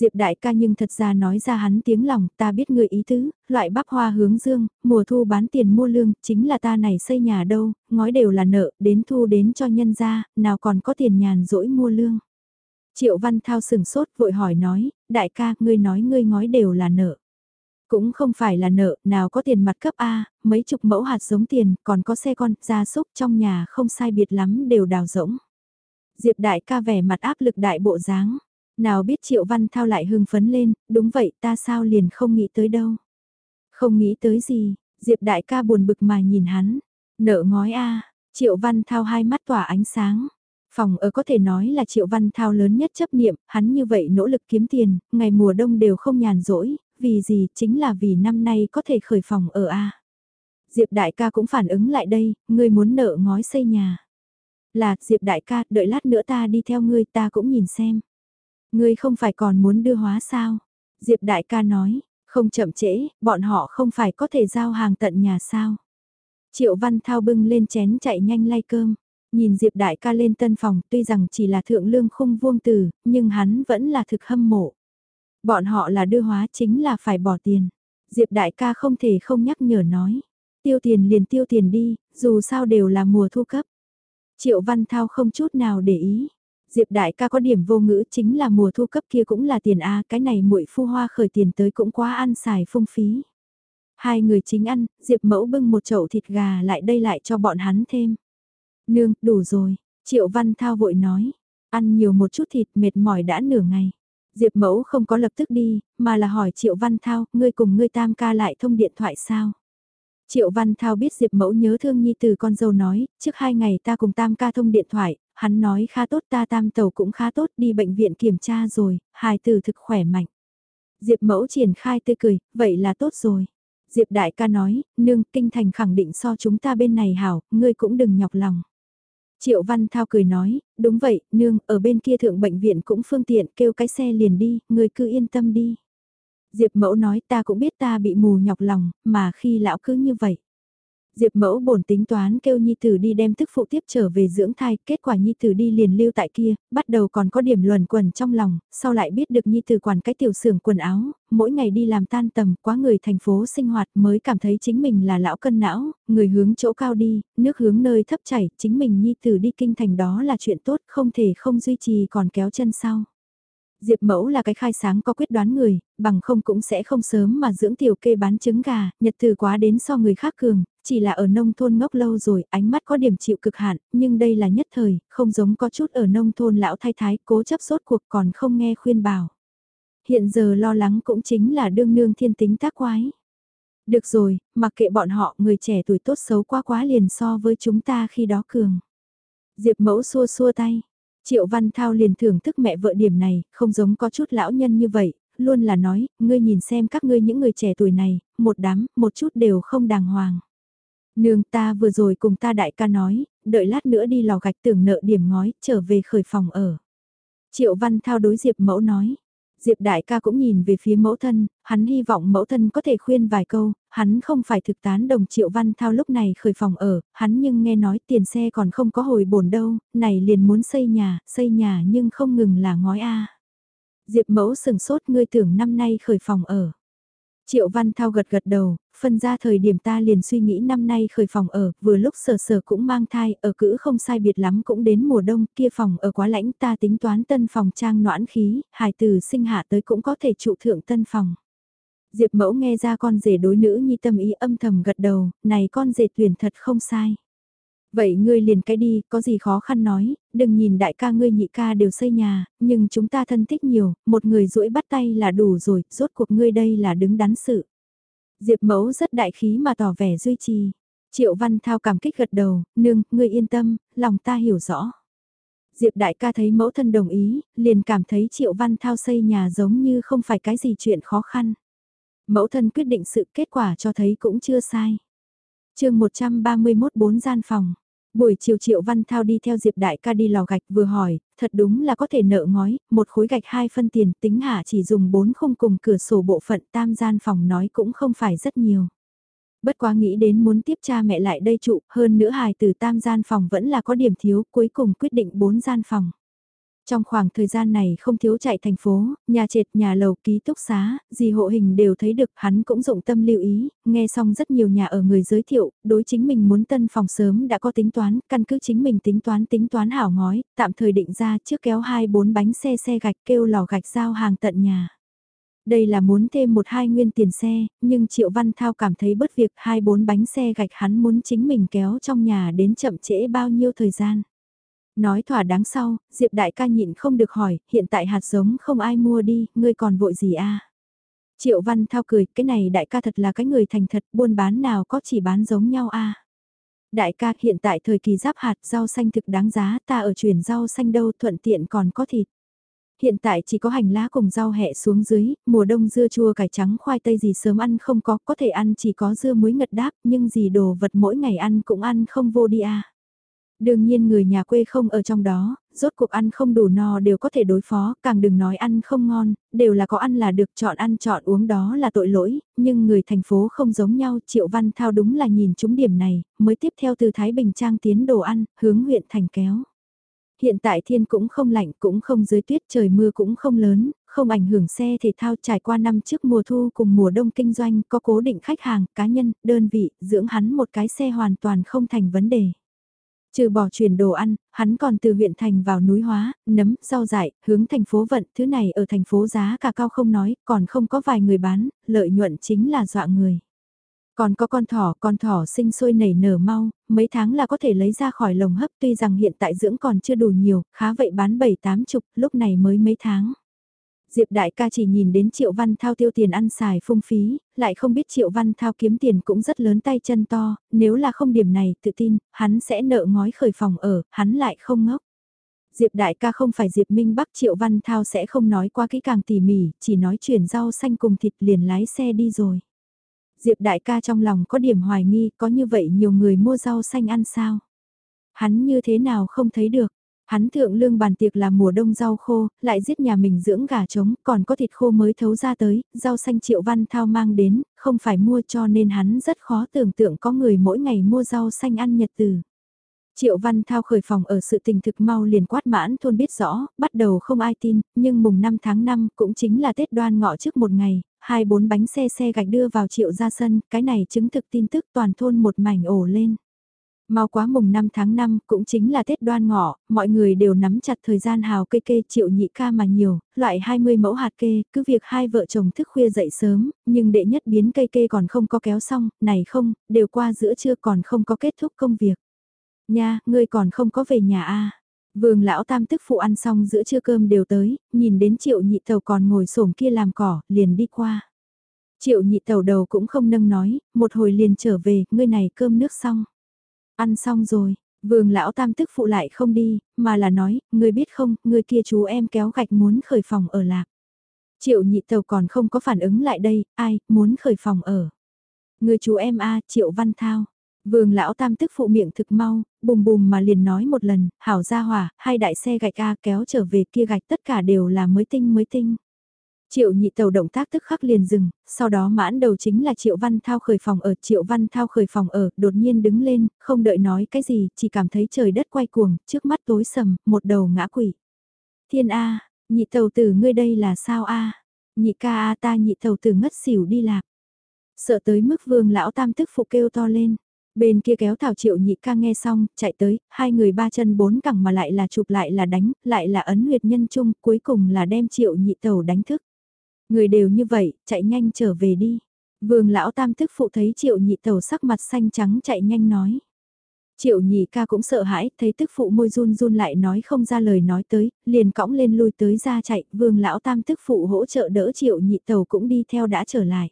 Diệp Đại ca nhưng thật ra nói ra hắn tiếng lòng, ta biết người ý tứ, loại bắp hoa hướng dương, mùa thu bán tiền mua lương, chính là ta này xây nhà đâu, ngói đều là nợ, đến thu đến cho nhân ra, nào còn có tiền nhàn rỗi mua lương. Triệu Văn Thao sừng sốt vội hỏi nói, đại ca, ngươi nói ngươi ngói đều là nợ. Cũng không phải là nợ, nào có tiền mặt cấp A, mấy chục mẫu hạt giống tiền, còn có xe con, gia súc trong nhà không sai biệt lắm đều đào rỗng. Diệp đại ca vẻ mặt áp lực đại bộ dáng. Nào biết Triệu Văn Thao lại hưng phấn lên, đúng vậy ta sao liền không nghĩ tới đâu. Không nghĩ tới gì, Diệp đại ca buồn bực mà nhìn hắn. Nợ ngói A, Triệu Văn Thao hai mắt tỏa ánh sáng. Phòng ở có thể nói là Triệu Văn Thao lớn nhất chấp niệm, hắn như vậy nỗ lực kiếm tiền, ngày mùa đông đều không nhàn rỗi, vì gì chính là vì năm nay có thể khởi phòng ở A. Diệp đại ca cũng phản ứng lại đây, ngươi muốn nợ ngói xây nhà. Là, Diệp đại ca, đợi lát nữa ta đi theo ngươi ta cũng nhìn xem. Ngươi không phải còn muốn đưa hóa sao? Diệp đại ca nói, không chậm trễ, bọn họ không phải có thể giao hàng tận nhà sao? Triệu Văn Thao bưng lên chén chạy nhanh lay cơm. Nhìn Diệp đại ca lên tân phòng tuy rằng chỉ là thượng lương khung vuông từ, nhưng hắn vẫn là thực hâm mộ. Bọn họ là đưa hóa chính là phải bỏ tiền. Diệp đại ca không thể không nhắc nhở nói. Tiêu tiền liền tiêu tiền đi, dù sao đều là mùa thu cấp. Triệu Văn Thao không chút nào để ý. Diệp đại ca có điểm vô ngữ chính là mùa thu cấp kia cũng là tiền A cái này muội phu hoa khởi tiền tới cũng quá ăn xài phung phí. Hai người chính ăn, Diệp mẫu bưng một chậu thịt gà lại đây lại cho bọn hắn thêm. Nương, đủ rồi, Triệu Văn Thao vội nói, ăn nhiều một chút thịt mệt mỏi đã nửa ngày. Diệp mẫu không có lập tức đi, mà là hỏi Triệu Văn Thao, ngươi cùng ngươi tam ca lại thông điện thoại sao? Triệu Văn Thao biết Diệp mẫu nhớ thương nhi từ con dâu nói, trước hai ngày ta cùng tam ca thông điện thoại, hắn nói khá tốt ta tam tàu cũng khá tốt đi bệnh viện kiểm tra rồi, hài từ thực khỏe mạnh. Diệp mẫu triển khai tươi cười, vậy là tốt rồi. Diệp đại ca nói, nương, kinh thành khẳng định so chúng ta bên này hảo, ngươi cũng đừng nhọc lòng. Triệu Văn Thao cười nói, đúng vậy, nương, ở bên kia thượng bệnh viện cũng phương tiện, kêu cái xe liền đi, ngươi cứ yên tâm đi. Diệp mẫu nói ta cũng biết ta bị mù nhọc lòng, mà khi lão cứ như vậy. Diệp mẫu bổn tính toán kêu Nhi Tử đi đem thức phụ tiếp trở về dưỡng thai, kết quả Nhi Tử đi liền lưu tại kia, bắt đầu còn có điểm luẩn quẩn trong lòng, sau lại biết được Nhi Tử quản cái tiểu xưởng quần áo, mỗi ngày đi làm tan tầm quá người thành phố sinh hoạt mới cảm thấy chính mình là lão cân não, người hướng chỗ cao đi, nước hướng nơi thấp chảy, chính mình Nhi Tử đi kinh thành đó là chuyện tốt, không thể không duy trì còn kéo chân sau. Diệp Mẫu là cái khai sáng có quyết đoán người, bằng không cũng sẽ không sớm mà dưỡng tiểu kê bán trứng gà, nhật từ quá đến so người khác cường, chỉ là ở nông thôn ngốc lâu rồi, ánh mắt có điểm chịu cực hạn, nhưng đây là nhất thời, không giống có chút ở nông thôn lão thay thái cố chấp sốt cuộc còn không nghe khuyên bảo. Hiện giờ lo lắng cũng chính là đương nương thiên tính tác quái. Được rồi, mặc kệ bọn họ người trẻ tuổi tốt xấu quá quá liền so với chúng ta khi đó cường. Diệp mẫu xua xua tay, Triệu Văn Thao liền thưởng thức mẹ vợ điểm này, không giống có chút lão nhân như vậy, luôn là nói, ngươi nhìn xem các ngươi những người trẻ tuổi này, một đám, một chút đều không đàng hoàng. Nương ta vừa rồi cùng ta đại ca nói, đợi lát nữa đi lò gạch tưởng nợ điểm ngói, trở về khởi phòng ở. Triệu Văn Thao đối Diệp Mẫu nói. Diệp đại ca cũng nhìn về phía mẫu thân, hắn hy vọng mẫu thân có thể khuyên vài câu, hắn không phải thực tán đồng Triệu Văn Thao lúc này khởi phòng ở, hắn nhưng nghe nói tiền xe còn không có hồi bổn đâu, này liền muốn xây nhà, xây nhà nhưng không ngừng là ngói a. Diệp mẫu sừng sốt ngươi tưởng năm nay khởi phòng ở. Triệu Văn Thao gật gật đầu, phân ra thời điểm ta liền suy nghĩ năm nay khởi phòng ở, vừa lúc sở sở cũng mang thai, ở cữ không sai biệt lắm cũng đến mùa đông, kia phòng ở quá lãnh ta tính toán tân phòng trang noãn khí, hài từ sinh hạ tới cũng có thể trụ thượng tân phòng. Diệp mẫu nghe ra con rể đối nữ nhi tâm ý âm thầm gật đầu, này con rể tuyển thật không sai. Vậy ngươi liền cái đi, có gì khó khăn nói, đừng nhìn đại ca ngươi nhị ca đều xây nhà, nhưng chúng ta thân thích nhiều, một người duỗi bắt tay là đủ rồi, rốt cuộc ngươi đây là đứng đắn sự. Diệp mẫu rất đại khí mà tỏ vẻ duy trì. Triệu Văn Thao cảm kích gật đầu, nương, ngươi yên tâm, lòng ta hiểu rõ. Diệp đại ca thấy mẫu thân đồng ý, liền cảm thấy Triệu Văn Thao xây nhà giống như không phải cái gì chuyện khó khăn. Mẫu thân quyết định sự kết quả cho thấy cũng chưa sai chương 131 bốn gian phòng. Buổi chiều Triệu Văn Thao đi theo Diệp Đại ca đi lò gạch vừa hỏi, thật đúng là có thể nợ ngói, một khối gạch hai phân tiền tính hạ chỉ dùng bốn không cùng cửa sổ bộ phận tam gian phòng nói cũng không phải rất nhiều. Bất quá nghĩ đến muốn tiếp cha mẹ lại đây trụ, hơn nữa hài từ tam gian phòng vẫn là có điểm thiếu, cuối cùng quyết định bốn gian phòng. Trong khoảng thời gian này không thiếu chạy thành phố, nhà trệt, nhà lầu, ký túc xá, gì hộ hình đều thấy được, hắn cũng dụng tâm lưu ý, nghe xong rất nhiều nhà ở người giới thiệu, đối chính mình muốn tân phòng sớm đã có tính toán, căn cứ chính mình tính toán tính toán hảo ngói, tạm thời định ra trước kéo hai bốn bánh xe xe gạch kêu lò gạch giao hàng tận nhà. Đây là muốn thêm một hai nguyên tiền xe, nhưng Triệu Văn Thao cảm thấy bất việc hai bốn bánh xe gạch hắn muốn chính mình kéo trong nhà đến chậm trễ bao nhiêu thời gian. Nói thỏa đáng sau, Diệp đại ca nhịn không được hỏi, hiện tại hạt giống không ai mua đi, ngươi còn vội gì a? Triệu Văn Thao cười, cái này đại ca thật là cái người thành thật, buôn bán nào có chỉ bán giống nhau a. Đại ca hiện tại thời kỳ giáp hạt rau xanh thực đáng giá ta ở chuyển rau xanh đâu thuận tiện còn có thịt. Hiện tại chỉ có hành lá cùng rau hẹ xuống dưới, mùa đông dưa chua cải trắng khoai tây gì sớm ăn không có, có thể ăn chỉ có dưa muối ngật đáp, nhưng gì đồ vật mỗi ngày ăn cũng ăn không vô đi a. Đương nhiên người nhà quê không ở trong đó, rốt cuộc ăn không đủ no đều có thể đối phó, càng đừng nói ăn không ngon, đều là có ăn là được chọn ăn chọn uống đó là tội lỗi, nhưng người thành phố không giống nhau, Triệu Văn Thao đúng là nhìn chúng điểm này, mới tiếp theo từ Thái Bình Trang tiến đồ ăn, hướng huyện thành kéo. Hiện tại thiên cũng không lạnh cũng không dưới tuyết trời mưa cũng không lớn, không ảnh hưởng xe thể thao trải qua năm trước mùa thu cùng mùa đông kinh doanh có cố định khách hàng, cá nhân, đơn vị, dưỡng hắn một cái xe hoàn toàn không thành vấn đề. Trừ bỏ chuyển đồ ăn, hắn còn từ huyện thành vào núi hóa, nấm, rau dại, hướng thành phố vận, thứ này ở thành phố giá cả cao không nói, còn không có vài người bán, lợi nhuận chính là dọa người. Còn có con thỏ, con thỏ sinh sôi nảy nở mau, mấy tháng là có thể lấy ra khỏi lồng hấp tuy rằng hiện tại dưỡng còn chưa đủ nhiều, khá vậy bán 7-8 chục, lúc này mới mấy tháng. Diệp đại ca chỉ nhìn đến Triệu Văn Thao tiêu tiền ăn xài phung phí, lại không biết Triệu Văn Thao kiếm tiền cũng rất lớn tay chân to, nếu là không điểm này tự tin, hắn sẽ nợ ngói khởi phòng ở, hắn lại không ngốc. Diệp đại ca không phải Diệp Minh Bắc Triệu Văn Thao sẽ không nói qua kỹ càng tỉ mỉ, chỉ nói chuyển rau xanh cùng thịt liền lái xe đi rồi. Diệp đại ca trong lòng có điểm hoài nghi, có như vậy nhiều người mua rau xanh ăn sao? Hắn như thế nào không thấy được? Hắn thượng lương bàn tiệc là mùa đông rau khô, lại giết nhà mình dưỡng gà trống, còn có thịt khô mới thấu ra tới, rau xanh triệu văn thao mang đến, không phải mua cho nên hắn rất khó tưởng tượng có người mỗi ngày mua rau xanh ăn nhật từ. Triệu Văn Thao khởi phòng ở sự tình thực mau liền quát mãn thôn biết rõ, bắt đầu không ai tin, nhưng mùng 5 tháng 5 cũng chính là Tết đoan ngọ trước một ngày, hai bốn bánh xe xe gạch đưa vào triệu ra sân, cái này chứng thực tin tức toàn thôn một mảnh ổ lên. Mau quá mùng 5 tháng 5 cũng chính là Tết đoan ngọ, mọi người đều nắm chặt thời gian hào cây kê triệu nhị ca mà nhiều, loại 20 mẫu hạt kê, cứ việc hai vợ chồng thức khuya dậy sớm, nhưng đệ nhất biến cây kê còn không có kéo xong, này không, đều qua giữa trưa còn không có kết thúc công việc. Nha, ngươi còn không có về nhà a à. Vương lão tam tức phụ ăn xong giữa trưa cơm đều tới, nhìn đến triệu nhị tàu còn ngồi xổm kia làm cỏ, liền đi qua. Triệu nhị tàu đầu cũng không nâng nói, một hồi liền trở về, ngươi này cơm nước xong. Ăn xong rồi, vương lão tam tức phụ lại không đi, mà là nói, ngươi biết không, ngươi kia chú em kéo gạch muốn khởi phòng ở lạc. Triệu nhị tàu còn không có phản ứng lại đây, ai, muốn khởi phòng ở. Người chú em A, Triệu Văn Thao. Vương lão tam tức phụ miệng thực mau, bùm bùm mà liền nói một lần, hảo ra hỏa, hai đại xe gạch A kéo trở về kia gạch tất cả đều là mới tinh mới tinh. Triệu nhị tàu động tác tức khắc liền dừng, sau đó mãn đầu chính là Triệu Văn Thao khởi phòng ở, Triệu Văn Thao khởi phòng ở, đột nhiên đứng lên, không đợi nói cái gì, chỉ cảm thấy trời đất quay cuồng, trước mắt tối sầm, một đầu ngã quỷ. Thiên A, nhị tàu tử ngươi đây là sao A? Nhị ca A ta nhị tàu tử ngất xỉu đi lạc. Sợ tới mức vương lão tam tức phụ kêu to lên. Bên kia kéo thảo triệu nhị ca nghe xong, chạy tới, hai người ba chân bốn cẳng mà lại là chụp lại là đánh, lại là ấn huyệt nhân chung, cuối cùng là đem triệu nhị tàu đánh thức. Người đều như vậy, chạy nhanh trở về đi. Vương lão tam thức phụ thấy triệu nhị tàu sắc mặt xanh trắng chạy nhanh nói. Triệu nhị ca cũng sợ hãi, thấy tức phụ môi run run lại nói không ra lời nói tới, liền cõng lên lui tới ra chạy, vương lão tam tức phụ hỗ trợ đỡ triệu nhị tàu cũng đi theo đã trở lại.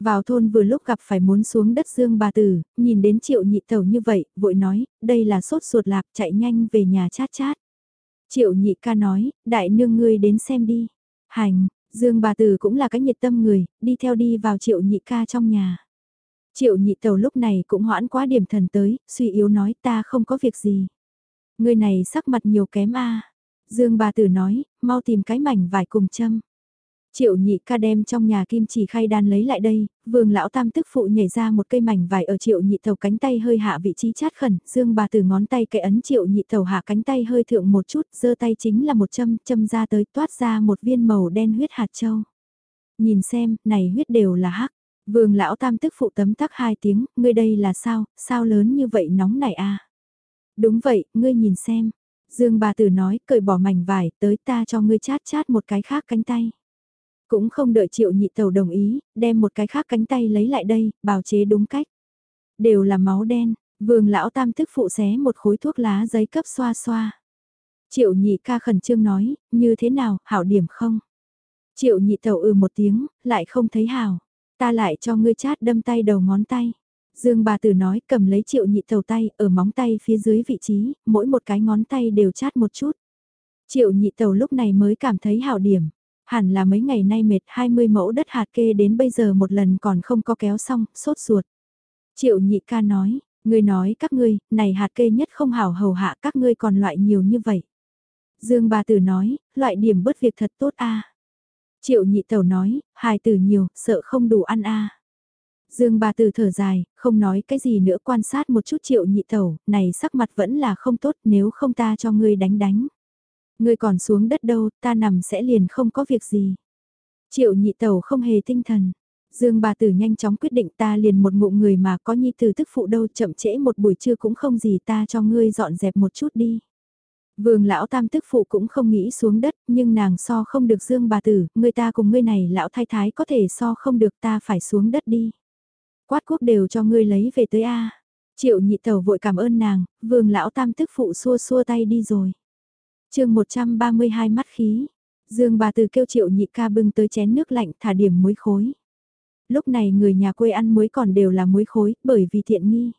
Vào thôn vừa lúc gặp phải muốn xuống đất dương bà tử, nhìn đến triệu nhị tàu như vậy, vội nói, đây là sốt ruột lạp chạy nhanh về nhà chát chát. Triệu nhị ca nói, đại nương ngươi đến xem đi. Hành, dương bà tử cũng là cái nhiệt tâm người, đi theo đi vào triệu nhị ca trong nhà. Triệu nhị tàu lúc này cũng hoãn quá điểm thần tới, suy yếu nói ta không có việc gì. Người này sắc mặt nhiều kém a Dương bà tử nói, mau tìm cái mảnh vải cùng châm. Triệu nhị ca đem trong nhà kim chỉ khay đan lấy lại đây, vương lão tam tức phụ nhảy ra một cây mảnh vải ở triệu nhị tàu cánh tay hơi hạ vị trí chát khẩn, dương bà từ ngón tay cái ấn triệu nhị tàu hạ cánh tay hơi thượng một chút, giơ tay chính là một châm, châm ra tới toát ra một viên màu đen huyết hạt châu. Nhìn xem, này huyết đều là hắc. Vương lão tam tức phụ tấm tắc hai tiếng, ngươi đây là sao, sao lớn như vậy nóng này a Đúng vậy, ngươi nhìn xem. Dương bà tử nói, cởi bỏ mảnh vải, tới ta cho ngươi chát chát một cái khác cánh tay. Cũng không đợi triệu nhị tàu đồng ý, đem một cái khác cánh tay lấy lại đây, bào chế đúng cách. Đều là máu đen, vương lão tam tức phụ xé một khối thuốc lá giấy cấp xoa xoa. Triệu nhị ca khẩn trương nói, như thế nào, hảo điểm không? Triệu nhị tàu ừ một tiếng, lại không thấy hảo. Ta lại cho ngươi chát đâm tay đầu ngón tay. Dương bà tử nói cầm lấy triệu nhị tàu tay, ở móng tay phía dưới vị trí, mỗi một cái ngón tay đều chát một chút. Triệu nhị tàu lúc này mới cảm thấy hảo điểm. Hẳn là mấy ngày nay mệt 20 mẫu đất hạt kê đến bây giờ một lần còn không có kéo xong, sốt ruột. Triệu nhị ca nói, ngươi nói các ngươi, này hạt kê nhất không hảo hầu hạ các ngươi còn loại nhiều như vậy. Dương bà tử nói, loại điểm bớt việc thật tốt a. Triệu nhị tẩu nói, hài tử nhiều, sợ không đủ ăn a. Dương bà tử thở dài, không nói cái gì nữa quan sát một chút triệu nhị tẩu, này sắc mặt vẫn là không tốt nếu không ta cho ngươi đánh đánh. Ngươi còn xuống đất đâu, ta nằm sẽ liền không có việc gì. Triệu nhị tẩu không hề tinh thần. Dương bà tử nhanh chóng quyết định ta liền một ngụm người mà có nhi từ tức phụ đâu chậm trễ một buổi trưa cũng không gì ta cho ngươi dọn dẹp một chút đi. Vương lão tam tức phụ cũng không nghĩ xuống đất nhưng nàng so không được dương bà tử, người ta cùng ngươi này lão thái thái có thể so không được ta phải xuống đất đi. Quát quốc đều cho ngươi lấy về tới A. Triệu nhị tẩu vội cảm ơn nàng, vương lão tam tức phụ xua xua tay đi rồi chương 132 mắt khí, Dương bà từ kêu triệu nhị ca bưng tới chén nước lạnh thả điểm muối khối. Lúc này người nhà quê ăn muối còn đều là muối khối, bởi vì thiện nghi.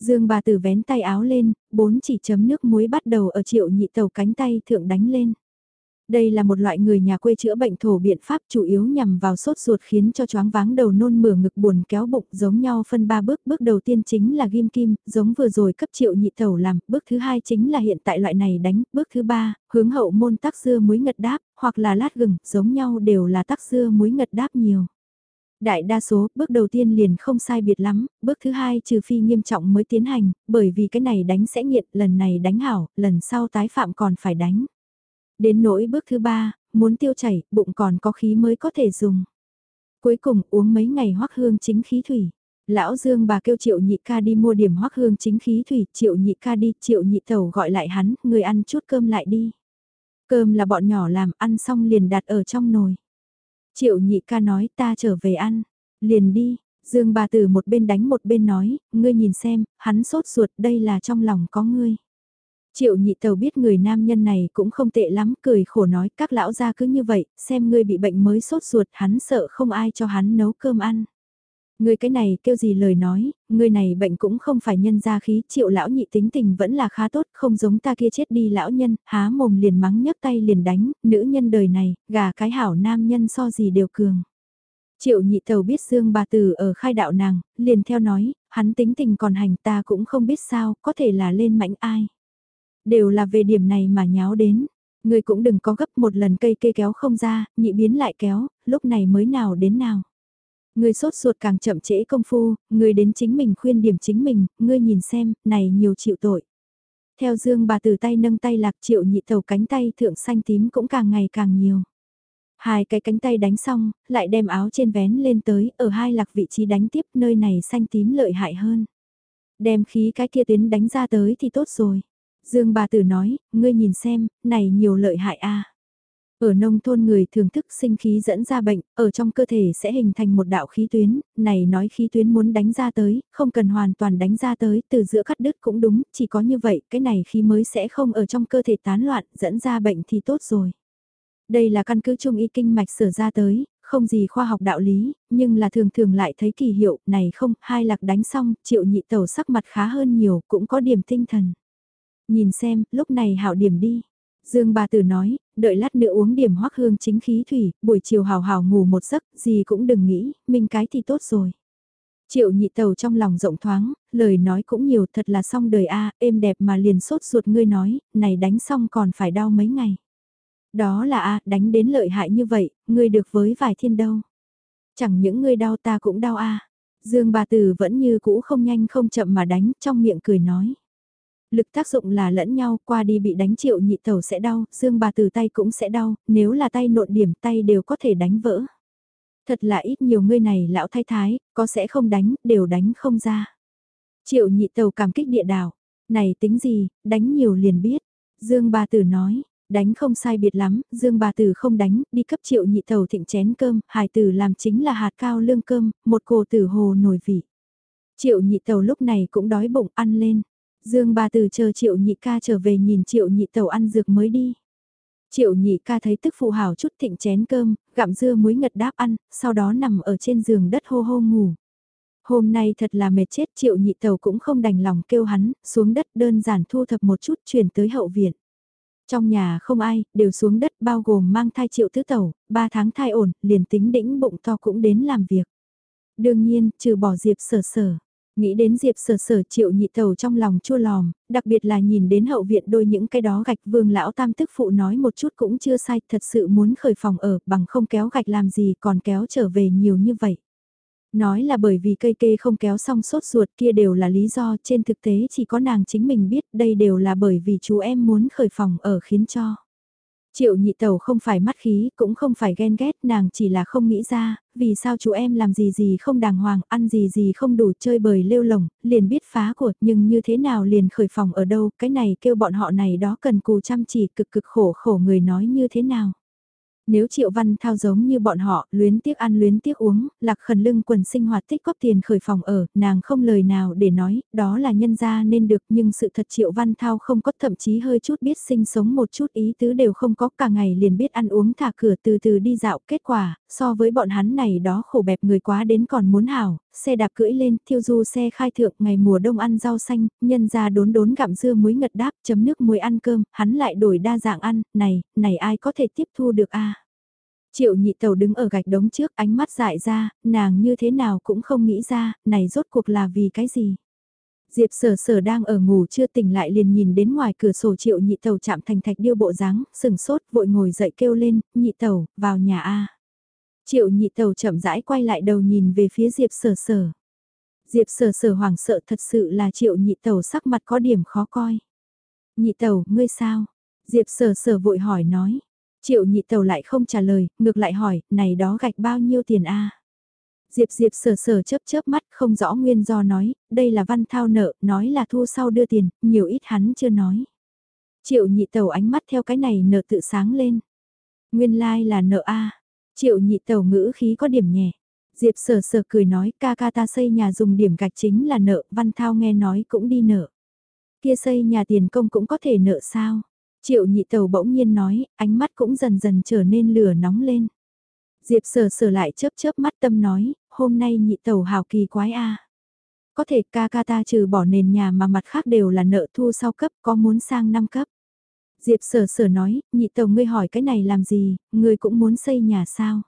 Dương bà từ vén tay áo lên, bốn chỉ chấm nước muối bắt đầu ở triệu nhị tàu cánh tay thượng đánh lên. Đây là một loại người nhà quê chữa bệnh thổ biện pháp chủ yếu nhằm vào sốt ruột khiến cho choáng váng đầu nôn mửa ngực buồn kéo bụng giống nhau phân ba bước. Bước đầu tiên chính là ghim kim, giống vừa rồi cấp triệu nhị tẩu làm. Bước thứ hai chính là hiện tại loại này đánh. Bước thứ ba, hướng hậu môn tắc dưa muối ngật đáp, hoặc là lát gừng, giống nhau đều là tắc dưa muối ngật đáp nhiều. Đại đa số, bước đầu tiên liền không sai biệt lắm, bước thứ hai trừ phi nghiêm trọng mới tiến hành, bởi vì cái này đánh sẽ nghiện, lần này đánh hảo, lần sau tái phạm còn phải đánh. Đến nỗi bước thứ ba, muốn tiêu chảy, bụng còn có khí mới có thể dùng. Cuối cùng uống mấy ngày hoắc hương chính khí thủy. Lão Dương bà kêu triệu nhị ca đi mua điểm hoắc hương chính khí thủy, triệu nhị ca đi, triệu nhị tẩu gọi lại hắn, người ăn chút cơm lại đi. Cơm là bọn nhỏ làm, ăn xong liền đặt ở trong nồi. Triệu nhị ca nói ta trở về ăn, liền đi, Dương bà từ một bên đánh một bên nói, ngươi nhìn xem, hắn sốt ruột đây là trong lòng có ngươi. Triệu nhị tàu biết người nam nhân này cũng không tệ lắm, cười khổ nói các lão gia cứ như vậy, xem ngươi bị bệnh mới sốt ruột, hắn sợ không ai cho hắn nấu cơm ăn. ngươi cái này kêu gì lời nói, ngươi này bệnh cũng không phải nhân ra khí, triệu lão nhị tính tình vẫn là khá tốt, không giống ta kia chết đi lão nhân, há mồm liền mắng nhấc tay liền đánh, nữ nhân đời này, gà cái hảo nam nhân so gì đều cường. Triệu nhị tàu biết Dương bà tử ở khai đạo nàng, liền theo nói, hắn tính tình còn hành ta cũng không biết sao, có thể là lên mảnh ai. Đều là về điểm này mà nháo đến. Người cũng đừng có gấp một lần cây cây kéo không ra, nhị biến lại kéo, lúc này mới nào đến nào. Người sốt ruột càng chậm trễ công phu, người đến chính mình khuyên điểm chính mình, ngươi nhìn xem, này nhiều chịu tội. Theo dương bà từ tay nâng tay lạc triệu nhị tàu cánh tay thượng xanh tím cũng càng ngày càng nhiều. Hai cái cánh tay đánh xong, lại đem áo trên vén lên tới, ở hai lạc vị trí đánh tiếp nơi này xanh tím lợi hại hơn. Đem khí cái kia tiến đánh ra tới thì tốt rồi. Dương bà tử nói, ngươi nhìn xem, này nhiều lợi hại a. Ở nông thôn người thường thức sinh khí dẫn ra bệnh, ở trong cơ thể sẽ hình thành một đạo khí tuyến, này nói khí tuyến muốn đánh ra tới, không cần hoàn toàn đánh ra tới, từ giữa cắt đứt cũng đúng, chỉ có như vậy, cái này khí mới sẽ không ở trong cơ thể tán loạn, dẫn ra bệnh thì tốt rồi. Đây là căn cứ trung y kinh mạch sở ra tới, không gì khoa học đạo lý, nhưng là thường thường lại thấy kỳ hiệu, này không, hai lạc đánh xong, triệu nhị tẩu sắc mặt khá hơn nhiều, cũng có điểm tinh thần. Nhìn xem, lúc này hảo điểm đi. Dương bà tử nói, đợi lát nữa uống điểm hoắc hương chính khí thủy, buổi chiều hào hào ngủ một giấc, gì cũng đừng nghĩ, minh cái thì tốt rồi. Triệu nhị tàu trong lòng rộng thoáng, lời nói cũng nhiều thật là xong đời a êm đẹp mà liền sốt ruột ngươi nói, này đánh xong còn phải đau mấy ngày. Đó là a đánh đến lợi hại như vậy, ngươi được với vài thiên đâu. Chẳng những ngươi đau ta cũng đau a Dương bà tử vẫn như cũ không nhanh không chậm mà đánh, trong miệng cười nói. Lực tác dụng là lẫn nhau, qua đi bị đánh triệu nhị tẩu sẽ đau, xương bà từ tay cũng sẽ đau, nếu là tay nộn điểm tay đều có thể đánh vỡ. Thật là ít nhiều người này lão thay thái, có sẽ không đánh, đều đánh không ra. Triệu nhị tẩu cảm kích địa đảo, này tính gì, đánh nhiều liền biết. Dương bà tử nói, đánh không sai biệt lắm, Dương bà tử không đánh, đi cấp triệu nhị tẩu thịnh chén cơm, hải tử làm chính là hạt cao lương cơm, một cổ tử hồ nổi vị. Triệu nhị tàu lúc này cũng đói bụng ăn lên. Dương bà từ chờ triệu nhị ca trở về nhìn triệu nhị tàu ăn dược mới đi. Triệu nhị ca thấy tức phụ hảo chút thịnh chén cơm, gặm dưa muối ngật đáp ăn, sau đó nằm ở trên giường đất hô hô ngủ. Hôm nay thật là mệt chết triệu nhị tàu cũng không đành lòng kêu hắn, xuống đất đơn giản thu thập một chút chuyển tới hậu viện. Trong nhà không ai, đều xuống đất bao gồm mang thai triệu thứ tàu, ba tháng thai ổn, liền tính đĩnh bụng to cũng đến làm việc. Đương nhiên, trừ bỏ diệp sở sở. Nghĩ đến Diệp sở sở triệu nhị tàu trong lòng chua lòm, đặc biệt là nhìn đến hậu viện đôi những cái đó gạch vương lão tam tức phụ nói một chút cũng chưa sai, thật sự muốn khởi phòng ở bằng không kéo gạch làm gì còn kéo trở về nhiều như vậy. Nói là bởi vì cây kê không kéo xong sốt ruột kia đều là lý do trên thực tế chỉ có nàng chính mình biết đây đều là bởi vì chú em muốn khởi phòng ở khiến cho. Triệu nhị tẩu không phải mắt khí, cũng không phải ghen ghét, nàng chỉ là không nghĩ ra, vì sao chú em làm gì gì không đàng hoàng, ăn gì gì không đủ chơi bời lêu lồng, liền biết phá của, nhưng như thế nào liền khởi phòng ở đâu, cái này kêu bọn họ này đó cần cù chăm chỉ cực cực khổ khổ người nói như thế nào. Nếu Triệu Văn Thao giống như bọn họ, luyến tiếc ăn luyến tiếc uống, lạc khẩn lưng quần sinh hoạt tích góp tiền khởi phòng ở, nàng không lời nào để nói, đó là nhân gia nên được nhưng sự thật Triệu Văn Thao không có thậm chí hơi chút biết sinh sống một chút ý tứ đều không có cả ngày liền biết ăn uống thả cửa từ từ đi dạo kết quả, so với bọn hắn này đó khổ bẹp người quá đến còn muốn hảo, xe đạp cưỡi lên, thiêu du xe khai thượng ngày mùa đông ăn rau xanh, nhân ra đốn đốn gặm dưa muối ngật đáp, chấm nước muối ăn cơm, hắn lại đổi đa dạng ăn, này, này ai có thể tiếp thu được a Triệu nhị tàu đứng ở gạch đống trước ánh mắt dại ra, nàng như thế nào cũng không nghĩ ra, này rốt cuộc là vì cái gì. Diệp sở sở đang ở ngủ chưa tỉnh lại liền nhìn đến ngoài cửa sổ triệu nhị tàu chạm thành thạch điêu bộ dáng sừng sốt vội ngồi dậy kêu lên, nhị tàu, vào nhà A. Triệu nhị tàu chậm rãi quay lại đầu nhìn về phía Diệp sở sở. Diệp sở sở hoảng sợ thật sự là triệu nhị tàu sắc mặt có điểm khó coi. Nhị tàu, ngươi sao? Diệp sở sở vội hỏi nói. Triệu nhị tàu lại không trả lời, ngược lại hỏi, này đó gạch bao nhiêu tiền a? Diệp Diệp sờ sờ chớp chớp mắt không rõ nguyên do nói, đây là văn thao nợ, nói là thu sau đưa tiền, nhiều ít hắn chưa nói. Triệu nhị tàu ánh mắt theo cái này nợ tự sáng lên. Nguyên lai like là nợ A. Triệu nhị tàu ngữ khí có điểm nhẹ. Diệp sờ sờ cười nói ca ca ta xây nhà dùng điểm gạch chính là nợ, văn thao nghe nói cũng đi nợ. Kia xây nhà tiền công cũng có thể nợ sao? Triệu nhị tàu bỗng nhiên nói, ánh mắt cũng dần dần trở nên lửa nóng lên. Diệp sờ sờ lại chớp chớp mắt tâm nói, hôm nay nhị tàu hào kỳ quái a. Có thể ca ca ta trừ bỏ nền nhà mà mặt khác đều là nợ thu sau cấp có muốn sang năm cấp. Diệp sở sở nói, nhị tàu ngươi hỏi cái này làm gì, ngươi cũng muốn xây nhà sao?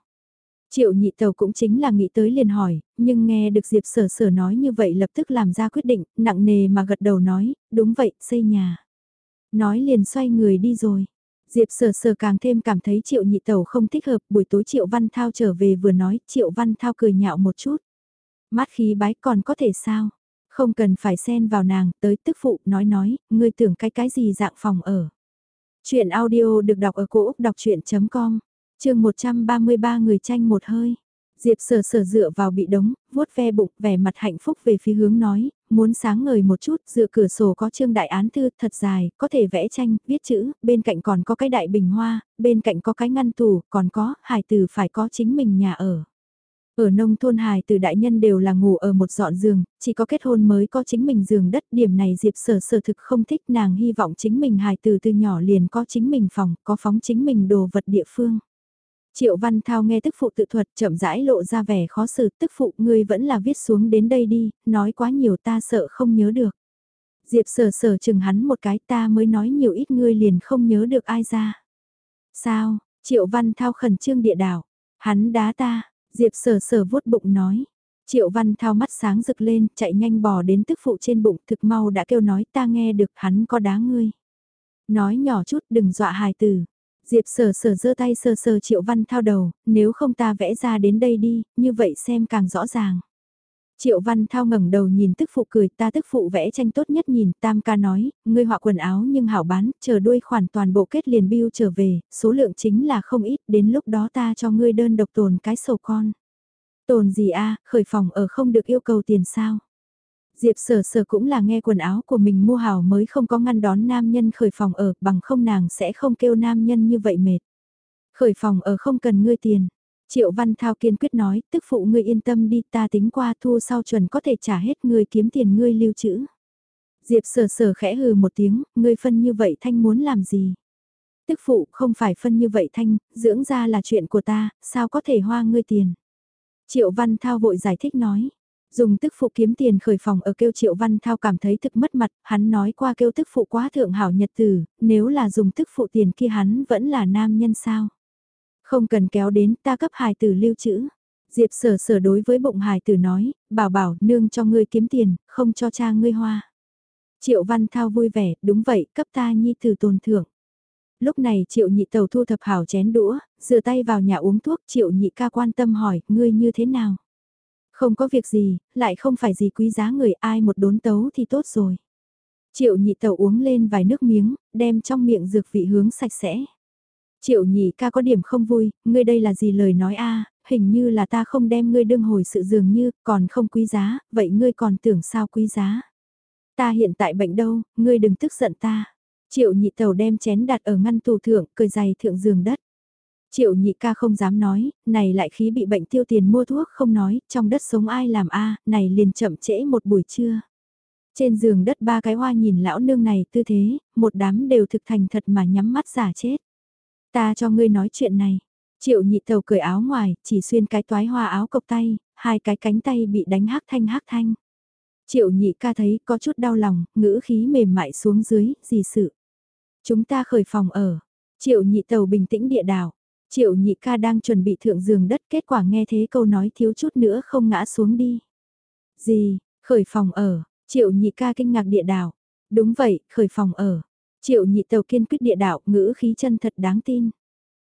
Triệu nhị tàu cũng chính là nghĩ tới liền hỏi, nhưng nghe được Diệp sở sở nói như vậy lập tức làm ra quyết định, nặng nề mà gật đầu nói, đúng vậy, xây nhà. Nói liền xoay người đi rồi. Diệp sở sở càng thêm cảm thấy triệu nhị tàu không thích hợp, buổi tối triệu văn thao trở về vừa nói, triệu văn thao cười nhạo một chút. Mắt khí bái còn có thể sao? Không cần phải xen vào nàng, tới tức phụ, nói nói, ngươi tưởng cái cái gì dạng phòng ở. Chuyện audio được đọc ở cổ Úc đọc chuyện.com, chương 133 người tranh một hơi. Diệp sở sở dựa vào bị đống, vuốt ve bụng, vẻ mặt hạnh phúc về phía hướng nói, muốn sáng ngời một chút, dựa cửa sổ có trương đại án thư thật dài, có thể vẽ tranh, viết chữ, bên cạnh còn có cái đại bình hoa, bên cạnh có cái ngăn tủ, còn có, hài tử phải có chính mình nhà ở. Ở nông thôn hài từ đại nhân đều là ngủ ở một dọn giường, chỉ có kết hôn mới có chính mình giường đất. Điểm này Diệp sở sở thực không thích nàng hy vọng chính mình hài từ từ nhỏ liền có chính mình phòng, có phóng chính mình đồ vật địa phương. Triệu Văn Thao nghe tức phụ tự thuật chậm rãi lộ ra vẻ khó xử tức phụ ngươi vẫn là viết xuống đến đây đi, nói quá nhiều ta sợ không nhớ được. Diệp sở sở chừng hắn một cái ta mới nói nhiều ít ngươi liền không nhớ được ai ra. Sao, Triệu Văn Thao khẩn trương địa đảo, hắn đá ta, Diệp sở sở vuốt bụng nói. Triệu Văn Thao mắt sáng rực lên, chạy nhanh bò đến tức phụ trên bụng thực mau đã kêu nói ta nghe được hắn có đá ngươi. Nói nhỏ chút đừng dọa hài tử. Diệp sở sở giơ tay sờ sờ Triệu Văn Thao đầu, nếu không ta vẽ ra đến đây đi, như vậy xem càng rõ ràng. Triệu Văn Thao ngẩng đầu nhìn tức phụ cười ta tức phụ vẽ tranh tốt nhất nhìn Tam ca nói, ngươi họa quần áo nhưng hảo bán, chờ đuôi khoản toàn bộ kết liền bill trở về, số lượng chính là không ít, đến lúc đó ta cho ngươi đơn độc tồn cái sổ con. Tồn gì a khởi phòng ở không được yêu cầu tiền sao? Diệp sở sở cũng là nghe quần áo của mình mua hảo mới không có ngăn đón nam nhân khởi phòng ở bằng không nàng sẽ không kêu nam nhân như vậy mệt. Khởi phòng ở không cần ngươi tiền. Triệu Văn Thao kiên quyết nói, tức phụ ngươi yên tâm đi ta tính qua thu sau chuẩn có thể trả hết ngươi kiếm tiền ngươi lưu trữ. Diệp sở sở khẽ hừ một tiếng, ngươi phân như vậy thanh muốn làm gì? Tức phụ không phải phân như vậy thanh, dưỡng ra là chuyện của ta, sao có thể hoa ngươi tiền? Triệu Văn Thao vội giải thích nói, Dùng tức phụ kiếm tiền khởi phòng ở kêu Triệu Văn Thao cảm thấy thực mất mặt, hắn nói qua kêu tức phụ quá thượng hảo nhật tử, nếu là dùng tức phụ tiền kia hắn vẫn là nam nhân sao. Không cần kéo đến ta cấp hài tử lưu trữ. Diệp sở sở đối với bụng hài tử nói, bảo bảo nương cho ngươi kiếm tiền, không cho cha ngươi hoa. Triệu Văn Thao vui vẻ, đúng vậy, cấp ta nhi tử tồn thưởng. Lúc này Triệu Nhị Tàu thu thập hảo chén đũa, rửa tay vào nhà uống thuốc, Triệu Nhị ca quan tâm hỏi, ngươi như thế nào? Không có việc gì, lại không phải gì quý giá người ai một đốn tấu thì tốt rồi. Triệu nhị tàu uống lên vài nước miếng, đem trong miệng dược vị hướng sạch sẽ. Triệu nhị ca có điểm không vui, ngươi đây là gì lời nói a hình như là ta không đem ngươi đương hồi sự dường như, còn không quý giá, vậy ngươi còn tưởng sao quý giá. Ta hiện tại bệnh đâu, ngươi đừng tức giận ta. Triệu nhị tàu đem chén đặt ở ngăn tủ thượng, cười dày thượng giường đất. Triệu nhị ca không dám nói, này lại khí bị bệnh tiêu tiền mua thuốc không nói, trong đất sống ai làm a này liền chậm trễ một buổi trưa. Trên giường đất ba cái hoa nhìn lão nương này tư thế, một đám đều thực thành thật mà nhắm mắt giả chết. Ta cho ngươi nói chuyện này. Triệu nhị tàu cởi áo ngoài, chỉ xuyên cái toái hoa áo cộc tay, hai cái cánh tay bị đánh hắc thanh hắc thanh. Triệu nhị ca thấy có chút đau lòng, ngữ khí mềm mại xuống dưới, gì sự. Chúng ta khởi phòng ở. Triệu nhị tàu bình tĩnh địa đảo. Triệu nhị ca đang chuẩn bị thượng giường đất kết quả nghe thế câu nói thiếu chút nữa không ngã xuống đi. Gì, khởi phòng ở, triệu nhị ca kinh ngạc địa đảo. Đúng vậy, khởi phòng ở. Triệu nhị tàu kiên quyết địa đạo, ngữ khí chân thật đáng tin.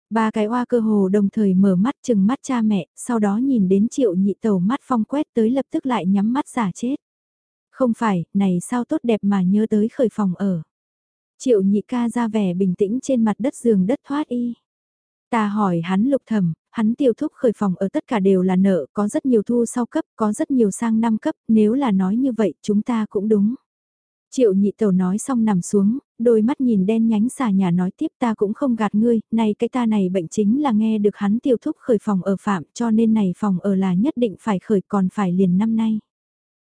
Ba cái oa cơ hồ đồng thời mở mắt chừng mắt cha mẹ, sau đó nhìn đến triệu nhị tàu mắt phong quét tới lập tức lại nhắm mắt giả chết. Không phải, này sao tốt đẹp mà nhớ tới khởi phòng ở. Triệu nhị ca ra vẻ bình tĩnh trên mặt đất giường đất thoát y. Ta hỏi hắn lục thầm, hắn tiêu thúc khởi phòng ở tất cả đều là nợ, có rất nhiều thu sau cấp, có rất nhiều sang năm cấp, nếu là nói như vậy chúng ta cũng đúng. Triệu nhị tẩu nói xong nằm xuống, đôi mắt nhìn đen nhánh xà nhà nói tiếp ta cũng không gạt ngươi, này cái ta này bệnh chính là nghe được hắn tiêu thúc khởi phòng ở phạm cho nên này phòng ở là nhất định phải khởi còn phải liền năm nay.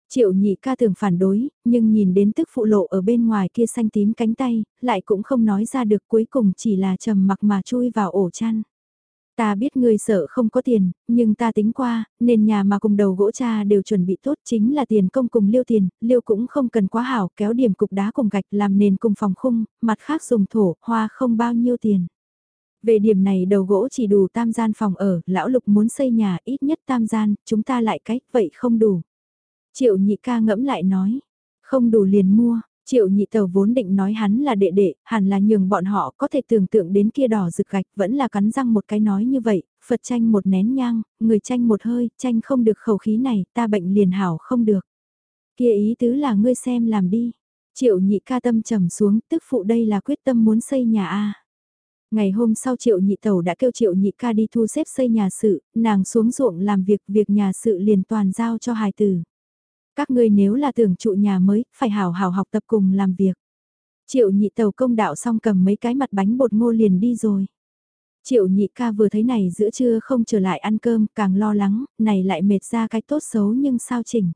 Triệu nhị ca thường phản đối, nhưng nhìn đến tức phụ lộ ở bên ngoài kia xanh tím cánh tay, lại cũng không nói ra được cuối cùng chỉ là trầm mặc mà chui vào ổ chăn. Ta biết ngươi sợ không có tiền, nhưng ta tính qua, nền nhà mà cùng đầu gỗ cha đều chuẩn bị tốt chính là tiền công cùng liêu tiền, liêu cũng không cần quá hảo, kéo điểm cục đá cùng gạch làm nền cùng phòng khung, mặt khác dùng thổ, hoa không bao nhiêu tiền. Về điểm này đầu gỗ chỉ đủ tam gian phòng ở, lão lục muốn xây nhà ít nhất tam gian, chúng ta lại cách, vậy không đủ. Triệu nhị ca ngẫm lại nói, không đủ liền mua, Triệu nhị tàu vốn định nói hắn là đệ đệ, hẳn là nhường bọn họ có thể tưởng tượng đến kia đỏ rực gạch vẫn là cắn răng một cái nói như vậy, Phật tranh một nén nhang, người tranh một hơi, tranh không được khẩu khí này, ta bệnh liền hảo không được. Kia ý tứ là ngươi xem làm đi. Triệu nhị ca tâm trầm xuống, tức phụ đây là quyết tâm muốn xây nhà A. Ngày hôm sau triệu nhị tàu đã kêu triệu nhị ca đi thu xếp xây nhà sự, nàng xuống ruộng làm việc, việc nhà sự liền toàn giao cho hài tử. Các ngươi nếu là tưởng trụ nhà mới, phải hào hào học tập cùng làm việc. Triệu nhị tàu công đạo xong cầm mấy cái mặt bánh bột ngô liền đi rồi. Triệu nhị ca vừa thấy này giữa trưa không trở lại ăn cơm, càng lo lắng, này lại mệt ra cái tốt xấu nhưng sao chỉnh.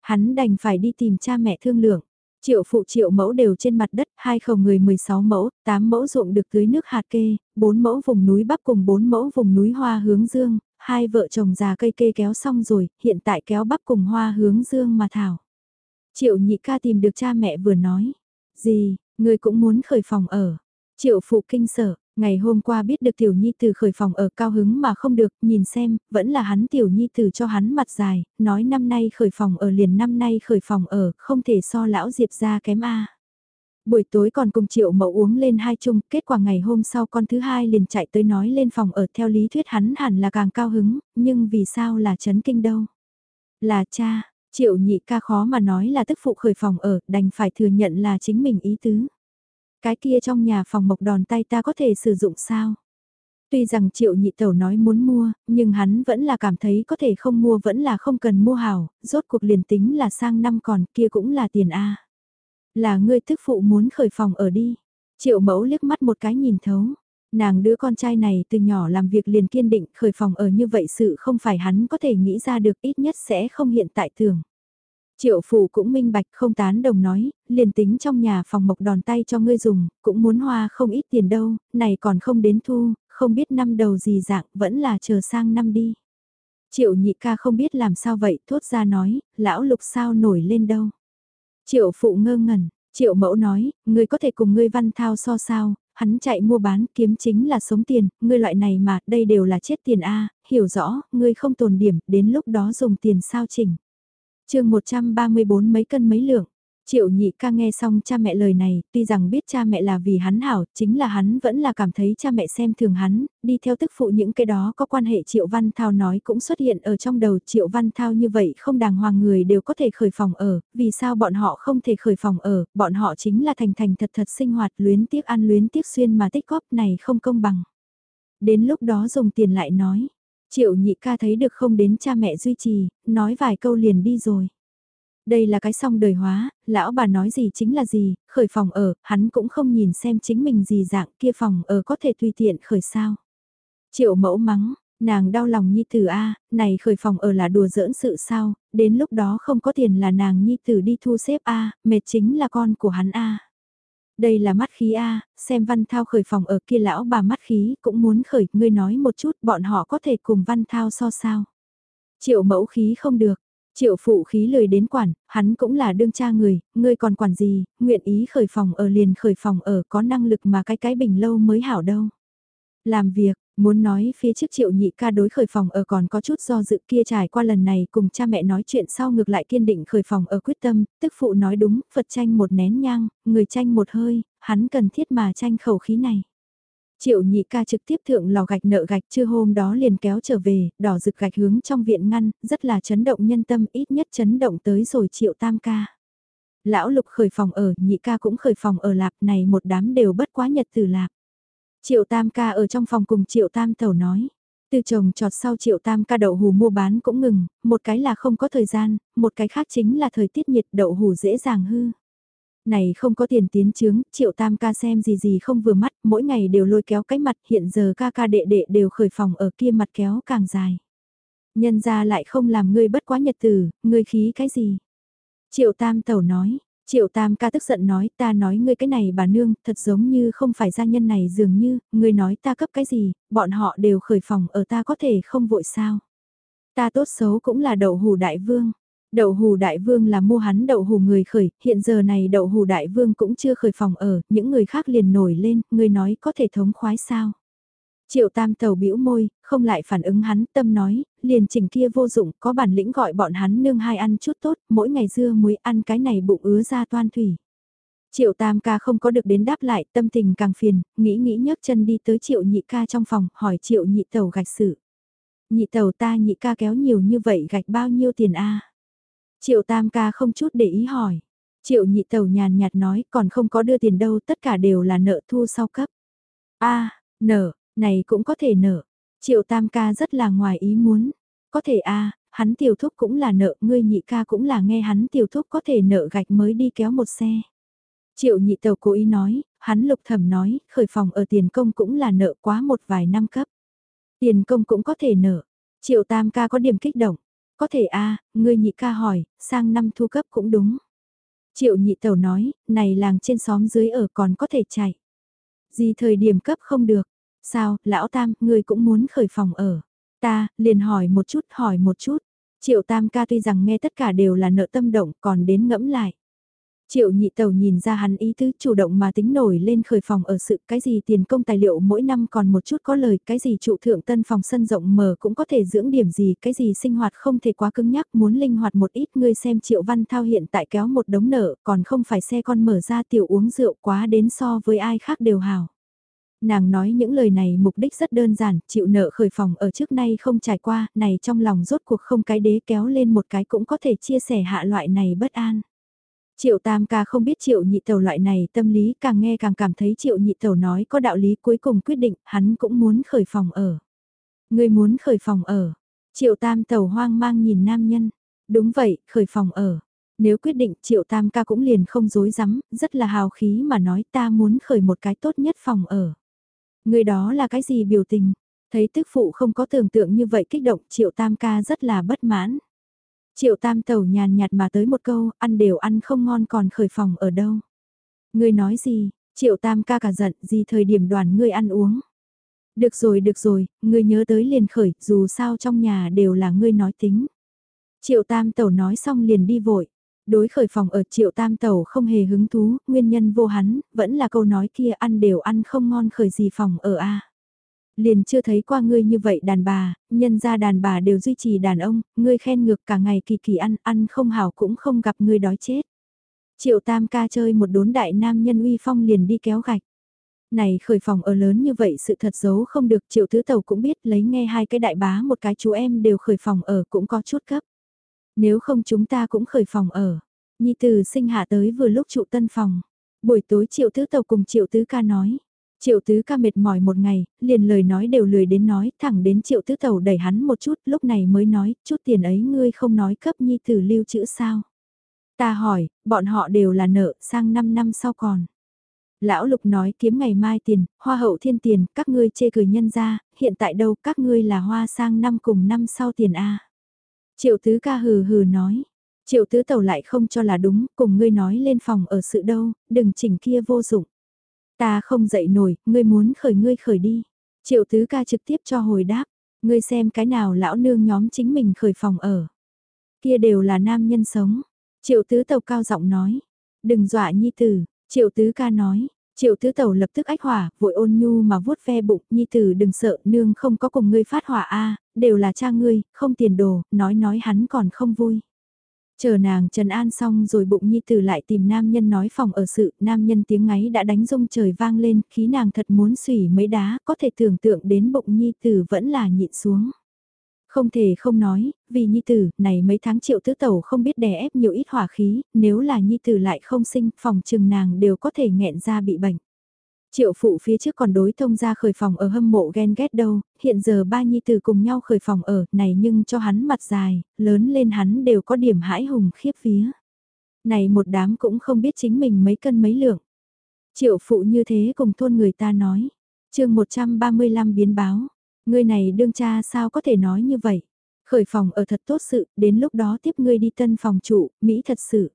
Hắn đành phải đi tìm cha mẹ thương lượng. Triệu phụ triệu mẫu đều trên mặt đất, hai khẩu người 16 mẫu, 8 mẫu ruộng được tưới nước hạt kê, 4 mẫu vùng núi bắp cùng 4 mẫu vùng núi hoa hướng dương, hai vợ chồng già cây kê kéo xong rồi, hiện tại kéo bắp cùng hoa hướng dương mà thảo. Triệu nhị ca tìm được cha mẹ vừa nói, gì, người cũng muốn khởi phòng ở. Triệu phụ kinh sở, ngày hôm qua biết được tiểu nhi từ khởi phòng ở cao hứng mà không được, nhìn xem, vẫn là hắn tiểu nhi từ cho hắn mặt dài, nói năm nay khởi phòng ở liền năm nay khởi phòng ở, không thể so lão diệp ra kém a. Buổi tối còn cùng triệu mẫu uống lên hai chung, kết quả ngày hôm sau con thứ hai liền chạy tới nói lên phòng ở theo lý thuyết hắn hẳn là càng cao hứng, nhưng vì sao là chấn kinh đâu? Là cha, triệu nhị ca khó mà nói là tức phụ khởi phòng ở, đành phải thừa nhận là chính mình ý tứ. Cái kia trong nhà phòng mộc đòn tay ta có thể sử dụng sao? Tuy rằng triệu nhị tẩu nói muốn mua, nhưng hắn vẫn là cảm thấy có thể không mua vẫn là không cần mua hảo, rốt cuộc liền tính là sang năm còn kia cũng là tiền A. Là ngươi thức phụ muốn khởi phòng ở đi. Triệu mẫu liếc mắt một cái nhìn thấu. Nàng đứa con trai này từ nhỏ làm việc liền kiên định khởi phòng ở như vậy sự không phải hắn có thể nghĩ ra được ít nhất sẽ không hiện tại thường. Triệu phủ cũng minh bạch không tán đồng nói, liền tính trong nhà phòng mộc đòn tay cho ngươi dùng, cũng muốn hoa không ít tiền đâu, này còn không đến thu, không biết năm đầu gì dạng, vẫn là chờ sang năm đi. Triệu nhị ca không biết làm sao vậy, thốt ra nói, lão lục sao nổi lên đâu. Triệu phụ ngơ ngẩn, triệu mẫu nói, ngươi có thể cùng ngươi văn thao so sao, hắn chạy mua bán kiếm chính là sống tiền, ngươi loại này mà, đây đều là chết tiền A, hiểu rõ, ngươi không tồn điểm, đến lúc đó dùng tiền sao chỉnh. chương 134 mấy cân mấy lượng, Triệu nhị ca nghe xong cha mẹ lời này, tuy rằng biết cha mẹ là vì hắn hảo, chính là hắn vẫn là cảm thấy cha mẹ xem thường hắn, đi theo tức phụ những cái đó có quan hệ Triệu Văn Thao nói cũng xuất hiện ở trong đầu Triệu Văn Thao như vậy không đàng hoàng người đều có thể khởi phòng ở, vì sao bọn họ không thể khởi phòng ở, bọn họ chính là thành thành thật thật sinh hoạt luyến tiếc ăn luyến tiếc xuyên mà tích góp này không công bằng. Đến lúc đó dùng tiền lại nói, Triệu nhị ca thấy được không đến cha mẹ duy trì, nói vài câu liền đi rồi. Đây là cái song đời hóa, lão bà nói gì chính là gì, khởi phòng ở, hắn cũng không nhìn xem chính mình gì dạng kia phòng ở có thể tùy tiện khởi sao. Triệu mẫu mắng, nàng đau lòng nhi tử A, này khởi phòng ở là đùa giỡn sự sao, đến lúc đó không có tiền là nàng nhi tử đi thu xếp A, mệt chính là con của hắn A. Đây là mắt khí A, xem Văn Thao khởi phòng ở kia lão bà mắt khí cũng muốn khởi, ngươi nói một chút bọn họ có thể cùng Văn Thao so sao. Triệu mẫu khí không được, triệu phụ khí lời đến quản, hắn cũng là đương cha người, ngươi còn quản gì, nguyện ý khởi phòng ở liền khởi phòng ở có năng lực mà cái cái bình lâu mới hảo đâu. Làm việc, Muốn nói phía trước triệu nhị ca đối khởi phòng ở còn có chút do dự kia trải qua lần này cùng cha mẹ nói chuyện sau ngược lại kiên định khởi phòng ở quyết tâm, tức phụ nói đúng, Phật tranh một nén nhang, người tranh một hơi, hắn cần thiết mà tranh khẩu khí này. Triệu nhị ca trực tiếp thượng lò gạch nợ gạch chưa hôm đó liền kéo trở về, đỏ rực gạch hướng trong viện ngăn, rất là chấn động nhân tâm ít nhất chấn động tới rồi triệu tam ca. Lão lục khởi phòng ở, nhị ca cũng khởi phòng ở lạp này một đám đều bất quá nhật từ lạp. Triệu Tam ca ở trong phòng cùng Triệu Tam tẩu nói. Từ chồng trọt sau Triệu Tam ca đậu hù mua bán cũng ngừng, một cái là không có thời gian, một cái khác chính là thời tiết nhiệt đậu hù dễ dàng hư. Này không có tiền tiến chứng, Triệu Tam ca xem gì gì không vừa mắt, mỗi ngày đều lôi kéo cái mặt, hiện giờ ca ca đệ đệ đều khởi phòng ở kia mặt kéo càng dài. Nhân ra lại không làm ngươi bất quá nhật tử, ngươi khí cái gì? Triệu Tam tẩu nói, Triệu Tam ca tức giận nói ta nói ngươi cái này bà nương thật giống như không phải gia nhân này dường như, ngươi nói ta cấp cái gì, bọn họ đều khởi phòng ở ta có thể không vội sao. Ta tốt xấu cũng là đậu hù đại vương. Đậu hù đại vương là mua hắn đậu hù người khởi, hiện giờ này đậu hù đại vương cũng chưa khởi phòng ở, những người khác liền nổi lên, người nói có thể thống khoái sao. Triệu tam tàu bĩu môi, không lại phản ứng hắn, tâm nói, liền chỉnh kia vô dụng, có bản lĩnh gọi bọn hắn nương hai ăn chút tốt, mỗi ngày dưa muối ăn cái này bụng ứa ra toan thủy. Triệu tam ca không có được đến đáp lại, tâm tình càng phiền, nghĩ nghĩ nhấc chân đi tới triệu nhị ca trong phòng, hỏi triệu nhị tàu gạch sự. Nhị tàu ta nhị ca kéo nhiều như vậy gạch bao nhiêu tiền a Triệu tam ca không chút để ý hỏi. Triệu nhị tàu nhàn nhạt nói còn không có đưa tiền đâu tất cả đều là nợ thu sau cấp. a nợ, này cũng có thể nợ. Triệu tam ca rất là ngoài ý muốn. Có thể a hắn tiểu thúc cũng là nợ, ngươi nhị ca cũng là nghe hắn tiểu thúc có thể nợ gạch mới đi kéo một xe. Triệu nhị tàu cố ý nói, hắn lục thẩm nói, khởi phòng ở tiền công cũng là nợ quá một vài năm cấp. Tiền công cũng có thể nợ. Triệu tam ca có điểm kích động. Có thể a ngươi nhị ca hỏi, sang năm thu cấp cũng đúng. Triệu nhị tẩu nói, này làng trên xóm dưới ở còn có thể chạy. Gì thời điểm cấp không được, Sao, lão tam, ngươi cũng muốn khởi phòng ở. Ta, liền hỏi một chút, hỏi một chút. Triệu tam ca tuy rằng nghe tất cả đều là nợ tâm động, còn đến ngẫm lại. Triệu nhị tàu nhìn ra hắn ý tứ chủ động mà tính nổi lên khởi phòng ở sự cái gì tiền công tài liệu mỗi năm còn một chút có lời, cái gì trụ thượng tân phòng sân rộng mở cũng có thể dưỡng điểm gì, cái gì sinh hoạt không thể quá cứng nhắc muốn linh hoạt một ít ngươi xem triệu văn thao hiện tại kéo một đống nợ còn không phải xe con mở ra tiểu uống rượu quá đến so với ai khác đều hào. Nàng nói những lời này mục đích rất đơn giản, chịu nợ khởi phòng ở trước nay không trải qua, này trong lòng rốt cuộc không cái đế kéo lên một cái cũng có thể chia sẻ hạ loại này bất an. Triệu Tam ca không biết Triệu Nhị Tẩu loại này tâm lý càng nghe càng cảm thấy Triệu Nhị Tẩu nói có đạo lý cuối cùng quyết định hắn cũng muốn khởi phòng ở. Người muốn khởi phòng ở. Triệu Tam Tẩu hoang mang nhìn nam nhân. Đúng vậy, khởi phòng ở. Nếu quyết định Triệu Tam ca cũng liền không dối rắm rất là hào khí mà nói ta muốn khởi một cái tốt nhất phòng ở. Người đó là cái gì biểu tình? Thấy tức phụ không có tưởng tượng như vậy kích động triệu tam ca rất là bất mãn. Triệu tam tẩu nhàn nhạt mà tới một câu, ăn đều ăn không ngon còn khởi phòng ở đâu. Người nói gì, triệu tam ca cả giận gì thời điểm đoàn ngươi ăn uống. Được rồi được rồi, ngươi nhớ tới liền khởi, dù sao trong nhà đều là ngươi nói tính. Triệu tam tẩu nói xong liền đi vội. Đối khởi phòng ở triệu tam tẩu không hề hứng thú, nguyên nhân vô hắn, vẫn là câu nói kia ăn đều ăn không ngon khởi gì phòng ở a Liền chưa thấy qua ngươi như vậy đàn bà, nhân ra đàn bà đều duy trì đàn ông, ngươi khen ngược cả ngày kỳ kỳ ăn, ăn không hảo cũng không gặp ngươi đói chết. Triệu tam ca chơi một đốn đại nam nhân uy phong liền đi kéo gạch. Này khởi phòng ở lớn như vậy sự thật giấu không được triệu thứ tàu cũng biết lấy nghe hai cái đại bá một cái chú em đều khởi phòng ở cũng có chút cấp. Nếu không chúng ta cũng khởi phòng ở. Nhi từ sinh hạ tới vừa lúc trụ tân phòng. Buổi tối triệu tứ tàu cùng triệu tứ ca nói. Triệu tứ ca mệt mỏi một ngày, liền lời nói đều lười đến nói, thẳng đến triệu tứ tàu đẩy hắn một chút, lúc này mới nói, chút tiền ấy ngươi không nói cấp nhi tử lưu chữ sao. Ta hỏi, bọn họ đều là nợ, sang 5 năm sau còn. Lão lục nói kiếm ngày mai tiền, hoa hậu thiên tiền, các ngươi chê cười nhân ra, hiện tại đâu các ngươi là hoa sang năm cùng năm sau tiền A. Triệu tứ ca hừ hừ nói. Triệu tứ tẩu lại không cho là đúng, cùng ngươi nói lên phòng ở sự đâu, đừng chỉnh kia vô dụng. Ta không dậy nổi, ngươi muốn khởi ngươi khởi đi. Triệu tứ ca trực tiếp cho hồi đáp, ngươi xem cái nào lão nương nhóm chính mình khởi phòng ở. Kia đều là nam nhân sống. Triệu tứ tàu cao giọng nói, đừng dọa nhi tử, triệu tứ ca nói. Triệu tứ tẩu lập tức ách hỏa, vội ôn nhu mà vuốt ve bụng, nhi tử đừng sợ, nương không có cùng ngươi phát hỏa a đều là cha ngươi, không tiền đồ, nói nói hắn còn không vui. Chờ nàng trần an xong rồi bụng nhi tử lại tìm nam nhân nói phòng ở sự, nam nhân tiếng ngáy đã đánh rung trời vang lên, khí nàng thật muốn xủy mấy đá, có thể tưởng tượng đến bụng nhi tử vẫn là nhịn xuống. Không thể không nói, vì nhi tử, này mấy tháng triệu tứ tẩu không biết đè ép nhiều ít hỏa khí, nếu là nhi tử lại không sinh, phòng trừng nàng đều có thể nghẹn ra bị bệnh. Triệu phụ phía trước còn đối thông ra khởi phòng ở hâm mộ ghen ghét đâu, hiện giờ ba nhi tử cùng nhau khởi phòng ở, này nhưng cho hắn mặt dài, lớn lên hắn đều có điểm hãi hùng khiếp phía. Này một đám cũng không biết chính mình mấy cân mấy lượng. Triệu phụ như thế cùng thôn người ta nói. chương 135 biến báo. người này đương cha sao có thể nói như vậy? Khởi phòng ở thật tốt sự, đến lúc đó tiếp ngươi đi tân phòng trụ, Mỹ thật sự.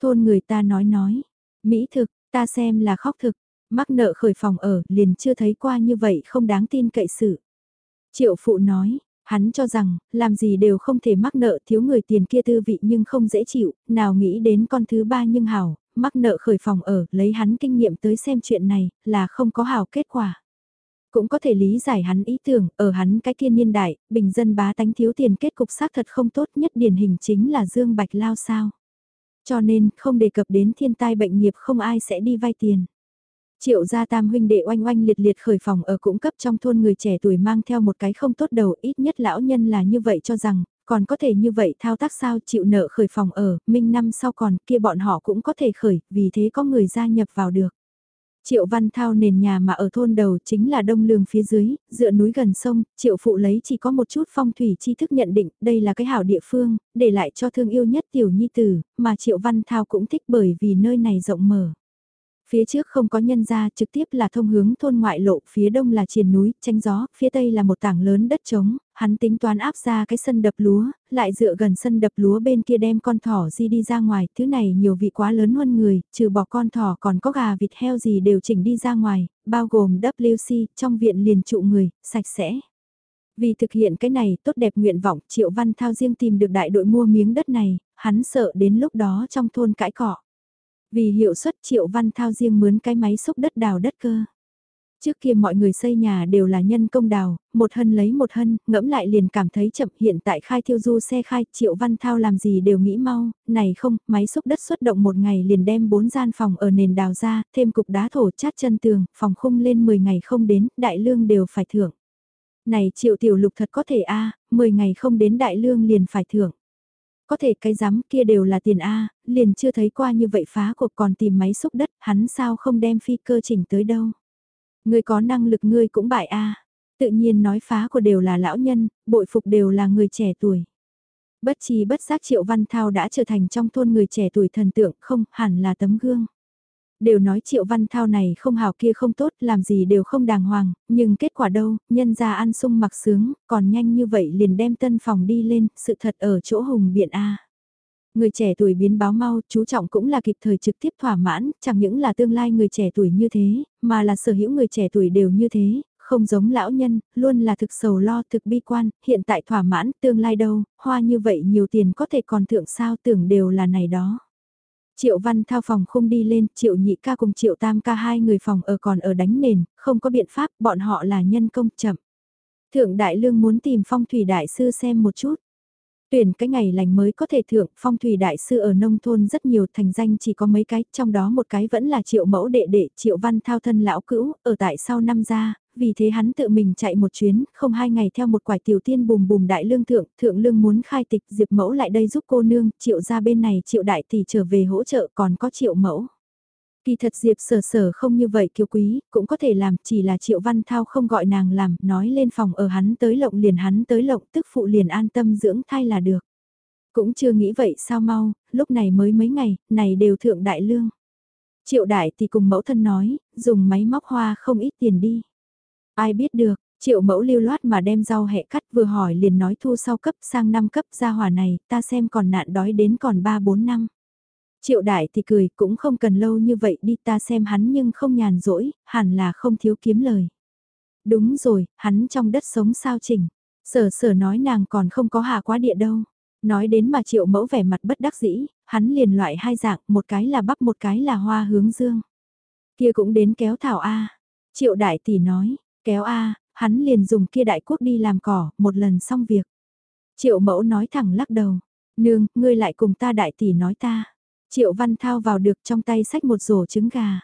Thôn người ta nói nói. Mỹ thực, ta xem là khóc thực mắc nợ khởi phòng ở, liền chưa thấy qua như vậy không đáng tin cậy sự. Triệu phụ nói, hắn cho rằng, làm gì đều không thể mắc nợ thiếu người tiền kia tư vị nhưng không dễ chịu, nào nghĩ đến con thứ ba nhưng hảo, mắc nợ khởi phòng ở, lấy hắn kinh nghiệm tới xem chuyện này, là không có hảo kết quả. Cũng có thể lý giải hắn ý tưởng, ở hắn cái kia niên đại, bình dân bá tánh thiếu tiền kết cục xác thật không tốt nhất điển hình chính là Dương Bạch Lao sao. Cho nên, không đề cập đến thiên tai bệnh nghiệp không ai sẽ đi vay tiền. Triệu gia tam huynh đệ oanh oanh liệt liệt khởi phòng ở cũng cấp trong thôn người trẻ tuổi mang theo một cái không tốt đầu ít nhất lão nhân là như vậy cho rằng, còn có thể như vậy thao tác sao chịu nợ khởi phòng ở, minh năm sau còn kia bọn họ cũng có thể khởi, vì thế có người gia nhập vào được. Triệu Văn Thao nền nhà mà ở thôn đầu chính là đông lường phía dưới, dựa núi gần sông, Triệu Phụ lấy chỉ có một chút phong thủy tri thức nhận định đây là cái hảo địa phương, để lại cho thương yêu nhất tiểu nhi tử, mà Triệu Văn Thao cũng thích bởi vì nơi này rộng mở. Phía trước không có nhân ra trực tiếp là thông hướng thôn ngoại lộ, phía đông là triền núi, tranh gió, phía tây là một tảng lớn đất trống, hắn tính toán áp ra cái sân đập lúa, lại dựa gần sân đập lúa bên kia đem con thỏ di đi ra ngoài, thứ này nhiều vị quá lớn hơn người, trừ bỏ con thỏ còn có gà vịt heo gì đều chỉnh đi ra ngoài, bao gồm WC, trong viện liền trụ người, sạch sẽ. Vì thực hiện cái này tốt đẹp nguyện vọng Triệu Văn Thao riêng tìm được đại đội mua miếng đất này, hắn sợ đến lúc đó trong thôn cãi cọ. Vì hiệu suất Triệu Văn Thao riêng mướn cái máy xúc đất đào đất cơ. Trước kia mọi người xây nhà đều là nhân công đào, một hân lấy một hân, ngẫm lại liền cảm thấy chậm hiện tại khai thiêu du xe khai, triệu văn thao làm gì đều nghĩ mau, này không, máy xúc đất xuất động một ngày liền đem bốn gian phòng ở nền đào ra, thêm cục đá thổ chát chân tường, phòng khung lên 10 ngày không đến, đại lương đều phải thưởng. Này triệu tiểu lục thật có thể a à, 10 ngày không đến đại lương liền phải thưởng có thể cái giám kia đều là tiền A, liền chưa thấy qua như vậy phá cuộc còn tìm máy xúc đất, hắn sao không đem phi cơ chỉnh tới đâu. Người có năng lực ngươi cũng bại A, tự nhiên nói phá của đều là lão nhân, bội phục đều là người trẻ tuổi. Bất trí bất giác Triệu Văn Thao đã trở thành trong thôn người trẻ tuổi thần tượng không hẳn là tấm gương đều nói triệu văn thao này không hào kia không tốt, làm gì đều không đàng hoàng, nhưng kết quả đâu, nhân ra ăn sung mặc sướng, còn nhanh như vậy liền đem tân phòng đi lên, sự thật ở chỗ hùng biện A. Người trẻ tuổi biến báo mau, chú trọng cũng là kịp thời trực tiếp thỏa mãn, chẳng những là tương lai người trẻ tuổi như thế, mà là sở hữu người trẻ tuổi đều như thế, không giống lão nhân, luôn là thực sầu lo thực bi quan, hiện tại thỏa mãn, tương lai đâu, hoa như vậy nhiều tiền có thể còn thượng sao tưởng đều là này đó. Triệu Văn Thao phòng không đi lên, Triệu Nhị ca cùng Triệu Tam ca hai người phòng ở còn ở đánh nền, không có biện pháp, bọn họ là nhân công chậm. Thượng Đại Lương muốn tìm phong thủy đại sư xem một chút. Tuyển cái ngày lành mới có thể thượng, phong thủy đại sư ở nông thôn rất nhiều thành danh chỉ có mấy cái, trong đó một cái vẫn là triệu mẫu đệ đệ, triệu văn thao thân lão cữu, ở tại sau năm gia, vì thế hắn tự mình chạy một chuyến, không hai ngày theo một quải tiểu tiên bùm bùm đại lương thượng, thượng lương muốn khai tịch diệp mẫu lại đây giúp cô nương, triệu ra bên này triệu đại tỷ trở về hỗ trợ còn có triệu mẫu. Kỳ thật Diệp sở sở không như vậy kiều quý, cũng có thể làm, chỉ là Triệu Văn Thao không gọi nàng làm, nói lên phòng ở hắn tới lộng liền hắn tới lộng, tức phụ liền an tâm dưỡng thai là được. Cũng chưa nghĩ vậy sao mau, lúc này mới mấy ngày, này đều thượng đại lương. Triệu đại thì cùng mẫu thân nói, dùng máy móc hoa không ít tiền đi. Ai biết được, Triệu mẫu lưu loát mà đem rau hẹ cắt vừa hỏi liền nói thu sau cấp sang năm cấp ra hỏa này, ta xem còn nạn đói đến còn 3-4 năm. Triệu đại thì cười cũng không cần lâu như vậy đi ta xem hắn nhưng không nhàn rỗi, hẳn là không thiếu kiếm lời. Đúng rồi, hắn trong đất sống sao chỉnh. Sở sở nói nàng còn không có hạ quá địa đâu. Nói đến mà triệu mẫu vẻ mặt bất đắc dĩ, hắn liền loại hai dạng, một cái là bắp một cái là hoa hướng dương. Kia cũng đến kéo thảo A. Triệu đại tỷ nói, kéo A, hắn liền dùng kia đại quốc đi làm cỏ, một lần xong việc. Triệu mẫu nói thẳng lắc đầu, nương, ngươi lại cùng ta đại tỷ nói ta. Triệu văn thao vào được trong tay sách một rổ trứng gà.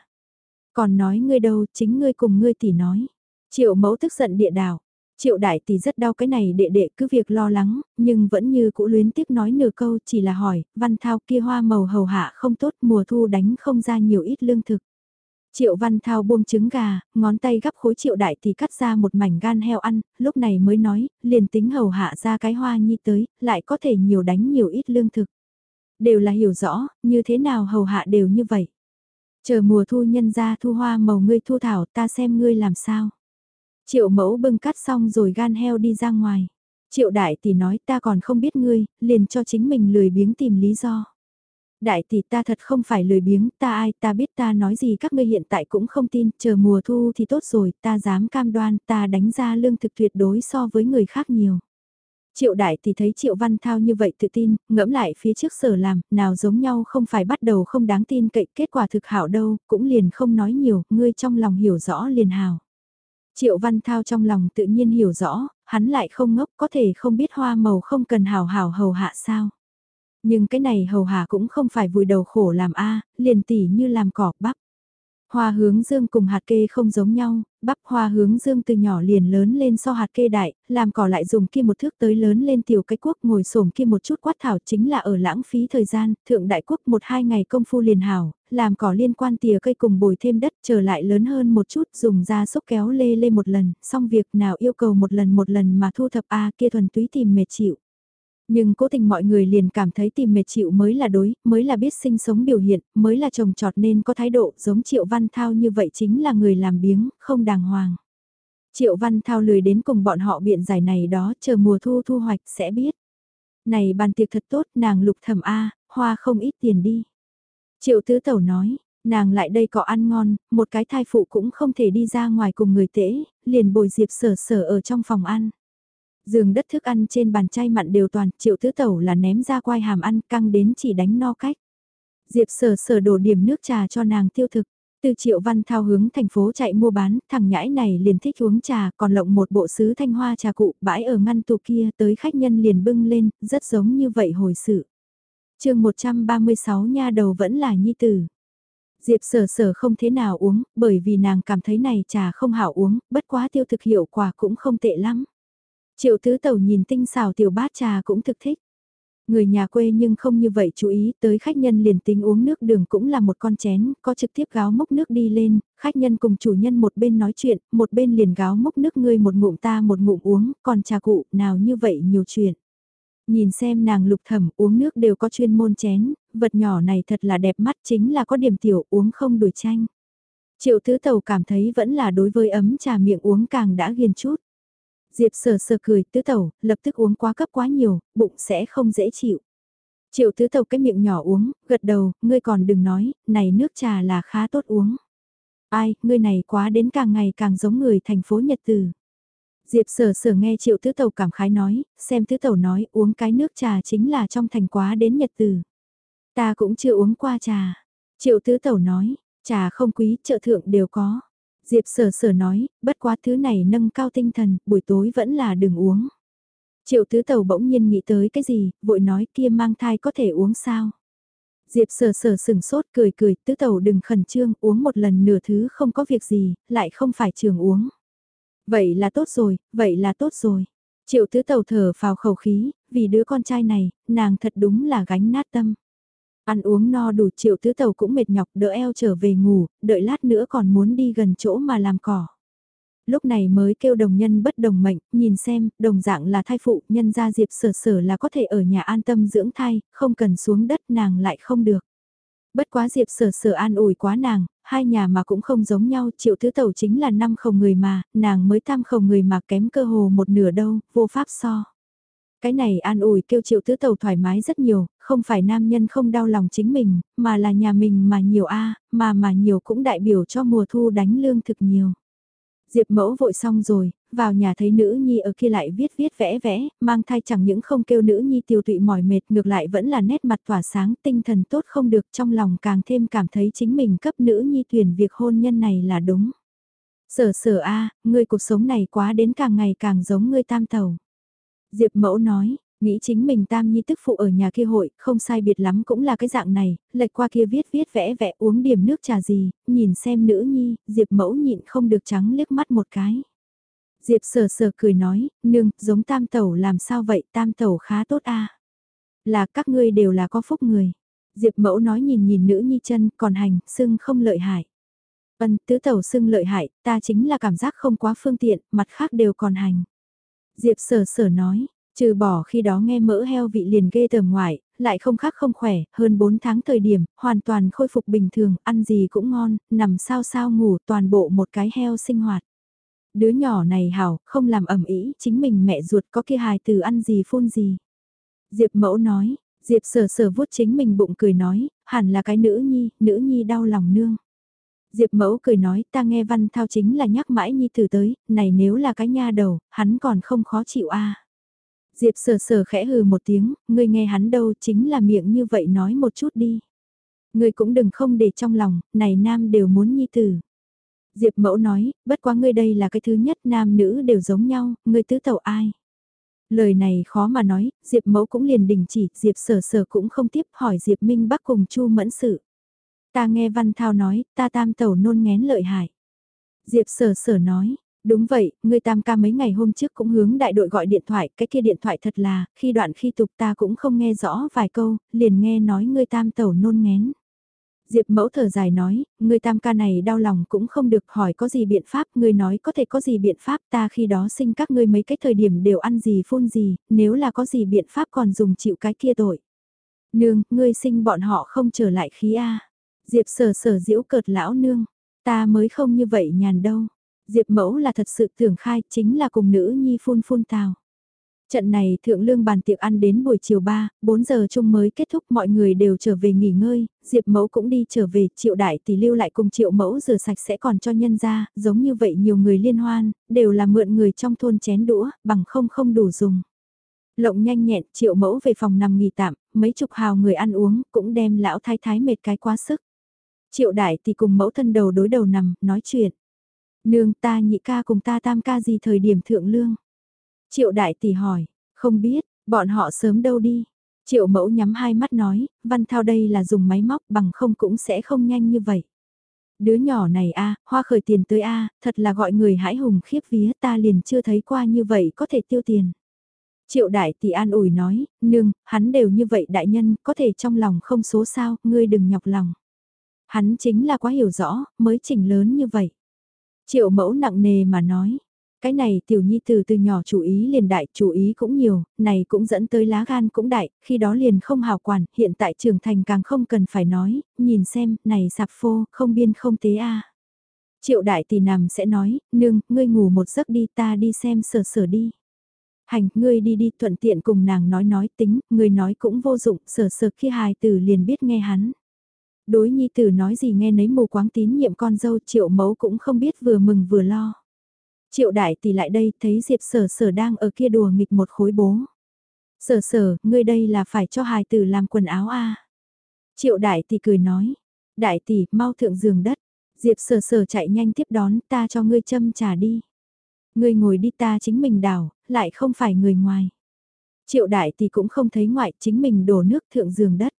Còn nói ngươi đâu, chính ngươi cùng ngươi tỷ nói. Triệu mẫu tức giận địa đảo. Triệu đại tỷ rất đau cái này đệ đệ cứ việc lo lắng, nhưng vẫn như cũ luyến tiếc nói nửa câu chỉ là hỏi, văn thao kia hoa màu hầu hạ không tốt mùa thu đánh không ra nhiều ít lương thực. Triệu Văn Thao buông trứng gà, ngón tay gắp khối triệu đại thì cắt ra một mảnh gan heo ăn, lúc này mới nói, liền tính hầu hạ ra cái hoa nhi tới, lại có thể nhiều đánh nhiều ít lương thực. Đều là hiểu rõ, như thế nào hầu hạ đều như vậy. Chờ mùa thu nhân ra thu hoa màu ngươi thu thảo ta xem ngươi làm sao. Triệu mẫu bưng cắt xong rồi gan heo đi ra ngoài. Triệu đại tỷ nói ta còn không biết ngươi, liền cho chính mình lười biếng tìm lý do. Đại tỷ ta thật không phải lười biếng, ta ai ta biết ta nói gì các ngươi hiện tại cũng không tin, chờ mùa thu thì tốt rồi, ta dám cam đoan ta đánh ra lương thực tuyệt đối so với người khác nhiều. Triệu đại thì thấy Triệu Văn Thao như vậy tự tin, ngẫm lại phía trước sở làm, nào giống nhau không phải bắt đầu không đáng tin cậy, kết quả thực hảo đâu, cũng liền không nói nhiều, ngươi trong lòng hiểu rõ liền hào. Triệu Văn Thao trong lòng tự nhiên hiểu rõ, hắn lại không ngốc có thể không biết hoa màu không cần hào hào hầu hạ sao. Nhưng cái này hầu hạ cũng không phải vùi đầu khổ làm A, liền tỉ như làm cỏ bắp. Hoa hướng dương cùng hạt kê không giống nhau, bắp hoa hướng dương từ nhỏ liền lớn lên so hạt kê đại, làm cỏ lại dùng kia một thước tới lớn lên tiểu cái quốc ngồi xổm kia một chút quát thảo chính là ở lãng phí thời gian, thượng đại quốc một hai ngày công phu liền hảo, làm cỏ liên quan tìa cây cùng bồi thêm đất trở lại lớn hơn một chút dùng ra xúc kéo lê lê một lần, xong việc nào yêu cầu một lần một lần mà thu thập A kia thuần túy tìm mệt chịu. Nhưng cố tình mọi người liền cảm thấy tìm mệt chịu mới là đối, mới là biết sinh sống biểu hiện, mới là trồng trọt nên có thái độ giống Triệu Văn Thao như vậy chính là người làm biếng, không đàng hoàng. Triệu Văn Thao lười đến cùng bọn họ biện giải này đó, chờ mùa thu thu hoạch sẽ biết. Này bàn tiệc thật tốt, nàng lục thẩm A, hoa không ít tiền đi. Triệu Tứ Tẩu nói, nàng lại đây có ăn ngon, một cái thai phụ cũng không thể đi ra ngoài cùng người tễ, liền bồi diệp sở sở ở trong phòng ăn. Giường đất thức ăn trên bàn chay mặn đều toàn, triệu tứ tẩu là ném ra quai hàm ăn căng đến chỉ đánh no cách. Diệp sở sở đổ điểm nước trà cho nàng tiêu thực. Từ triệu văn thao hướng thành phố chạy mua bán, thằng nhãi này liền thích uống trà, còn lộng một bộ sứ thanh hoa trà cụ bãi ở ngăn tủ kia tới khách nhân liền bưng lên, rất giống như vậy hồi sự. chương 136 nha đầu vẫn là nhi tử. Diệp sở sở không thế nào uống, bởi vì nàng cảm thấy này trà không hảo uống, bất quá tiêu thực hiệu quả cũng không tệ lắm. Triệu tứ tẩu nhìn tinh xào tiểu bát trà cũng thực thích. Người nhà quê nhưng không như vậy chú ý tới khách nhân liền tính uống nước đường cũng là một con chén, có trực tiếp gáo mốc nước đi lên, khách nhân cùng chủ nhân một bên nói chuyện, một bên liền gáo mốc nước ngươi một ngụm ta một ngụm uống, còn trà cụ nào như vậy nhiều chuyện. Nhìn xem nàng lục thẩm uống nước đều có chuyên môn chén, vật nhỏ này thật là đẹp mắt chính là có điểm tiểu uống không đuổi tranh. Triệu tứ tàu cảm thấy vẫn là đối với ấm trà miệng uống càng đã ghiền chút. Diệp sờ sờ cười tứ tẩu, lập tức uống quá cấp quá nhiều, bụng sẽ không dễ chịu. Triệu tứ tẩu cái miệng nhỏ uống, gật đầu, ngươi còn đừng nói, này nước trà là khá tốt uống. Ai, ngươi này quá đến càng ngày càng giống người thành phố Nhật Từ. Diệp sở sở nghe triệu tứ tẩu cảm khái nói, xem tứ tẩu nói uống cái nước trà chính là trong thành quá đến Nhật Từ. Ta cũng chưa uống qua trà. Triệu tứ tẩu nói, trà không quý, chợ thượng đều có. Diệp sở sở nói, bất quá thứ này nâng cao tinh thần, buổi tối vẫn là đừng uống. Triệu tứ tàu bỗng nhiên nghĩ tới cái gì, vội nói kia mang thai có thể uống sao. Diệp sở sở sừng sốt cười cười, tứ tàu đừng khẩn trương, uống một lần nửa thứ không có việc gì, lại không phải trường uống. Vậy là tốt rồi, vậy là tốt rồi. Triệu tứ tàu thở vào khẩu khí, vì đứa con trai này, nàng thật đúng là gánh nát tâm. Ăn uống no đủ triệu tứ tàu cũng mệt nhọc đỡ eo trở về ngủ, đợi lát nữa còn muốn đi gần chỗ mà làm cỏ. Lúc này mới kêu đồng nhân bất đồng mệnh, nhìn xem, đồng dạng là thai phụ, nhân gia diệp sở sở là có thể ở nhà an tâm dưỡng thai, không cần xuống đất nàng lại không được. Bất quá diệp sở sở an ủi quá nàng, hai nhà mà cũng không giống nhau, triệu thứ tẩu chính là năm không người mà, nàng mới tam không người mà kém cơ hồ một nửa đâu, vô pháp so. Cái này an ủi kêu triệu tứ tàu thoải mái rất nhiều, không phải nam nhân không đau lòng chính mình, mà là nhà mình mà nhiều a mà mà nhiều cũng đại biểu cho mùa thu đánh lương thực nhiều. Diệp mẫu vội xong rồi, vào nhà thấy nữ nhi ở kia lại viết viết vẽ vẽ, mang thai chẳng những không kêu nữ nhi tiêu tụy mỏi mệt ngược lại vẫn là nét mặt tỏa sáng tinh thần tốt không được trong lòng càng thêm cảm thấy chính mình cấp nữ nhi tuyển việc hôn nhân này là đúng. Sở sở a ngươi cuộc sống này quá đến càng ngày càng giống ngươi tam tàu. Diệp mẫu nói, nghĩ chính mình tam nhi tức phụ ở nhà kia hội, không sai biệt lắm cũng là cái dạng này, lệch qua kia viết viết vẽ vẽ uống điểm nước trà gì, nhìn xem nữ nhi, Diệp mẫu nhịn không được trắng liếc mắt một cái. Diệp sờ sờ cười nói, nương, giống tam tẩu làm sao vậy, tam tẩu khá tốt a Là các ngươi đều là có phúc người. Diệp mẫu nói nhìn nhìn nữ nhi chân, còn hành, sưng không lợi hại. Vân, tứ tẩu sưng lợi hại, ta chính là cảm giác không quá phương tiện, mặt khác đều còn hành. Diệp sở sở nói, trừ bỏ khi đó nghe mỡ heo vị liền ghê tởm ngoại, lại không khác không khỏe, hơn 4 tháng thời điểm, hoàn toàn khôi phục bình thường, ăn gì cũng ngon, nằm sao sao ngủ toàn bộ một cái heo sinh hoạt. Đứa nhỏ này hảo, không làm ẩm ý, chính mình mẹ ruột có kia hài từ ăn gì phun gì. Diệp mẫu nói, Diệp sở sở vuốt chính mình bụng cười nói, hẳn là cái nữ nhi, nữ nhi đau lòng nương. Diệp mẫu cười nói ta nghe văn thao chính là nhắc mãi nhi tử tới, này nếu là cái nha đầu, hắn còn không khó chịu a Diệp sờ sờ khẽ hừ một tiếng, ngươi nghe hắn đâu chính là miệng như vậy nói một chút đi. Ngươi cũng đừng không để trong lòng, này nam đều muốn nhi tử. Diệp mẫu nói, bất quá ngươi đây là cái thứ nhất nam nữ đều giống nhau, ngươi tứ tẩu ai. Lời này khó mà nói, Diệp mẫu cũng liền đình chỉ, Diệp sở sở cũng không tiếp hỏi Diệp Minh Bắc cùng Chu mẫn sự. Ta nghe Văn Thao nói, ta tam tẩu nôn ngén lợi hại. Diệp sở sở nói, đúng vậy, người tam ca mấy ngày hôm trước cũng hướng đại đội gọi điện thoại, cái kia điện thoại thật là, khi đoạn khi tục ta cũng không nghe rõ vài câu, liền nghe nói người tam tẩu nôn ngén. Diệp mẫu thở dài nói, người tam ca này đau lòng cũng không được hỏi có gì biện pháp, người nói có thể có gì biện pháp ta khi đó sinh các ngươi mấy cái thời điểm đều ăn gì phun gì, nếu là có gì biện pháp còn dùng chịu cái kia tội. Nương, ngươi sinh bọn họ không trở lại khí A. Diệp sở sở diễu cợt lão nương, ta mới không như vậy nhàn đâu. Diệp mẫu là thật sự tưởng khai chính là cùng nữ nhi phun phun tào. Trận này thượng lương bàn tiệc ăn đến buổi chiều 3, 4 giờ chung mới kết thúc mọi người đều trở về nghỉ ngơi, Diệp mẫu cũng đi trở về, triệu đại tỷ lưu lại cùng triệu mẫu rửa sạch sẽ còn cho nhân ra, giống như vậy nhiều người liên hoan, đều là mượn người trong thôn chén đũa, bằng không không đủ dùng. Lộng nhanh nhẹn, triệu mẫu về phòng nằm nghỉ tạm, mấy chục hào người ăn uống, cũng đem lão thái thái mệt cái quá sức. Triệu đại thì cùng mẫu thân đầu đối đầu nằm, nói chuyện. Nương ta nhị ca cùng ta tam ca gì thời điểm thượng lương. Triệu đại tỷ hỏi, không biết, bọn họ sớm đâu đi. Triệu mẫu nhắm hai mắt nói, văn thao đây là dùng máy móc bằng không cũng sẽ không nhanh như vậy. Đứa nhỏ này a hoa khởi tiền tới a thật là gọi người hãi hùng khiếp vía ta liền chưa thấy qua như vậy có thể tiêu tiền. Triệu đại tỷ an ủi nói, nương, hắn đều như vậy đại nhân, có thể trong lòng không số sao, ngươi đừng nhọc lòng. Hắn chính là quá hiểu rõ, mới chỉnh lớn như vậy. Triệu mẫu nặng nề mà nói, cái này tiểu nhi từ từ nhỏ chủ ý liền đại, chủ ý cũng nhiều, này cũng dẫn tới lá gan cũng đại, khi đó liền không hào quản, hiện tại trưởng thành càng không cần phải nói, nhìn xem, này sạp phô, không biên không tế a. Triệu đại tỷ nằm sẽ nói, nương, ngươi ngủ một giấc đi ta đi xem sở sở đi. Hành, ngươi đi đi thuận tiện cùng nàng nói nói tính, ngươi nói cũng vô dụng, sở sở khi hài từ liền biết nghe hắn. Đối nhi tử nói gì nghe nấy mù quáng tín nhiệm con dâu triệu mẫu cũng không biết vừa mừng vừa lo. Triệu đại tỷ lại đây thấy Diệp sở sở đang ở kia đùa nghịch một khối bố. Sở sở, ngươi đây là phải cho hài tử làm quần áo a Triệu đại tỷ cười nói. Đại tỷ, mau thượng giường đất. Diệp sở sở chạy nhanh tiếp đón ta cho ngươi châm trà đi. Ngươi ngồi đi ta chính mình đảo, lại không phải người ngoài. Triệu đại tỷ cũng không thấy ngoại chính mình đổ nước thượng giường đất.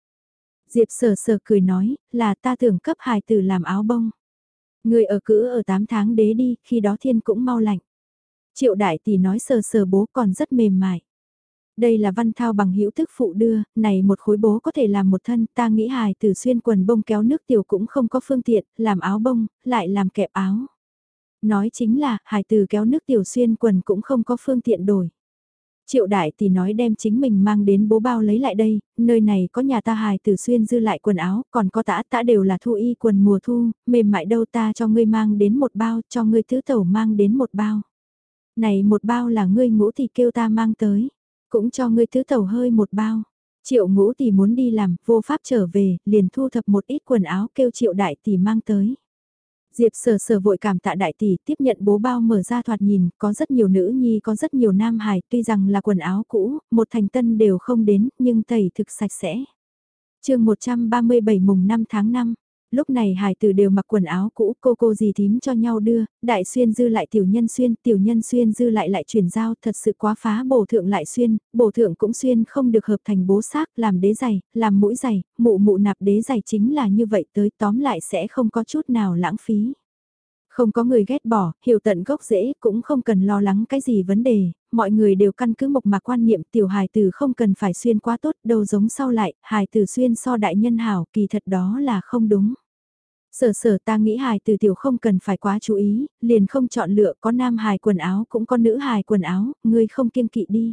Diệp sờ sờ cười nói, là ta tưởng cấp hài tử làm áo bông. Người ở cữ ở 8 tháng đế đi, khi đó thiên cũng mau lạnh. Triệu đại tỷ nói sờ sờ bố còn rất mềm mại. Đây là văn thao bằng hữu thức phụ đưa, này một khối bố có thể làm một thân, ta nghĩ hài tử xuyên quần bông kéo nước tiểu cũng không có phương tiện, làm áo bông, lại làm kẹp áo. Nói chính là, hài tử kéo nước tiểu xuyên quần cũng không có phương tiện đổi. Triệu đại tỷ nói đem chính mình mang đến bố bao lấy lại đây, nơi này có nhà ta hài tử xuyên dư lại quần áo, còn có tã tã đều là thu y quần mùa thu, mềm mại đâu ta cho ngươi mang đến một bao, cho ngươi thứ tẩu mang đến một bao. Này một bao là ngươi ngũ thì kêu ta mang tới, cũng cho ngươi thứ tẩu hơi một bao. Triệu ngũ tỷ muốn đi làm, vô pháp trở về, liền thu thập một ít quần áo kêu triệu đại tỷ mang tới. Diệp sở sở vội cảm tạ đại tỷ tiếp nhận bố bao mở ra thoạt nhìn, có rất nhiều nữ nhi có rất nhiều nam hài, tuy rằng là quần áo cũ, một thành tân đều không đến, nhưng tẩy thực sạch sẽ. chương 137 mùng 5 tháng 5, lúc này hải tử đều mặc quần áo cũ cô cô gì thím cho nhau đưa, đại xuyên dư lại tiểu nhân xuyên, tiểu nhân xuyên dư lại lại chuyển giao thật sự quá phá bổ thượng lại xuyên, bổ thượng cũng xuyên không được hợp thành bố xác, làm đế giày, làm mũi giày, mụ mụ nạp đế giày chính là như vậy tới tóm lại sẽ không có chút nào lãng phí. Không có người ghét bỏ, hiểu tận gốc rễ, cũng không cần lo lắng cái gì vấn đề, mọi người đều căn cứ mộc mạc quan niệm tiểu hài tử không cần phải xuyên quá tốt, đâu giống sau lại, hài tử xuyên so đại nhân hảo, kỳ thật đó là không đúng. Sở sở ta nghĩ hài từ tiểu không cần phải quá chú ý, liền không chọn lựa có nam hài quần áo cũng có nữ hài quần áo, ngươi không kiên kỵ đi.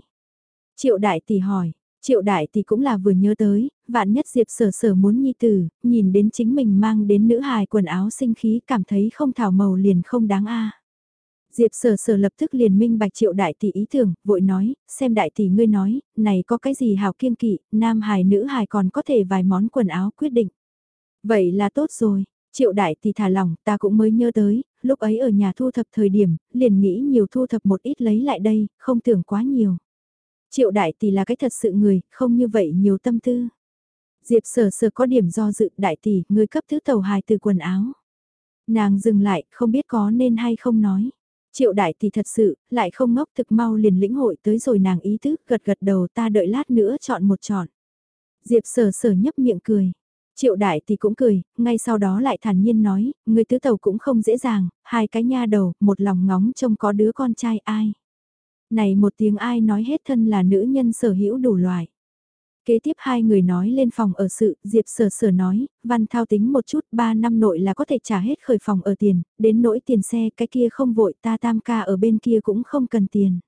Triệu đại tỷ hỏi, triệu đại tỷ cũng là vừa nhớ tới, vạn nhất diệp sở sở muốn nhi tử, nhìn đến chính mình mang đến nữ hài quần áo sinh khí cảm thấy không thảo màu liền không đáng a. Diệp sở sở lập tức liền minh bạch triệu đại tỷ ý tưởng, vội nói, xem đại tỷ ngươi nói, này có cái gì hào kiên kỵ, nam hài nữ hài còn có thể vài món quần áo quyết định. Vậy là tốt rồi, Triệu đại thì thả lòng, ta cũng mới nhớ tới, lúc ấy ở nhà thu thập thời điểm, liền nghĩ nhiều thu thập một ít lấy lại đây, không tưởng quá nhiều. Triệu đại tỷ là cái thật sự người, không như vậy nhiều tâm tư. Diệp sở sở có điểm do dự đại tỷ, người cấp thứ tàu hài từ quần áo. Nàng dừng lại, không biết có nên hay không nói. Triệu đại tỷ thật sự, lại không ngốc thực mau liền lĩnh hội tới rồi nàng ý thức gật gật đầu ta đợi lát nữa chọn một chọn. Diệp sở sở nhấp miệng cười. Triệu đại thì cũng cười, ngay sau đó lại thản nhiên nói, người tứ tàu cũng không dễ dàng, hai cái nha đầu, một lòng ngóng trông có đứa con trai ai. Này một tiếng ai nói hết thân là nữ nhân sở hữu đủ loại. Kế tiếp hai người nói lên phòng ở sự, Diệp sở sở nói, văn thao tính một chút, ba năm nội là có thể trả hết khởi phòng ở tiền, đến nỗi tiền xe cái kia không vội ta tam ca ở bên kia cũng không cần tiền.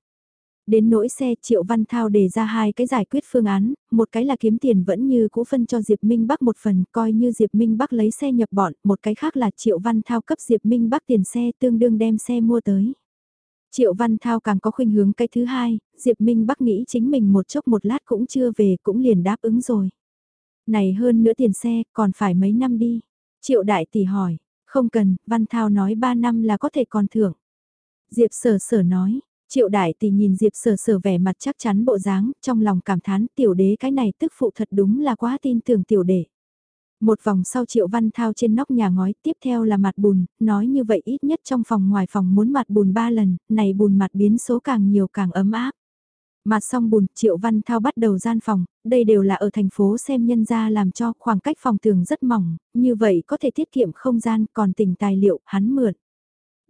Đến nỗi xe Triệu Văn Thao đề ra hai cái giải quyết phương án, một cái là kiếm tiền vẫn như cũ phân cho Diệp Minh Bắc một phần coi như Diệp Minh Bắc lấy xe nhập bọn, một cái khác là Triệu Văn Thao cấp Diệp Minh Bắc tiền xe tương đương đem xe mua tới. Triệu Văn Thao càng có khuynh hướng cái thứ hai, Diệp Minh Bắc nghĩ chính mình một chốc một lát cũng chưa về cũng liền đáp ứng rồi. Này hơn nữa tiền xe còn phải mấy năm đi. Triệu Đại Tỷ hỏi, không cần, Văn Thao nói ba năm là có thể còn thưởng. Diệp Sở Sở nói, Triệu đại tỷ nhìn Diệp sở sở vẻ mặt chắc chắn bộ dáng, trong lòng cảm thán tiểu đế cái này tức phụ thật đúng là quá tin tưởng tiểu đệ. Một vòng sau Triệu Văn Thao trên nóc nhà ngói, tiếp theo là mặt bùn, nói như vậy ít nhất trong phòng ngoài phòng muốn mặt bùn ba lần, này bùn mặt biến số càng nhiều càng ấm áp. Mặt xong bùn, Triệu Văn Thao bắt đầu gian phòng, đây đều là ở thành phố xem nhân ra làm cho khoảng cách phòng tường rất mỏng, như vậy có thể tiết kiệm không gian, còn tỉnh tài liệu, hắn mượn.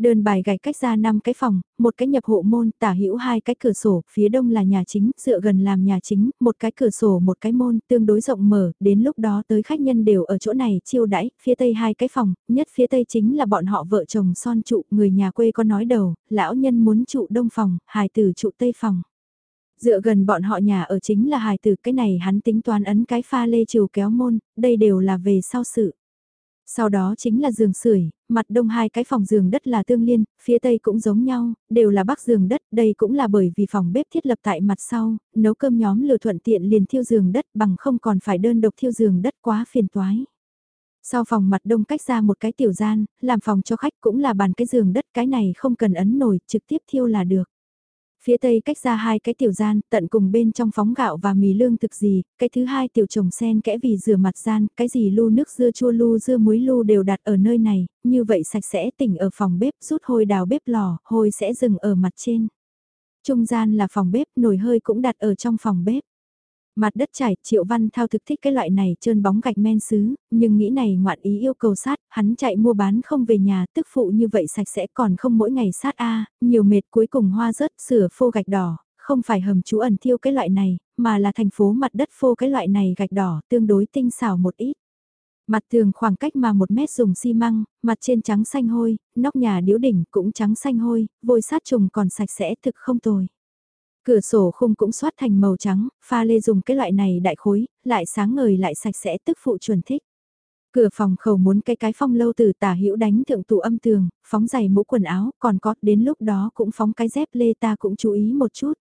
Đơn bài gạch cách ra 5 cái phòng, một cái nhập hộ môn, tả hữu hai cái cửa sổ, phía đông là nhà chính, dựa gần làm nhà chính, một cái cửa sổ một cái môn, tương đối rộng mở, đến lúc đó tới khách nhân đều ở chỗ này chiêu đãi, phía tây hai cái phòng, nhất phía tây chính là bọn họ vợ chồng son trụ, người nhà quê có nói đầu, lão nhân muốn trụ đông phòng, hài tử trụ tây phòng. Dựa gần bọn họ nhà ở chính là hài tử, cái này hắn tính toán ấn cái pha lê chiều kéo môn, đây đều là về sau sự. Sau đó chính là giường sưởi, mặt đông hai cái phòng giường đất là tương liên, phía tây cũng giống nhau, đều là bắc giường đất, đây cũng là bởi vì phòng bếp thiết lập tại mặt sau, nấu cơm nhóm lừa thuận tiện liền thiêu giường đất bằng không còn phải đơn độc thiêu giường đất quá phiền toái. Sau phòng mặt đông cách ra một cái tiểu gian, làm phòng cho khách cũng là bàn cái giường đất cái này không cần ấn nổi, trực tiếp thiêu là được. Phía tây cách ra hai cái tiểu gian, tận cùng bên trong phóng gạo và mì lương thực gì, cái thứ hai tiểu trồng sen kẽ vì rửa mặt gian, cái gì lu nước dưa chua lu dưa muối lu đều đặt ở nơi này, như vậy sạch sẽ tỉnh ở phòng bếp rút hôi đào bếp lò, hôi sẽ dừng ở mặt trên. Trung gian là phòng bếp, nồi hơi cũng đặt ở trong phòng bếp. Mặt đất trải, Triệu Văn Thao thực thích cái loại này trơn bóng gạch men sứ, nhưng nghĩ này ngoạn ý yêu cầu sát, hắn chạy mua bán không về nhà, tức phụ như vậy sạch sẽ còn không mỗi ngày sát a nhiều mệt cuối cùng hoa rớt sửa phô gạch đỏ, không phải hầm chú ẩn thiêu cái loại này, mà là thành phố mặt đất phô cái loại này gạch đỏ tương đối tinh xảo một ít. Mặt tường khoảng cách mà một mét dùng xi măng, mặt trên trắng xanh hôi, nóc nhà điếu đỉnh cũng trắng xanh hôi, vôi sát trùng còn sạch sẽ thực không tồi. Cửa sổ khung cũng xoát thành màu trắng, pha lê dùng cái loại này đại khối, lại sáng ngời lại sạch sẽ tức phụ chuẩn thích. Cửa phòng khẩu muốn cái cái phong lâu từ tả hữu đánh thượng tủ âm tường, phóng giày mũ quần áo, còn có đến lúc đó cũng phóng cái dép lê ta cũng chú ý một chút.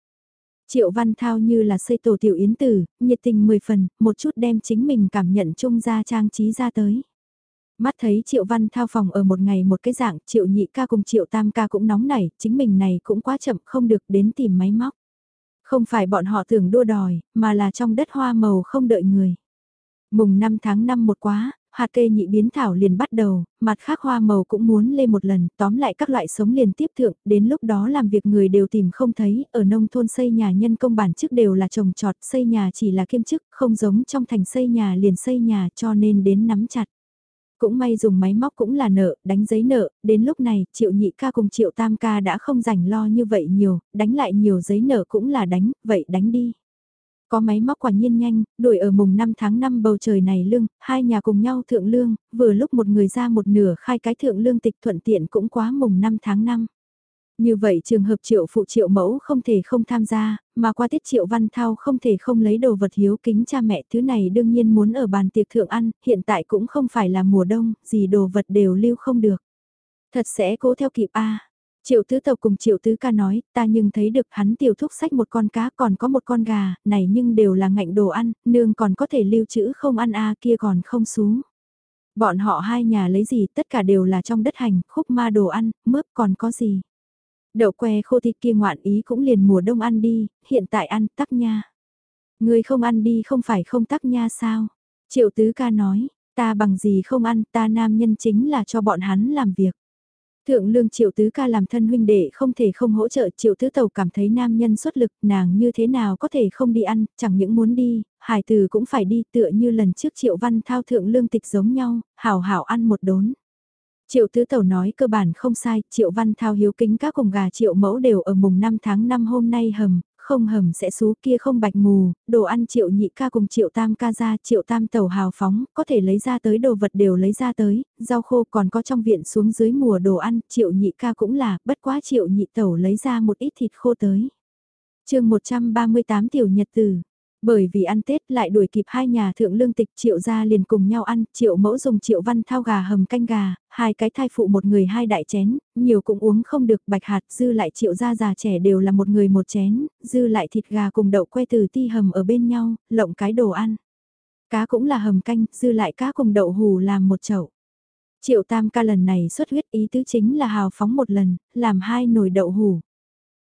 Triệu Văn Thao như là xây tổ tiểu yến tử, nhiệt tình mười phần, một chút đem chính mình cảm nhận chung ra trang trí ra tới. Mắt thấy Triệu Văn Thao phòng ở một ngày một cái dạng, Triệu Nhị ca cùng Triệu Tam ca cũng nóng nảy, chính mình này cũng quá chậm không được đến tìm máy móc. Không phải bọn họ thường đua đòi, mà là trong đất hoa màu không đợi người. Mùng 5 tháng 5 một quá, hạt kê nhị biến thảo liền bắt đầu, mặt khác hoa màu cũng muốn lên một lần, tóm lại các loại sống liền tiếp thượng, đến lúc đó làm việc người đều tìm không thấy, ở nông thôn xây nhà nhân công bản chức đều là trồng trọt, xây nhà chỉ là kiêm chức, không giống trong thành xây nhà liền xây nhà cho nên đến nắm chặt. Cũng may dùng máy móc cũng là nợ, đánh giấy nợ, đến lúc này, triệu nhị ca cùng triệu tam ca đã không rảnh lo như vậy nhiều, đánh lại nhiều giấy nợ cũng là đánh, vậy đánh đi. Có máy móc quả nhiên nhanh, đuổi ở mùng 5 tháng 5 bầu trời này lương, hai nhà cùng nhau thượng lương, vừa lúc một người ra một nửa khai cái thượng lương tịch thuận tiện cũng quá mùng 5 tháng 5. Như vậy trường hợp triệu phụ triệu mẫu không thể không tham gia, mà qua tiết triệu văn thao không thể không lấy đồ vật hiếu kính cha mẹ thứ này đương nhiên muốn ở bàn tiệc thượng ăn, hiện tại cũng không phải là mùa đông, gì đồ vật đều lưu không được. Thật sẽ cố theo kịp a Triệu tứ tộc cùng triệu tứ ca nói, ta nhưng thấy được hắn tiểu thúc sách một con cá còn có một con gà, này nhưng đều là ngạnh đồ ăn, nương còn có thể lưu trữ không ăn a kia còn không xuống. Bọn họ hai nhà lấy gì tất cả đều là trong đất hành, khúc ma đồ ăn, mướp còn có gì. Đậu que khô thịt kia ngoạn ý cũng liền mùa đông ăn đi, hiện tại ăn tắc nha. Người không ăn đi không phải không tắc nha sao? Triệu tứ ca nói, ta bằng gì không ăn, ta nam nhân chính là cho bọn hắn làm việc. Thượng lương triệu tứ ca làm thân huynh đệ không thể không hỗ trợ triệu tứ tàu cảm thấy nam nhân xuất lực nàng như thế nào có thể không đi ăn, chẳng những muốn đi, hải từ cũng phải đi tựa như lần trước triệu văn thao thượng lương tịch giống nhau, hảo hảo ăn một đốn. Triệu tứ tẩu nói cơ bản không sai, triệu văn thao hiếu kính các cùng gà triệu mẫu đều ở mùng 5 tháng 5 hôm nay hầm, không hầm sẽ xú kia không bạch mù, đồ ăn triệu nhị ca cùng triệu tam ca ra, triệu tam tẩu hào phóng, có thể lấy ra tới đồ vật đều lấy ra tới, rau khô còn có trong viện xuống dưới mùa đồ ăn, triệu nhị ca cũng là, bất quá triệu nhị tẩu lấy ra một ít thịt khô tới. chương 138 tiểu nhật tử bởi vì ăn Tết lại đuổi kịp hai nhà thượng lương tịch triệu gia liền cùng nhau ăn, triệu mẫu dùng triệu văn thao gà hầm canh gà, hai cái thai phụ một người hai đại chén, nhiều cũng uống không được bạch hạt, dư lại triệu gia già trẻ đều là một người một chén, dư lại thịt gà cùng đậu que từ ti hầm ở bên nhau, lộng cái đồ ăn. Cá cũng là hầm canh, dư lại cá cùng đậu hù làm một chậu. Triệu tam ca lần này xuất huyết ý tứ chính là hào phóng một lần, làm hai nồi đậu hù.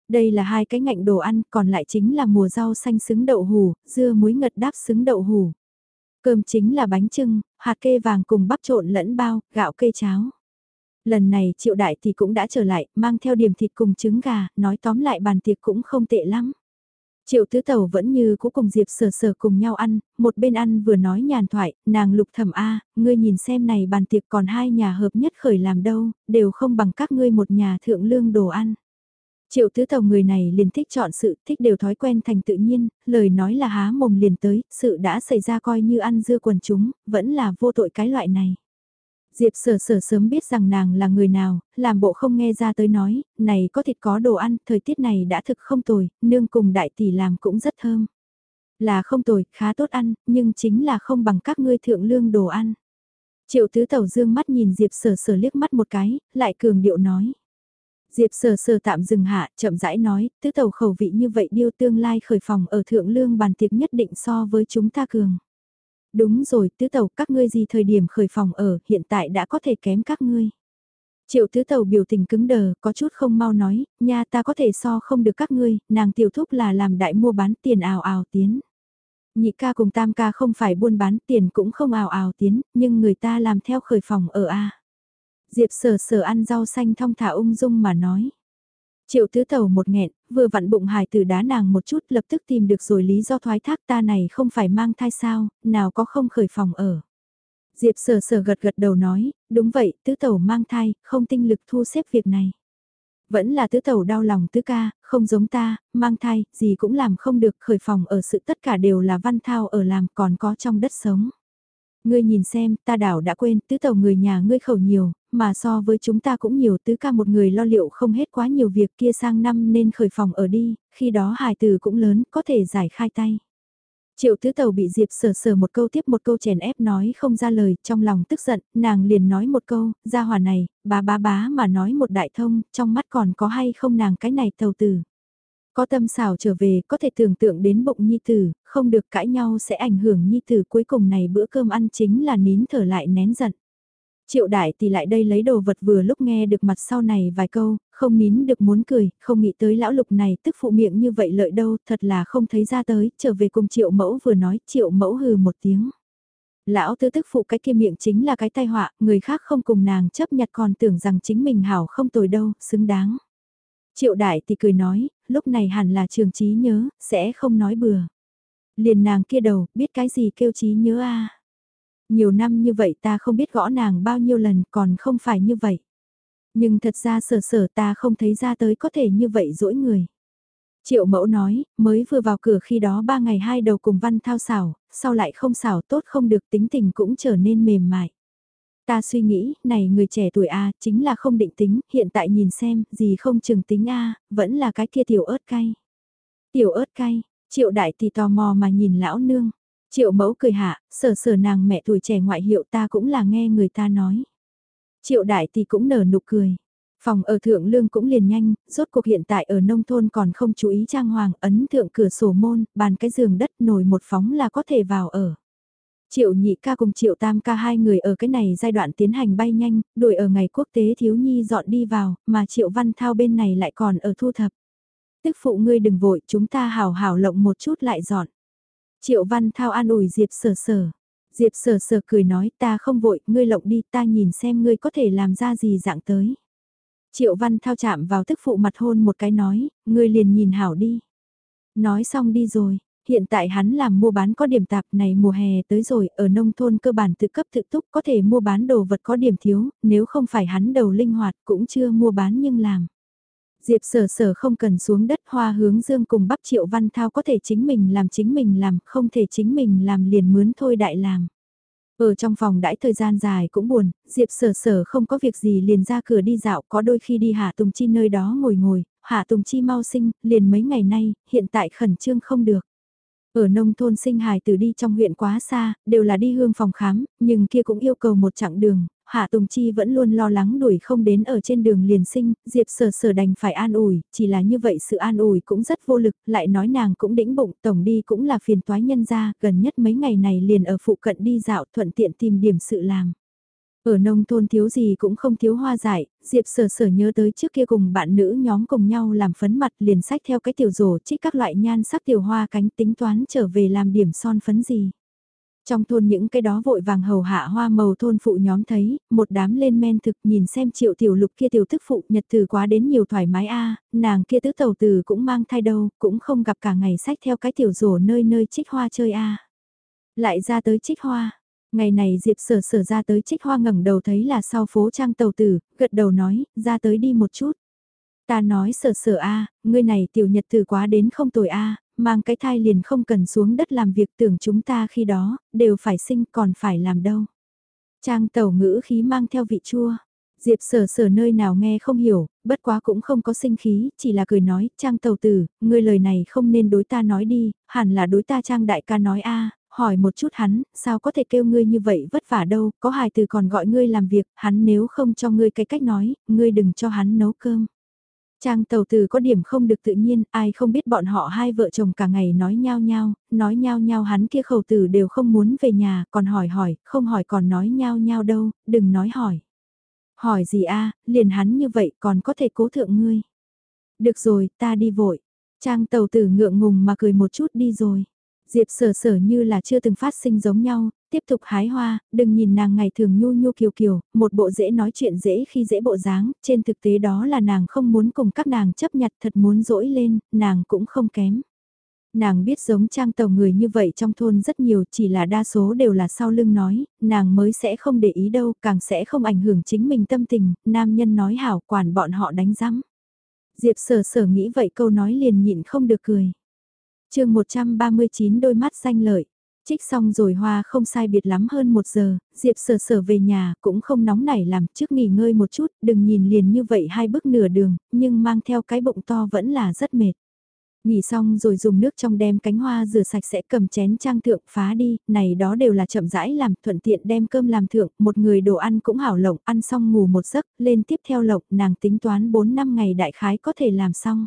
Đây là hai cái ngạnh đồ ăn, còn lại chính là mùa rau xanh xứng đậu hủ, dưa muối ngật đáp xứng đậu hủ. Cơm chính là bánh trưng, hạt kê vàng cùng bắp trộn lẫn bao, gạo kê cháo. Lần này triệu đại thì cũng đã trở lại, mang theo điểm thịt cùng trứng gà, nói tóm lại bàn tiệc cũng không tệ lắm. Triệu tứ tẩu vẫn như cũ cùng Diệp sờ sờ cùng nhau ăn, một bên ăn vừa nói nhàn thoại, nàng lục thẩm A, ngươi nhìn xem này bàn tiệc còn hai nhà hợp nhất khởi làm đâu, đều không bằng các ngươi một nhà thượng lương đồ ăn. Triệu tứ tàu người này liền thích chọn sự, thích đều thói quen thành tự nhiên, lời nói là há mồm liền tới, sự đã xảy ra coi như ăn dưa quần chúng, vẫn là vô tội cái loại này. Diệp sở sở sớm biết rằng nàng là người nào, làm bộ không nghe ra tới nói, này có thịt có đồ ăn, thời tiết này đã thực không tồi, nương cùng đại tỷ làm cũng rất thơm. Là không tồi, khá tốt ăn, nhưng chính là không bằng các ngươi thượng lương đồ ăn. Triệu tứ tàu dương mắt nhìn Diệp sở sở liếc mắt một cái, lại cường điệu nói. Diệp sờ sờ tạm dừng hạ, chậm rãi nói, tứ tàu khẩu vị như vậy điêu tương lai khởi phòng ở thượng lương bàn tiệc nhất định so với chúng ta cường. Đúng rồi, tứ tàu các ngươi gì thời điểm khởi phòng ở, hiện tại đã có thể kém các ngươi. Triệu tứ tàu biểu tình cứng đờ, có chút không mau nói, nha ta có thể so không được các ngươi, nàng tiểu thúc là làm đại mua bán tiền ào ào tiến. Nhị ca cùng tam ca không phải buôn bán tiền cũng không ào ào tiến, nhưng người ta làm theo khởi phòng ở A. Diệp sở sở ăn rau xanh thong thả ung dung mà nói. Triệu tứ tàu một nghẹn, vừa vặn bụng hài tử đá nàng một chút lập tức tìm được rồi lý do thoái thác ta này không phải mang thai sao, nào có không khởi phòng ở. Diệp sở sở gật gật đầu nói, đúng vậy, tứ tàu mang thai, không tinh lực thu xếp việc này. Vẫn là tứ tàu đau lòng tứ ca, không giống ta, mang thai, gì cũng làm không được, khởi phòng ở sự tất cả đều là văn thao ở làm còn có trong đất sống ngươi nhìn xem, ta đảo đã quên, tứ tàu người nhà ngươi khẩu nhiều, mà so với chúng ta cũng nhiều tứ ca một người lo liệu không hết quá nhiều việc kia sang năm nên khởi phòng ở đi, khi đó hài tử cũng lớn, có thể giải khai tay. Triệu tứ tàu bị Diệp sờ sờ một câu tiếp một câu chèn ép nói không ra lời, trong lòng tức giận, nàng liền nói một câu, ra hòa này, bá bá bá mà nói một đại thông, trong mắt còn có hay không nàng cái này tàu tử. Có tâm xảo trở về, có thể tưởng tượng đến bụng nhi tử, không được cãi nhau sẽ ảnh hưởng nhi tử cuối cùng này bữa cơm ăn chính là nín thở lại nén giận. Triệu đại thì lại đây lấy đồ vật vừa lúc nghe được mặt sau này vài câu, không nín được muốn cười, không nghĩ tới lão lục này tức phụ miệng như vậy lợi đâu, thật là không thấy ra tới, trở về cùng triệu mẫu vừa nói, triệu mẫu hừ một tiếng. Lão tư tức phụ cái kia miệng chính là cái tai họa, người khác không cùng nàng chấp nhặt còn tưởng rằng chính mình hảo không tồi đâu, xứng đáng. Triệu đại thì cười nói, lúc này hẳn là trường trí nhớ, sẽ không nói bừa. Liền nàng kia đầu, biết cái gì kêu trí nhớ a Nhiều năm như vậy ta không biết gõ nàng bao nhiêu lần còn không phải như vậy. Nhưng thật ra sở sở ta không thấy ra tới có thể như vậy dỗi người. Triệu mẫu nói, mới vừa vào cửa khi đó ba ngày hai đầu cùng văn thao xảo, sau lại không xảo tốt không được tính tình cũng trở nên mềm mại. Ta suy nghĩ, này người trẻ tuổi A, chính là không định tính, hiện tại nhìn xem, gì không chừng tính A, vẫn là cái kia tiểu ớt cay. Tiểu ớt cay, triệu đại thì tò mò mà nhìn lão nương. Triệu mẫu cười hạ, sờ sờ nàng mẹ tuổi trẻ ngoại hiệu ta cũng là nghe người ta nói. Triệu đại thì cũng nở nụ cười. Phòng ở thượng lương cũng liền nhanh, rốt cuộc hiện tại ở nông thôn còn không chú ý trang hoàng, ấn thượng cửa sổ môn, bàn cái giường đất nồi một phóng là có thể vào ở. Triệu nhị ca cùng triệu tam ca hai người ở cái này giai đoạn tiến hành bay nhanh, đuổi ở ngày quốc tế thiếu nhi dọn đi vào, mà triệu văn thao bên này lại còn ở thu thập. Tức phụ ngươi đừng vội, chúng ta hào hào lộng một chút lại dọn. Triệu văn thao an ủi Diệp sở sở. Diệp sở sở cười nói ta không vội, ngươi lộng đi ta nhìn xem ngươi có thể làm ra gì dạng tới. Triệu văn thao chạm vào tức phụ mặt hôn một cái nói, ngươi liền nhìn hảo đi. Nói xong đi rồi, Hiện tại hắn làm mua bán có điểm tạp này mùa hè tới rồi, ở nông thôn cơ bản tự cấp tự túc có thể mua bán đồ vật có điểm thiếu, nếu không phải hắn đầu linh hoạt cũng chưa mua bán nhưng làm. Diệp sở sở không cần xuống đất hoa hướng dương cùng bắp triệu văn thao có thể chính mình làm chính mình làm, không thể chính mình làm liền mướn thôi đại làm. Ở trong phòng đãi thời gian dài cũng buồn, Diệp sở sở không có việc gì liền ra cửa đi dạo có đôi khi đi Hạ Tùng Chi nơi đó ngồi ngồi, Hạ Tùng Chi mau sinh, liền mấy ngày nay, hiện tại khẩn trương không được. Ở nông thôn sinh hài từ đi trong huyện quá xa, đều là đi hương phòng khám, nhưng kia cũng yêu cầu một chặng đường, Hạ Tùng Chi vẫn luôn lo lắng đuổi không đến ở trên đường liền sinh, Diệp sở sở đành phải an ủi, chỉ là như vậy sự an ủi cũng rất vô lực, lại nói nàng cũng đĩnh bụng, tổng đi cũng là phiền toái nhân ra, gần nhất mấy ngày này liền ở phụ cận đi dạo thuận tiện tìm điểm sự làm. Ở nông thôn thiếu gì cũng không thiếu hoa giải, Diệp sở sở nhớ tới trước kia cùng bạn nữ nhóm cùng nhau làm phấn mặt liền sách theo cái tiểu rổ trích các loại nhan sắc tiểu hoa cánh tính toán trở về làm điểm son phấn gì. Trong thôn những cái đó vội vàng hầu hạ hoa màu thôn phụ nhóm thấy, một đám lên men thực nhìn xem triệu tiểu lục kia tiểu thức phụ nhật từ quá đến nhiều thoải mái a nàng kia tứ tàu từ cũng mang thai đâu, cũng không gặp cả ngày sách theo cái tiểu rổ nơi nơi trích hoa chơi a Lại ra tới trích hoa, Ngày này Diệp sở sở ra tới trích hoa ngẩng đầu thấy là sau phố trang tàu tử, gật đầu nói, ra tới đi một chút. Ta nói sở sở a ngươi này tiểu nhật tử quá đến không tồi a mang cái thai liền không cần xuống đất làm việc tưởng chúng ta khi đó, đều phải sinh còn phải làm đâu. Trang tàu ngữ khí mang theo vị chua. Diệp sở sở nơi nào nghe không hiểu, bất quá cũng không có sinh khí, chỉ là cười nói, trang tàu tử, ngươi lời này không nên đối ta nói đi, hẳn là đối ta trang đại ca nói a hỏi một chút hắn, sao có thể kêu ngươi như vậy vất vả đâu, có hài từ còn gọi ngươi làm việc, hắn nếu không cho ngươi cái cách nói, ngươi đừng cho hắn nấu cơm. Trang tàu từ có điểm không được tự nhiên, ai không biết bọn họ hai vợ chồng cả ngày nói nhau nhau, nói nhau nhau hắn kia khẩu tử đều không muốn về nhà, còn hỏi hỏi, không hỏi còn nói nhau nhau đâu, đừng nói hỏi. Hỏi gì a liền hắn như vậy còn có thể cố thượng ngươi. Được rồi, ta đi vội. Trang tàu tử ngượng ngùng mà cười một chút đi rồi. Diệp sở sở như là chưa từng phát sinh giống nhau, tiếp tục hái hoa, đừng nhìn nàng ngày thường nhu nhu kiều kiều, một bộ dễ nói chuyện dễ khi dễ bộ dáng, trên thực tế đó là nàng không muốn cùng các nàng chấp nhặt thật muốn dỗi lên, nàng cũng không kém. Nàng biết giống trang tàu người như vậy trong thôn rất nhiều chỉ là đa số đều là sau lưng nói, nàng mới sẽ không để ý đâu, càng sẽ không ảnh hưởng chính mình tâm tình, nam nhân nói hảo quản bọn họ đánh rắm. Diệp sở sở nghĩ vậy câu nói liền nhịn không được cười chương 139 đôi mắt xanh lợi. Trích xong rồi hoa không sai biệt lắm hơn một giờ, Diệp sở sở về nhà cũng không nóng nảy làm trước nghỉ ngơi một chút, đừng nhìn liền như vậy hai bước nửa đường, nhưng mang theo cái bụng to vẫn là rất mệt. Nghỉ xong rồi dùng nước trong đem cánh hoa rửa sạch sẽ cầm chén trang thượng phá đi, này đó đều là chậm rãi làm, thuận tiện đem cơm làm thượng, một người đồ ăn cũng hảo lộng, ăn xong ngủ một giấc, lên tiếp theo lộng, nàng tính toán 4 năm ngày đại khái có thể làm xong.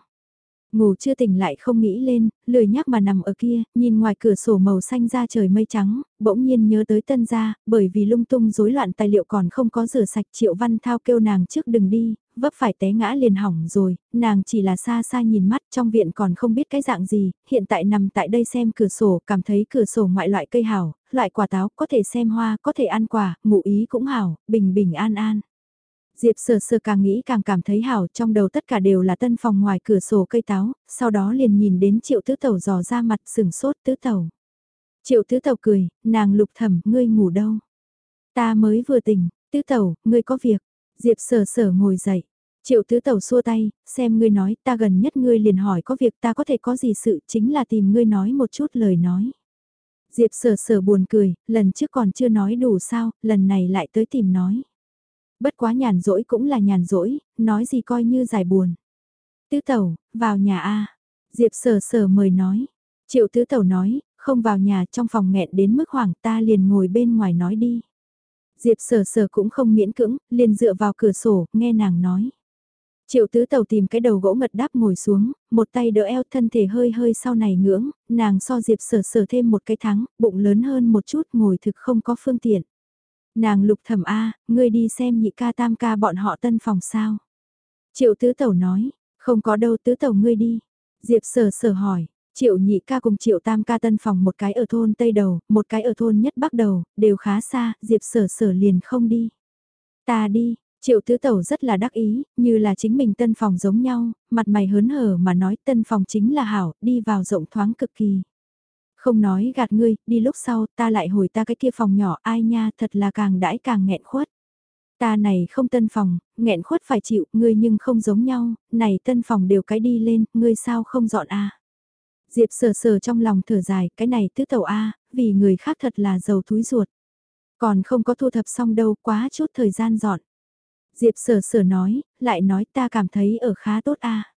Ngủ chưa tỉnh lại không nghĩ lên, lười nhắc mà nằm ở kia, nhìn ngoài cửa sổ màu xanh ra trời mây trắng, bỗng nhiên nhớ tới tân gia, bởi vì lung tung rối loạn tài liệu còn không có rửa sạch triệu văn thao kêu nàng trước đừng đi, vấp phải té ngã liền hỏng rồi, nàng chỉ là xa xa nhìn mắt trong viện còn không biết cái dạng gì, hiện tại nằm tại đây xem cửa sổ, cảm thấy cửa sổ ngoại loại cây hảo, loại quả táo, có thể xem hoa, có thể ăn quả, ngụ ý cũng hảo, bình bình an an. Diệp sờ sờ càng nghĩ càng cảm thấy hảo, trong đầu tất cả đều là tân phòng ngoài cửa sổ cây táo, sau đó liền nhìn đến triệu tứ tẩu dò ra mặt sừng sốt tứ tẩu. Triệu tứ tẩu cười, nàng lục thẩm, ngươi ngủ đâu? Ta mới vừa tỉnh, tứ tẩu, ngươi có việc. Diệp sờ sờ ngồi dậy. Triệu tứ tẩu xua tay, xem ngươi nói, ta gần nhất ngươi liền hỏi có việc ta có thể có gì sự, chính là tìm ngươi nói một chút lời nói. Diệp sờ sờ buồn cười, lần trước còn chưa nói đủ sao, lần này lại tới tìm nói. Bất quá nhàn rỗi cũng là nhàn rỗi, nói gì coi như giải buồn. Tứ tẩu, vào nhà A. Diệp sở sở mời nói. Triệu tứ tẩu nói, không vào nhà trong phòng nghẹn đến mức hoảng ta liền ngồi bên ngoài nói đi. Diệp sở sở cũng không miễn cưỡng, liền dựa vào cửa sổ, nghe nàng nói. Triệu tứ tàu tìm cái đầu gỗ ngật đáp ngồi xuống, một tay đỡ eo thân thể hơi hơi sau này ngưỡng, nàng so diệp sở sở thêm một cái thắng, bụng lớn hơn một chút ngồi thực không có phương tiện. Nàng lục thẩm A, ngươi đi xem nhị ca tam ca bọn họ tân phòng sao. Triệu tứ tẩu nói, không có đâu tứ tẩu ngươi đi. Diệp sở sở hỏi, triệu nhị ca cùng triệu tam ca tân phòng một cái ở thôn Tây Đầu, một cái ở thôn Nhất Bắc Đầu, đều khá xa, Diệp sở sở liền không đi. Ta đi, Triệu tứ tẩu rất là đắc ý, như là chính mình tân phòng giống nhau, mặt mày hớn hở mà nói tân phòng chính là hảo, đi vào rộng thoáng cực kỳ. Không nói gạt ngươi, đi lúc sau ta lại hồi ta cái kia phòng nhỏ ai nha thật là càng đãi càng nghẹn khuất. Ta này không tân phòng, nghẹn khuất phải chịu, ngươi nhưng không giống nhau, này tân phòng đều cái đi lên, ngươi sao không dọn a Diệp sờ sờ trong lòng thở dài, cái này tứ tẩu a vì người khác thật là giàu túi ruột. Còn không có thu thập xong đâu, quá chút thời gian dọn. Diệp sở sở nói, lại nói ta cảm thấy ở khá tốt a.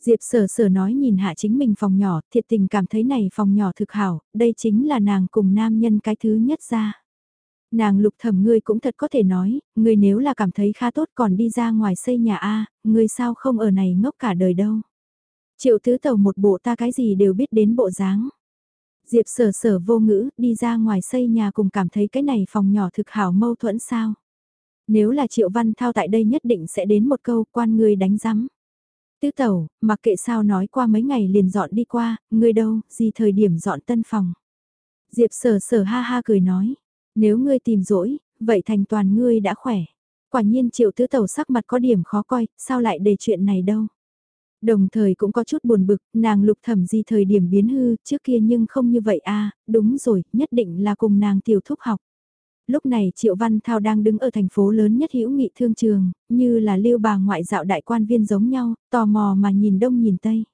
Diệp sở sở nói nhìn hạ chính mình phòng nhỏ, thiệt tình cảm thấy này phòng nhỏ thực hảo, đây chính là nàng cùng nam nhân cái thứ nhất ra. Nàng lục thẩm ngươi cũng thật có thể nói, ngươi nếu là cảm thấy khá tốt còn đi ra ngoài xây nhà A, ngươi sao không ở này ngốc cả đời đâu. Triệu tứ tàu một bộ ta cái gì đều biết đến bộ dáng. Diệp sở sở vô ngữ, đi ra ngoài xây nhà cùng cảm thấy cái này phòng nhỏ thực hảo mâu thuẫn sao. Nếu là Triệu Văn Thao tại đây nhất định sẽ đến một câu quan người đánh rắm. Tứ tẩu, mặc kệ sao nói qua mấy ngày liền dọn đi qua, ngươi đâu, gì thời điểm dọn tân phòng. Diệp sở sở ha ha cười nói, nếu ngươi tìm rỗi, vậy thành toàn ngươi đã khỏe. Quả nhiên triệu tứ tẩu sắc mặt có điểm khó coi, sao lại để chuyện này đâu. Đồng thời cũng có chút buồn bực, nàng lục thẩm gì thời điểm biến hư, trước kia nhưng không như vậy a đúng rồi, nhất định là cùng nàng tiểu thúc học lúc này Triệu Văn Thao đang đứng ở thành phố lớn nhất hữu nghị thương trường, như là lưu bà ngoại dạo đại quan viên giống nhau, tò mò mà nhìn đông nhìn tây.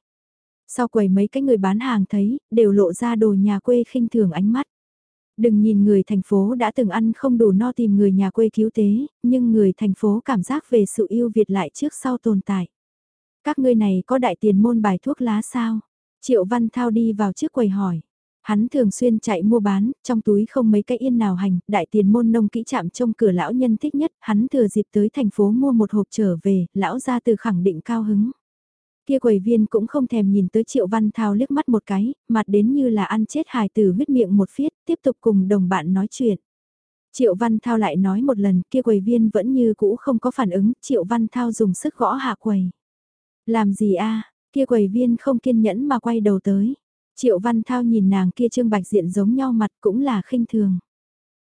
Sau quầy mấy cái người bán hàng thấy, đều lộ ra đồ nhà quê khinh thường ánh mắt. Đừng nhìn người thành phố đã từng ăn không đủ no tìm người nhà quê cứu tế, nhưng người thành phố cảm giác về sự yêu Việt lại trước sau tồn tại. Các ngươi này có đại tiền môn bài thuốc lá sao? Triệu Văn Thao đi vào trước quầy hỏi. Hắn thường xuyên chạy mua bán, trong túi không mấy cái yên nào hành, đại tiền môn nông kỹ chạm trong cửa lão nhân thích nhất, hắn thừa dịp tới thành phố mua một hộp trở về, lão ra từ khẳng định cao hứng. Kia quầy viên cũng không thèm nhìn tới triệu văn thao liếc mắt một cái, mặt đến như là ăn chết hài từ huyết miệng một phiết, tiếp tục cùng đồng bạn nói chuyện. Triệu Văn Thao lại nói một lần kia quầy viên vẫn như cũ không có phản ứng, Triệu Văn Thao dùng sức gõ hạ quầy. Làm gì a kia quầy viên không kiên nhẫn mà quay đầu tới. Triệu Văn Thao nhìn nàng kia trương bạch diện giống nhau mặt cũng là khinh thường.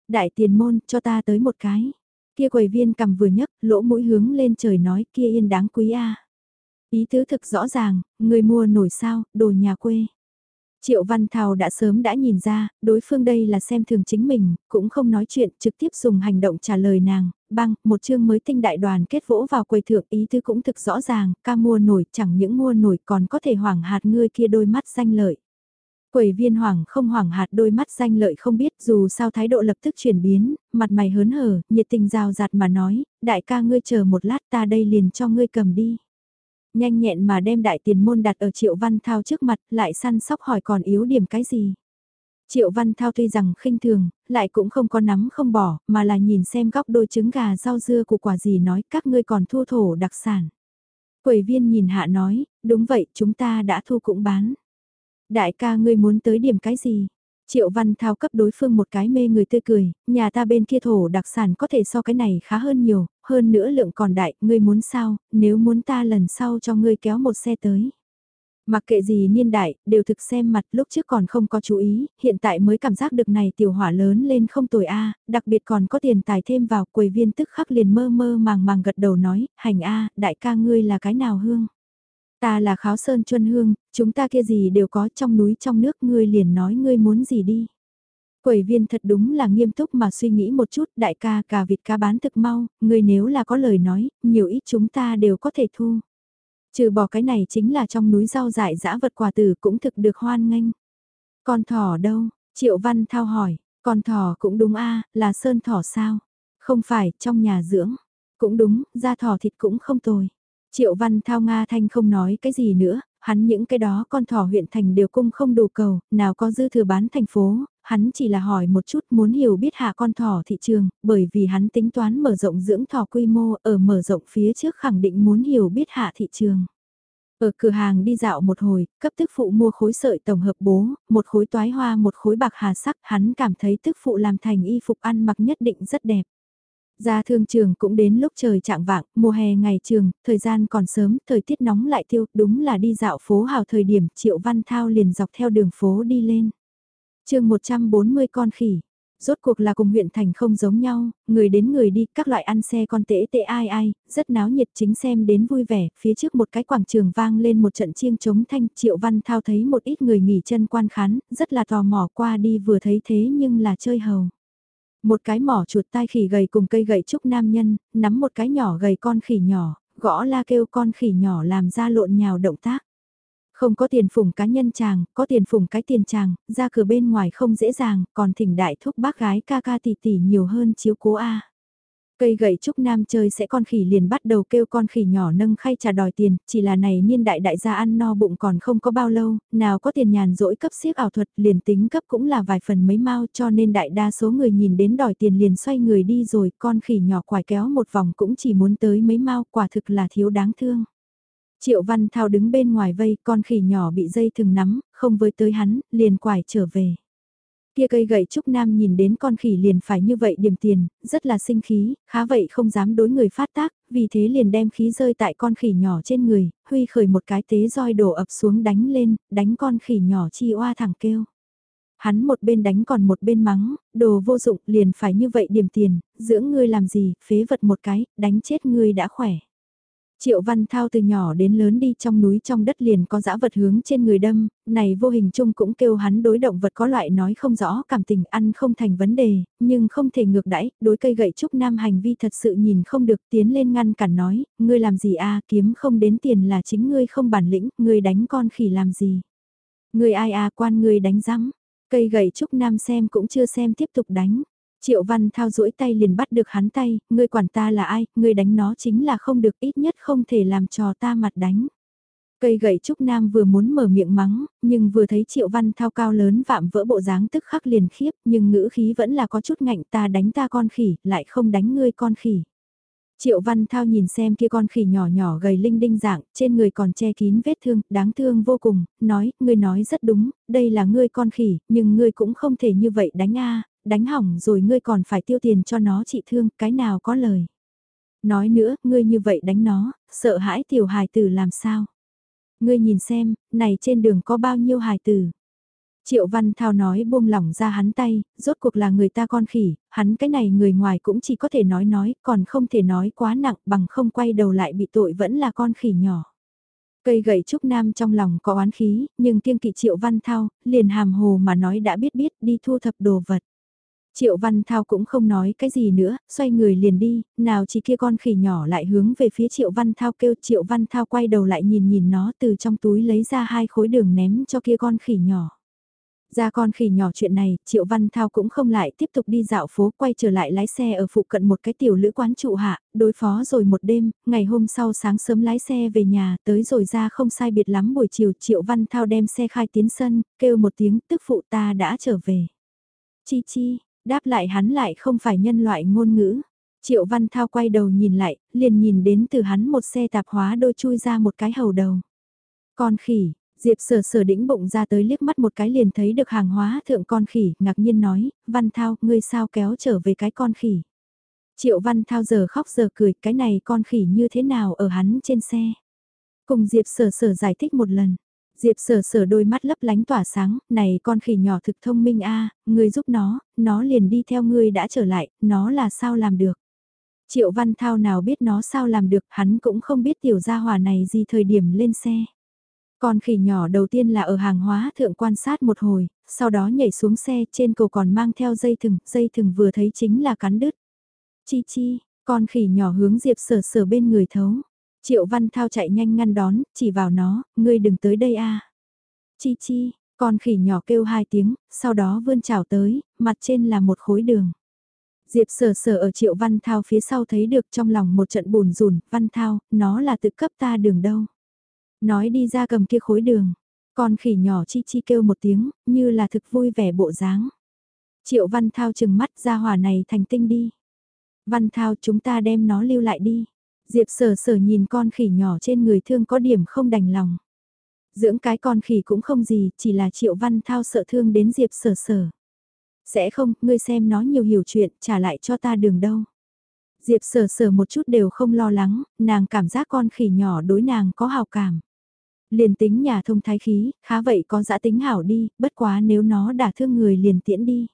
Đại tiền môn, cho ta tới một cái. Kia quầy viên cầm vừa nhấc, lỗ mũi hướng lên trời nói kia yên đáng quý a. Ý tứ thực rõ ràng, người mua nổi sao, đồ nhà quê. Triệu Văn Thao đã sớm đã nhìn ra, đối phương đây là xem thường chính mình, cũng không nói chuyện, trực tiếp dùng hành động trả lời nàng, băng, một chương mới tinh đại đoàn kết vỗ vào quầy thượng ý tứ cũng thực rõ ràng, ca mua nổi chẳng những mua nổi còn có thể hoảng hạt ngươi kia đôi mắt xanh lợi. Quầy viên hoảng không hoảng hạt đôi mắt danh lợi không biết dù sao thái độ lập tức chuyển biến, mặt mày hớn hở, nhiệt tình rào rạt mà nói, đại ca ngươi chờ một lát ta đây liền cho ngươi cầm đi. Nhanh nhẹn mà đem đại tiền môn đặt ở triệu văn thao trước mặt lại săn sóc hỏi còn yếu điểm cái gì. Triệu Văn Thao tuy rằng khinh thường, lại cũng không có nắm không bỏ, mà là nhìn xem góc đôi trứng gà rau dưa của quả gì nói các ngươi còn thu thổ đặc sản. Quầy viên nhìn hạ nói, đúng vậy chúng ta đã thu cũng bán. Đại ca ngươi muốn tới điểm cái gì? Triệu Văn Thao cấp đối phương một cái mê người tươi cười, nhà ta bên kia thổ đặc sản có thể so cái này khá hơn nhiều, hơn nữa lượng còn đại, ngươi muốn sao, nếu muốn ta lần sau cho ngươi kéo một xe tới. Mặc kệ gì niên đại, đều thực xem mặt lúc trước còn không có chú ý, hiện tại mới cảm giác được này tiểu hỏa lớn lên không tồi a đặc biệt còn có tiền tài thêm vào quầy viên tức khắc liền mơ mơ màng màng gật đầu nói, hành a đại ca ngươi là cái nào hương. Ta là kháo sơn chuân hương, chúng ta kia gì đều có trong núi trong nước ngươi liền nói ngươi muốn gì đi. quẩy viên thật đúng là nghiêm túc mà suy nghĩ một chút, đại ca cà vịt cá bán thực mau, ngươi nếu là có lời nói, nhiều ít chúng ta đều có thể thu. Trừ bỏ cái này chính là trong núi rau dại dã vật quả tử cũng thực được hoan nghênh. Con thỏ đâu? Triệu Văn Thao hỏi, con thỏ cũng đúng a là sơn thỏ sao? Không phải, trong nhà dưỡng. Cũng đúng, da thỏ thịt cũng không tồi. Triệu Văn Thao Nga Thanh không nói cái gì nữa, hắn những cái đó con thỏ huyện thành đều cung không đủ cầu, nào có dư thừa bán thành phố, hắn chỉ là hỏi một chút muốn hiểu biết hạ con thỏ thị trường, bởi vì hắn tính toán mở rộng dưỡng thỏ quy mô ở mở rộng phía trước khẳng định muốn hiểu biết hạ thị trường. Ở cửa hàng đi dạo một hồi, cấp tức phụ mua khối sợi tổng hợp bố, một khối toái hoa một khối bạc hà sắc, hắn cảm thấy tức phụ làm thành y phục ăn mặc nhất định rất đẹp. Ra thương trường cũng đến lúc trời trạng vạng, mùa hè ngày trường, thời gian còn sớm, thời tiết nóng lại tiêu, đúng là đi dạo phố hào thời điểm Triệu Văn Thao liền dọc theo đường phố đi lên. chương 140 con khỉ, Rốt cuộc là cùng huyện thành không giống nhau, người đến người đi, các loại ăn xe con tễ tệ ai ai, rất náo nhiệt chính xem đến vui vẻ, phía trước một cái quảng trường vang lên một trận chiêng chống thanh, triệu văn thao thấy một ít người nghỉ chân quan khán, rất là tò mò qua đi vừa thấy thế nhưng là chơi hầu. Một cái mỏ chuột tai khỉ gầy cùng cây gậy trúc nam nhân, nắm một cái nhỏ gầy con khỉ nhỏ, gõ la kêu con khỉ nhỏ làm ra lộn nhào động tác. Không có tiền phủng cá nhân chàng, có tiền phủng cái tiền chàng, ra cửa bên ngoài không dễ dàng, còn thỉnh đại thúc bác gái ca ca tỷ tỷ nhiều hơn chiếu cố A. Cây gậy trúc nam chơi sẽ con khỉ liền bắt đầu kêu con khỉ nhỏ nâng khay trả đòi tiền, chỉ là này niên đại đại gia ăn no bụng còn không có bao lâu, nào có tiền nhàn rỗi cấp siếc ảo thuật liền tính cấp cũng là vài phần mấy mau cho nên đại đa số người nhìn đến đòi tiền liền xoay người đi rồi con khỉ nhỏ quải kéo một vòng cũng chỉ muốn tới mấy mau quả thực là thiếu đáng thương. Triệu Văn Thao đứng bên ngoài vây, con khỉ nhỏ bị dây thừng nắm, không với tới hắn, liền quải trở về. Kia cây gậy Trúc Nam nhìn đến con khỉ liền phải như vậy điểm tiền, rất là sinh khí, khá vậy không dám đối người phát tác, vì thế liền đem khí rơi tại con khỉ nhỏ trên người, huy khởi một cái tế roi đổ ập xuống đánh lên, đánh con khỉ nhỏ chi oa thẳng kêu. Hắn một bên đánh còn một bên mắng, đồ vô dụng liền phải như vậy điểm tiền, dưỡng ngươi làm gì, phế vật một cái, đánh chết ngươi đã khỏe. Triệu Văn Thao từ nhỏ đến lớn đi trong núi trong đất liền có dã vật hướng trên người đâm, này vô hình chung cũng kêu hắn đối động vật có loại nói không rõ cảm tình ăn không thành vấn đề, nhưng không thể ngược đãi, đối cây gậy trúc nam hành vi thật sự nhìn không được tiến lên ngăn cản nói, ngươi làm gì a kiếm không đến tiền là chính ngươi không bản lĩnh, ngươi đánh con khỉ làm gì. Ngươi ai a quan ngươi đánh rắm, cây gậy trúc nam xem cũng chưa xem tiếp tục đánh. Triệu Văn Thao duỗi tay liền bắt được hắn tay, ngươi quản ta là ai, ngươi đánh nó chính là không được ít nhất không thể làm trò ta mặt đánh. Cây gậy Trúc Nam vừa muốn mở miệng mắng, nhưng vừa thấy Triệu Văn Thao cao lớn vạm vỡ bộ dáng tức khắc liền khiếp, nhưng ngữ khí vẫn là có chút ngạnh ta đánh ta con khỉ, lại không đánh ngươi con khỉ. Triệu Văn Thao nhìn xem kia con khỉ nhỏ nhỏ gầy linh đinh dạng, trên người còn che kín vết thương, đáng thương vô cùng, nói, ngươi nói rất đúng, đây là ngươi con khỉ, nhưng ngươi cũng không thể như vậy đánh a đánh hỏng rồi ngươi còn phải tiêu tiền cho nó trị thương, cái nào có lời. Nói nữa, ngươi như vậy đánh nó, sợ hãi tiểu hài tử làm sao. Ngươi nhìn xem, này trên đường có bao nhiêu hài tử. Triệu Văn Thao nói buông lỏng ra hắn tay, rốt cuộc là người ta con khỉ, hắn cái này người ngoài cũng chỉ có thể nói nói, còn không thể nói quá nặng bằng không quay đầu lại bị tội vẫn là con khỉ nhỏ. Cây gậy trúc nam trong lòng có oán khí, nhưng kiêng kỵ Triệu Văn Thao, liền hàm hồ mà nói đã biết biết đi thu thập đồ vật. Triệu Văn Thao cũng không nói cái gì nữa, xoay người liền đi, nào chỉ kia con khỉ nhỏ lại hướng về phía Triệu Văn Thao kêu Triệu Văn Thao quay đầu lại nhìn nhìn nó từ trong túi lấy ra hai khối đường ném cho kia con khỉ nhỏ. Ra con khỉ nhỏ chuyện này, Triệu Văn Thao cũng không lại tiếp tục đi dạo phố quay trở lại lái xe ở phụ cận một cái tiểu lữ quán trụ hạ, đối phó rồi một đêm, ngày hôm sau sáng sớm lái xe về nhà, tới rồi ra không sai biệt lắm buổi chiều Triệu Văn Thao đem xe khai tiến sân, kêu một tiếng tức phụ ta đã trở về. Chi chi, đáp lại hắn lại không phải nhân loại ngôn ngữ. Triệu Văn Thao quay đầu nhìn lại, liền nhìn đến từ hắn một xe tạp hóa đôi chui ra một cái hầu đầu. Con khỉ, Diệp sở sở đĩnh bụng ra tới liếc mắt một cái liền thấy được hàng hóa thượng con khỉ, ngạc nhiên nói, Văn Thao, ngươi sao kéo trở về cái con khỉ. Triệu Văn Thao giờ khóc giờ cười, cái này con khỉ như thế nào ở hắn trên xe. Cùng Diệp sở sở giải thích một lần. Diệp sở sở đôi mắt lấp lánh tỏa sáng, này con khỉ nhỏ thực thông minh a người giúp nó, nó liền đi theo ngươi đã trở lại, nó là sao làm được. Triệu Văn Thao nào biết nó sao làm được, hắn cũng không biết tiểu gia hỏa này gì thời điểm lên xe. Con khỉ nhỏ đầu tiên là ở hàng hóa thượng quan sát một hồi, sau đó nhảy xuống xe trên cầu còn mang theo dây thừng, dây thừng vừa thấy chính là cắn đứt. Chi chi, con khỉ nhỏ hướng Diệp sở sở bên người thấu. Triệu Văn Thao chạy nhanh ngăn đón, chỉ vào nó, ngươi đừng tới đây a. Chi chi, con khỉ nhỏ kêu hai tiếng, sau đó vươn chảo tới, mặt trên là một khối đường. Diệp sở sở ở Triệu Văn Thao phía sau thấy được trong lòng một trận bùn rùn, Văn Thao, nó là tự cấp ta đường đâu. Nói đi ra cầm kia khối đường, con khỉ nhỏ chi chi kêu một tiếng, như là thực vui vẻ bộ dáng. Triệu Văn Thao chừng mắt ra hỏa này thành tinh đi. Văn Thao chúng ta đem nó lưu lại đi. Diệp sở sở nhìn con khỉ nhỏ trên người thương có điểm không đành lòng. Dưỡng cái con khỉ cũng không gì, chỉ là Triệu Văn Thao sợ thương đến Diệp sở sở. Sẽ không, ngươi xem nó nhiều hiểu chuyện, trả lại cho ta đường đâu. Diệp sở sở một chút đều không lo lắng, nàng cảm giác con khỉ nhỏ đối nàng có hào cảm. Liền tính nhà thông thái khí, khá vậy có dã tính hảo đi, bất quá nếu nó đả thương người liền tiễn đi.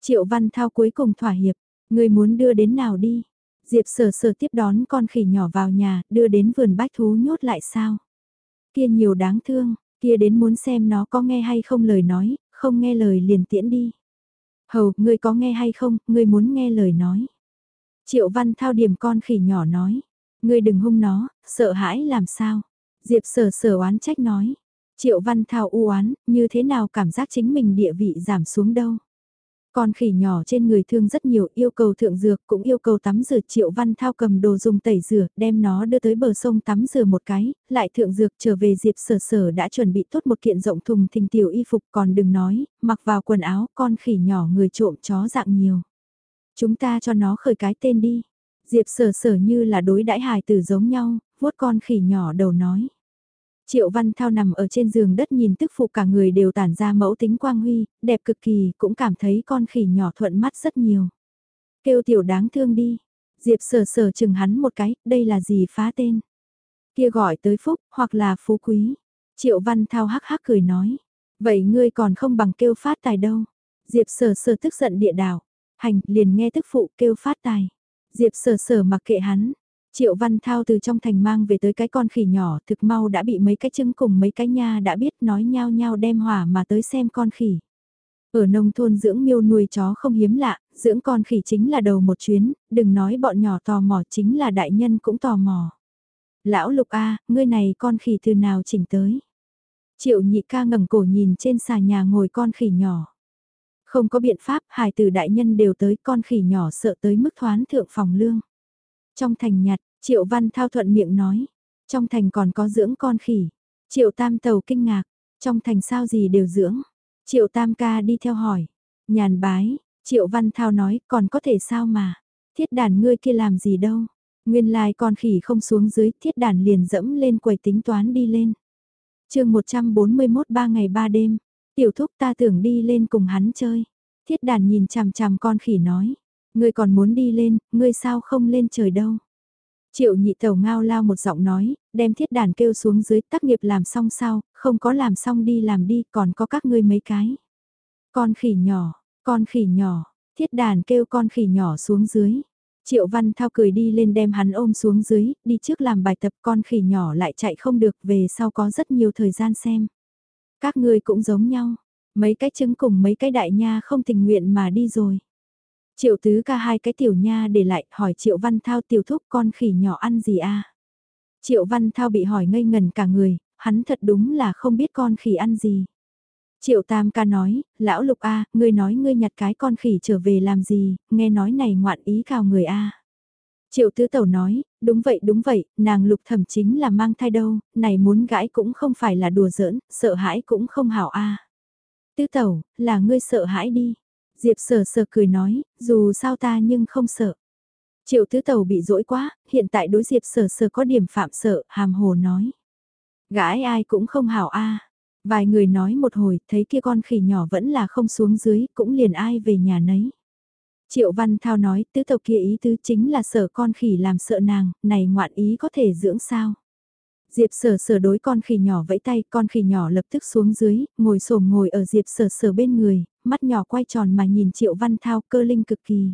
Triệu Văn Thao cuối cùng thỏa hiệp, người muốn đưa đến nào đi. Diệp sở sở tiếp đón con khỉ nhỏ vào nhà, đưa đến vườn bách thú nhốt lại sao. Kia nhiều đáng thương, kia đến muốn xem nó có nghe hay không lời nói, không nghe lời liền tiễn đi. Hầu, ngươi có nghe hay không, ngươi muốn nghe lời nói. Triệu Văn Thao điểm con khỉ nhỏ nói, ngươi đừng hung nó, sợ hãi làm sao. Diệp sở sở oán trách nói. Triệu Văn Thao u oán, như thế nào cảm giác chính mình địa vị giảm xuống đâu. Con khỉ nhỏ trên người thương rất nhiều yêu cầu thượng dược cũng yêu cầu tắm rửa Triệu Văn Thao cầm đồ dùng tẩy rửa đem nó đưa tới bờ sông tắm rửa một cái, lại thượng dược trở về Diệp sở sở đã chuẩn bị tốt một kiện rộng thùng thình tiểu y phục còn đừng nói, mặc vào quần áo con khỉ nhỏ người trộm chó dạng nhiều. Chúng ta cho nó khởi cái tên đi. Diệp sở sở như là đối đãi hài tử giống nhau, vuốt con khỉ nhỏ đầu nói. Triệu Văn Thao nằm ở trên giường đất nhìn tức phụ cả người đều tản ra mẫu tính quang huy, đẹp cực kỳ, cũng cảm thấy con khỉ nhỏ thuận mắt rất nhiều. Kêu tiểu đáng thương đi. Diệp sở sở chừng hắn một cái, đây là gì phá tên. Kia gọi tới phúc, hoặc là phú quý. Triệu Văn Thao hắc hắc cười nói. Vậy ngươi còn không bằng kêu phát tài đâu. Diệp sở sở tức giận địa đảo. Hành, liền nghe tức phụ kêu phát tài. Diệp sở sở mặc kệ hắn, Triệu Văn Thao từ trong thành mang về tới cái con khỉ nhỏ thực mau đã bị mấy cái trứng cùng mấy cái nha đã biết nói nhau nhau đem hỏa mà tới xem con khỉ. Ở nông thôn dưỡng miêu nuôi chó không hiếm lạ, dưỡng con khỉ chính là đầu một chuyến, đừng nói bọn nhỏ tò mò chính là đại nhân cũng tò mò. Lão Lục A, ngươi này con khỉ từ nào chỉnh tới? Triệu nhị ca ngẩng cổ nhìn trên xà nhà ngồi con khỉ nhỏ. Không có biện pháp, hài tử đại nhân đều tới con khỉ nhỏ sợ tới mức thoán thượng phòng lương. Trong thành nhặt, Triệu Văn Thao thuận miệng nói. Trong thành còn có dưỡng con khỉ. Triệu Tam Tàu kinh ngạc. Trong thành sao gì đều dưỡng. Triệu Tam ca đi theo hỏi. Nhàn bái, Triệu Văn Thao nói còn có thể sao mà. Thiết đàn ngươi kia làm gì đâu. Nguyên lai con khỉ không xuống dưới thiết đàn liền dẫm lên quầy tính toán đi lên. chương 141 ba ngày ba đêm. Tiểu thúc ta tưởng đi lên cùng hắn chơi. Thiết đàn nhìn chằm chằm con khỉ nói. Ngươi còn muốn đi lên, ngươi sao không lên trời đâu. Triệu nhị tàu ngao lao một giọng nói, đem thiết đàn kêu xuống dưới tác nghiệp làm xong sao, không có làm xong đi làm đi, còn có các ngươi mấy cái. Con khỉ nhỏ, con khỉ nhỏ, thiết đàn kêu con khỉ nhỏ xuống dưới. Triệu Văn Thao cười đi lên đem hắn ôm xuống dưới, đi trước làm bài tập con khỉ nhỏ lại chạy không được về sau có rất nhiều thời gian xem. Các ngươi cũng giống nhau, mấy cái trứng cùng mấy cái đại nha không tình nguyện mà đi rồi. Triệu tứ ca hai cái tiểu nha để lại hỏi Triệu Văn Thao tiểu thúc con khỉ nhỏ ăn gì a Triệu Văn Thao bị hỏi ngây ngần cả người, hắn thật đúng là không biết con khỉ ăn gì. Triệu Tam ca nói, lão lục a, ngươi nói ngươi nhặt cái con khỉ trở về làm gì, nghe nói này ngoạn ý cào người a. Triệu tứ tẩu nói, đúng vậy đúng vậy, nàng lục thẩm chính là mang thai đâu, này muốn gãi cũng không phải là đùa giỡn, sợ hãi cũng không hảo a. Tứ tẩu, là ngươi sợ hãi đi. Diệp sờ sờ cười nói, dù sao ta nhưng không sợ. Triệu tứ tàu bị dỗi quá, hiện tại đối diệp sờ sờ có điểm phạm sợ, hàm hồ nói. Gái ai cũng không hảo a. Vài người nói một hồi, thấy kia con khỉ nhỏ vẫn là không xuống dưới, cũng liền ai về nhà nấy. Triệu Văn Thao nói, tứ tộc kia ý tứ chính là sợ con khỉ làm sợ nàng, này ngoạn ý có thể dưỡng sao. Diệp sở sở đối con khỉ nhỏ vẫy tay, con khỉ nhỏ lập tức xuống dưới, ngồi xổm ngồi ở Diệp sở sở bên người, mắt nhỏ quay tròn mà nhìn Triệu Văn Thao cơ linh cực kỳ.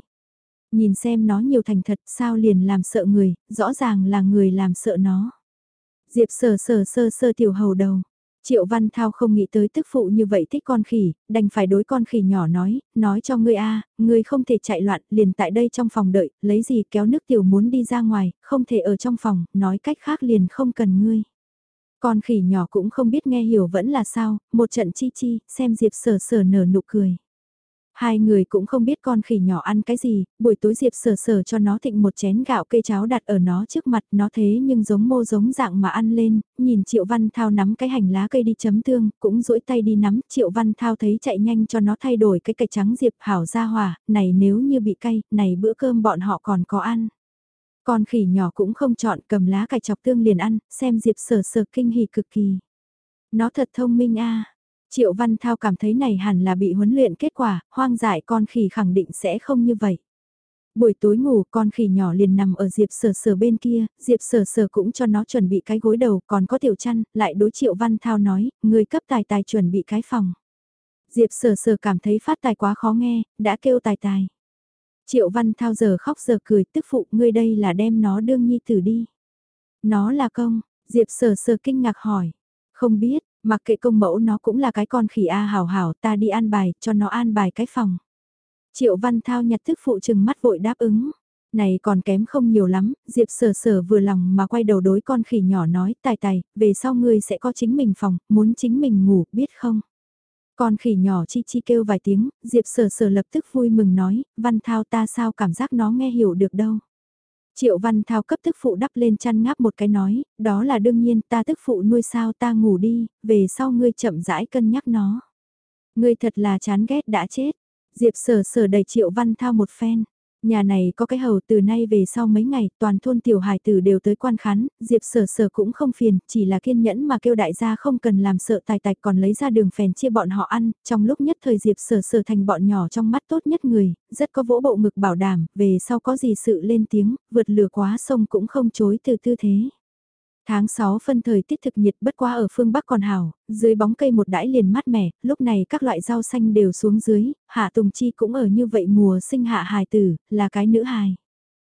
Nhìn xem nó nhiều thành thật sao liền làm sợ người, rõ ràng là người làm sợ nó. Diệp sở sở sơ sơ tiểu hầu đầu, Triệu Văn Thao không nghĩ tới tức phụ như vậy thích con khỉ, đành phải đối con khỉ nhỏ nói, nói cho ngươi a, ngươi không thể chạy loạn, liền tại đây trong phòng đợi, lấy gì kéo nước tiểu muốn đi ra ngoài, không thể ở trong phòng, nói cách khác liền không cần ngươi. Con khỉ nhỏ cũng không biết nghe hiểu vẫn là sao, một trận chi chi, xem Diệp sở sở nở nụ cười. Hai người cũng không biết con khỉ nhỏ ăn cái gì, buổi tối Diệp sờ sờ cho nó thịnh một chén gạo cây cháo đặt ở nó trước mặt nó thế nhưng giống mô giống dạng mà ăn lên, nhìn Triệu Văn Thao nắm cái hành lá cây đi chấm tương, cũng duỗi tay đi nắm, Triệu Văn Thao thấy chạy nhanh cho nó thay đổi cái cây trắng Diệp hảo ra hòa, này nếu như bị cay, này bữa cơm bọn họ còn có ăn. Con khỉ nhỏ cũng không chọn cầm lá cải chọc tương liền ăn, xem Diệp sờ sờ kinh hỉ cực kỳ. Nó thật thông minh a Triệu Văn Thao cảm thấy này hẳn là bị huấn luyện kết quả, hoang dại con khỉ khẳng định sẽ không như vậy. Buổi tối ngủ con khỉ nhỏ liền nằm ở Diệp Sở Sở bên kia, Diệp Sở Sở cũng cho nó chuẩn bị cái gối đầu còn có tiểu chăn, lại đối Triệu Văn Thao nói, người cấp tài tài chuẩn bị cái phòng. Diệp Sở Sở cảm thấy phát tài quá khó nghe, đã kêu tài tài. Triệu Văn Thao giờ khóc giờ cười tức phụ ngươi đây là đem nó đương nhi tử đi. Nó là công, Diệp Sở Sở kinh ngạc hỏi. Không biết, Mặc kệ công mẫu nó cũng là cái con khỉ A hào hào ta đi an bài cho nó an bài cái phòng. Triệu Văn Thao nhặt thức phụ trừng mắt vội đáp ứng. Này còn kém không nhiều lắm, Diệp sở sở vừa lòng mà quay đầu đối con khỉ nhỏ nói tài tài, về sau ngươi sẽ có chính mình phòng, muốn chính mình ngủ, biết không? Con khỉ nhỏ chi chi kêu vài tiếng, Diệp sở sở lập tức vui mừng nói, Văn Thao ta sao cảm giác nó nghe hiểu được đâu. Triệu Văn Thao cấp tức phụ đắp lên chăn ngáp một cái nói, đó là đương nhiên ta tức phụ nuôi sao ta ngủ đi, về sau ngươi chậm rãi cân nhắc nó. Ngươi thật là chán ghét đã chết. Diệp sở sở đầy Triệu Văn Thao một phen. Nhà này có cái hầu từ nay về sau mấy ngày, toàn thôn tiểu hài tử đều tới quan khán, Diệp sở sở cũng không phiền, chỉ là kiên nhẫn mà kêu đại gia không cần làm sợ tài tài còn lấy ra đường phèn chia bọn họ ăn, trong lúc nhất thời Diệp sở sở thành bọn nhỏ trong mắt tốt nhất người, rất có vỗ bộ ngực bảo đảm, về sau có gì sự lên tiếng, vượt lửa quá sông cũng không chối từ tư thế. Tháng 6 phân thời tiết thực nhiệt bất qua ở phương Bắc còn hào, dưới bóng cây một đãi liền mát mẻ, lúc này các loại rau xanh đều xuống dưới, Hạ Tùng Chi cũng ở như vậy mùa sinh hạ hài tử, là cái nữ hài.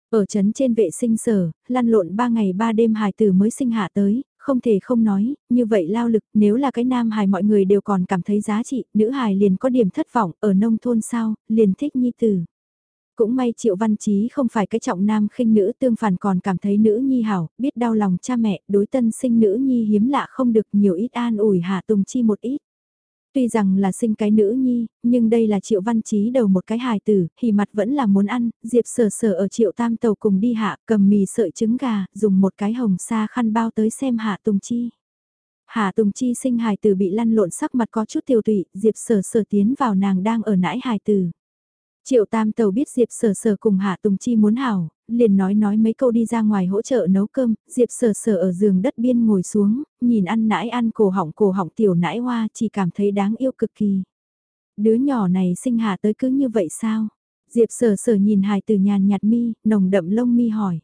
Ở trấn trên vệ sinh sở, lăn lộn 3 ngày 3 đêm hài tử mới sinh hạ tới, không thể không nói, như vậy lao lực nếu là cái nam hài mọi người đều còn cảm thấy giá trị, nữ hài liền có điểm thất vọng, ở nông thôn sao, liền thích nhi tử. Cũng may Triệu Văn Chí không phải cái trọng nam khinh nữ tương phản còn cảm thấy nữ nhi hảo, biết đau lòng cha mẹ, đối tân sinh nữ nhi hiếm lạ không được nhiều ít an ủi Hạ Tùng Chi một ít. Tuy rằng là sinh cái nữ nhi, nhưng đây là Triệu Văn Chí đầu một cái hài tử, thì mặt vẫn là muốn ăn, Diệp sờ sờ ở Triệu Tam Tàu cùng đi hạ, cầm mì sợi trứng gà, dùng một cái hồng sa khăn bao tới xem Hạ Tùng Chi. Hạ Tùng Chi sinh hài tử bị lăn lộn sắc mặt có chút tiêu tụy, Diệp sờ sờ tiến vào nàng đang ở nãi hài tử. Triệu Tam Tàu biết Diệp Sở Sở cùng Hạ Tùng Chi muốn hảo, liền nói nói mấy câu đi ra ngoài hỗ trợ nấu cơm, Diệp Sở Sở ở giường đất biên ngồi xuống, nhìn ăn nãi ăn cổ họng cổ họng tiểu nãi hoa chỉ cảm thấy đáng yêu cực kỳ. Đứa nhỏ này sinh hạ tới cứ như vậy sao? Diệp Sở Sở nhìn hài từ nhàn nhạt mi, nồng đậm lông mi hỏi.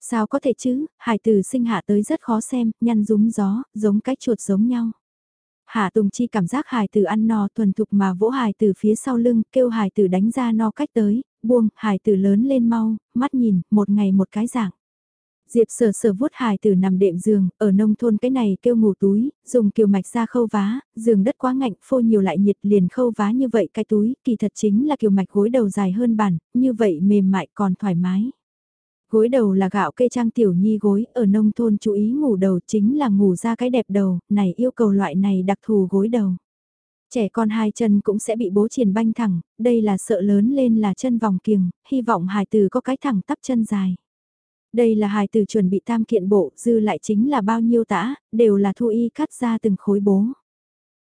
Sao có thể chứ, hài từ sinh hạ tới rất khó xem, nhăn rúng gió, giống cái chuột giống nhau. Hạ Tùng Chi cảm giác hài tử ăn no thuần thục mà vỗ hài tử phía sau lưng, kêu hài tử đánh ra no cách tới, buông, hài tử lớn lên mau, mắt nhìn, một ngày một cái dạng. Diệp sở sở vuốt hài tử nằm đệm giường, ở nông thôn cái này kêu ngủ túi, dùng kiều mạch ra khâu vá, giường đất quá ngạnh, phô nhiều lại nhiệt liền khâu vá như vậy cái túi, kỳ thật chính là kiều mạch gối đầu dài hơn bản, như vậy mềm mại còn thoải mái. Gối đầu là gạo cây trang tiểu nhi gối, ở nông thôn chú ý ngủ đầu chính là ngủ ra cái đẹp đầu, này yêu cầu loại này đặc thù gối đầu. Trẻ con hai chân cũng sẽ bị bố triển banh thẳng, đây là sợ lớn lên là chân vòng kiềng, hy vọng hài tử có cái thẳng tắp chân dài. Đây là hài tử chuẩn bị tam kiện bộ, dư lại chính là bao nhiêu tã, đều là thu y cắt ra từng khối bố.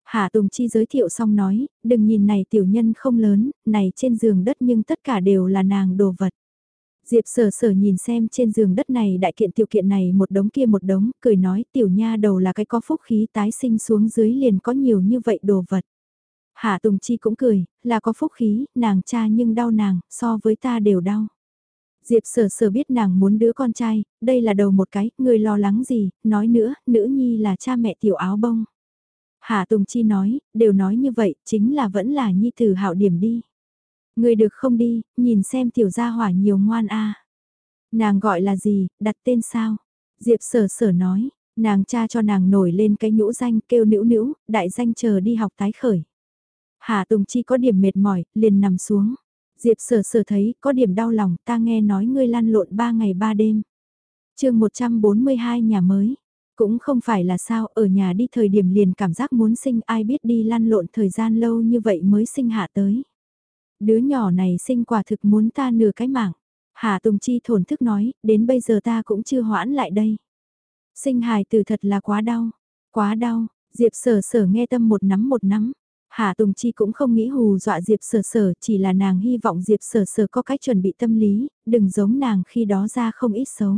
Hạ Tùng Chi giới thiệu xong nói, đừng nhìn này tiểu nhân không lớn, này trên giường đất nhưng tất cả đều là nàng đồ vật. Diệp sở sở nhìn xem trên giường đất này đại kiện tiểu kiện này một đống kia một đống, cười nói tiểu nha đầu là cái có phúc khí tái sinh xuống dưới liền có nhiều như vậy đồ vật. Hạ Tùng Chi cũng cười, là có phúc khí, nàng cha nhưng đau nàng, so với ta đều đau. Diệp sở sở biết nàng muốn đứa con trai, đây là đầu một cái, người lo lắng gì, nói nữa, nữ nhi là cha mẹ tiểu áo bông. Hạ Tùng Chi nói, đều nói như vậy, chính là vẫn là nhi tử hảo điểm đi. Người được không đi, nhìn xem tiểu gia hỏa nhiều ngoan a. Nàng gọi là gì, đặt tên sao? Diệp sở sở nói, nàng cha cho nàng nổi lên cái nhũ danh kêu nữ nữ, đại danh chờ đi học tái khởi. hà Tùng Chi có điểm mệt mỏi, liền nằm xuống. Diệp sở sở thấy, có điểm đau lòng, ta nghe nói ngươi lăn lộn ba ngày ba đêm. chương 142 nhà mới. Cũng không phải là sao, ở nhà đi thời điểm liền cảm giác muốn sinh ai biết đi lăn lộn thời gian lâu như vậy mới sinh hạ tới. Đứa nhỏ này sinh quả thực muốn ta nửa cái mạng. Hà Tùng Chi thổn thức nói, đến bây giờ ta cũng chưa hoãn lại đây. Sinh hài từ thật là quá đau, quá đau, Diệp sở sở nghe tâm một nắm một nắm. Hà Tùng Chi cũng không nghĩ hù dọa Diệp sở sở, chỉ là nàng hy vọng Diệp sở sở có cách chuẩn bị tâm lý, đừng giống nàng khi đó ra không ít xấu.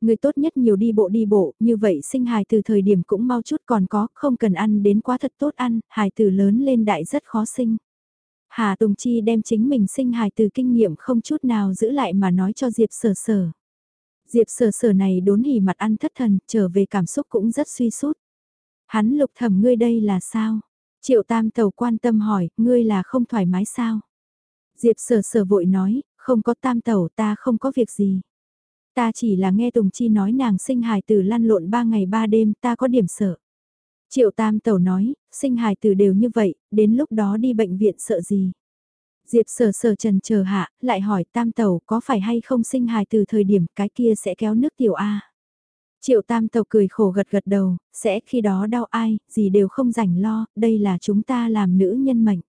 Người tốt nhất nhiều đi bộ đi bộ, như vậy sinh hài từ thời điểm cũng mau chút còn có, không cần ăn đến quá thật tốt ăn, hài từ lớn lên đại rất khó sinh. Hà Tùng Chi đem chính mình sinh hài từ kinh nghiệm không chút nào giữ lại mà nói cho Diệp sở sở. Diệp sở sở này đốn hỉ mặt ăn thất thần, trở về cảm xúc cũng rất suy sút. Hắn lục thẩm ngươi đây là sao? Triệu tam tàu quan tâm hỏi, ngươi là không thoải mái sao? Diệp sở sở vội nói, không có tam tàu ta không có việc gì. Ta chỉ là nghe Tùng Chi nói nàng sinh hài từ lăn lộn ba ngày ba đêm ta có điểm sợ. Triệu tam tẩu nói, sinh hài tử đều như vậy, đến lúc đó đi bệnh viện sợ gì? Diệp sở sở trần chờ hạ, lại hỏi tam tẩu có phải hay không sinh hài từ thời điểm cái kia sẽ kéo nước tiểu A. Triệu tam tẩu cười khổ gật gật đầu, sẽ khi đó đau ai, gì đều không rảnh lo, đây là chúng ta làm nữ nhân mệnh.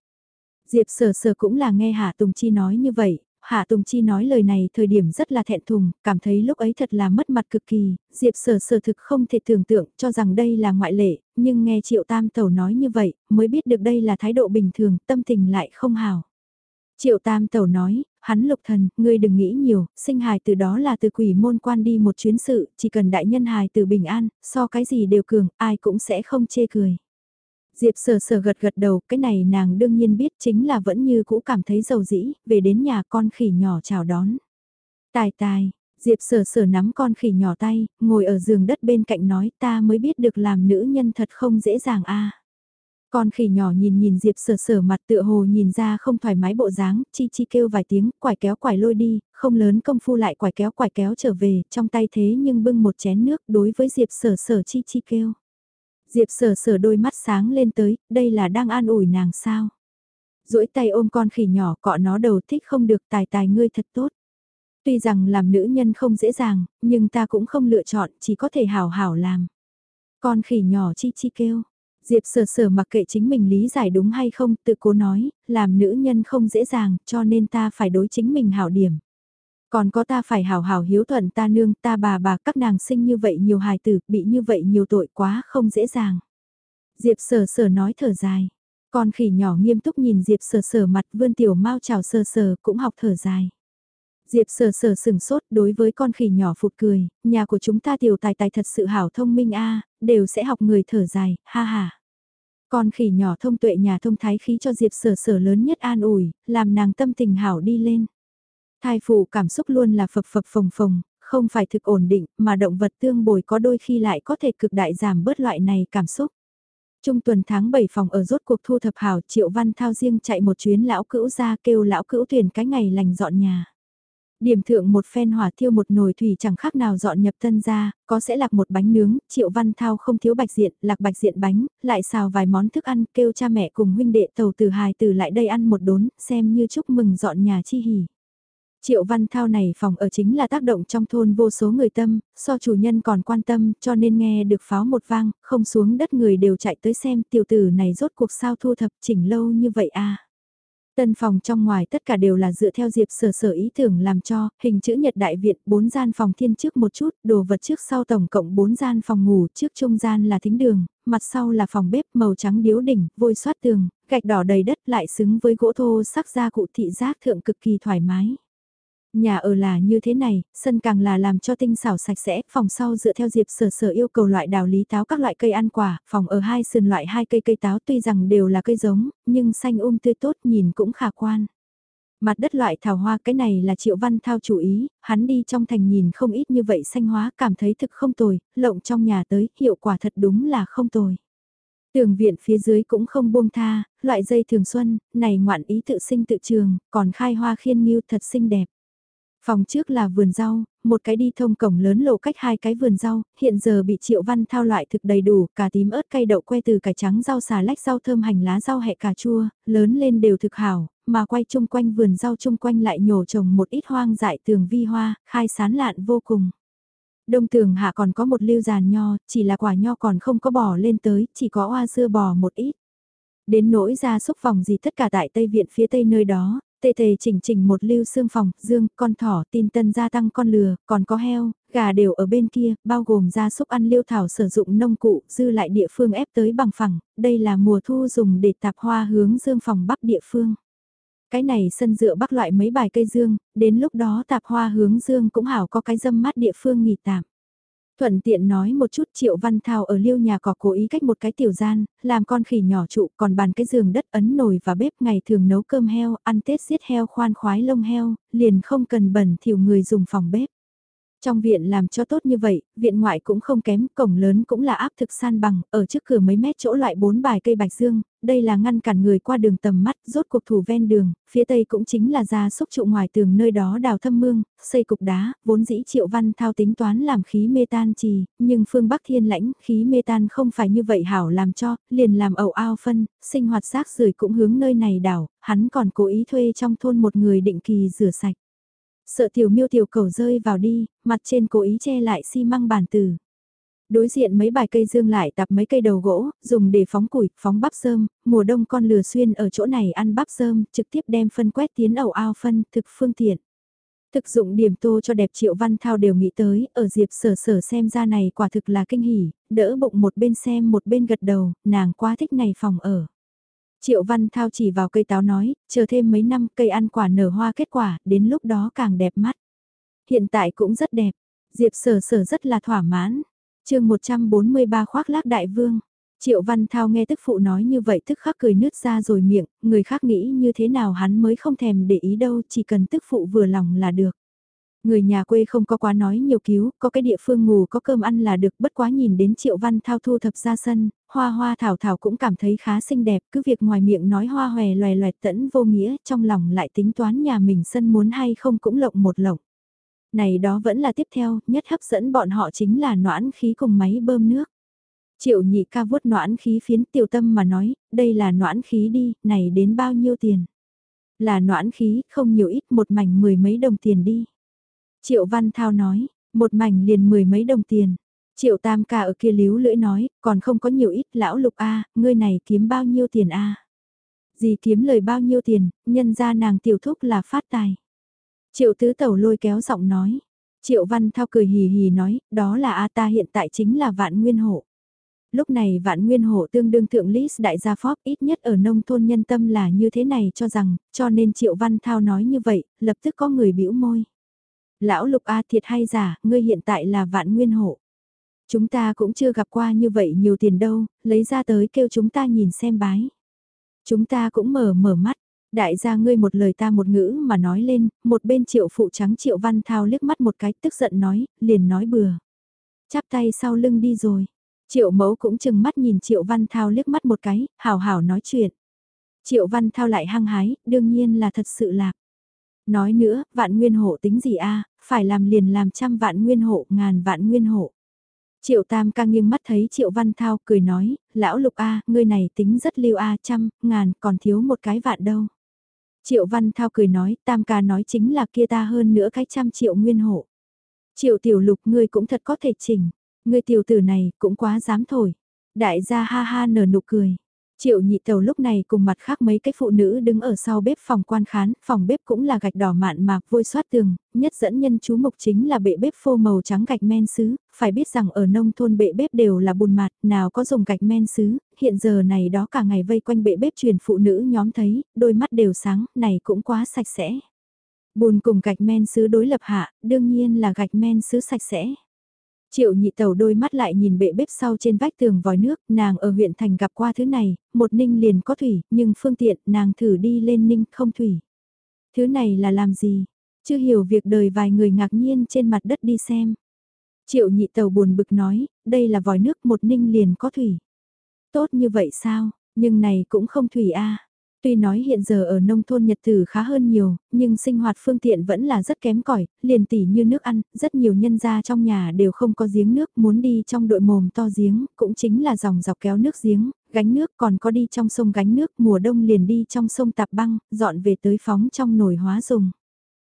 Diệp sở sở cũng là nghe Hạ Tùng Chi nói như vậy, Hạ Tùng Chi nói lời này thời điểm rất là thẹn thùng, cảm thấy lúc ấy thật là mất mặt cực kỳ, Diệp sở sở thực không thể tưởng tượng cho rằng đây là ngoại lệ, nhưng nghe Triệu Tam Tẩu nói như vậy, mới biết được đây là thái độ bình thường, tâm tình lại không hào. Triệu Tam Tẩu nói, hắn lục thần, ngươi đừng nghĩ nhiều, sinh hài từ đó là từ quỷ môn quan đi một chuyến sự, chỉ cần đại nhân hài từ bình an, so cái gì đều cường, ai cũng sẽ không chê cười. Diệp sờ sờ gật gật đầu, cái này nàng đương nhiên biết chính là vẫn như cũ cảm thấy giàu dĩ, về đến nhà con khỉ nhỏ chào đón. Tài tài, Diệp sờ sờ nắm con khỉ nhỏ tay, ngồi ở giường đất bên cạnh nói ta mới biết được làm nữ nhân thật không dễ dàng a. Con khỉ nhỏ nhìn nhìn Diệp sờ sờ mặt tựa hồ nhìn ra không thoải mái bộ dáng, chi chi kêu vài tiếng, quải kéo quải lôi đi, không lớn công phu lại quải kéo quải kéo trở về, trong tay thế nhưng bưng một chén nước đối với Diệp sờ sờ chi chi kêu. Diệp sở sở đôi mắt sáng lên tới, đây là đang an ủi nàng sao. duỗi tay ôm con khỉ nhỏ cọ nó đầu thích không được tài tài ngươi thật tốt. Tuy rằng làm nữ nhân không dễ dàng, nhưng ta cũng không lựa chọn, chỉ có thể hảo hảo làm. Con khỉ nhỏ chi chi kêu. Diệp sở sở mặc kệ chính mình lý giải đúng hay không, tự cố nói, làm nữ nhân không dễ dàng, cho nên ta phải đối chính mình hảo điểm. Còn có ta phải hảo hảo hiếu thuận ta nương ta bà bà các nàng sinh như vậy nhiều hài tử, bị như vậy nhiều tội quá không dễ dàng. Diệp sở sở nói thở dài. Con khỉ nhỏ nghiêm túc nhìn Diệp sở sở mặt vươn tiểu mau chào sở sở cũng học thở dài. Diệp sở sở sừng sốt đối với con khỉ nhỏ phụt cười, nhà của chúng ta tiểu tài tài thật sự hảo thông minh a đều sẽ học người thở dài, ha ha. Con khỉ nhỏ thông tuệ nhà thông thái khí cho Diệp sở sở lớn nhất an ủi, làm nàng tâm tình hảo đi lên. Thai phụ cảm xúc luôn là phập phập phồng phồng, không phải thực ổn định, mà động vật tương bồi có đôi khi lại có thể cực đại giảm bớt loại này cảm xúc. Trung tuần tháng 7 phòng ở rốt cuộc thu thập hảo Triệu Văn Thao riêng chạy một chuyến lão cữu ra kêu lão cữu tuyển cái ngày lành dọn nhà. Điểm thượng một phen hỏa thiêu một nồi thủy chẳng khác nào dọn nhập tân ra, có sẽ lạc một bánh nướng, Triệu Văn Thao không thiếu bạch diện, lạc bạch diện bánh, lại xào vài món thức ăn kêu cha mẹ cùng huynh đệ tàu từ hài từ lại đây ăn một đốn, xem như chúc mừng dọn nhà chi hỉ. Triệu Văn Thao này phòng ở chính là tác động trong thôn vô số người tâm, so chủ nhân còn quan tâm cho nên nghe được pháo một vang, không xuống đất người đều chạy tới xem tiểu tử này rốt cuộc sao thu thập chỉnh lâu như vậy à. Tân phòng trong ngoài tất cả đều là dựa theo Diệp sở sở ý tưởng làm cho, hình chữ nhật đại viện, bốn gian phòng thiên trước một chút, đồ vật trước sau tổng cộng bốn gian phòng ngủ, trước trung gian là thính đường, mặt sau là phòng bếp màu trắng điếu đỉnh, vôi xoát tường, gạch đỏ đầy đất lại xứng với gỗ thô sắc ra cụ thị giác thượng cực kỳ thoải mái. Nhà ở là như thế này, sân càng là làm cho tinh xảo sạch sẽ, phòng sau dựa theo Diệp sở sở yêu cầu loại đào lý táo các loại cây ăn quả, phòng ở hai sườn loại hai cây cây táo tuy rằng đều là cây giống, nhưng xanh um tươi tốt nhìn cũng khả quan. Mặt đất loại thảo hoa cái này là Triệu Văn Thao chủ ý, hắn đi trong thành nhìn không ít như vậy xanh hóa cảm thấy thực không tồi, lộng trong nhà tới, hiệu quả thật đúng là không tồi. Tường viện phía dưới cũng không buông tha, loại dây thường xuân, này ngoạn ý tự sinh tự trường, còn khai hoa khiên nghiêu thật xinh đẹp. Phòng trước là vườn rau, một cái đi thông cổng lớn lộ cách hai cái vườn rau, hiện giờ bị triệu văn thao loại thực đầy đủ, cả tím ớt cây đậu que từ cải trắng rau xà lách rau thơm hành lá rau hẹ cà chua, lớn lên đều thực hảo, mà quay chung quanh vườn rau chung quanh lại nhổ trồng một ít hoang dại tường vi hoa, khai sán lạn vô cùng. Đông tường hạ còn có một lưu giàn nho, chỉ là quả nho còn không có bò lên tới, chỉ có hoa dưa bò một ít. Đến nỗi ra xúc vòng gì tất cả tại Tây Viện phía Tây nơi đó, Tê tề chỉnh chỉnh một lưu xương phòng, dương, con thỏ, tin tân gia tăng con lừa, còn có heo, gà đều ở bên kia, bao gồm gia súc ăn liêu thảo sử dụng nông cụ, dư lại địa phương ép tới bằng phẳng, đây là mùa thu dùng để tạp hoa hướng dương phòng bắc địa phương. Cái này sân dựa bắc loại mấy bài cây dương, đến lúc đó tạp hoa hướng dương cũng hảo có cái dâm mát địa phương nghỉ tạm. Thuận tiện nói một chút Triệu Văn Thao ở liêu nhà có cố ý cách một cái tiểu gian, làm con khỉ nhỏ trụ còn bàn cái giường đất ấn nồi và bếp ngày thường nấu cơm heo, ăn Tết giết heo khoan khoái lông heo, liền không cần bẩn thiểu người dùng phòng bếp. Trong viện làm cho tốt như vậy, viện ngoại cũng không kém, cổng lớn cũng là áp thực san bằng, ở trước cửa mấy mét chỗ loại bốn bài cây bạch dương, đây là ngăn cản người qua đường tầm mắt, rốt cuộc thủ ven đường, phía tây cũng chính là ra xúc trụ ngoài tường nơi đó đào thâm mương, xây cục đá, vốn dĩ triệu văn thao tính toán làm khí mê tan trì, nhưng phương Bắc thiên lãnh, khí mê tan không phải như vậy hảo làm cho, liền làm ẩu ao phân, sinh hoạt rác rưởi cũng hướng nơi này đảo, hắn còn cố ý thuê trong thôn một người định kỳ rửa sạch. Sợ tiểu miêu tiểu cầu rơi vào đi, mặt trên cố ý che lại xi măng bản từ Đối diện mấy bài cây dương lại tập mấy cây đầu gỗ, dùng để phóng củi, phóng bắp rơm, mùa đông con lừa xuyên ở chỗ này ăn bắp rơm, trực tiếp đem phân quét tiến ẩu ao phân, thực phương tiện. Thực dụng điểm tô cho đẹp triệu văn thao đều nghĩ tới, ở diệp sở sở xem ra này quả thực là kinh hỉ, đỡ bụng một bên xem một bên gật đầu, nàng quá thích này phòng ở. Triệu Văn Thao chỉ vào cây táo nói, chờ thêm mấy năm cây ăn quả nở hoa kết quả, đến lúc đó càng đẹp mắt. Hiện tại cũng rất đẹp, Diệp sở sở rất là thỏa mãn. chương 143 khoác lác đại vương. Triệu Văn Thao nghe tức phụ nói như vậy tức khắc cười nứt ra rồi miệng, người khác nghĩ như thế nào hắn mới không thèm để ý đâu, chỉ cần tức phụ vừa lòng là được. Người nhà quê không có quá nói nhiều cứu, có cái địa phương ngủ có cơm ăn là được bất quá nhìn đến Triệu Văn Thao thu thập ra sân, hoa hoa thảo thảo cũng cảm thấy khá xinh đẹp, cứ việc ngoài miệng nói hoa hòe loè loẹt tẫn vô nghĩa, trong lòng lại tính toán nhà mình sân muốn hay không cũng lộng một lộng. Này đó vẫn là tiếp theo, nhất hấp dẫn bọn họ chính là noãn khí cùng máy bơm nước. Triệu nhị ca vuốt noãn khí phiến tiểu tâm mà nói, đây là noãn khí đi, này đến bao nhiêu tiền? Là noãn khí, không nhiều ít, một mảnh mười mấy đồng tiền đi. Triệu Văn Thao nói, một mảnh liền mười mấy đồng tiền. Triệu Tam ca ở kia líu lưỡi nói, còn không có nhiều ít, lão lục A, ngươi này kiếm bao nhiêu tiền A. Gì kiếm lời bao nhiêu tiền, nhân ra nàng tiểu thúc là phát tài. Triệu Tứ Tẩu lôi kéo giọng nói. Triệu Văn Thao cười hì hì nói, đó là A ta hiện tại chính là vạn nguyên hộ. Lúc này vạn nguyên hộ tương đương thượng lý đại gia phóp ít nhất ở nông thôn nhân tâm là như thế này cho rằng, cho nên Triệu Văn Thao nói như vậy, lập tức có người bĩu môi. Lão Lục A thiệt hay giả, ngươi hiện tại là vạn nguyên hộ. Chúng ta cũng chưa gặp qua như vậy nhiều tiền đâu, lấy ra tới kêu chúng ta nhìn xem bái. Chúng ta cũng mở mở mắt, đại gia ngươi một lời ta một ngữ mà nói lên, một bên triệu phụ trắng triệu văn thao liếc mắt một cái tức giận nói, liền nói bừa. Chắp tay sau lưng đi rồi. Triệu mẫu cũng chừng mắt nhìn triệu văn thao liếc mắt một cái, hào hào nói chuyện. Triệu văn thao lại hăng hái, đương nhiên là thật sự lạc. Nói nữa, vạn nguyên hộ tính gì a phải làm liền làm trăm vạn nguyên hộ, ngàn vạn nguyên hộ. Triệu Tam ca nghiêng mắt thấy Triệu Văn Thao cười nói, lão lục a, ngươi này tính rất lưu a trăm, ngàn, còn thiếu một cái vạn đâu. Triệu Văn Thao cười nói, tam ca nói chính là kia ta hơn nữa cái trăm triệu nguyên hộ. Triệu tiểu lục ngươi cũng thật có thể chỉnh, ngươi tiểu tử này cũng quá dám thổi. Đại gia ha ha nở nụ cười. Triệu nhị tàu lúc này cùng mặt khác mấy cái phụ nữ đứng ở sau bếp phòng quan khán, phòng bếp cũng là gạch đỏ mạn mạc vôi xoát tường, nhất dẫn nhân chú mục chính là bệ bếp phô màu trắng gạch men sứ, phải biết rằng ở nông thôn bệ bếp đều là bùn mạt, nào có dùng gạch men sứ, hiện giờ này đó cả ngày vây quanh bệ bếp truyền phụ nữ nhóm thấy, đôi mắt đều sáng, này cũng quá sạch sẽ. Bùn cùng gạch men sứ đối lập hạ, đương nhiên là gạch men sứ sạch sẽ. Triệu nhị tàu đôi mắt lại nhìn bệ bếp sau trên vách tường vòi nước, nàng ở huyện thành gặp qua thứ này, một ninh liền có thủy, nhưng phương tiện nàng thử đi lên ninh không thủy. Thứ này là làm gì? Chưa hiểu việc đời vài người ngạc nhiên trên mặt đất đi xem. Triệu nhị tàu buồn bực nói, đây là vòi nước một ninh liền có thủy. Tốt như vậy sao, nhưng này cũng không thủy a Tuy nói hiện giờ ở nông thôn nhật tử khá hơn nhiều, nhưng sinh hoạt phương tiện vẫn là rất kém cỏi liền tỉ như nước ăn, rất nhiều nhân gia trong nhà đều không có giếng nước muốn đi trong đội mồm to giếng, cũng chính là dòng dọc kéo nước giếng, gánh nước còn có đi trong sông gánh nước mùa đông liền đi trong sông tạp băng, dọn về tới phóng trong nồi hóa dùng.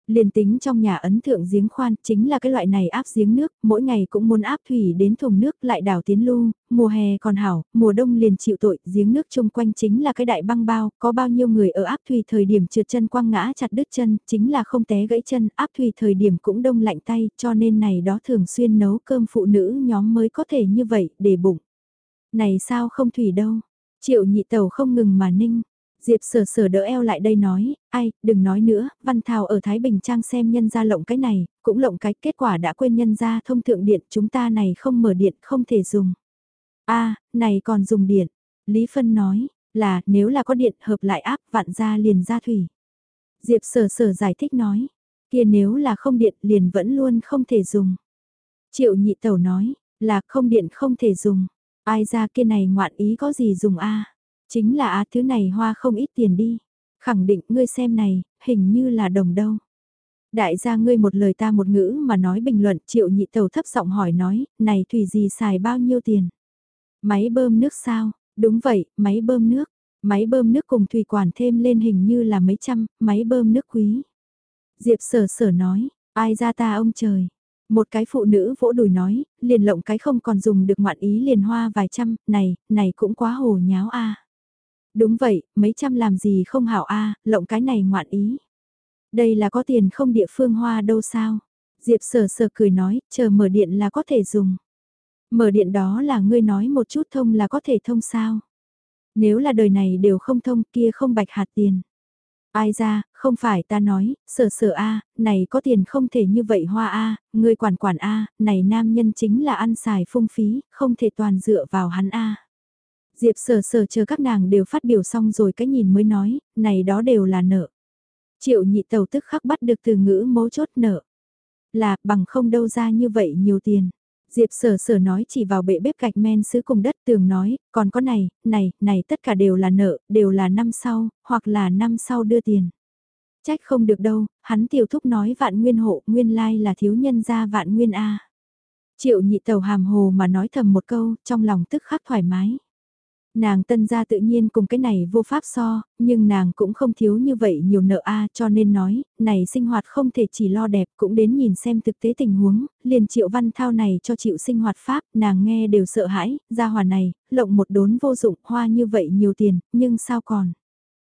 Liền tính trong nhà ấn thượng giếng khoan, chính là cái loại này áp giếng nước, mỗi ngày cũng muốn áp thủy đến thùng nước lại đảo tiến lưu, mùa hè còn hảo, mùa đông liền chịu tội, giếng nước chung quanh chính là cái đại băng bao, có bao nhiêu người ở áp thủy thời điểm trượt chân quăng ngã chặt đứt chân, chính là không té gãy chân, áp thủy thời điểm cũng đông lạnh tay, cho nên này đó thường xuyên nấu cơm phụ nữ nhóm mới có thể như vậy, để bụng. Này sao không thủy đâu, triệu nhị tàu không ngừng mà ninh, Diệp sở sở đỡ eo lại đây nói, ai, đừng nói nữa, Văn Thảo ở Thái Bình Trang xem nhân ra lộng cái này, cũng lộng cái kết quả đã quên nhân ra thông thượng điện, chúng ta này không mở điện không thể dùng. a này còn dùng điện. Lý Phân nói, là nếu là có điện hợp lại áp vạn ra liền ra thủy. Diệp sở sở giải thích nói, kia nếu là không điện liền vẫn luôn không thể dùng. Triệu nhị tẩu nói, là không điện không thể dùng, ai ra kia này ngoạn ý có gì dùng a Chính là á thứ này hoa không ít tiền đi. Khẳng định ngươi xem này, hình như là đồng đâu. Đại gia ngươi một lời ta một ngữ mà nói bình luận triệu nhị tàu thấp giọng hỏi nói, này thủy gì xài bao nhiêu tiền? Máy bơm nước sao? Đúng vậy, máy bơm nước. Máy bơm nước cùng thủy quản thêm lên hình như là mấy trăm, máy bơm nước quý. Diệp sở sở nói, ai ra ta ông trời. Một cái phụ nữ vỗ đùi nói, liền lộng cái không còn dùng được ngoạn ý liền hoa vài trăm, này, này cũng quá hồ nháo a Đúng vậy, mấy trăm làm gì không hảo a lộng cái này ngoạn ý. Đây là có tiền không địa phương hoa đâu sao. Diệp sờ sờ cười nói, chờ mở điện là có thể dùng. Mở điện đó là ngươi nói một chút thông là có thể thông sao. Nếu là đời này đều không thông kia không bạch hạt tiền. Ai ra, không phải ta nói, sờ sờ a, này có tiền không thể như vậy hoa a, ngươi quản quản a, này nam nhân chính là ăn xài phung phí, không thể toàn dựa vào hắn a. Diệp sở sở chờ các nàng đều phát biểu xong rồi cái nhìn mới nói, này đó đều là nợ. Triệu nhị tàu tức khắc bắt được từ ngữ mấu chốt nợ. Là bằng không đâu ra như vậy nhiều tiền. Diệp sở sở nói chỉ vào bệ bếp gạch men sứ cùng đất tường nói, còn có này, này, này tất cả đều là nợ, đều là năm sau, hoặc là năm sau đưa tiền. Trách không được đâu, hắn tiểu thúc nói vạn nguyên hộ, nguyên lai là thiếu nhân gia vạn nguyên A. Triệu nhị tàu hàm hồ mà nói thầm một câu, trong lòng tức khắc thoải mái. Nàng tân gia tự nhiên cùng cái này vô pháp so, nhưng nàng cũng không thiếu như vậy nhiều nợ a cho nên nói, này sinh hoạt không thể chỉ lo đẹp cũng đến nhìn xem thực tế tình huống, liền triệu văn thao này cho chịu sinh hoạt pháp, nàng nghe đều sợ hãi, gia hòa này, lộng một đốn vô dụng, hoa như vậy nhiều tiền, nhưng sao còn.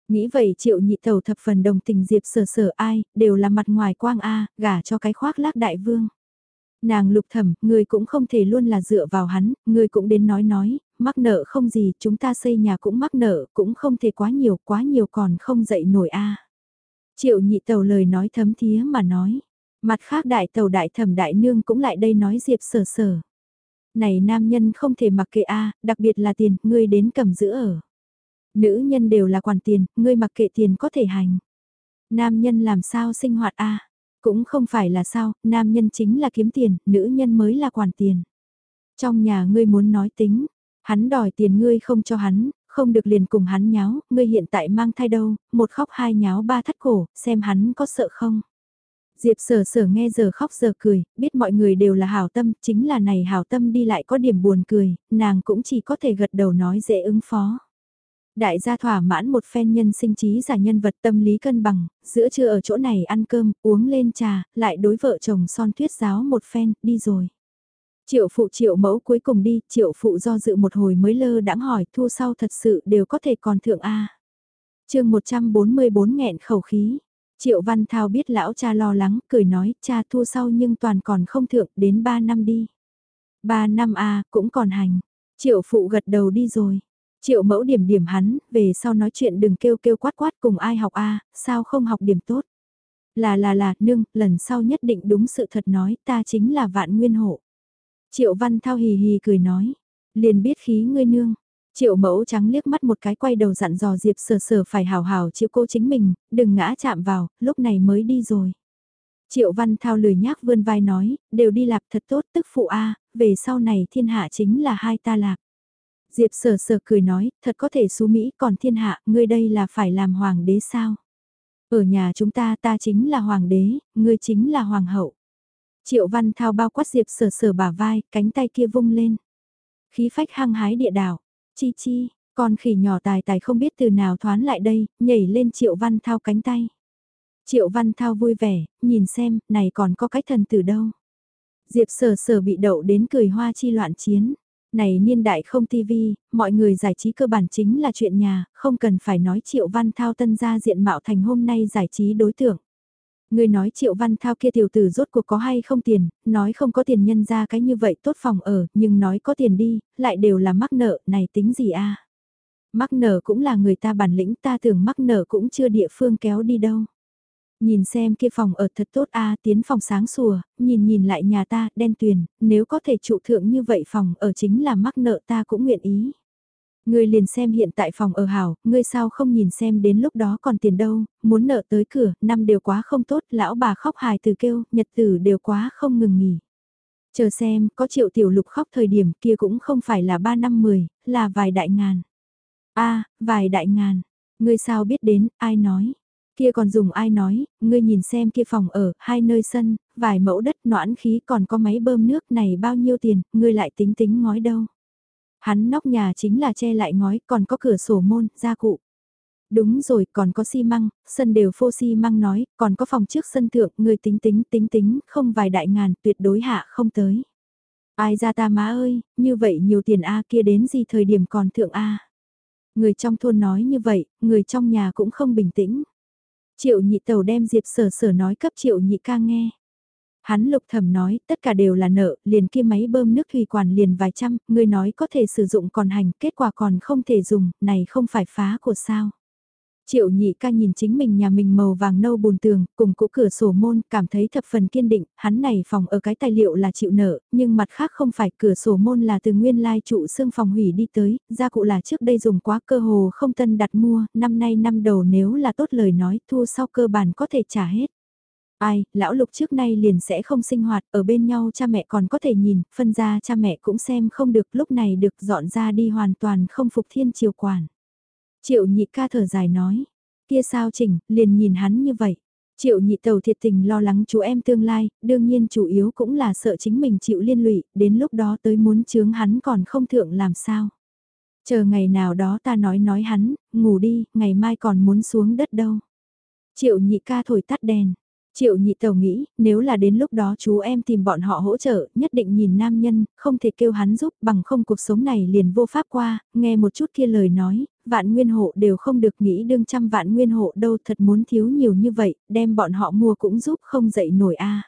Nghĩ vậy triệu nhị tẩu thập phần đồng tình diệp sở sở ai, đều là mặt ngoài quang a gả cho cái khoác lác đại vương. Nàng lục thẩm, người cũng không thể luôn là dựa vào hắn, người cũng đến nói nói, mắc nợ không gì, chúng ta xây nhà cũng mắc nợ, cũng không thể quá nhiều, quá nhiều còn không dậy nổi a. Triệu nhị tàu lời nói thấm thía mà nói, mặt khác đại tàu đại thẩm đại nương cũng lại đây nói diệp sở sở. Này nam nhân không thể mặc kệ a, đặc biệt là tiền, ngươi đến cầm giữ ở. Nữ nhân đều là quản tiền, ngươi mặc kệ tiền có thể hành. Nam nhân làm sao sinh hoạt a? Cũng không phải là sao, nam nhân chính là kiếm tiền, nữ nhân mới là quản tiền. Trong nhà ngươi muốn nói tính, hắn đòi tiền ngươi không cho hắn, không được liền cùng hắn nháo, ngươi hiện tại mang thai đâu, một khóc hai nháo ba thắt cổ, xem hắn có sợ không. Diệp sở sở nghe giờ khóc giờ cười, biết mọi người đều là hảo tâm, chính là này hảo tâm đi lại có điểm buồn cười, nàng cũng chỉ có thể gật đầu nói dễ ứng phó. Đại gia thỏa mãn một phen nhân sinh trí giả nhân vật tâm lý cân bằng, giữa trưa ở chỗ này ăn cơm, uống lên trà, lại đối vợ chồng son thuyết giáo một phen, đi rồi. Triệu phụ triệu mẫu cuối cùng đi, triệu phụ do dự một hồi mới lơ đãng hỏi thu sau thật sự đều có thể còn thượng A. chương 144 nghẹn khẩu khí. Triệu Văn Thao biết lão cha lo lắng, cười nói, cha thu sau nhưng toàn còn không thượng, đến 3 năm đi. 3 năm A, cũng còn hành. Triệu phụ gật đầu đi rồi. Triệu mẫu điểm điểm hắn, về sau nói chuyện đừng kêu kêu quát quát cùng ai học A, sao không học điểm tốt. Là là là, nương, lần sau nhất định đúng sự thật nói, ta chính là vạn nguyên hộ. Triệu Văn Thao hì hì cười nói, liền biết khí ngươi nương. Triệu mẫu trắng liếc mắt một cái quay đầu dặn dò Diệp sờ sờ phải hào hào chịu cô chính mình, đừng ngã chạm vào, lúc này mới đi rồi. Triệu Văn Thao lười nhác vươn vai nói, đều đi lạc thật tốt tức phụ A, về sau này thiên hạ chính là hai ta lạc. Diệp sờ sờ cười nói, thật có thể xú Mỹ còn thiên hạ, ngươi đây là phải làm hoàng đế sao? Ở nhà chúng ta ta chính là hoàng đế, ngươi chính là hoàng hậu. Triệu Văn Thao bao quát Diệp sờ sờ bả vai, cánh tay kia vung lên. Khí phách hăng hái địa đảo, chi chi, con khỉ nhỏ tài tài không biết từ nào thoán lại đây, nhảy lên Triệu Văn Thao cánh tay. Triệu Văn Thao vui vẻ, nhìn xem, này còn có cái thần từ đâu. Diệp sở sở bị đậu đến cười hoa chi loạn chiến. Này niên đại không tivi, mọi người giải trí cơ bản chính là chuyện nhà, không cần phải nói Triệu Văn Thao tân ra diện mạo thành hôm nay giải trí đối tượng. Người nói Triệu Văn Thao kia tiểu tử rốt cuộc có hay không tiền, nói không có tiền nhân ra cái như vậy tốt phòng ở, nhưng nói có tiền đi, lại đều là mắc nợ, này tính gì a Mắc nợ cũng là người ta bản lĩnh ta tưởng mắc nợ cũng chưa địa phương kéo đi đâu. Nhìn xem kia phòng ở thật tốt a tiến phòng sáng sủa, nhìn nhìn lại nhà ta, đen tuyền, nếu có thể trụ thượng như vậy phòng ở chính là mắc nợ ta cũng nguyện ý. Ngươi liền xem hiện tại phòng ở hảo, ngươi sao không nhìn xem đến lúc đó còn tiền đâu, muốn nợ tới cửa, năm đều quá không tốt, lão bà khóc hài từ kêu, nhật tử đều quá không ngừng nghỉ. Chờ xem, có triệu tiểu lục khóc thời điểm kia cũng không phải là ba năm mười, là vài đại ngàn. a vài đại ngàn, ngươi sao biết đến, ai nói. Kia còn dùng ai nói, ngươi nhìn xem kia phòng ở, hai nơi sân, vài mẫu đất noãn khí còn có máy bơm nước này bao nhiêu tiền, ngươi lại tính tính ngói đâu. Hắn nóc nhà chính là che lại ngói, còn có cửa sổ môn, gia cụ. Đúng rồi, còn có xi măng, sân đều phô xi măng nói, còn có phòng trước sân thượng, người tính tính tính tính, không vài đại ngàn, tuyệt đối hạ không tới. Ai ra ta má ơi, như vậy nhiều tiền A kia đến gì thời điểm còn thượng A. Người trong thôn nói như vậy, người trong nhà cũng không bình tĩnh. Triệu nhị tàu đem Diệp sở sở nói cấp triệu nhị ca nghe. Hắn lục thẩm nói, tất cả đều là nợ, liền kia máy bơm nước thủy quản liền vài trăm, người nói có thể sử dụng còn hành, kết quả còn không thể dùng, này không phải phá của sao. Triệu nhị ca nhìn chính mình nhà mình màu vàng nâu bùn tường, cùng cũ cửa sổ môn, cảm thấy thập phần kiên định, hắn này phòng ở cái tài liệu là chịu nợ, nhưng mặt khác không phải cửa sổ môn là từ nguyên lai trụ xương phòng hủy đi tới, gia cụ là trước đây dùng quá cơ hồ không tân đặt mua, năm nay năm đầu nếu là tốt lời nói thu sau cơ bản có thể trả hết. Ai, lão lục trước nay liền sẽ không sinh hoạt, ở bên nhau cha mẹ còn có thể nhìn, phân ra cha mẹ cũng xem không được, lúc này được dọn ra đi hoàn toàn không phục thiên triều quản. Triệu nhị ca thở dài nói, kia sao chỉnh, liền nhìn hắn như vậy. Triệu nhị tàu thiệt tình lo lắng chú em tương lai, đương nhiên chủ yếu cũng là sợ chính mình chịu liên lụy, đến lúc đó tới muốn chướng hắn còn không thượng làm sao. Chờ ngày nào đó ta nói nói hắn, ngủ đi, ngày mai còn muốn xuống đất đâu. Triệu nhị ca thổi tắt đèn, Triệu nhị tàu nghĩ, nếu là đến lúc đó chú em tìm bọn họ hỗ trợ, nhất định nhìn nam nhân, không thể kêu hắn giúp bằng không cuộc sống này liền vô pháp qua, nghe một chút kia lời nói, vạn nguyên hộ đều không được nghĩ đương trăm vạn nguyên hộ đâu thật muốn thiếu nhiều như vậy, đem bọn họ mua cũng giúp không dậy nổi a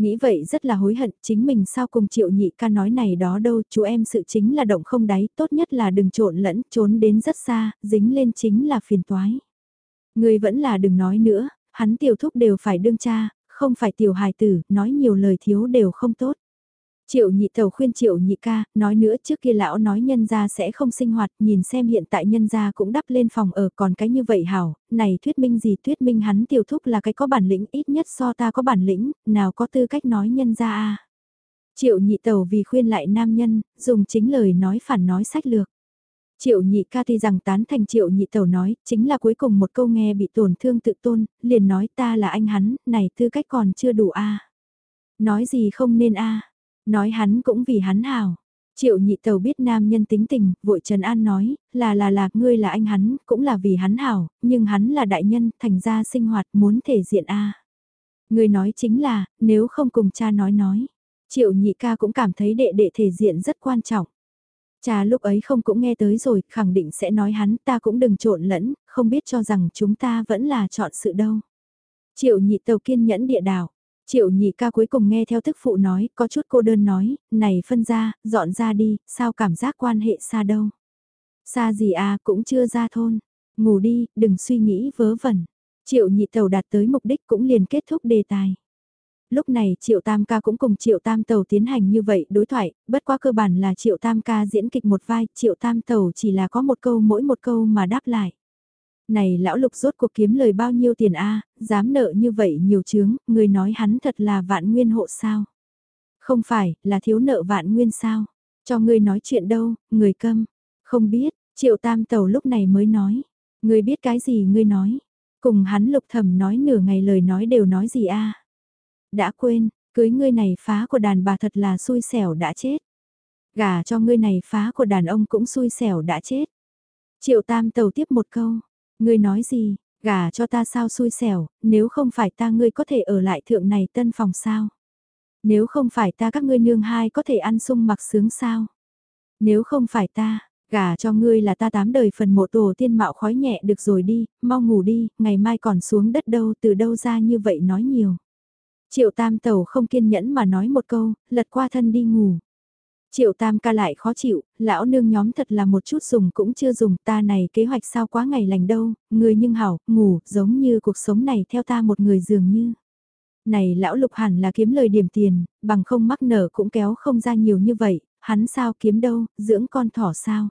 Nghĩ vậy rất là hối hận, chính mình sao cùng triệu nhị ca nói này đó đâu, chú em sự chính là động không đáy, tốt nhất là đừng trộn lẫn, trốn đến rất xa, dính lên chính là phiền toái. Người vẫn là đừng nói nữa, hắn tiểu thúc đều phải đương cha, không phải tiểu hài tử, nói nhiều lời thiếu đều không tốt. Triệu nhị tàu khuyên triệu nhị ca, nói nữa trước kia lão nói nhân gia sẽ không sinh hoạt, nhìn xem hiện tại nhân gia cũng đắp lên phòng ở còn cái như vậy hảo, này thuyết minh gì thuyết minh hắn tiểu thúc là cái có bản lĩnh ít nhất so ta có bản lĩnh, nào có tư cách nói nhân gia a Triệu nhị tàu vì khuyên lại nam nhân, dùng chính lời nói phản nói sách lược. Triệu nhị ca thì rằng tán thành triệu nhị tẩu nói, chính là cuối cùng một câu nghe bị tổn thương tự tôn, liền nói ta là anh hắn, này tư cách còn chưa đủ a Nói gì không nên a nói hắn cũng vì hắn hào. Triệu nhị tàu biết nam nhân tính tình, vội Trần An nói, là là là, ngươi là anh hắn, cũng là vì hắn hảo, nhưng hắn là đại nhân, thành ra sinh hoạt muốn thể diện a. Ngươi nói chính là, nếu không cùng cha nói nói. Triệu nhị ca cũng cảm thấy đệ đệ thể diện rất quan trọng. Cha lúc ấy không cũng nghe tới rồi, khẳng định sẽ nói hắn ta cũng đừng trộn lẫn, không biết cho rằng chúng ta vẫn là chọn sự đâu. Triệu nhị tàu kiên nhẫn địa đảo. Triệu nhị ca cuối cùng nghe theo thức phụ nói, có chút cô đơn nói, này phân ra, dọn ra đi, sao cảm giác quan hệ xa đâu. Xa gì à, cũng chưa ra thôn. Ngủ đi, đừng suy nghĩ vớ vẩn. Triệu nhị tàu đạt tới mục đích cũng liền kết thúc đề tài. Lúc này Triệu Tam ca cũng cùng Triệu Tam tàu tiến hành như vậy đối thoại, bất quá cơ bản là Triệu Tam ca diễn kịch một vai, Triệu Tam tàu chỉ là có một câu mỗi một câu mà đáp lại này lão lục rốt cuộc kiếm lời bao nhiêu tiền a dám nợ như vậy nhiều chướng, người nói hắn thật là vạn nguyên hộ sao. Không phải, là thiếu nợ vạn nguyên sao. Cho ngươi nói chuyện đâu, người câm. Không biết, triệu tam tàu lúc này mới nói. người biết cái gì ngươi nói. Cùng hắn lục thầm nói nửa ngày lời nói đều nói gì a đã quên, cưới ngươi này phá của đàn bà thật là xui xẻo đã chết. Gả cho ngươi này phá của đàn ông cũng xui xẻo đã chết. Triệu tam tàu tiếp một câu. Ngươi nói gì, gả cho ta sao xui xẻo, nếu không phải ta ngươi có thể ở lại thượng này tân phòng sao? Nếu không phải ta các ngươi nương hai có thể ăn sung mặc sướng sao? Nếu không phải ta, gả cho ngươi là ta tám đời phần mộ tổ tiên mạo khói nhẹ được rồi đi, mau ngủ đi, ngày mai còn xuống đất đâu từ đâu ra như vậy nói nhiều. Triệu tam tàu không kiên nhẫn mà nói một câu, lật qua thân đi ngủ. Triệu tam ca lại khó chịu, lão nương nhóm thật là một chút dùng cũng chưa dùng ta này kế hoạch sao quá ngày lành đâu, người nhưng hảo, ngủ, giống như cuộc sống này theo ta một người dường như. Này lão lục hẳn là kiếm lời điểm tiền, bằng không mắc nở cũng kéo không ra nhiều như vậy, hắn sao kiếm đâu, dưỡng con thỏ sao.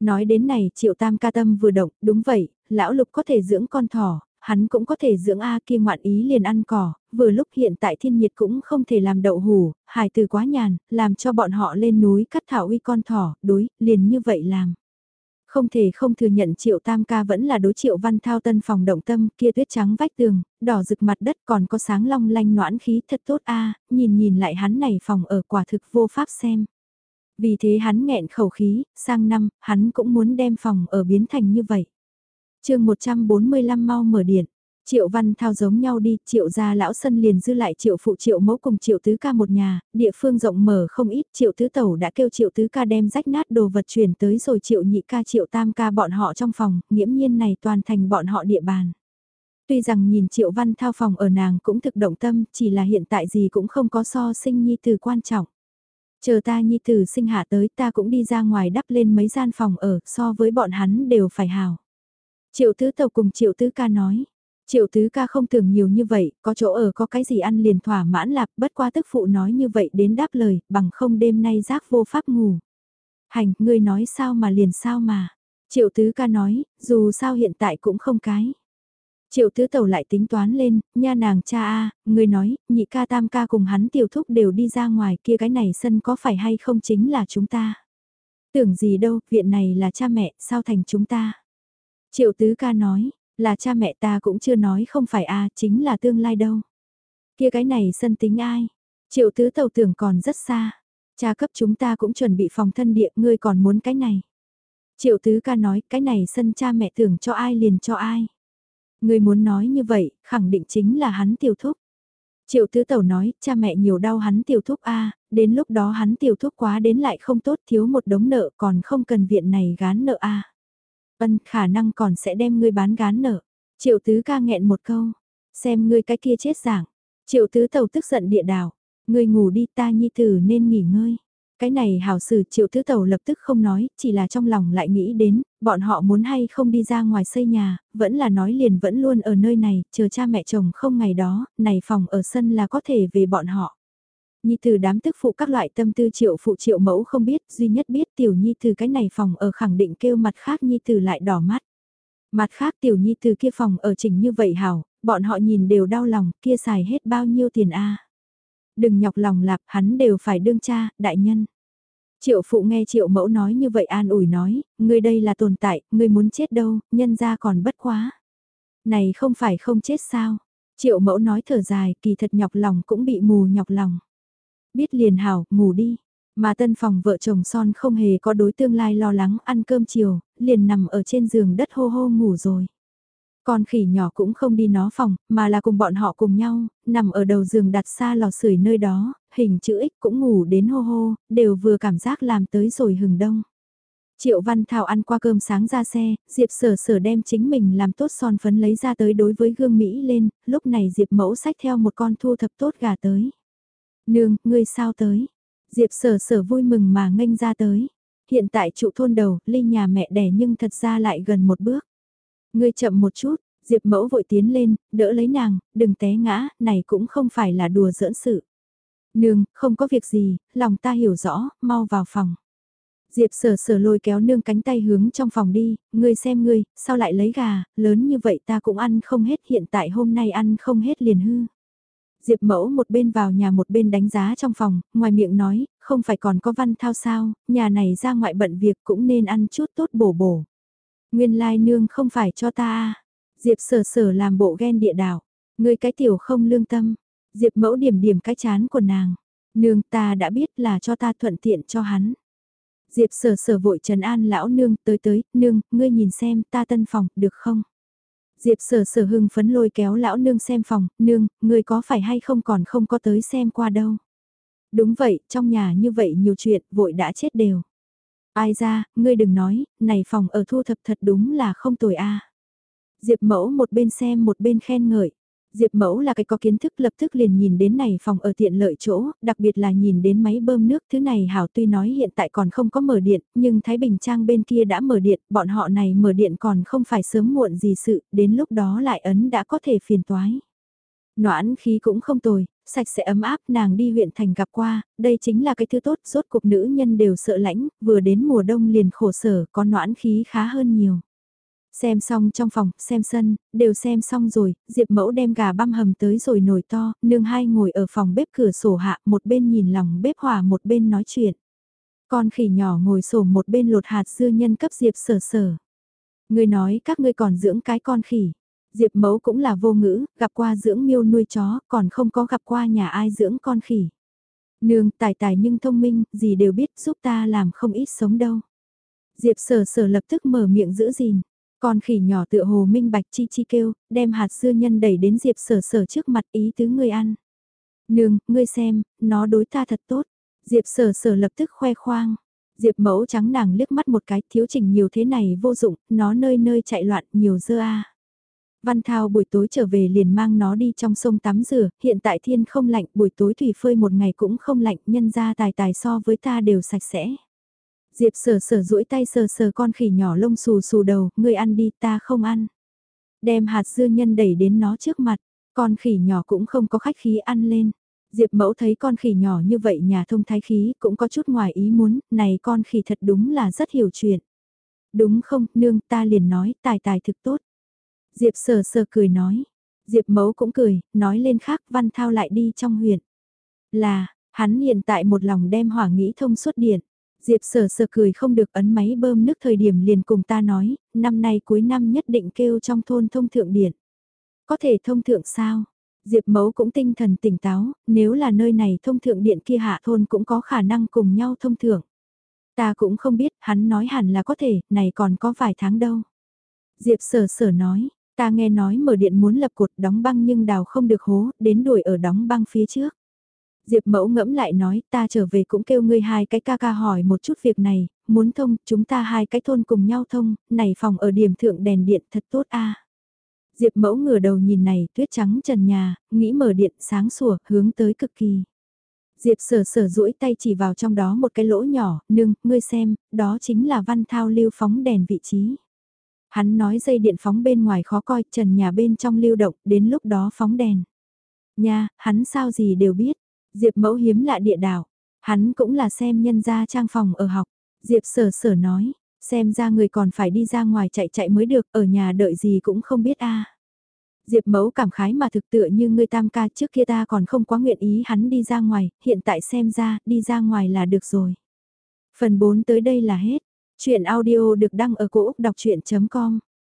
Nói đến này triệu tam ca tâm vừa động, đúng vậy, lão lục có thể dưỡng con thỏ, hắn cũng có thể dưỡng A kia ngoạn ý liền ăn cỏ, vừa lúc hiện tại thiên nhiệt cũng không thể làm đậu hủ, hài từ quá nhàn, làm cho bọn họ lên núi cắt thảo uy con thỏ, đối, liền như vậy làm. Không thể không thừa nhận triệu tam ca vẫn là đối triệu văn thao tân phòng động tâm kia tuyết trắng vách tường, đỏ rực mặt đất còn có sáng long lanh noãn khí thật tốt a nhìn nhìn lại hắn này phòng ở quả thực vô pháp xem. Vì thế hắn nghẹn khẩu khí, sang năm, hắn cũng muốn đem phòng ở biến thành như vậy chương 145 mau mở điện. Triệu Văn Thao giống nhau đi, Triệu gia lão sân liền dư lại Triệu phụ Triệu mẫu cùng Triệu tứ ca một nhà, địa phương rộng mở không ít, Triệu tứ tẩu đã kêu Triệu tứ ca đem rách nát đồ vật chuyển tới rồi Triệu nhị ca Triệu tam ca bọn họ trong phòng, nghiễm nhiên này toàn thành bọn họ địa bàn. Tuy rằng nhìn Triệu Văn Thao phòng ở nàng cũng thực động tâm, chỉ là hiện tại gì cũng không có so sinh nhi từ quan trọng. Chờ ta nhi tử sinh hạ tới ta cũng đi ra ngoài đắp lên mấy gian phòng ở so với bọn hắn đều phải hào. Triệu tứ tàu cùng triệu tứ ca nói. Triệu tứ ca không tưởng nhiều như vậy, có chỗ ở có cái gì ăn liền thỏa mãn lạp, bất qua tức phụ nói như vậy đến đáp lời, bằng không đêm nay giác vô pháp ngủ. Hành, ngươi nói sao mà liền sao mà. Triệu tứ ca nói, dù sao hiện tại cũng không cái. Triệu tứ tàu lại tính toán lên, nha nàng cha a, ngươi nói, nhị ca tam ca cùng hắn tiểu thúc đều đi ra ngoài kia cái này sân có phải hay không chính là chúng ta. Tưởng gì đâu, viện này là cha mẹ, sao thành chúng ta. Triệu tứ ca nói, là cha mẹ ta cũng chưa nói không phải a chính là tương lai đâu. Kia cái này sân tính ai? Triệu tứ tàu tưởng còn rất xa. Cha cấp chúng ta cũng chuẩn bị phòng thân địa, ngươi còn muốn cái này. Triệu tứ ca nói, cái này sân cha mẹ tưởng cho ai liền cho ai. Ngươi muốn nói như vậy, khẳng định chính là hắn tiểu thúc. Triệu tứ tẩu nói, cha mẹ nhiều đau hắn tiểu thúc a đến lúc đó hắn tiểu thúc quá đến lại không tốt thiếu một đống nợ còn không cần viện này gán nợ a Ân khả năng còn sẽ đem ngươi bán gán nợ. Triệu tứ ca nghẹn một câu. Xem ngươi cái kia chết giảng. Triệu tứ tàu tức giận địa đảo. Ngươi ngủ đi ta nhi tử nên nghỉ ngơi. Cái này hảo sử triệu tứ tàu lập tức không nói, chỉ là trong lòng lại nghĩ đến, bọn họ muốn hay không đi ra ngoài xây nhà, vẫn là nói liền vẫn luôn ở nơi này, chờ cha mẹ chồng không ngày đó, này phòng ở sân là có thể về bọn họ. Nhi từ đám tức phụ các loại tâm tư triệu phụ triệu mẫu không biết, duy nhất biết tiểu nhi từ cái này phòng ở khẳng định kêu mặt khác nhi từ lại đỏ mắt. Mặt khác tiểu nhi từ kia phòng ở chỉnh như vậy hảo, bọn họ nhìn đều đau lòng, kia xài hết bao nhiêu tiền a Đừng nhọc lòng lạp, hắn đều phải đương cha, đại nhân. Triệu phụ nghe triệu mẫu nói như vậy an ủi nói, ngươi đây là tồn tại, ngươi muốn chết đâu, nhân ra còn bất quá. Này không phải không chết sao? Triệu mẫu nói thở dài, kỳ thật nhọc lòng cũng bị mù nhọc lòng. Biết liền hảo, ngủ đi. Mà tân phòng vợ chồng son không hề có đối tương lai lo lắng ăn cơm chiều, liền nằm ở trên giường đất hô hô ngủ rồi. Con khỉ nhỏ cũng không đi nó phòng, mà là cùng bọn họ cùng nhau, nằm ở đầu giường đặt xa lò sưởi nơi đó, hình chữ X cũng ngủ đến hô hô, đều vừa cảm giác làm tới rồi hừng đông. Triệu Văn Thảo ăn qua cơm sáng ra xe, Diệp Sở Sở đem chính mình làm tốt son phấn lấy ra tới đối với gương Mỹ lên, lúc này Diệp mẫu sách theo một con thu thập tốt gà tới. Nương, ngươi sao tới? Diệp Sở Sở vui mừng mà nghênh ra tới. Hiện tại trụ thôn đầu, ly nhà mẹ đẻ nhưng thật ra lại gần một bước. Ngươi chậm một chút, Diệp mẫu vội tiến lên, đỡ lấy nàng, đừng té ngã, này cũng không phải là đùa giỡn sự. Nương, không có việc gì, lòng ta hiểu rõ, mau vào phòng. Diệp sở sở lôi kéo nương cánh tay hướng trong phòng đi, ngươi xem ngươi, sao lại lấy gà, lớn như vậy ta cũng ăn không hết hiện tại hôm nay ăn không hết liền hư. Diệp mẫu một bên vào nhà một bên đánh giá trong phòng, ngoài miệng nói, không phải còn có văn thao sao, nhà này ra ngoại bận việc cũng nên ăn chút tốt bổ bổ. Nguyên lai nương không phải cho ta. Diệp sở sở làm bộ ghen địa đảo, ngươi cái tiểu không lương tâm. Diệp mẫu điểm điểm cái chán của nàng. Nương ta đã biết là cho ta thuận tiện cho hắn. Diệp sở sở vội trần an lão nương tới tới, nương, ngươi nhìn xem ta tân phòng, được không? Diệp sở sở hưng phấn lôi kéo lão nương xem phòng, nương, ngươi có phải hay không còn không có tới xem qua đâu. Đúng vậy, trong nhà như vậy nhiều chuyện, vội đã chết đều. Ai ra, ngươi đừng nói, này phòng ở thu thập thật đúng là không tồi a. Diệp mẫu một bên xem một bên khen ngợi. Diệp Mẫu là cái có kiến thức lập tức liền nhìn đến này phòng ở tiện lợi chỗ, đặc biệt là nhìn đến máy bơm nước thứ này hảo tuy nói hiện tại còn không có mở điện, nhưng Thái Bình Trang bên kia đã mở điện, bọn họ này mở điện còn không phải sớm muộn gì sự, đến lúc đó lại ấn đã có thể phiền toái. Noãn khí cũng không tồi, sạch sẽ ấm áp nàng đi huyện thành gặp qua, đây chính là cái thứ tốt, rốt cuộc nữ nhân đều sợ lãnh, vừa đến mùa đông liền khổ sở, có noãn khí khá hơn nhiều. Xem xong trong phòng, xem sân, đều xem xong rồi, Diệp Mẫu đem gà băm hầm tới rồi nồi to, nương hai ngồi ở phòng bếp cửa sổ hạ, một bên nhìn lòng bếp hỏa một bên nói chuyện. Con khỉ nhỏ ngồi sổ một bên lột hạt dưa nhân cấp Diệp sở sở. Người nói các ngươi còn dưỡng cái con khỉ. Diệp Mẫu cũng là vô ngữ, gặp qua dưỡng miêu nuôi chó, còn không có gặp qua nhà ai dưỡng con khỉ. Nương tài tài nhưng thông minh, gì đều biết giúp ta làm không ít sống đâu. Diệp sở sở lập tức mở miệng giữ gìn. Con khỉ nhỏ tựa hồ minh bạch chi chi kêu, đem hạt dưa nhân đẩy đến Diệp sở sở trước mặt ý tứ người ăn. Nương, ngươi xem, nó đối ta thật tốt. Diệp sở sở lập tức khoe khoang. Diệp mẫu trắng nàng liếc mắt một cái thiếu chỉnh nhiều thế này vô dụng, nó nơi nơi chạy loạn nhiều dơ a. Văn Thao buổi tối trở về liền mang nó đi trong sông tắm rửa, hiện tại thiên không lạnh, buổi tối thủy phơi một ngày cũng không lạnh, nhân ra tài tài so với ta đều sạch sẽ. Diệp sờ sờ duỗi tay sờ sờ con khỉ nhỏ lông xù xù đầu, ngươi ăn đi ta không ăn. Đem hạt dưa nhân đẩy đến nó trước mặt, con khỉ nhỏ cũng không có khách khí ăn lên. Diệp mẫu thấy con khỉ nhỏ như vậy nhà thông thái khí cũng có chút ngoài ý muốn, này con khỉ thật đúng là rất hiểu chuyện. Đúng không, nương ta liền nói, tài tài thực tốt. Diệp sờ sờ cười nói. Diệp mẫu cũng cười, nói lên khác văn thao lại đi trong huyện. Là, hắn hiện tại một lòng đem hỏa nghĩ thông suốt điện. Diệp sở sở cười không được ấn máy bơm nước thời điểm liền cùng ta nói, năm nay cuối năm nhất định kêu trong thôn thông thượng điện. Có thể thông thượng sao? Diệp mẫu cũng tinh thần tỉnh táo, nếu là nơi này thông thượng điện kia hạ thôn cũng có khả năng cùng nhau thông thượng. Ta cũng không biết, hắn nói hẳn là có thể, này còn có vài tháng đâu. Diệp sở sở nói, ta nghe nói mở điện muốn lập cột đóng băng nhưng đào không được hố, đến đuổi ở đóng băng phía trước. Diệp mẫu ngẫm lại nói ta trở về cũng kêu ngươi hai cái ca ca hỏi một chút việc này, muốn thông, chúng ta hai cái thôn cùng nhau thông, này phòng ở điểm thượng đèn điện thật tốt a. Diệp mẫu ngửa đầu nhìn này tuyết trắng trần nhà, nghĩ mở điện sáng sủa, hướng tới cực kỳ. Diệp sở sở duỗi tay chỉ vào trong đó một cái lỗ nhỏ, nương, ngươi xem, đó chính là văn thao lưu phóng đèn vị trí. Hắn nói dây điện phóng bên ngoài khó coi, trần nhà bên trong lưu động, đến lúc đó phóng đèn. Nha, hắn sao gì đều biết. Diệp mẫu hiếm lạ địa đảo, hắn cũng là xem nhân gia trang phòng ở học. Diệp sở sở nói, xem ra người còn phải đi ra ngoài chạy chạy mới được, ở nhà đợi gì cũng không biết a. Diệp mẫu cảm khái mà thực tựa như người tam ca trước kia ta còn không quá nguyện ý hắn đi ra ngoài, hiện tại xem ra, đi ra ngoài là được rồi. Phần 4 tới đây là hết. Chuyện audio được đăng ở cổ Úc đọc chuyện.com